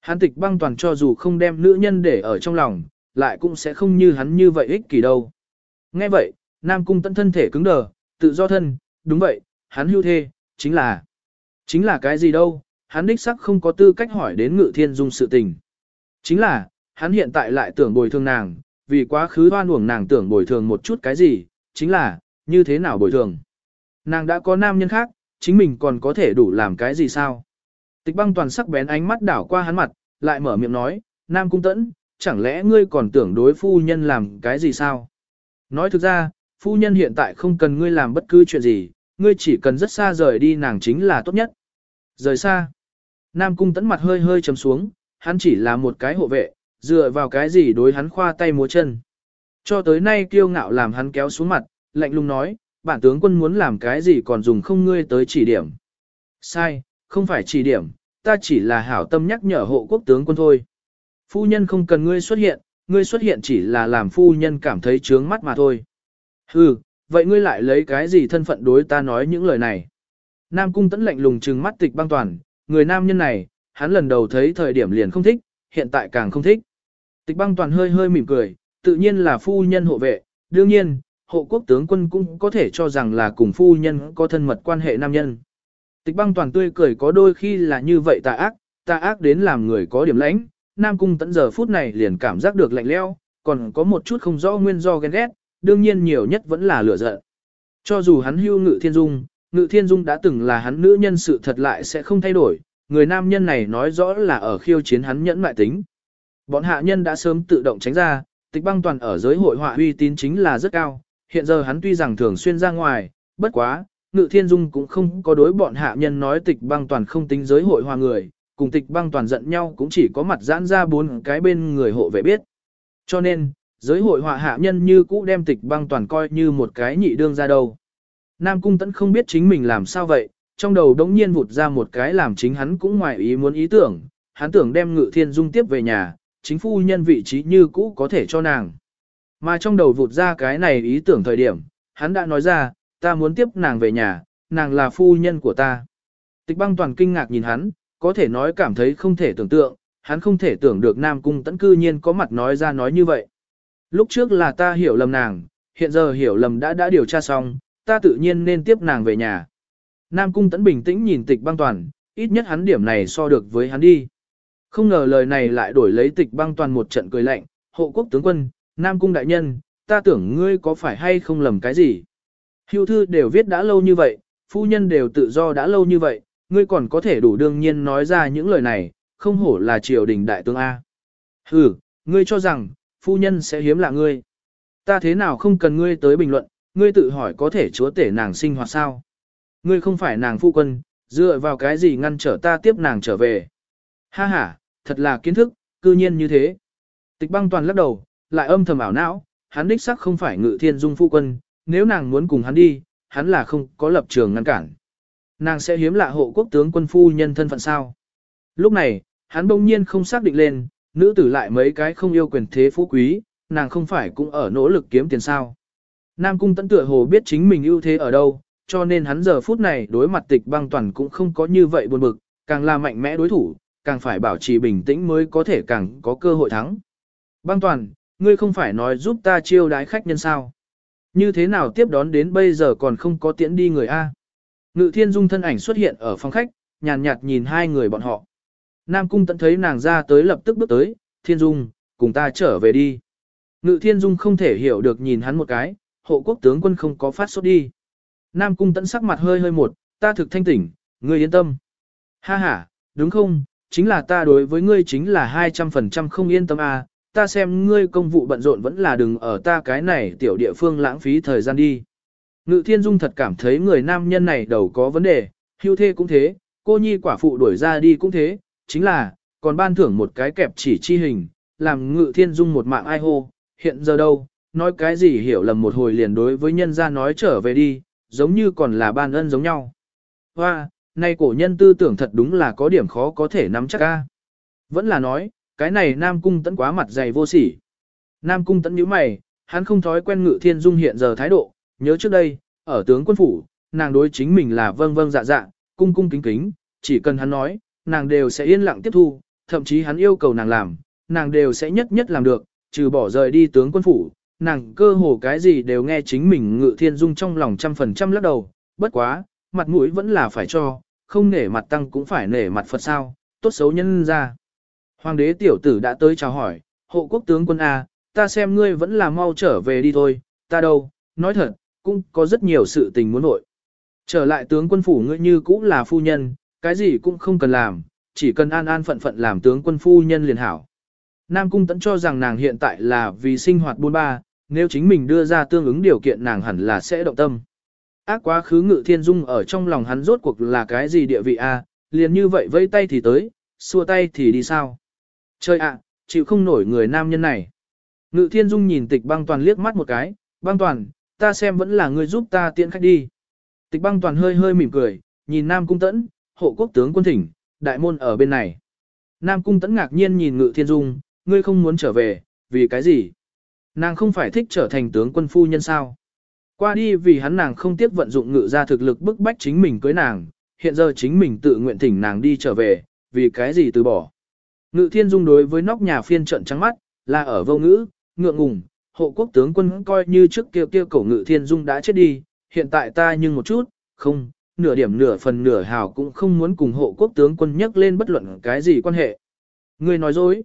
[SPEAKER 1] Hắn tịch băng toàn cho dù không đem nữ nhân để ở trong lòng, lại cũng sẽ không như hắn như vậy ích kỷ đâu. Nghe vậy, Nam Cung tận thân thể cứng đờ, tự do thân, đúng vậy, hắn hưu thê, chính là, chính là cái gì đâu, hắn đích sắc không có tư cách hỏi đến ngự thiên dung sự tình. Chính là, hắn hiện tại lại tưởng bồi thương nàng, vì quá khứ hoan uổng nàng tưởng bồi thường một chút cái gì, chính là, như thế nào bồi thường. Nàng đã có nam nhân khác, chính mình còn có thể đủ làm cái gì sao? Tịch băng toàn sắc bén ánh mắt đảo qua hắn mặt, lại mở miệng nói, Nam Cung Tẫn, chẳng lẽ ngươi còn tưởng đối phu nhân làm cái gì sao? Nói thực ra, phu nhân hiện tại không cần ngươi làm bất cứ chuyện gì, ngươi chỉ cần rất xa rời đi nàng chính là tốt nhất. Rời xa. Nam Cung Tẫn mặt hơi hơi chấm xuống, hắn chỉ là một cái hộ vệ, dựa vào cái gì đối hắn khoa tay múa chân. Cho tới nay kiêu ngạo làm hắn kéo xuống mặt, lạnh lùng nói, bản tướng quân muốn làm cái gì còn dùng không ngươi tới chỉ điểm. Sai, không phải chỉ điểm, ta chỉ là hảo tâm nhắc nhở hộ quốc tướng quân thôi. Phu nhân không cần ngươi xuất hiện, ngươi xuất hiện chỉ là làm phu nhân cảm thấy trướng mắt mà thôi. Hừ, vậy ngươi lại lấy cái gì thân phận đối ta nói những lời này? Nam cung tẫn lạnh lùng trừng mắt tịch băng toàn, người nam nhân này, hắn lần đầu thấy thời điểm liền không thích, hiện tại càng không thích. Tịch băng toàn hơi hơi mỉm cười, tự nhiên là phu nhân hộ vệ, đương nhiên, hộ quốc tướng quân cũng có thể cho rằng là cùng phu nhân có thân mật quan hệ nam nhân. Tịch băng toàn tươi cười có đôi khi là như vậy tà ác, tà ác đến làm người có điểm lãnh, nam cung tận giờ phút này liền cảm giác được lạnh leo, còn có một chút không rõ nguyên do ghen ghét, đương nhiên nhiều nhất vẫn là lửa giận. Cho dù hắn hưu ngự thiên dung, ngự thiên dung đã từng là hắn nữ nhân sự thật lại sẽ không thay đổi, người nam nhân này nói rõ là ở khiêu chiến hắn nhẫn mại tính. Bọn hạ nhân đã sớm tự động tránh ra, tịch băng toàn ở giới hội họa uy tín chính là rất cao, hiện giờ hắn tuy rằng thường xuyên ra ngoài, bất quá, ngự thiên dung cũng không có đối bọn hạ nhân nói tịch băng toàn không tính giới hội hòa người, cùng tịch băng toàn giận nhau cũng chỉ có mặt giãn ra bốn cái bên người hộ vệ biết. Cho nên, giới hội họa hạ nhân như cũ đem tịch băng toàn coi như một cái nhị đương ra đâu. Nam Cung Tẫn không biết chính mình làm sao vậy, trong đầu đống nhiên vụt ra một cái làm chính hắn cũng ngoài ý muốn ý tưởng, hắn tưởng đem ngự thiên dung tiếp về nhà, chính phu nhân vị trí như cũ có thể cho nàng. Mà trong đầu vụt ra cái này ý tưởng thời điểm, hắn đã nói ra, ta muốn tiếp nàng về nhà, nàng là phu nhân của ta. Tịch băng toàn kinh ngạc nhìn hắn, có thể nói cảm thấy không thể tưởng tượng, hắn không thể tưởng được Nam Cung tẫn cư nhiên có mặt nói ra nói như vậy. Lúc trước là ta hiểu lầm nàng, hiện giờ hiểu lầm đã đã điều tra xong, ta tự nhiên nên tiếp nàng về nhà. Nam Cung tẫn bình tĩnh nhìn tịch băng toàn, ít nhất hắn điểm này so được với hắn đi. Không ngờ lời này lại đổi lấy tịch băng toàn một trận cười lạnh, hộ quốc tướng quân, Nam Cung đại nhân, ta tưởng ngươi có phải hay không lầm cái gì. Hưu thư đều viết đã lâu như vậy, phu nhân đều tự do đã lâu như vậy, ngươi còn có thể đủ đương nhiên nói ra những lời này, không hổ là triều đình đại tướng A. Ừ, ngươi cho rằng, phu nhân sẽ hiếm lạ ngươi. Ta thế nào không cần ngươi tới bình luận, ngươi tự hỏi có thể chúa tể nàng sinh hoạt sao? Ngươi không phải nàng phu quân, dựa vào cái gì ngăn trở ta tiếp nàng trở về? Ha ha, thật là kiến thức, cư nhiên như thế. Tịch băng toàn lắc đầu, lại âm thầm ảo não, hắn đích sắc không phải ngự thiên dung phu quân, nếu nàng muốn cùng hắn đi, hắn là không có lập trường ngăn cản. Nàng sẽ hiếm lạ hộ quốc tướng quân phu nhân thân phận sao. Lúc này, hắn bỗng nhiên không xác định lên, nữ tử lại mấy cái không yêu quyền thế phú quý, nàng không phải cũng ở nỗ lực kiếm tiền sao. Nam cung tấn tựa hồ biết chính mình ưu thế ở đâu, cho nên hắn giờ phút này đối mặt tịch băng toàn cũng không có như vậy buồn bực, càng là mạnh mẽ đối thủ, càng phải bảo trì bình tĩnh mới có thể càng có cơ hội thắng. Băng toàn, ngươi không phải nói giúp ta chiêu đái khách nhân sao. Như thế nào tiếp đón đến bây giờ còn không có tiễn đi người A. Ngự thiên dung thân ảnh xuất hiện ở phòng khách, nhàn nhạt nhìn hai người bọn họ. Nam cung tận thấy nàng ra tới lập tức bước tới, thiên dung, cùng ta trở về đi. Ngự thiên dung không thể hiểu được nhìn hắn một cái, hộ quốc tướng quân không có phát sốt đi. Nam cung tận sắc mặt hơi hơi một, ta thực thanh tỉnh, ngươi yên tâm. Ha ha, đúng không, chính là ta đối với ngươi chính là 200% không yên tâm à, ta xem ngươi công vụ bận rộn vẫn là đừng ở ta cái này tiểu địa phương lãng phí thời gian đi. Ngự thiên dung thật cảm thấy người nam nhân này đầu có vấn đề, hưu thê cũng thế, cô nhi quả phụ đuổi ra đi cũng thế, chính là, còn ban thưởng một cái kẹp chỉ chi hình, làm ngự thiên dung một mạng ai hô, hiện giờ đâu, nói cái gì hiểu lầm một hồi liền đối với nhân gia nói trở về đi, giống như còn là ban ân giống nhau. Hoa, nay cổ nhân tư tưởng thật đúng là có điểm khó có thể nắm chắc ca. Vẫn là nói, cái này Nam Cung tẫn quá mặt dày vô sỉ. Nam Cung tẫn nhíu mày, hắn không thói quen ngự thiên dung hiện giờ thái độ, nhớ trước đây, ở tướng quân phủ, nàng đối chính mình là vâng vâng dạ dạ, cung cung kính kính, chỉ cần hắn nói, nàng đều sẽ yên lặng tiếp thu, thậm chí hắn yêu cầu nàng làm, nàng đều sẽ nhất nhất làm được, trừ bỏ rời đi tướng quân phủ, nàng cơ hồ cái gì đều nghe chính mình ngự thiên dung trong lòng trăm phần trăm lắc đầu, bất quá, mặt mũi vẫn là phải cho, không nể mặt tăng cũng phải nể mặt Phật sao, tốt xấu nhân ra. Hoàng đế tiểu tử đã tới chào hỏi, hộ quốc tướng quân A, ta xem ngươi vẫn là mau trở về đi thôi, ta đâu, nói thật, cũng có rất nhiều sự tình muốn nội. Trở lại tướng quân phủ ngươi như cũng là phu nhân, cái gì cũng không cần làm, chỉ cần an an phận phận làm tướng quân phu nhân liền hảo. Nam Cung Tấn cho rằng nàng hiện tại là vì sinh hoạt buôn ba, nếu chính mình đưa ra tương ứng điều kiện nàng hẳn là sẽ động tâm. Ác quá khứ ngự thiên dung ở trong lòng hắn rốt cuộc là cái gì địa vị a liền như vậy vây tay thì tới, xua tay thì đi sao. Chơi ạ, chịu không nổi người nam nhân này. Ngự thiên dung nhìn tịch băng toàn liếc mắt một cái, băng toàn, ta xem vẫn là người giúp ta tiện khách đi. Tịch băng toàn hơi hơi mỉm cười, nhìn nam cung tẫn, hộ quốc tướng quân thỉnh, đại môn ở bên này. Nam cung tẫn ngạc nhiên nhìn ngự thiên dung, ngươi không muốn trở về, vì cái gì? Nàng không phải thích trở thành tướng quân phu nhân sao? Qua đi vì hắn nàng không tiếc vận dụng ngự ra thực lực bức bách chính mình cưới nàng, hiện giờ chính mình tự nguyện thỉnh nàng đi trở về, vì cái gì từ bỏ. Ngự thiên dung đối với nóc nhà phiên trận trắng mắt, là ở vô ngữ, ngượng ngùng, hộ quốc tướng quân coi như trước kia kia cổ ngự thiên dung đã chết đi, hiện tại ta nhưng một chút, không, nửa điểm nửa phần nửa hào cũng không muốn cùng hộ quốc tướng quân nhắc lên bất luận cái gì quan hệ. Ngươi nói dối.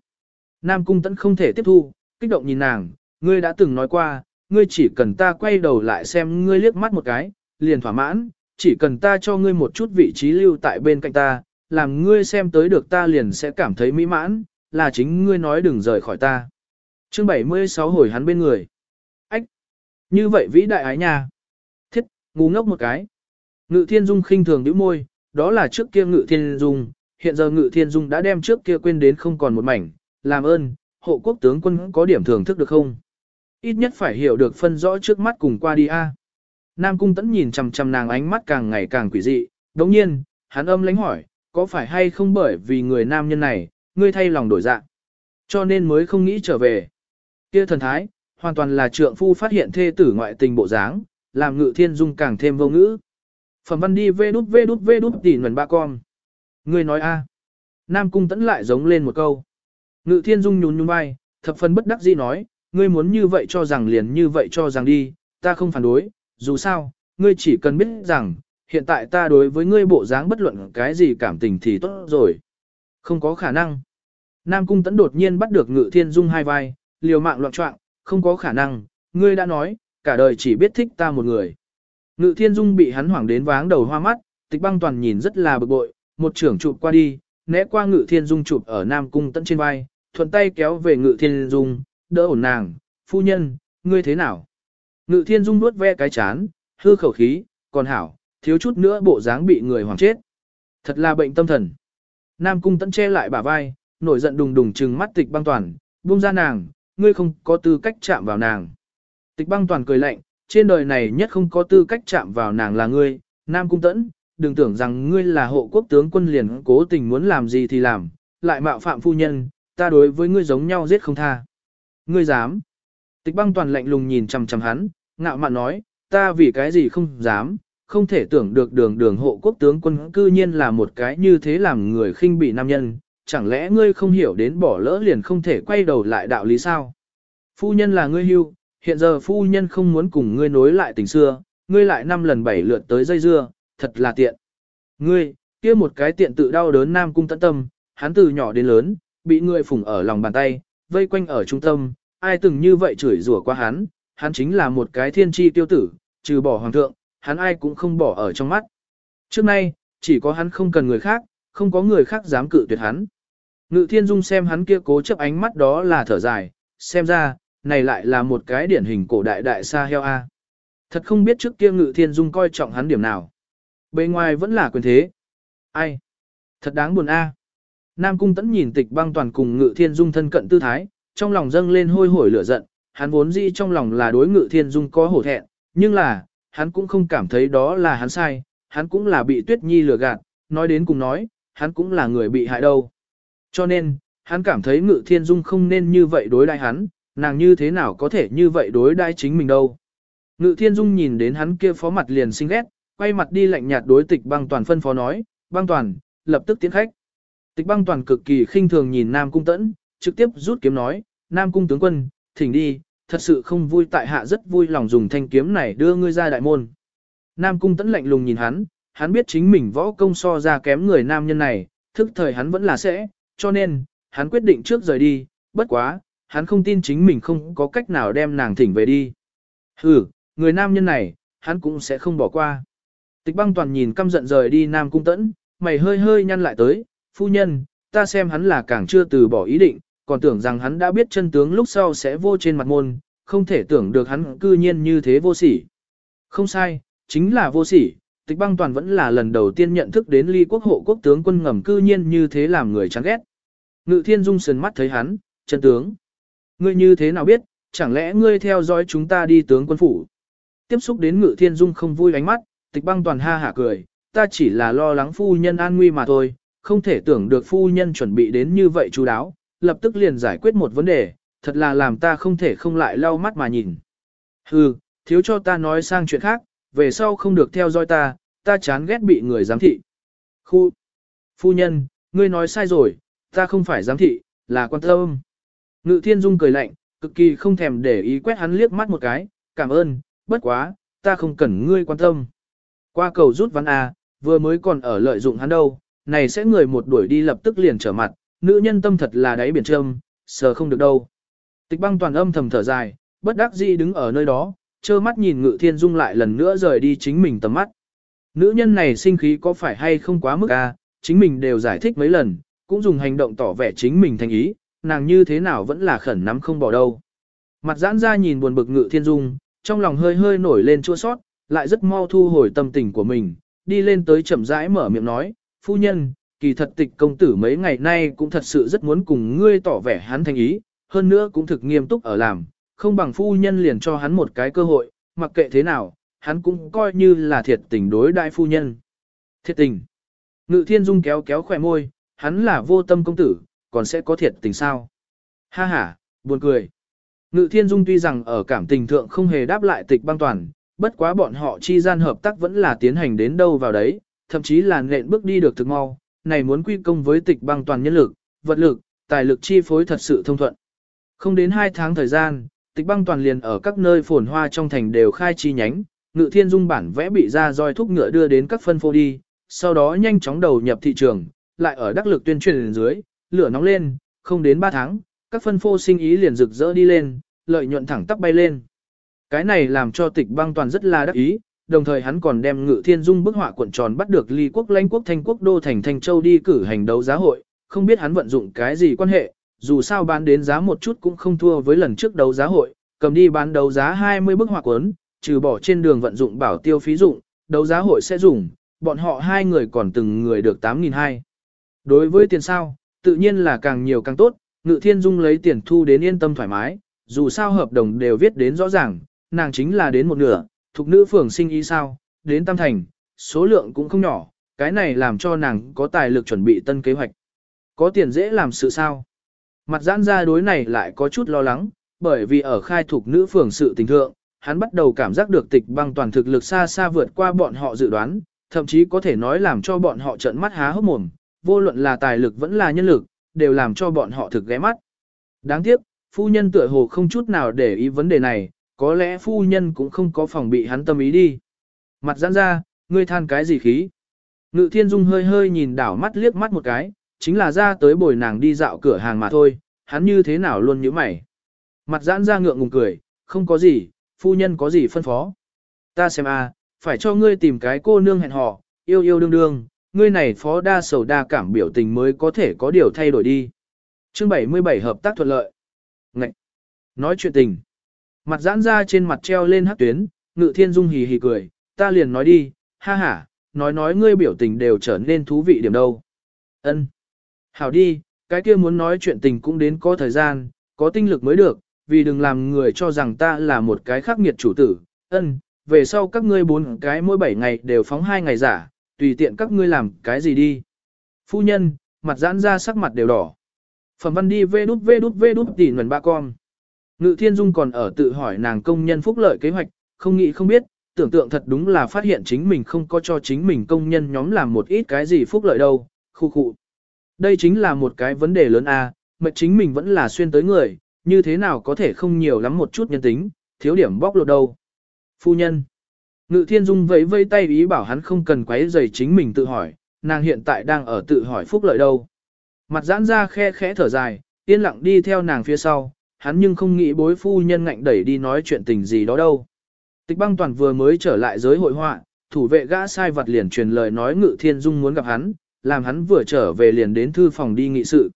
[SPEAKER 1] Nam cung tẫn không thể tiếp thu, kích động nhìn nàng, ngươi đã từng nói qua, ngươi chỉ cần ta quay đầu lại xem ngươi liếc mắt một cái, liền thỏa mãn, chỉ cần ta cho ngươi một chút vị trí lưu tại bên cạnh ta, làm ngươi xem tới được ta liền sẽ cảm thấy mỹ mãn, là chính ngươi nói đừng rời khỏi ta. Chương 76 hồi hắn bên người. Ách! Như vậy vĩ đại ái nha! Thiết, ngu ngốc một cái. Ngự thiên dung khinh thường đứa môi, đó là trước kia ngự thiên dung, hiện giờ ngự thiên dung đã đem trước kia quên đến không còn một mảnh, làm ơn, hộ quốc tướng quân có điểm thưởng thức được không? Ít nhất phải hiểu được phân rõ trước mắt cùng qua đi a. Nam cung tẫn nhìn chằm chằm nàng ánh mắt càng ngày càng quỷ dị, đồng nhiên, hắn âm lánh hỏi, có phải hay không bởi vì người nam nhân này, ngươi thay lòng đổi dạng, cho nên mới không nghĩ trở về. Kia thần thái, hoàn toàn là trượng phu phát hiện thê tử ngoại tình bộ dáng, làm ngự thiên dung càng thêm vô ngữ. Phẩm văn đi vê đút vê đút vê đút tỉ nguồn ba con. Ngươi nói a. Nam cung tẫn lại giống lên một câu. Ngự thiên dung nhún nhún vai, thập phần bất đắc dĩ nói, ngươi muốn như vậy cho rằng liền như vậy cho rằng đi, ta không phản đối, dù sao, ngươi chỉ cần biết rằng, hiện tại ta đối với ngươi bộ dáng bất luận cái gì cảm tình thì tốt rồi. Không có khả năng. Nam cung Tấn đột nhiên bắt được ngự thiên dung hai vai, liều mạng loạn trọng, không có khả năng, ngươi đã nói, cả đời chỉ biết thích ta một người. Ngự thiên dung bị hắn hoảng đến váng đầu hoa mắt, tịch băng toàn nhìn rất là bực bội, một trưởng chụp qua đi, né qua ngự thiên dung chụp ở Nam cung Tấn trên vai, thuận tay kéo về ngự thiên dung, đỡ ổn nàng, phu nhân, ngươi thế nào? Ngự thiên dung nuốt ve cái chán, hư khẩu khí, còn hảo, thiếu chút nữa bộ dáng bị người hoàng chết. Thật là bệnh tâm thần. Nam cung tẫn che lại bả vai, nổi giận đùng đùng trừng mắt tịch băng toàn, buông ra nàng, ngươi không có tư cách chạm vào nàng. Tịch băng toàn cười lạnh, trên đời này nhất không có tư cách chạm vào nàng là ngươi, Nam cung tẫn, đừng tưởng rằng ngươi là hộ quốc tướng quân liền cố tình muốn làm gì thì làm, lại mạo phạm phu nhân, ta đối với ngươi giống nhau giết không tha. Ngươi dám. Tịch băng toàn lạnh lùng nhìn chằm chằm hắn, ngạo mạn nói, ta vì cái gì không dám, không thể tưởng được đường đường hộ quốc tướng quân cư nhiên là một cái như thế làm người khinh bị nam nhân, chẳng lẽ ngươi không hiểu đến bỏ lỡ liền không thể quay đầu lại đạo lý sao? Phu nhân là ngươi hưu, hiện giờ phu nhân không muốn cùng ngươi nối lại tình xưa, ngươi lại năm lần bảy lượt tới dây dưa, thật là tiện. Ngươi, kia một cái tiện tự đau đớn nam cung tận tâm, hắn từ nhỏ đến lớn, bị ngươi phủng ở lòng bàn tay, vây quanh ở trung tâm, ai từng như vậy chửi rủa qua hắn, hắn chính là một cái thiên tri tiêu tử, trừ bỏ hoàng thượng, hắn ai cũng không bỏ ở trong mắt. Trước nay, chỉ có hắn không cần người khác, không có người khác dám cự tuyệt hắn. Ngự thiên dung xem hắn kia cố chấp ánh mắt đó là thở dài, xem ra, này lại là một cái điển hình cổ đại đại sa heo A. Thật không biết trước kia ngự thiên dung coi trọng hắn điểm nào. Bề ngoài vẫn là quyền thế. Ai? Thật đáng buồn A. Nam cung tẫn nhìn tịch băng toàn cùng ngự thiên dung thân cận tư thái, trong lòng dâng lên hôi hổi lửa giận, hắn vốn dĩ trong lòng là đối ngự thiên dung có hổ thẹn, nhưng là, hắn cũng không cảm thấy đó là hắn sai, hắn cũng là bị tuyết nhi lừa gạt, nói đến cùng nói, hắn cũng là người bị hại đâu. Cho nên, hắn cảm thấy ngự thiên dung không nên như vậy đối đãi hắn, nàng như thế nào có thể như vậy đối đãi chính mình đâu. Ngự thiên dung nhìn đến hắn kia phó mặt liền xinh ghét, quay mặt đi lạnh nhạt đối tịch băng toàn phân phó nói, băng toàn, lập tức tiến khách. Tịch băng toàn cực kỳ khinh thường nhìn Nam Cung Tẫn, trực tiếp rút kiếm nói, Nam Cung tướng quân, thỉnh đi, thật sự không vui tại hạ rất vui lòng dùng thanh kiếm này đưa ngươi ra đại môn. Nam Cung Tẫn lạnh lùng nhìn hắn, hắn biết chính mình võ công so ra kém người nam nhân này, thức thời hắn vẫn là sẽ, cho nên, hắn quyết định trước rời đi, bất quá, hắn không tin chính mình không có cách nào đem nàng thỉnh về đi. Hừ, người nam nhân này, hắn cũng sẽ không bỏ qua. Tịch băng toàn nhìn căm giận rời đi Nam Cung Tẫn, mày hơi hơi nhăn lại tới, phu nhân, ta xem hắn là càng chưa từ bỏ ý định, còn tưởng rằng hắn đã biết chân tướng lúc sau sẽ vô trên mặt môn, không thể tưởng được hắn cư nhiên như thế vô sỉ. Không sai, chính là vô sỉ, tịch băng toàn vẫn là lần đầu tiên nhận thức đến ly quốc hộ quốc tướng quân ngầm cư nhiên như thế làm người chán ghét. Ngự thiên dung sườn mắt thấy hắn, chân tướng. Ngươi như thế nào biết, chẳng lẽ ngươi theo dõi chúng ta đi tướng quân phủ? Tiếp xúc đến ngự thiên dung không vui ánh mắt, tịch băng toàn ha hả cười, ta chỉ là lo lắng phu nhân an nguy mà thôi, không thể tưởng được phu nhân chuẩn bị đến như vậy chú đáo, lập tức liền giải quyết một vấn đề, thật là làm ta không thể không lại lau mắt mà nhìn. Hừ, thiếu cho ta nói sang chuyện khác, về sau không được theo dõi ta, ta chán ghét bị người giám thị. Khu, phu nhân, ngươi nói sai rồi, ta không phải giám thị, là quan tâm. Ngự thiên dung cười lạnh, cực kỳ không thèm để ý quét hắn liếc mắt một cái, cảm ơn, bất quá, ta không cần ngươi quan tâm. Qua cầu rút ván A, vừa mới còn ở lợi dụng hắn đâu, này sẽ người một đuổi đi lập tức liền trở mặt, nữ nhân tâm thật là đáy biển trâm, sờ không được đâu. Tịch băng toàn âm thầm thở dài, bất đắc dĩ đứng ở nơi đó, trơ mắt nhìn ngự thiên dung lại lần nữa rời đi chính mình tầm mắt. Nữ nhân này sinh khí có phải hay không quá mức à chính mình đều giải thích mấy lần, cũng dùng hành động tỏ vẻ chính mình thành ý, nàng như thế nào vẫn là khẩn nắm không bỏ đâu. Mặt giãn ra nhìn buồn bực ngự thiên dung, trong lòng hơi hơi nổi lên chua sót, lại rất mau thu hồi tâm tình của mình, đi lên tới chậm rãi mở miệng nói, phu nhân, kỳ thật tịch công tử mấy ngày nay cũng thật sự rất muốn cùng ngươi tỏ vẻ hắn thành ý, hơn nữa cũng thực nghiêm túc ở làm, không bằng phu nhân liền cho hắn một cái cơ hội, mặc kệ thế nào, hắn cũng coi như là thiệt tình đối đại phu nhân. Thiệt tình. Ngự thiên dung kéo kéo khỏe môi, hắn là vô tâm công tử, còn sẽ có thiệt tình sao? Ha ha, buồn cười. Ngự thiên dung tuy rằng ở cảm tình thượng không hề đáp lại tịch băng toàn, bất quá bọn họ chi gian hợp tác vẫn là tiến hành đến đâu vào đấy, thậm chí là nện bước đi được thực mau, này muốn quy công với tịch băng toàn nhân lực, vật lực, tài lực chi phối thật sự thông thuận. Không đến 2 tháng thời gian, tịch băng toàn liền ở các nơi phồn hoa trong thành đều khai chi nhánh, ngự thiên dung bản vẽ bị ra roi thúc ngựa đưa đến các phân phô đi, sau đó nhanh chóng đầu nhập thị trường, lại ở đắc lực tuyên truyền dưới, lửa nóng lên, không đến 3 tháng, các phân phô sinh ý liền rực rỡ đi lên, lợi nhuận thẳng tắp bay lên. Cái này làm cho tịch băng toàn rất là đắc ý, đồng thời hắn còn đem ngự thiên dung bức họa cuộn tròn bắt được ly quốc lãnh quốc thanh quốc đô thành thanh châu đi cử hành đấu giá hội, không biết hắn vận dụng cái gì quan hệ, dù sao bán đến giá một chút cũng không thua với lần trước đấu giá hội, cầm đi bán đấu giá 20 bức họa cuốn, trừ bỏ trên đường vận dụng bảo tiêu phí dụng, đấu giá hội sẽ dùng, bọn họ hai người còn từng người được 8.200. Đối với tiền sao, tự nhiên là càng nhiều càng tốt, Ngự Thiên Dung lấy tiền thu đến yên tâm thoải mái, dù sao hợp đồng đều viết đến rõ ràng, nàng chính là đến một nửa, thuộc nữ phường sinh ý sao, đến tam thành, số lượng cũng không nhỏ, cái này làm cho nàng có tài lực chuẩn bị tân kế hoạch. Có tiền dễ làm sự sao? Mặt giãn ra đối này lại có chút lo lắng, bởi vì ở khai thuộc nữ phường sự tình thượng, hắn bắt đầu cảm giác được tịch băng toàn thực lực xa xa vượt qua bọn họ dự đoán, thậm chí có thể nói làm cho bọn họ trợn mắt há hốc mồm, vô luận là tài lực vẫn là nhân lực, đều làm cho bọn họ thực ghé mắt. Đáng tiếc, phu nhân tựa hồ không chút nào để ý vấn đề này, có lẽ phu nhân cũng không có phòng bị hắn tâm ý đi. Mặt giãn ra, ngươi than cái gì khí? Ngự thiên dung hơi hơi nhìn đảo mắt liếc mắt một cái, chính là ra tới bồi nàng đi dạo cửa hàng mà thôi, hắn như thế nào luôn như mày. Mặt giãn ra ngượng ngùng cười, không có gì, phu nhân có gì phân phó. Ta xem a, phải cho ngươi tìm cái cô nương hẹn hò, yêu yêu đương đương, ngươi này phó đa sầu đa cảm biểu tình mới có thể có điều thay đổi đi. Chương 77 hợp tác thuận lợi. Ngậy! Nói chuyện tình. Mặt giãn ra trên mặt treo lên hắc tuyến, ngự thiên dung hì hì cười, ta liền nói đi, ha ha, nói nói ngươi biểu tình đều trở nên thú vị điểm đâu. Ân. Hảo đi, cái kia muốn nói chuyện tình cũng đến có thời gian, có tinh lực mới được, vì đừng làm người cho rằng ta là một cái khắc nghiệt chủ tử. Ân, về sau các ngươi bốn cái mỗi bảy ngày đều phóng hai ngày giả, tùy tiện các ngươi làm cái gì đi. Phu nhân, mặt giãn ra sắc mặt đều đỏ. Phẩm văn đi vê đút vê đút vê đút tỉ nguồn ba con. Ngự thiên dung còn ở tự hỏi nàng công nhân phúc lợi kế hoạch, không nghĩ không biết, tưởng tượng thật đúng là phát hiện chính mình không có cho chính mình công nhân nhóm làm một ít cái gì phúc lợi đâu, khu khu. Đây chính là một cái vấn đề lớn a, à, mệnh chính mình vẫn là xuyên tới người, như thế nào có thể không nhiều lắm một chút nhân tính, thiếu điểm bóc lột đâu. Phu nhân. Ngự thiên dung vẫy vây tay ý bảo hắn không cần quấy rầy chính mình tự hỏi, nàng hiện tại đang ở tự hỏi phúc lợi đâu. Mặt giãn ra khe khẽ thở dài, yên lặng đi theo nàng phía sau, hắn nhưng không nghĩ bối phu nhân ngạnh đẩy đi nói chuyện tình gì đó đâu. Tịch băng toàn vừa mới trở lại giới hội họa, thủ vệ gã sai vật liền truyền lời nói ngự thiên dung muốn gặp hắn, làm hắn vừa trở về liền đến thư phòng đi nghị sự.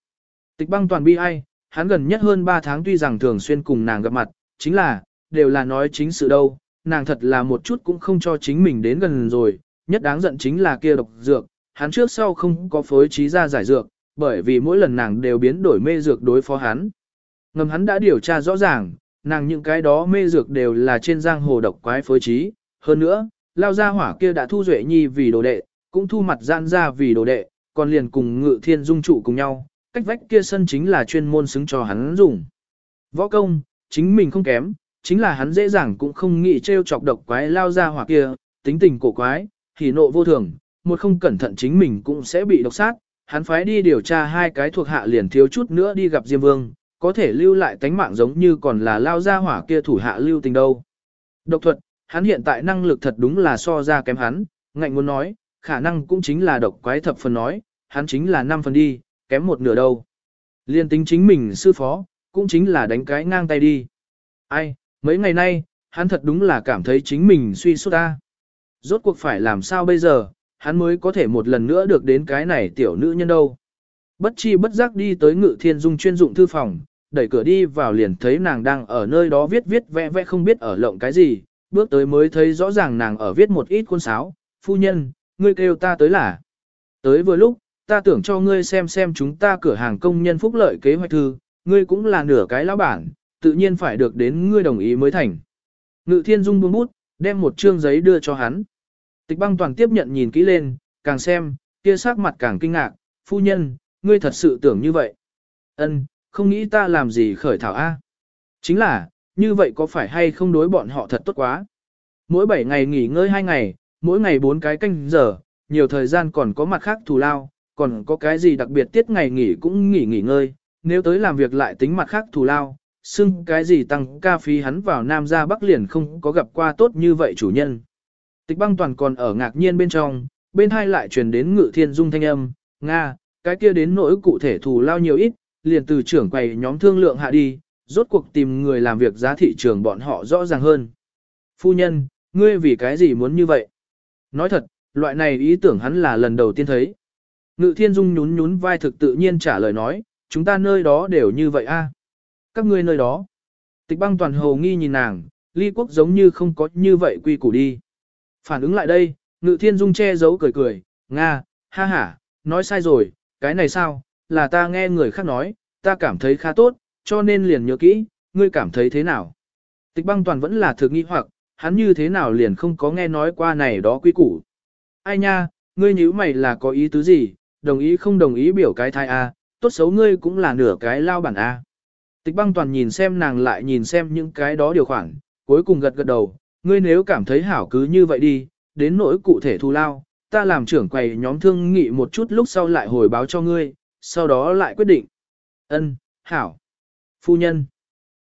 [SPEAKER 1] Tịch băng toàn bi ai, hắn gần nhất hơn 3 tháng tuy rằng thường xuyên cùng nàng gặp mặt, chính là, đều là nói chính sự đâu, nàng thật là một chút cũng không cho chính mình đến gần rồi, nhất đáng giận chính là kia độc dược, hắn trước sau không có phối trí ra giải dược, bởi vì mỗi lần nàng đều biến đổi mê dược đối phó hắn. Ngầm hắn đã điều tra rõ ràng, nàng những cái đó mê dược đều là trên giang hồ độc quái phối trí, hơn nữa, lao gia hỏa kia đã thu duệ nhi vì đồ đệ, cũng thu mặt gian ra vì đồ đệ, còn liền cùng ngự thiên dung trụ cùng nhau, cách vách kia sân chính là chuyên môn xứng cho hắn dùng. Võ công, chính mình không kém, chính là hắn dễ dàng cũng không nghĩ trêu chọc độc quái lao ra hỏa kia, tính tình cổ quái, hỉ nộ vô thường, một không cẩn thận chính mình cũng sẽ bị độc sát, hắn phái đi điều tra hai cái thuộc hạ liền thiếu chút nữa đi gặp Diêm Vương, có thể lưu lại tánh mạng giống như còn là lao ra hỏa kia thủ hạ lưu tình đâu. Độc thuật, hắn hiện tại năng lực thật đúng là so ra kém hắn, ngạnh muốn nói, khả năng cũng chính là độc quái thập phần nói, hắn chính là năm phần đi, kém một nửa đâu. Liên tính chính mình sư phó, cũng chính là đánh cái ngang tay đi. Ai, mấy ngày nay, hắn thật đúng là cảm thấy chính mình suy sút ta. Rốt cuộc phải làm sao bây giờ, hắn mới có thể một lần nữa được đến cái này tiểu nữ nhân đâu. Bất chi bất giác đi tới ngự thiên dung chuyên dụng thư phòng, đẩy cửa đi vào liền thấy nàng đang ở nơi đó viết viết vẽ vẽ không biết ở lộng cái gì, bước tới mới thấy rõ ràng nàng ở viết một ít cuốn sáo, phu nhân, ngươi kêu ta tới là. Tới vừa lúc, ta tưởng cho ngươi xem xem chúng ta cửa hàng công nhân phúc lợi kế hoạch thư, ngươi cũng là nửa cái lão bản, tự nhiên phải được đến ngươi đồng ý mới thành. Ngự thiên dung buông bút, đem một chương giấy đưa cho hắn. Tịch băng toàn tiếp nhận nhìn kỹ lên, càng xem, kia sắc mặt càng kinh ngạc, phu nhân, ngươi thật sự tưởng như vậy. Ân, không nghĩ ta làm gì khởi thảo A. Chính là, như vậy có phải hay không đối bọn họ thật tốt quá. Mỗi 7 ngày nghỉ ngơi 2 ngày, mỗi ngày 4 cái canh giờ, nhiều thời gian còn có mặt khác thù lao, còn có cái gì đặc biệt tiết ngày nghỉ cũng nghỉ nghỉ ngơi, nếu tới làm việc lại tính mặt khác thù lao, xưng cái gì tăng ca phí hắn vào Nam ra Bắc liền không có gặp qua tốt như vậy chủ nhân. Tịch băng toàn còn ở ngạc nhiên bên trong, bên hai lại truyền đến ngự thiên dung thanh âm, Nga, cái kia đến nỗi cụ thể thù lao nhiều ít, liền từ trưởng quầy nhóm thương lượng hạ đi, rốt cuộc tìm người làm việc giá thị trường bọn họ rõ ràng hơn. Phu nhân, ngươi vì cái gì muốn như vậy? Nói thật, loại này ý tưởng hắn là lần đầu tiên thấy. Ngự thiên dung nhún nhún vai thực tự nhiên trả lời nói, chúng ta nơi đó đều như vậy a. Các ngươi nơi đó. Tịch băng toàn hồ nghi nhìn nàng, ly quốc giống như không có như vậy quy củ đi. Phản ứng lại đây, ngự thiên dung che giấu cười cười, Nga, ha ha, nói sai rồi, cái này sao, là ta nghe người khác nói, ta cảm thấy khá tốt, cho nên liền nhớ kỹ, ngươi cảm thấy thế nào. Tịch băng toàn vẫn là thực nghi hoặc, hắn như thế nào liền không có nghe nói qua này đó quy củ. Ai nha, ngươi nhíu mày là có ý tứ gì, đồng ý không đồng ý biểu cái thai A, tốt xấu ngươi cũng là nửa cái lao bản A. Tịch băng toàn nhìn xem nàng lại nhìn xem những cái đó điều khoản, cuối cùng gật gật đầu, ngươi nếu cảm thấy hảo cứ như vậy đi, đến nỗi cụ thể thù lao, ta làm trưởng quầy nhóm thương nghị một chút lúc sau lại hồi báo cho ngươi, sau đó lại quyết định. Ân, hảo. Phu nhân.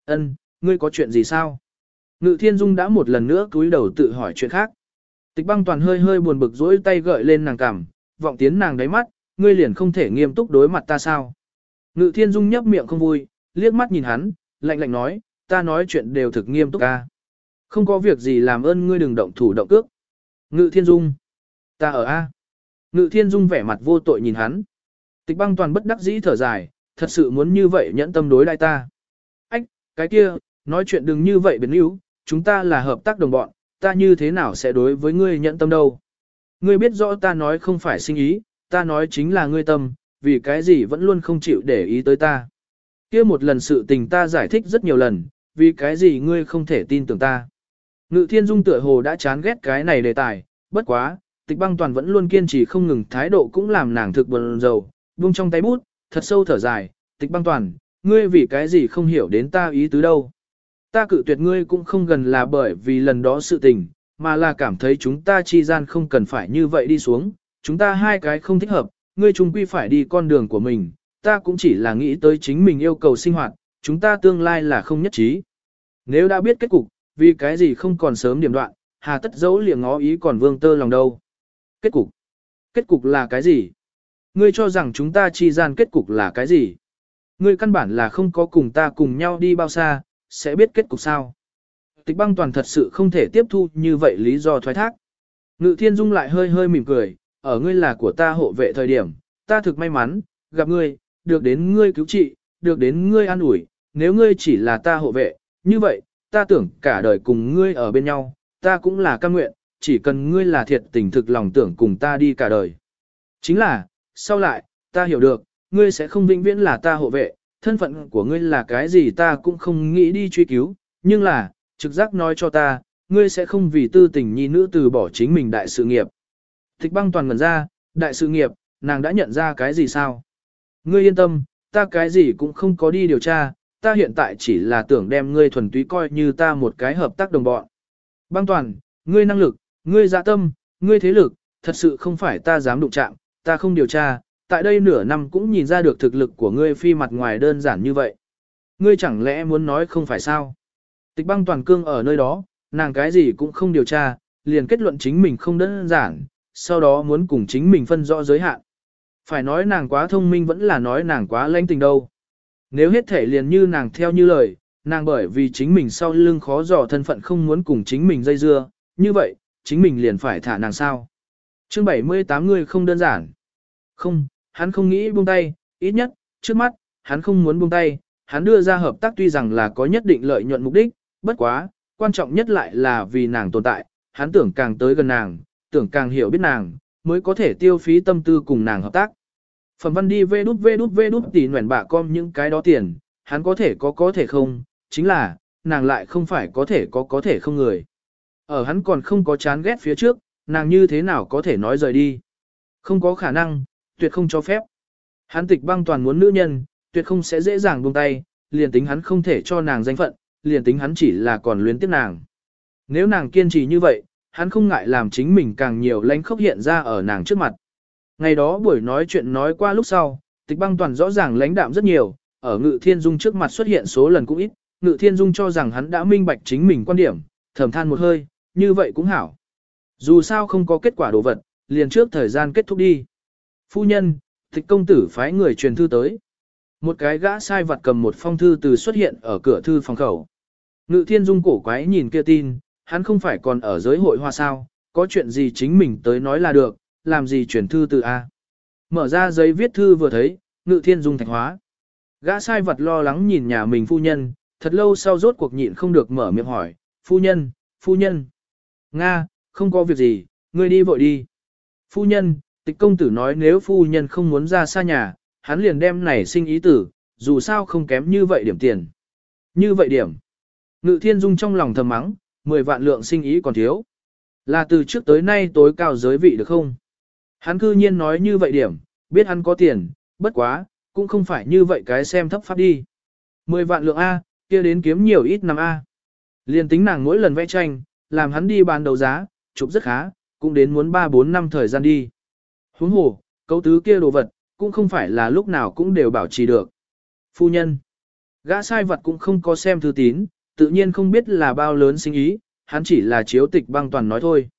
[SPEAKER 1] Ân, ngươi có chuyện gì sao? Ngự thiên dung đã một lần nữa cúi đầu tự hỏi chuyện khác. Tịch băng toàn hơi hơi buồn bực rỗi tay gợi lên nàng cằm, vọng tiến nàng đáy mắt, ngươi liền không thể nghiêm túc đối mặt ta sao? Ngự thiên dung nhấp miệng không vui, liếc mắt nhìn hắn, lạnh lạnh nói, ta nói chuyện đều thực nghiêm túc ca. Không có việc gì làm ơn ngươi đừng động thủ động cước. Ngự thiên dung. Ta ở A. Ngự thiên dung vẻ mặt vô tội nhìn hắn. Tịch băng toàn bất đắc dĩ thở dài, thật sự muốn như vậy nhẫn tâm đối đại ta. Ách, cái kia, nói chuyện đừng như vậy biến yếu, chúng ta là hợp tác đồng bọn, ta như thế nào sẽ đối với ngươi nhẫn tâm đâu. Ngươi biết rõ ta nói không phải sinh ý, ta nói chính là ngươi tâm, vì cái gì vẫn luôn không chịu để ý tới ta. kia một lần sự tình ta giải thích rất nhiều lần, vì cái gì ngươi không thể tin tưởng ta. Ngự thiên dung tựa hồ đã chán ghét cái này đề tài, bất quá, tịch băng toàn vẫn luôn kiên trì không ngừng thái độ cũng làm nàng thực buồn rầu, buông trong tay bút, thật sâu thở dài, tịch băng toàn, ngươi vì cái gì không hiểu đến ta ý tứ đâu. Ta cự tuyệt ngươi cũng không gần là bởi vì lần đó sự tình, mà là cảm thấy chúng ta chi gian không cần phải như vậy đi xuống, chúng ta hai cái không thích hợp, ngươi chung quy phải đi con đường của mình, ta cũng chỉ là nghĩ tới chính mình yêu cầu sinh hoạt, chúng ta tương lai là không nhất trí. Nếu đã biết kết cục, vì cái gì không còn sớm điểm đoạn, hà tất dấu liền ngó ý còn vương tơ lòng đâu. Kết cục. Kết cục là cái gì? Ngươi cho rằng chúng ta chi gian kết cục là cái gì? Ngươi căn bản là không có cùng ta cùng nhau đi bao xa, sẽ biết kết cục sao. Tịch băng toàn thật sự không thể tiếp thu như vậy lý do thoái thác. Ngự thiên dung lại hơi hơi mỉm cười, ở ngươi là của ta hộ vệ thời điểm, ta thực may mắn, gặp ngươi, được đến ngươi cứu trị, được đến ngươi an ủi, nếu ngươi chỉ là ta hộ vệ, như vậy, ta tưởng cả đời cùng ngươi ở bên nhau, ta cũng là cam nguyện, chỉ cần ngươi là thiệt tình thực lòng tưởng cùng ta đi cả đời. Chính là, sau lại, ta hiểu được, ngươi sẽ không vĩnh viễn là ta hộ vệ, thân phận của ngươi là cái gì ta cũng không nghĩ đi truy cứu, nhưng là, trực giác nói cho ta, ngươi sẽ không vì tư tình nhi nữ từ bỏ chính mình đại sự nghiệp. Thích băng toàn ngần ra, đại sự nghiệp, nàng đã nhận ra cái gì sao? Ngươi yên tâm, ta cái gì cũng không có đi điều tra, ta hiện tại chỉ là tưởng đem ngươi thuần túy coi như ta một cái hợp tác đồng bọn. Băng toàn, ngươi năng lực, ngươi dạ tâm, ngươi thế lực, thật sự không phải ta dám đụng chạm, ta không điều tra, tại đây nửa năm cũng nhìn ra được thực lực của ngươi phi mặt ngoài đơn giản như vậy. Ngươi chẳng lẽ muốn nói không phải sao? Tịch băng toàn cương ở nơi đó, nàng cái gì cũng không điều tra, liền kết luận chính mình không đơn giản, sau đó muốn cùng chính mình phân rõ giới hạn. Phải nói nàng quá thông minh vẫn là nói nàng quá lãnh tình đâu. Nếu hết thể liền như nàng theo như lời, nàng bởi vì chính mình sau lưng khó dò thân phận không muốn cùng chính mình dây dưa, như vậy, chính mình liền phải thả nàng sao. Chương 78 người không đơn giản. Không, hắn không nghĩ buông tay, ít nhất, trước mắt, hắn không muốn buông tay, hắn đưa ra hợp tác tuy rằng là có nhất định lợi nhuận mục đích, bất quá, quan trọng nhất lại là vì nàng tồn tại, hắn tưởng càng tới gần nàng, tưởng càng hiểu biết nàng, mới có thể tiêu phí tâm tư cùng nàng hợp tác. Phẩm văn đi vê đút vê đút vê đút tỉ nguyện bạ com những cái đó tiền, hắn có thể có có thể không, chính là, nàng lại không phải có thể có có thể không người. Ở hắn còn không có chán ghét phía trước, nàng như thế nào có thể nói rời đi. Không có khả năng, tuyệt không cho phép. Hắn tịch băng toàn muốn nữ nhân, tuyệt không sẽ dễ dàng buông tay, liền tính hắn không thể cho nàng danh phận, liền tính hắn chỉ là còn luyến tiếc nàng. Nếu nàng kiên trì như vậy, hắn không ngại làm chính mình càng nhiều lánh khốc hiện ra ở nàng trước mặt. Ngày đó buổi nói chuyện nói qua lúc sau, tịch băng toàn rõ ràng lãnh đạm rất nhiều, ở ngự thiên dung trước mặt xuất hiện số lần cũng ít, ngự thiên dung cho rằng hắn đã minh bạch chính mình quan điểm, thầm than một hơi, như vậy cũng hảo. Dù sao không có kết quả đồ vật, liền trước thời gian kết thúc đi. Phu nhân, thịch công tử phái người truyền thư tới. Một cái gã sai vật cầm một phong thư từ xuất hiện ở cửa thư phòng khẩu. Ngự thiên dung cổ quái nhìn kia tin, hắn không phải còn ở giới hội hoa sao, có chuyện gì chính mình tới nói là được, làm gì truyền thư từ A. Mở ra giấy viết thư vừa thấy, ngự thiên dung thạch hóa. Gã sai vật lo lắng nhìn nhà mình phu nhân, thật lâu sau rốt cuộc nhịn không được mở miệng hỏi, phu nhân, phu nhân. Nga, không có việc gì, ngươi đi vội đi. Phu nhân, tịch công tử nói nếu phu nhân không muốn ra xa nhà, hắn liền đem này sinh ý tử, dù sao không kém như vậy điểm tiền. Như vậy điểm. Ngự thiên dung trong lòng thầm mắng, 10 vạn lượng sinh ý còn thiếu. Là từ trước tới nay tối cao giới vị được không? Hắn cư nhiên nói như vậy điểm, biết hắn có tiền, bất quá, cũng không phải như vậy cái xem thấp pháp đi. 10 vạn lượng A, kia đến kiếm nhiều ít năm A. Liên tính nàng mỗi lần vẽ tranh, làm hắn đi bán đấu giá, chụp rất khá, cũng đến muốn 3-4 năm thời gian đi. Huống hồ, cấu tứ kia đồ vật, cũng không phải là lúc nào cũng đều bảo trì được. Phu nhân, gã sai vật cũng không có xem thư tín, tự nhiên không biết là bao lớn sinh ý, hắn chỉ là chiếu tịch băng toàn nói thôi.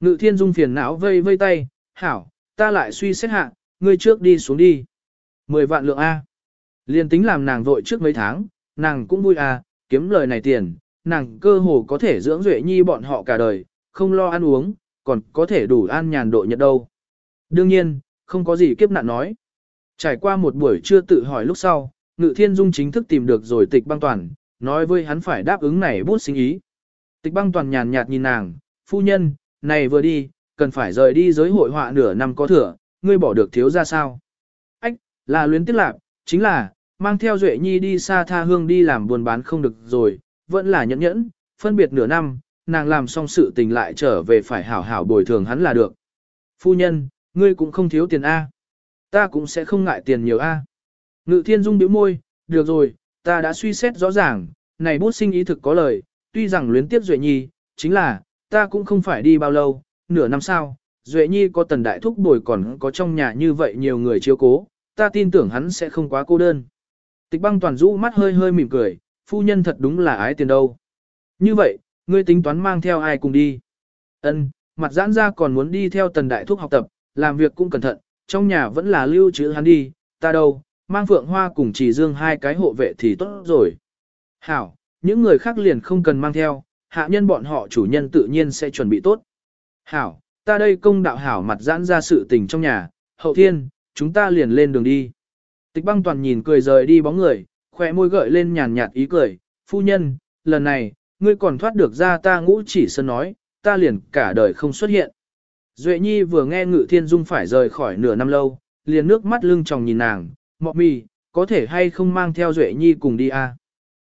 [SPEAKER 1] Ngự thiên dung phiền não vây vây tay, hảo, ta lại suy xét hạ, ngươi trước đi xuống đi. Mười vạn lượng A. Liên tính làm nàng vội trước mấy tháng, nàng cũng vui A, kiếm lời này tiền, nàng cơ hồ có thể dưỡng duệ nhi bọn họ cả đời, không lo ăn uống, còn có thể đủ an nhàn độ nhật đâu. Đương nhiên, không có gì kiếp nạn nói. Trải qua một buổi trưa tự hỏi lúc sau, Ngự Thiên Dung chính thức tìm được rồi tịch băng toàn, nói với hắn phải đáp ứng này bút sinh ý. Tịch băng toàn nhàn nhạt nhìn nàng, phu nhân, này vừa đi, cần phải rời đi giới hội họa nửa năm có thừa, ngươi bỏ được thiếu ra sao? Ách, là luyến tiếc lạc, chính là, mang theo Duệ Nhi đi xa tha hương đi làm buôn bán không được rồi, vẫn là nhẫn nhẫn, phân biệt nửa năm, nàng làm xong sự tình lại trở về phải hảo hảo bồi thường hắn là được. Phu nhân, ngươi cũng không thiếu tiền A. Ta cũng sẽ không ngại tiền nhiều A. Ngự thiên dung bĩu môi, được rồi, ta đã suy xét rõ ràng, này bút sinh ý thực có lời, tuy rằng luyến tiếp Duệ Nhi, chính là, ta cũng không phải đi bao lâu, nửa năm sau, Duệ Nhi có tần đại thúc bồi còn có trong nhà như vậy nhiều người chiếu cố, ta tin tưởng hắn sẽ không quá cô đơn. Tịch băng toàn rũ mắt hơi hơi mỉm cười, phu nhân thật đúng là ái tiền đâu. Như vậy, ngươi tính toán mang theo ai cùng đi? Ân, mặt giãn ra còn muốn đi theo tần đại thúc học tập, làm việc cũng cẩn thận, trong nhà vẫn là lưu trữ hắn đi, ta đâu, mang phượng hoa cùng chỉ dương hai cái hộ vệ thì tốt rồi. Hảo, những người khác liền không cần mang theo, hạ nhân bọn họ chủ nhân tự nhiên sẽ chuẩn bị tốt. Hảo, ta đây công đạo hảo mặt giãn ra sự tình trong nhà, hậu thiên, chúng ta liền lên đường đi. Tịch băng toàn nhìn cười rời đi bóng người, khỏe môi gợi lên nhàn nhạt ý cười, phu nhân, lần này, ngươi còn thoát được ra ta ngũ chỉ sơn nói, ta liền cả đời không xuất hiện. Duệ Nhi vừa nghe Ngự Thiên Dung phải rời khỏi nửa năm lâu, liền nước mắt lưng tròng nhìn nàng, mọ mì, có thể hay không mang theo Duệ Nhi cùng đi à?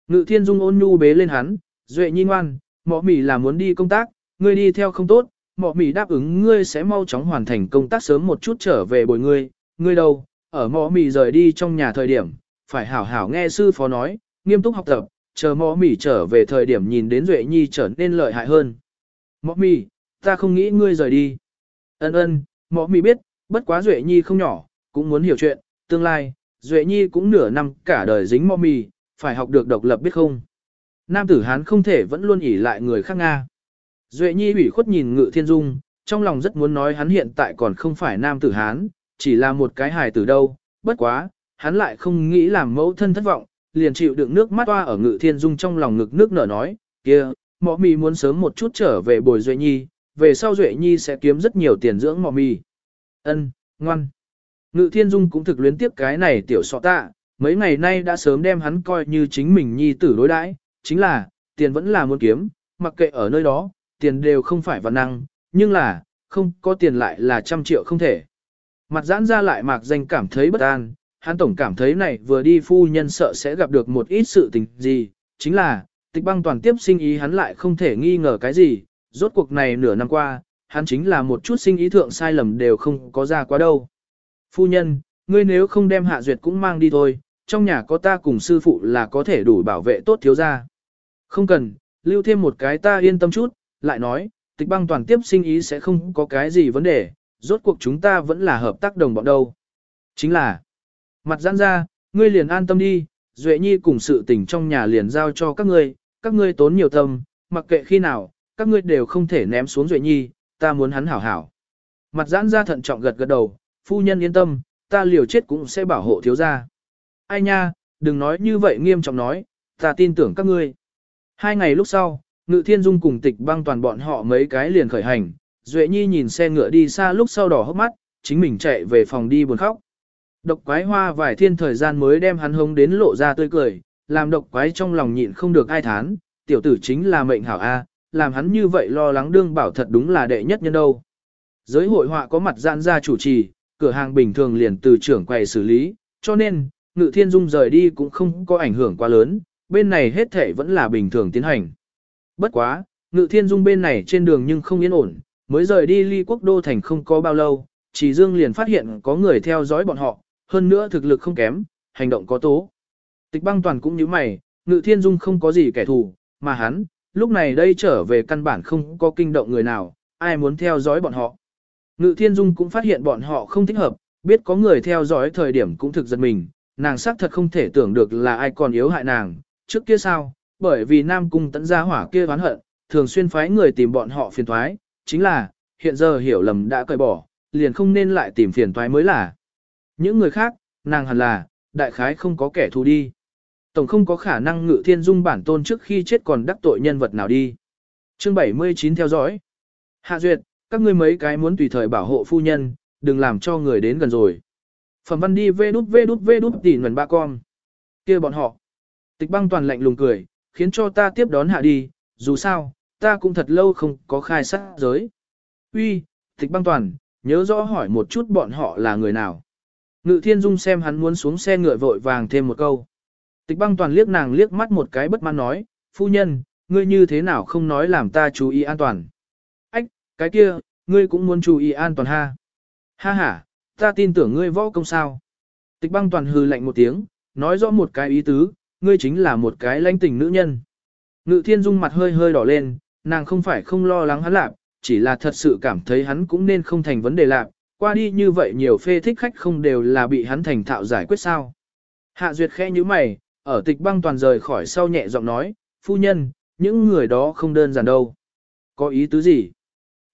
[SPEAKER 1] Ngự Thiên Dung ôn nhu bế lên hắn, Duệ Nhi ngoan, mọ mì là muốn đi công tác, ngươi đi theo không tốt, mọ mì đáp ứng ngươi sẽ mau chóng hoàn thành công tác sớm một chút trở về bồi ngươi, ngươi đâu, ở mọ mì rời đi trong nhà thời điểm, phải hảo hảo nghe sư phó nói, nghiêm túc học tập, chờ mọ mì trở về thời điểm nhìn đến Duệ Nhi trở nên lợi hại hơn. Mọ mì, ta không nghĩ ngươi rời đi. Ân ân, mọ mì biết, bất quá Duệ Nhi không nhỏ, cũng muốn hiểu chuyện, tương lai, Duệ Nhi cũng nửa năm cả đời dính mọ mì, phải học được độc lập biết không. Nam tử Hán không thể vẫn luôn ỉ lại người khác Nga. Duệ Nhi ủy khuất nhìn Ngự Thiên Dung, trong lòng rất muốn nói hắn hiện tại còn không phải Nam tử Hán, chỉ là một cái hài tử đâu, bất quá, hắn lại không nghĩ làm mẫu thân thất vọng, liền chịu đựng nước mắt toa ở Ngự Thiên Dung trong lòng ngực nước nở nói, kia, mọ mì muốn sớm một chút trở về bồi Duệ Nhi, về sau Duệ Nhi sẽ kiếm rất nhiều tiền dưỡng mọ mì. Ân, ngoan. Ngự Thiên Dung cũng thực luyến tiếp cái này tiểu sọ tạ, mấy ngày nay đã sớm đem hắn coi như chính mình nhi tử đối đãi, chính là, tiền vẫn là muốn kiếm, mặc kệ ở nơi đó, tiền đều không phải văn năng, nhưng là, không có tiền lại là trăm triệu không thể. Mặt giãn ra lại mạc danh cảm thấy bất an, hắn tổng cảm thấy này vừa đi phu nhân sợ sẽ gặp được một ít sự tình gì, chính là, tịch băng toàn tiếp sinh ý hắn lại không thể nghi ngờ cái gì, rốt cuộc này nửa năm qua, hắn chính là một chút sinh ý thượng sai lầm đều không có ra quá đâu. Phu nhân, ngươi nếu không đem hạ duyệt cũng mang đi thôi, trong nhà có ta cùng sư phụ là có thể đủ bảo vệ tốt thiếu gia. Không cần, lưu thêm một cái ta yên tâm chút, lại nói, tịch băng toàn tiếp sinh ý sẽ không có cái gì vấn đề, rốt cuộc chúng ta vẫn là hợp tác đồng bọn đâu. Chính là, mặt giãn ra, ngươi liền an tâm đi, Duệ Nhi cùng sự tình trong nhà liền giao cho các ngươi, các ngươi tốn nhiều tâm, mặc kệ khi nào, các ngươi đều không thể ném xuống Duệ Nhi, ta muốn hắn hảo hảo. Mặt giãn ra thận trọng gật gật đầu, phu nhân yên tâm, ta liều chết cũng sẽ bảo hộ thiếu gia. Ai nha, đừng nói như vậy nghiêm trọng nói, ta tin tưởng các ngươi. Hai ngày lúc sau, Ngự Thiên Dung cùng tịch băng toàn bọn họ mấy cái liền khởi hành, Duệ Nhi nhìn xe ngựa đi xa lúc sau đỏ hốc mắt, chính mình chạy về phòng đi buồn khóc. Độc quái hoa vài thiên thời gian mới đem hắn hống đến lộ ra tươi cười, làm độc quái trong lòng nhịn không được ai thán, tiểu tử chính là mệnh hảo A, làm hắn như vậy lo lắng đương bảo thật đúng là đệ nhất nhân đâu. Giới hội họa có mặt giãn ra chủ trì, cửa hàng bình thường liền từ trưởng quầy xử lý, cho nên, ngự thiên dung rời đi cũng không có ảnh hưởng quá lớn, bên này hết thể vẫn là bình thường tiến hành. Bất quá, ngự thiên dung bên này trên đường nhưng không yên ổn, mới rời đi ly quốc đô thành không có bao lâu, chỉ dương liền phát hiện có người theo dõi bọn họ, hơn nữa thực lực không kém, hành động có tố. Tịch băng toàn cũng như mày, ngự thiên dung không có gì kẻ thù, mà hắn, lúc này đây trở về căn bản không có kinh động người nào, ai muốn theo dõi bọn họ. Ngự thiên dung cũng phát hiện bọn họ không thích hợp, biết có người theo dõi thời điểm cũng thực giật mình, nàng xác thật không thể tưởng được là ai còn yếu hại nàng, trước kia sao, bởi vì Nam Cung tẫn gia hỏa kia oán hận, thường xuyên phái người tìm bọn họ phiền thoái, chính là, hiện giờ hiểu lầm đã cởi bỏ, liền không nên lại tìm phiền toái mới là. Những người khác, nàng hẳn là, đại khái không có kẻ thù đi. Tổng không có khả năng ngự thiên dung bản tôn trước khi chết còn đắc tội nhân vật nào đi. Chương 79 theo dõi. Hạ duyệt, các ngươi mấy cái muốn tùy thời bảo hộ phu nhân, đừng làm cho người đến gần rồi. Phẩm văn đi vê đút vê đút vê đút tỉ nguồn ba con. kia bọn họ. Tịch băng toàn lạnh lùng cười, khiến cho ta tiếp đón hạ đi, dù sao, ta cũng thật lâu không có khai sát giới. Uy, tịch băng toàn, nhớ rõ hỏi một chút bọn họ là người nào. Ngự thiên dung xem hắn muốn xuống xe ngựa vội vàng thêm một câu. Tịch băng toàn liếc nàng liếc mắt một cái bất mãn nói, phu nhân, ngươi như thế nào không nói làm ta chú ý an toàn. Ách, cái kia, ngươi cũng muốn chú ý an toàn ha. Ha ha, ta tin tưởng ngươi võ công sao. Tịch băng toàn hừ lạnh một tiếng, nói rõ một cái ý tứ, ngươi chính là một cái lãnh tình nữ nhân. Ngự thiên dung mặt hơi hơi đỏ lên, nàng không phải không lo lắng hắn lạc, chỉ là thật sự cảm thấy hắn cũng nên không thành vấn đề lạc, qua đi như vậy nhiều phê thích khách không đều là bị hắn thành thạo giải quyết sao. Hạ duyệt khẽ như mày, ở tịch băng toàn rời khỏi sau nhẹ giọng nói, phu nhân, những người đó không đơn giản đâu. Có ý tứ gì?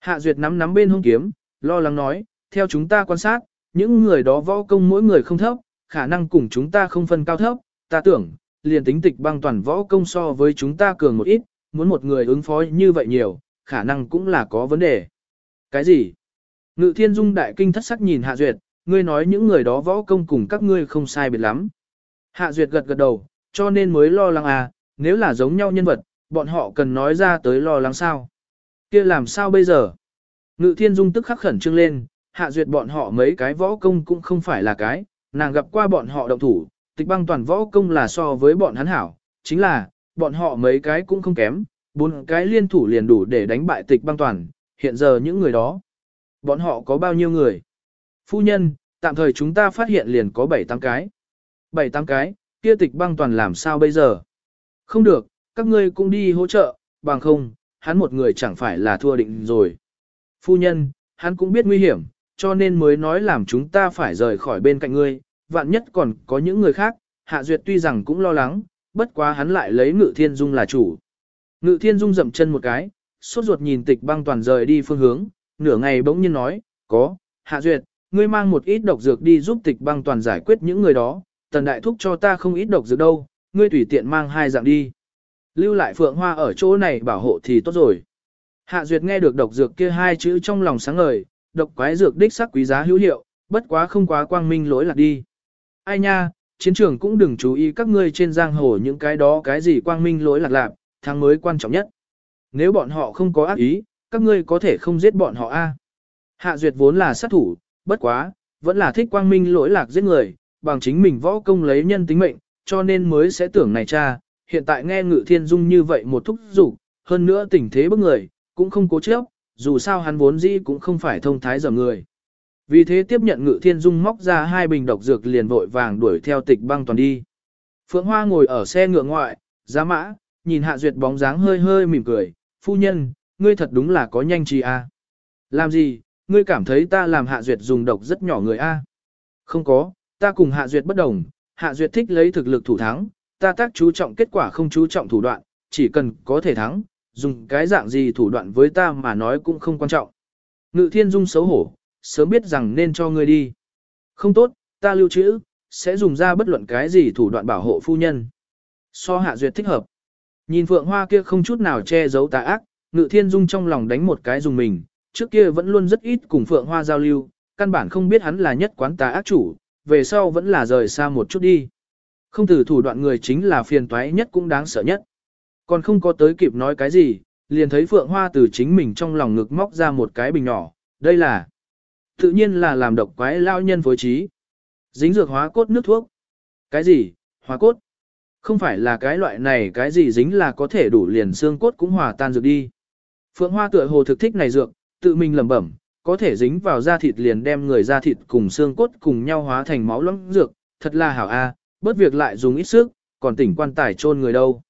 [SPEAKER 1] Hạ duyệt nắm nắm bên hông kiếm, lo lắng nói, theo chúng ta quan sát, những người đó võ công mỗi người không thấp, khả năng cùng chúng ta không phân cao thấp, ta tưởng, liền tính tịch băng toàn võ công so với chúng ta cường một ít, muốn một người ứng phó như vậy nhiều, khả năng cũng là có vấn đề. Cái gì? Ngự thiên dung đại kinh thất sắc nhìn Hạ Duyệt, ngươi nói những người đó võ công cùng các ngươi không sai biệt lắm. Hạ Duyệt gật gật đầu, cho nên mới lo lắng à, nếu là giống nhau nhân vật, bọn họ cần nói ra tới lo lắng sao. kia làm sao bây giờ? Ngự thiên dung tức khắc khẩn trương lên, Hạ Duyệt bọn họ mấy cái võ công cũng không phải là cái, nàng gặp qua bọn họ động thủ, tịch băng toàn võ công là so với bọn hắn hảo, chính là, bọn họ mấy cái cũng không kém, bốn cái liên thủ liền đủ để đánh bại tịch băng toàn, hiện giờ những người đó. Bọn họ có bao nhiêu người? Phu nhân, tạm thời chúng ta phát hiện liền có 7-8 cái. 7-8 cái, kia tịch băng toàn làm sao bây giờ? Không được, các ngươi cũng đi hỗ trợ, bằng không, hắn một người chẳng phải là thua định rồi. Phu nhân, hắn cũng biết nguy hiểm, cho nên mới nói làm chúng ta phải rời khỏi bên cạnh ngươi, vạn nhất còn có những người khác, Hạ Duyệt tuy rằng cũng lo lắng, bất quá hắn lại lấy Ngự Thiên Dung là chủ. Ngự Thiên Dung dậm chân một cái, sốt ruột nhìn tịch băng toàn rời đi phương hướng, nửa ngày bỗng nhiên nói, có, Hạ Duyệt, ngươi mang một ít độc dược đi giúp tịch băng toàn giải quyết những người đó, tần đại thúc cho ta không ít độc dược đâu, ngươi tùy tiện mang hai dạng đi. Lưu lại phượng hoa ở chỗ này bảo hộ thì tốt rồi. Hạ Duyệt nghe được độc dược kia hai chữ trong lòng sáng ngời, độc quái dược đích sắc quý giá hữu hiệu, bất quá không quá quang minh lỗi lạc đi. Ai nha, chiến trường cũng đừng chú ý các ngươi trên giang hồ những cái đó cái gì quang minh lỗi lạc lạc, thắng mới quan trọng nhất. Nếu bọn họ không có ác ý, các ngươi có thể không giết bọn họ a. Hạ Duyệt vốn là sát thủ, bất quá, vẫn là thích quang minh lỗi lạc giết người, bằng chính mình võ công lấy nhân tính mệnh, cho nên mới sẽ tưởng này cha, hiện tại nghe Ngự Thiên Dung như vậy một thúc dục hơn nữa tình thế bức người, cũng không cố chấp, dù sao hắn vốn dĩ cũng không phải thông thái dầm người. Vì thế tiếp nhận Ngự Thiên Dung móc ra hai bình độc dược liền vội vàng đuổi theo tịch băng toàn đi. Phượng Hoa ngồi ở xe ngựa ngoại, giá mã, nhìn Hạ Duyệt bóng dáng hơi hơi mỉm cười, phu nhân, ngươi thật đúng là có nhanh trí a. Làm gì, ngươi cảm thấy ta làm Hạ Duyệt dùng độc rất nhỏ người a? Không có, ta cùng Hạ Duyệt bất đồng, Hạ Duyệt thích lấy thực lực thủ thắng, ta tác chú trọng kết quả không chú trọng thủ đoạn, chỉ cần có thể thắng, dùng cái dạng gì thủ đoạn với ta mà nói cũng không quan trọng. Ngự thiên dung xấu hổ, sớm biết rằng nên cho ngươi đi. Không tốt, ta lưu trữ, sẽ dùng ra bất luận cái gì thủ đoạn bảo hộ phu nhân. So hạ duyệt thích hợp. Nhìn phượng hoa kia không chút nào che giấu tà ác, ngự thiên dung trong lòng đánh một cái dùng mình, trước kia vẫn luôn rất ít cùng phượng hoa giao lưu, căn bản không biết hắn là nhất quán tà ác chủ, về sau vẫn là rời xa một chút đi. Không từ thủ đoạn người chính là phiền toái nhất cũng đáng sợ nhất. Còn không có tới kịp nói cái gì, liền thấy Phượng Hoa từ chính mình trong lòng ngực móc ra một cái bình nhỏ, đây là tự nhiên là làm độc quái lao nhân phối trí. Dính dược hóa cốt nước thuốc. Cái gì? Hóa cốt? Không phải là cái loại này cái gì dính là có thể đủ liền xương cốt cũng hòa tan dược đi. Phượng Hoa tựa hồ thực thích này dược, tự mình lẩm bẩm, có thể dính vào da thịt liền đem người da thịt cùng xương cốt cùng nhau hóa thành máu loãng dược, thật là hảo a, bất việc lại dùng ít sức, còn tỉnh quan tài chôn người đâu.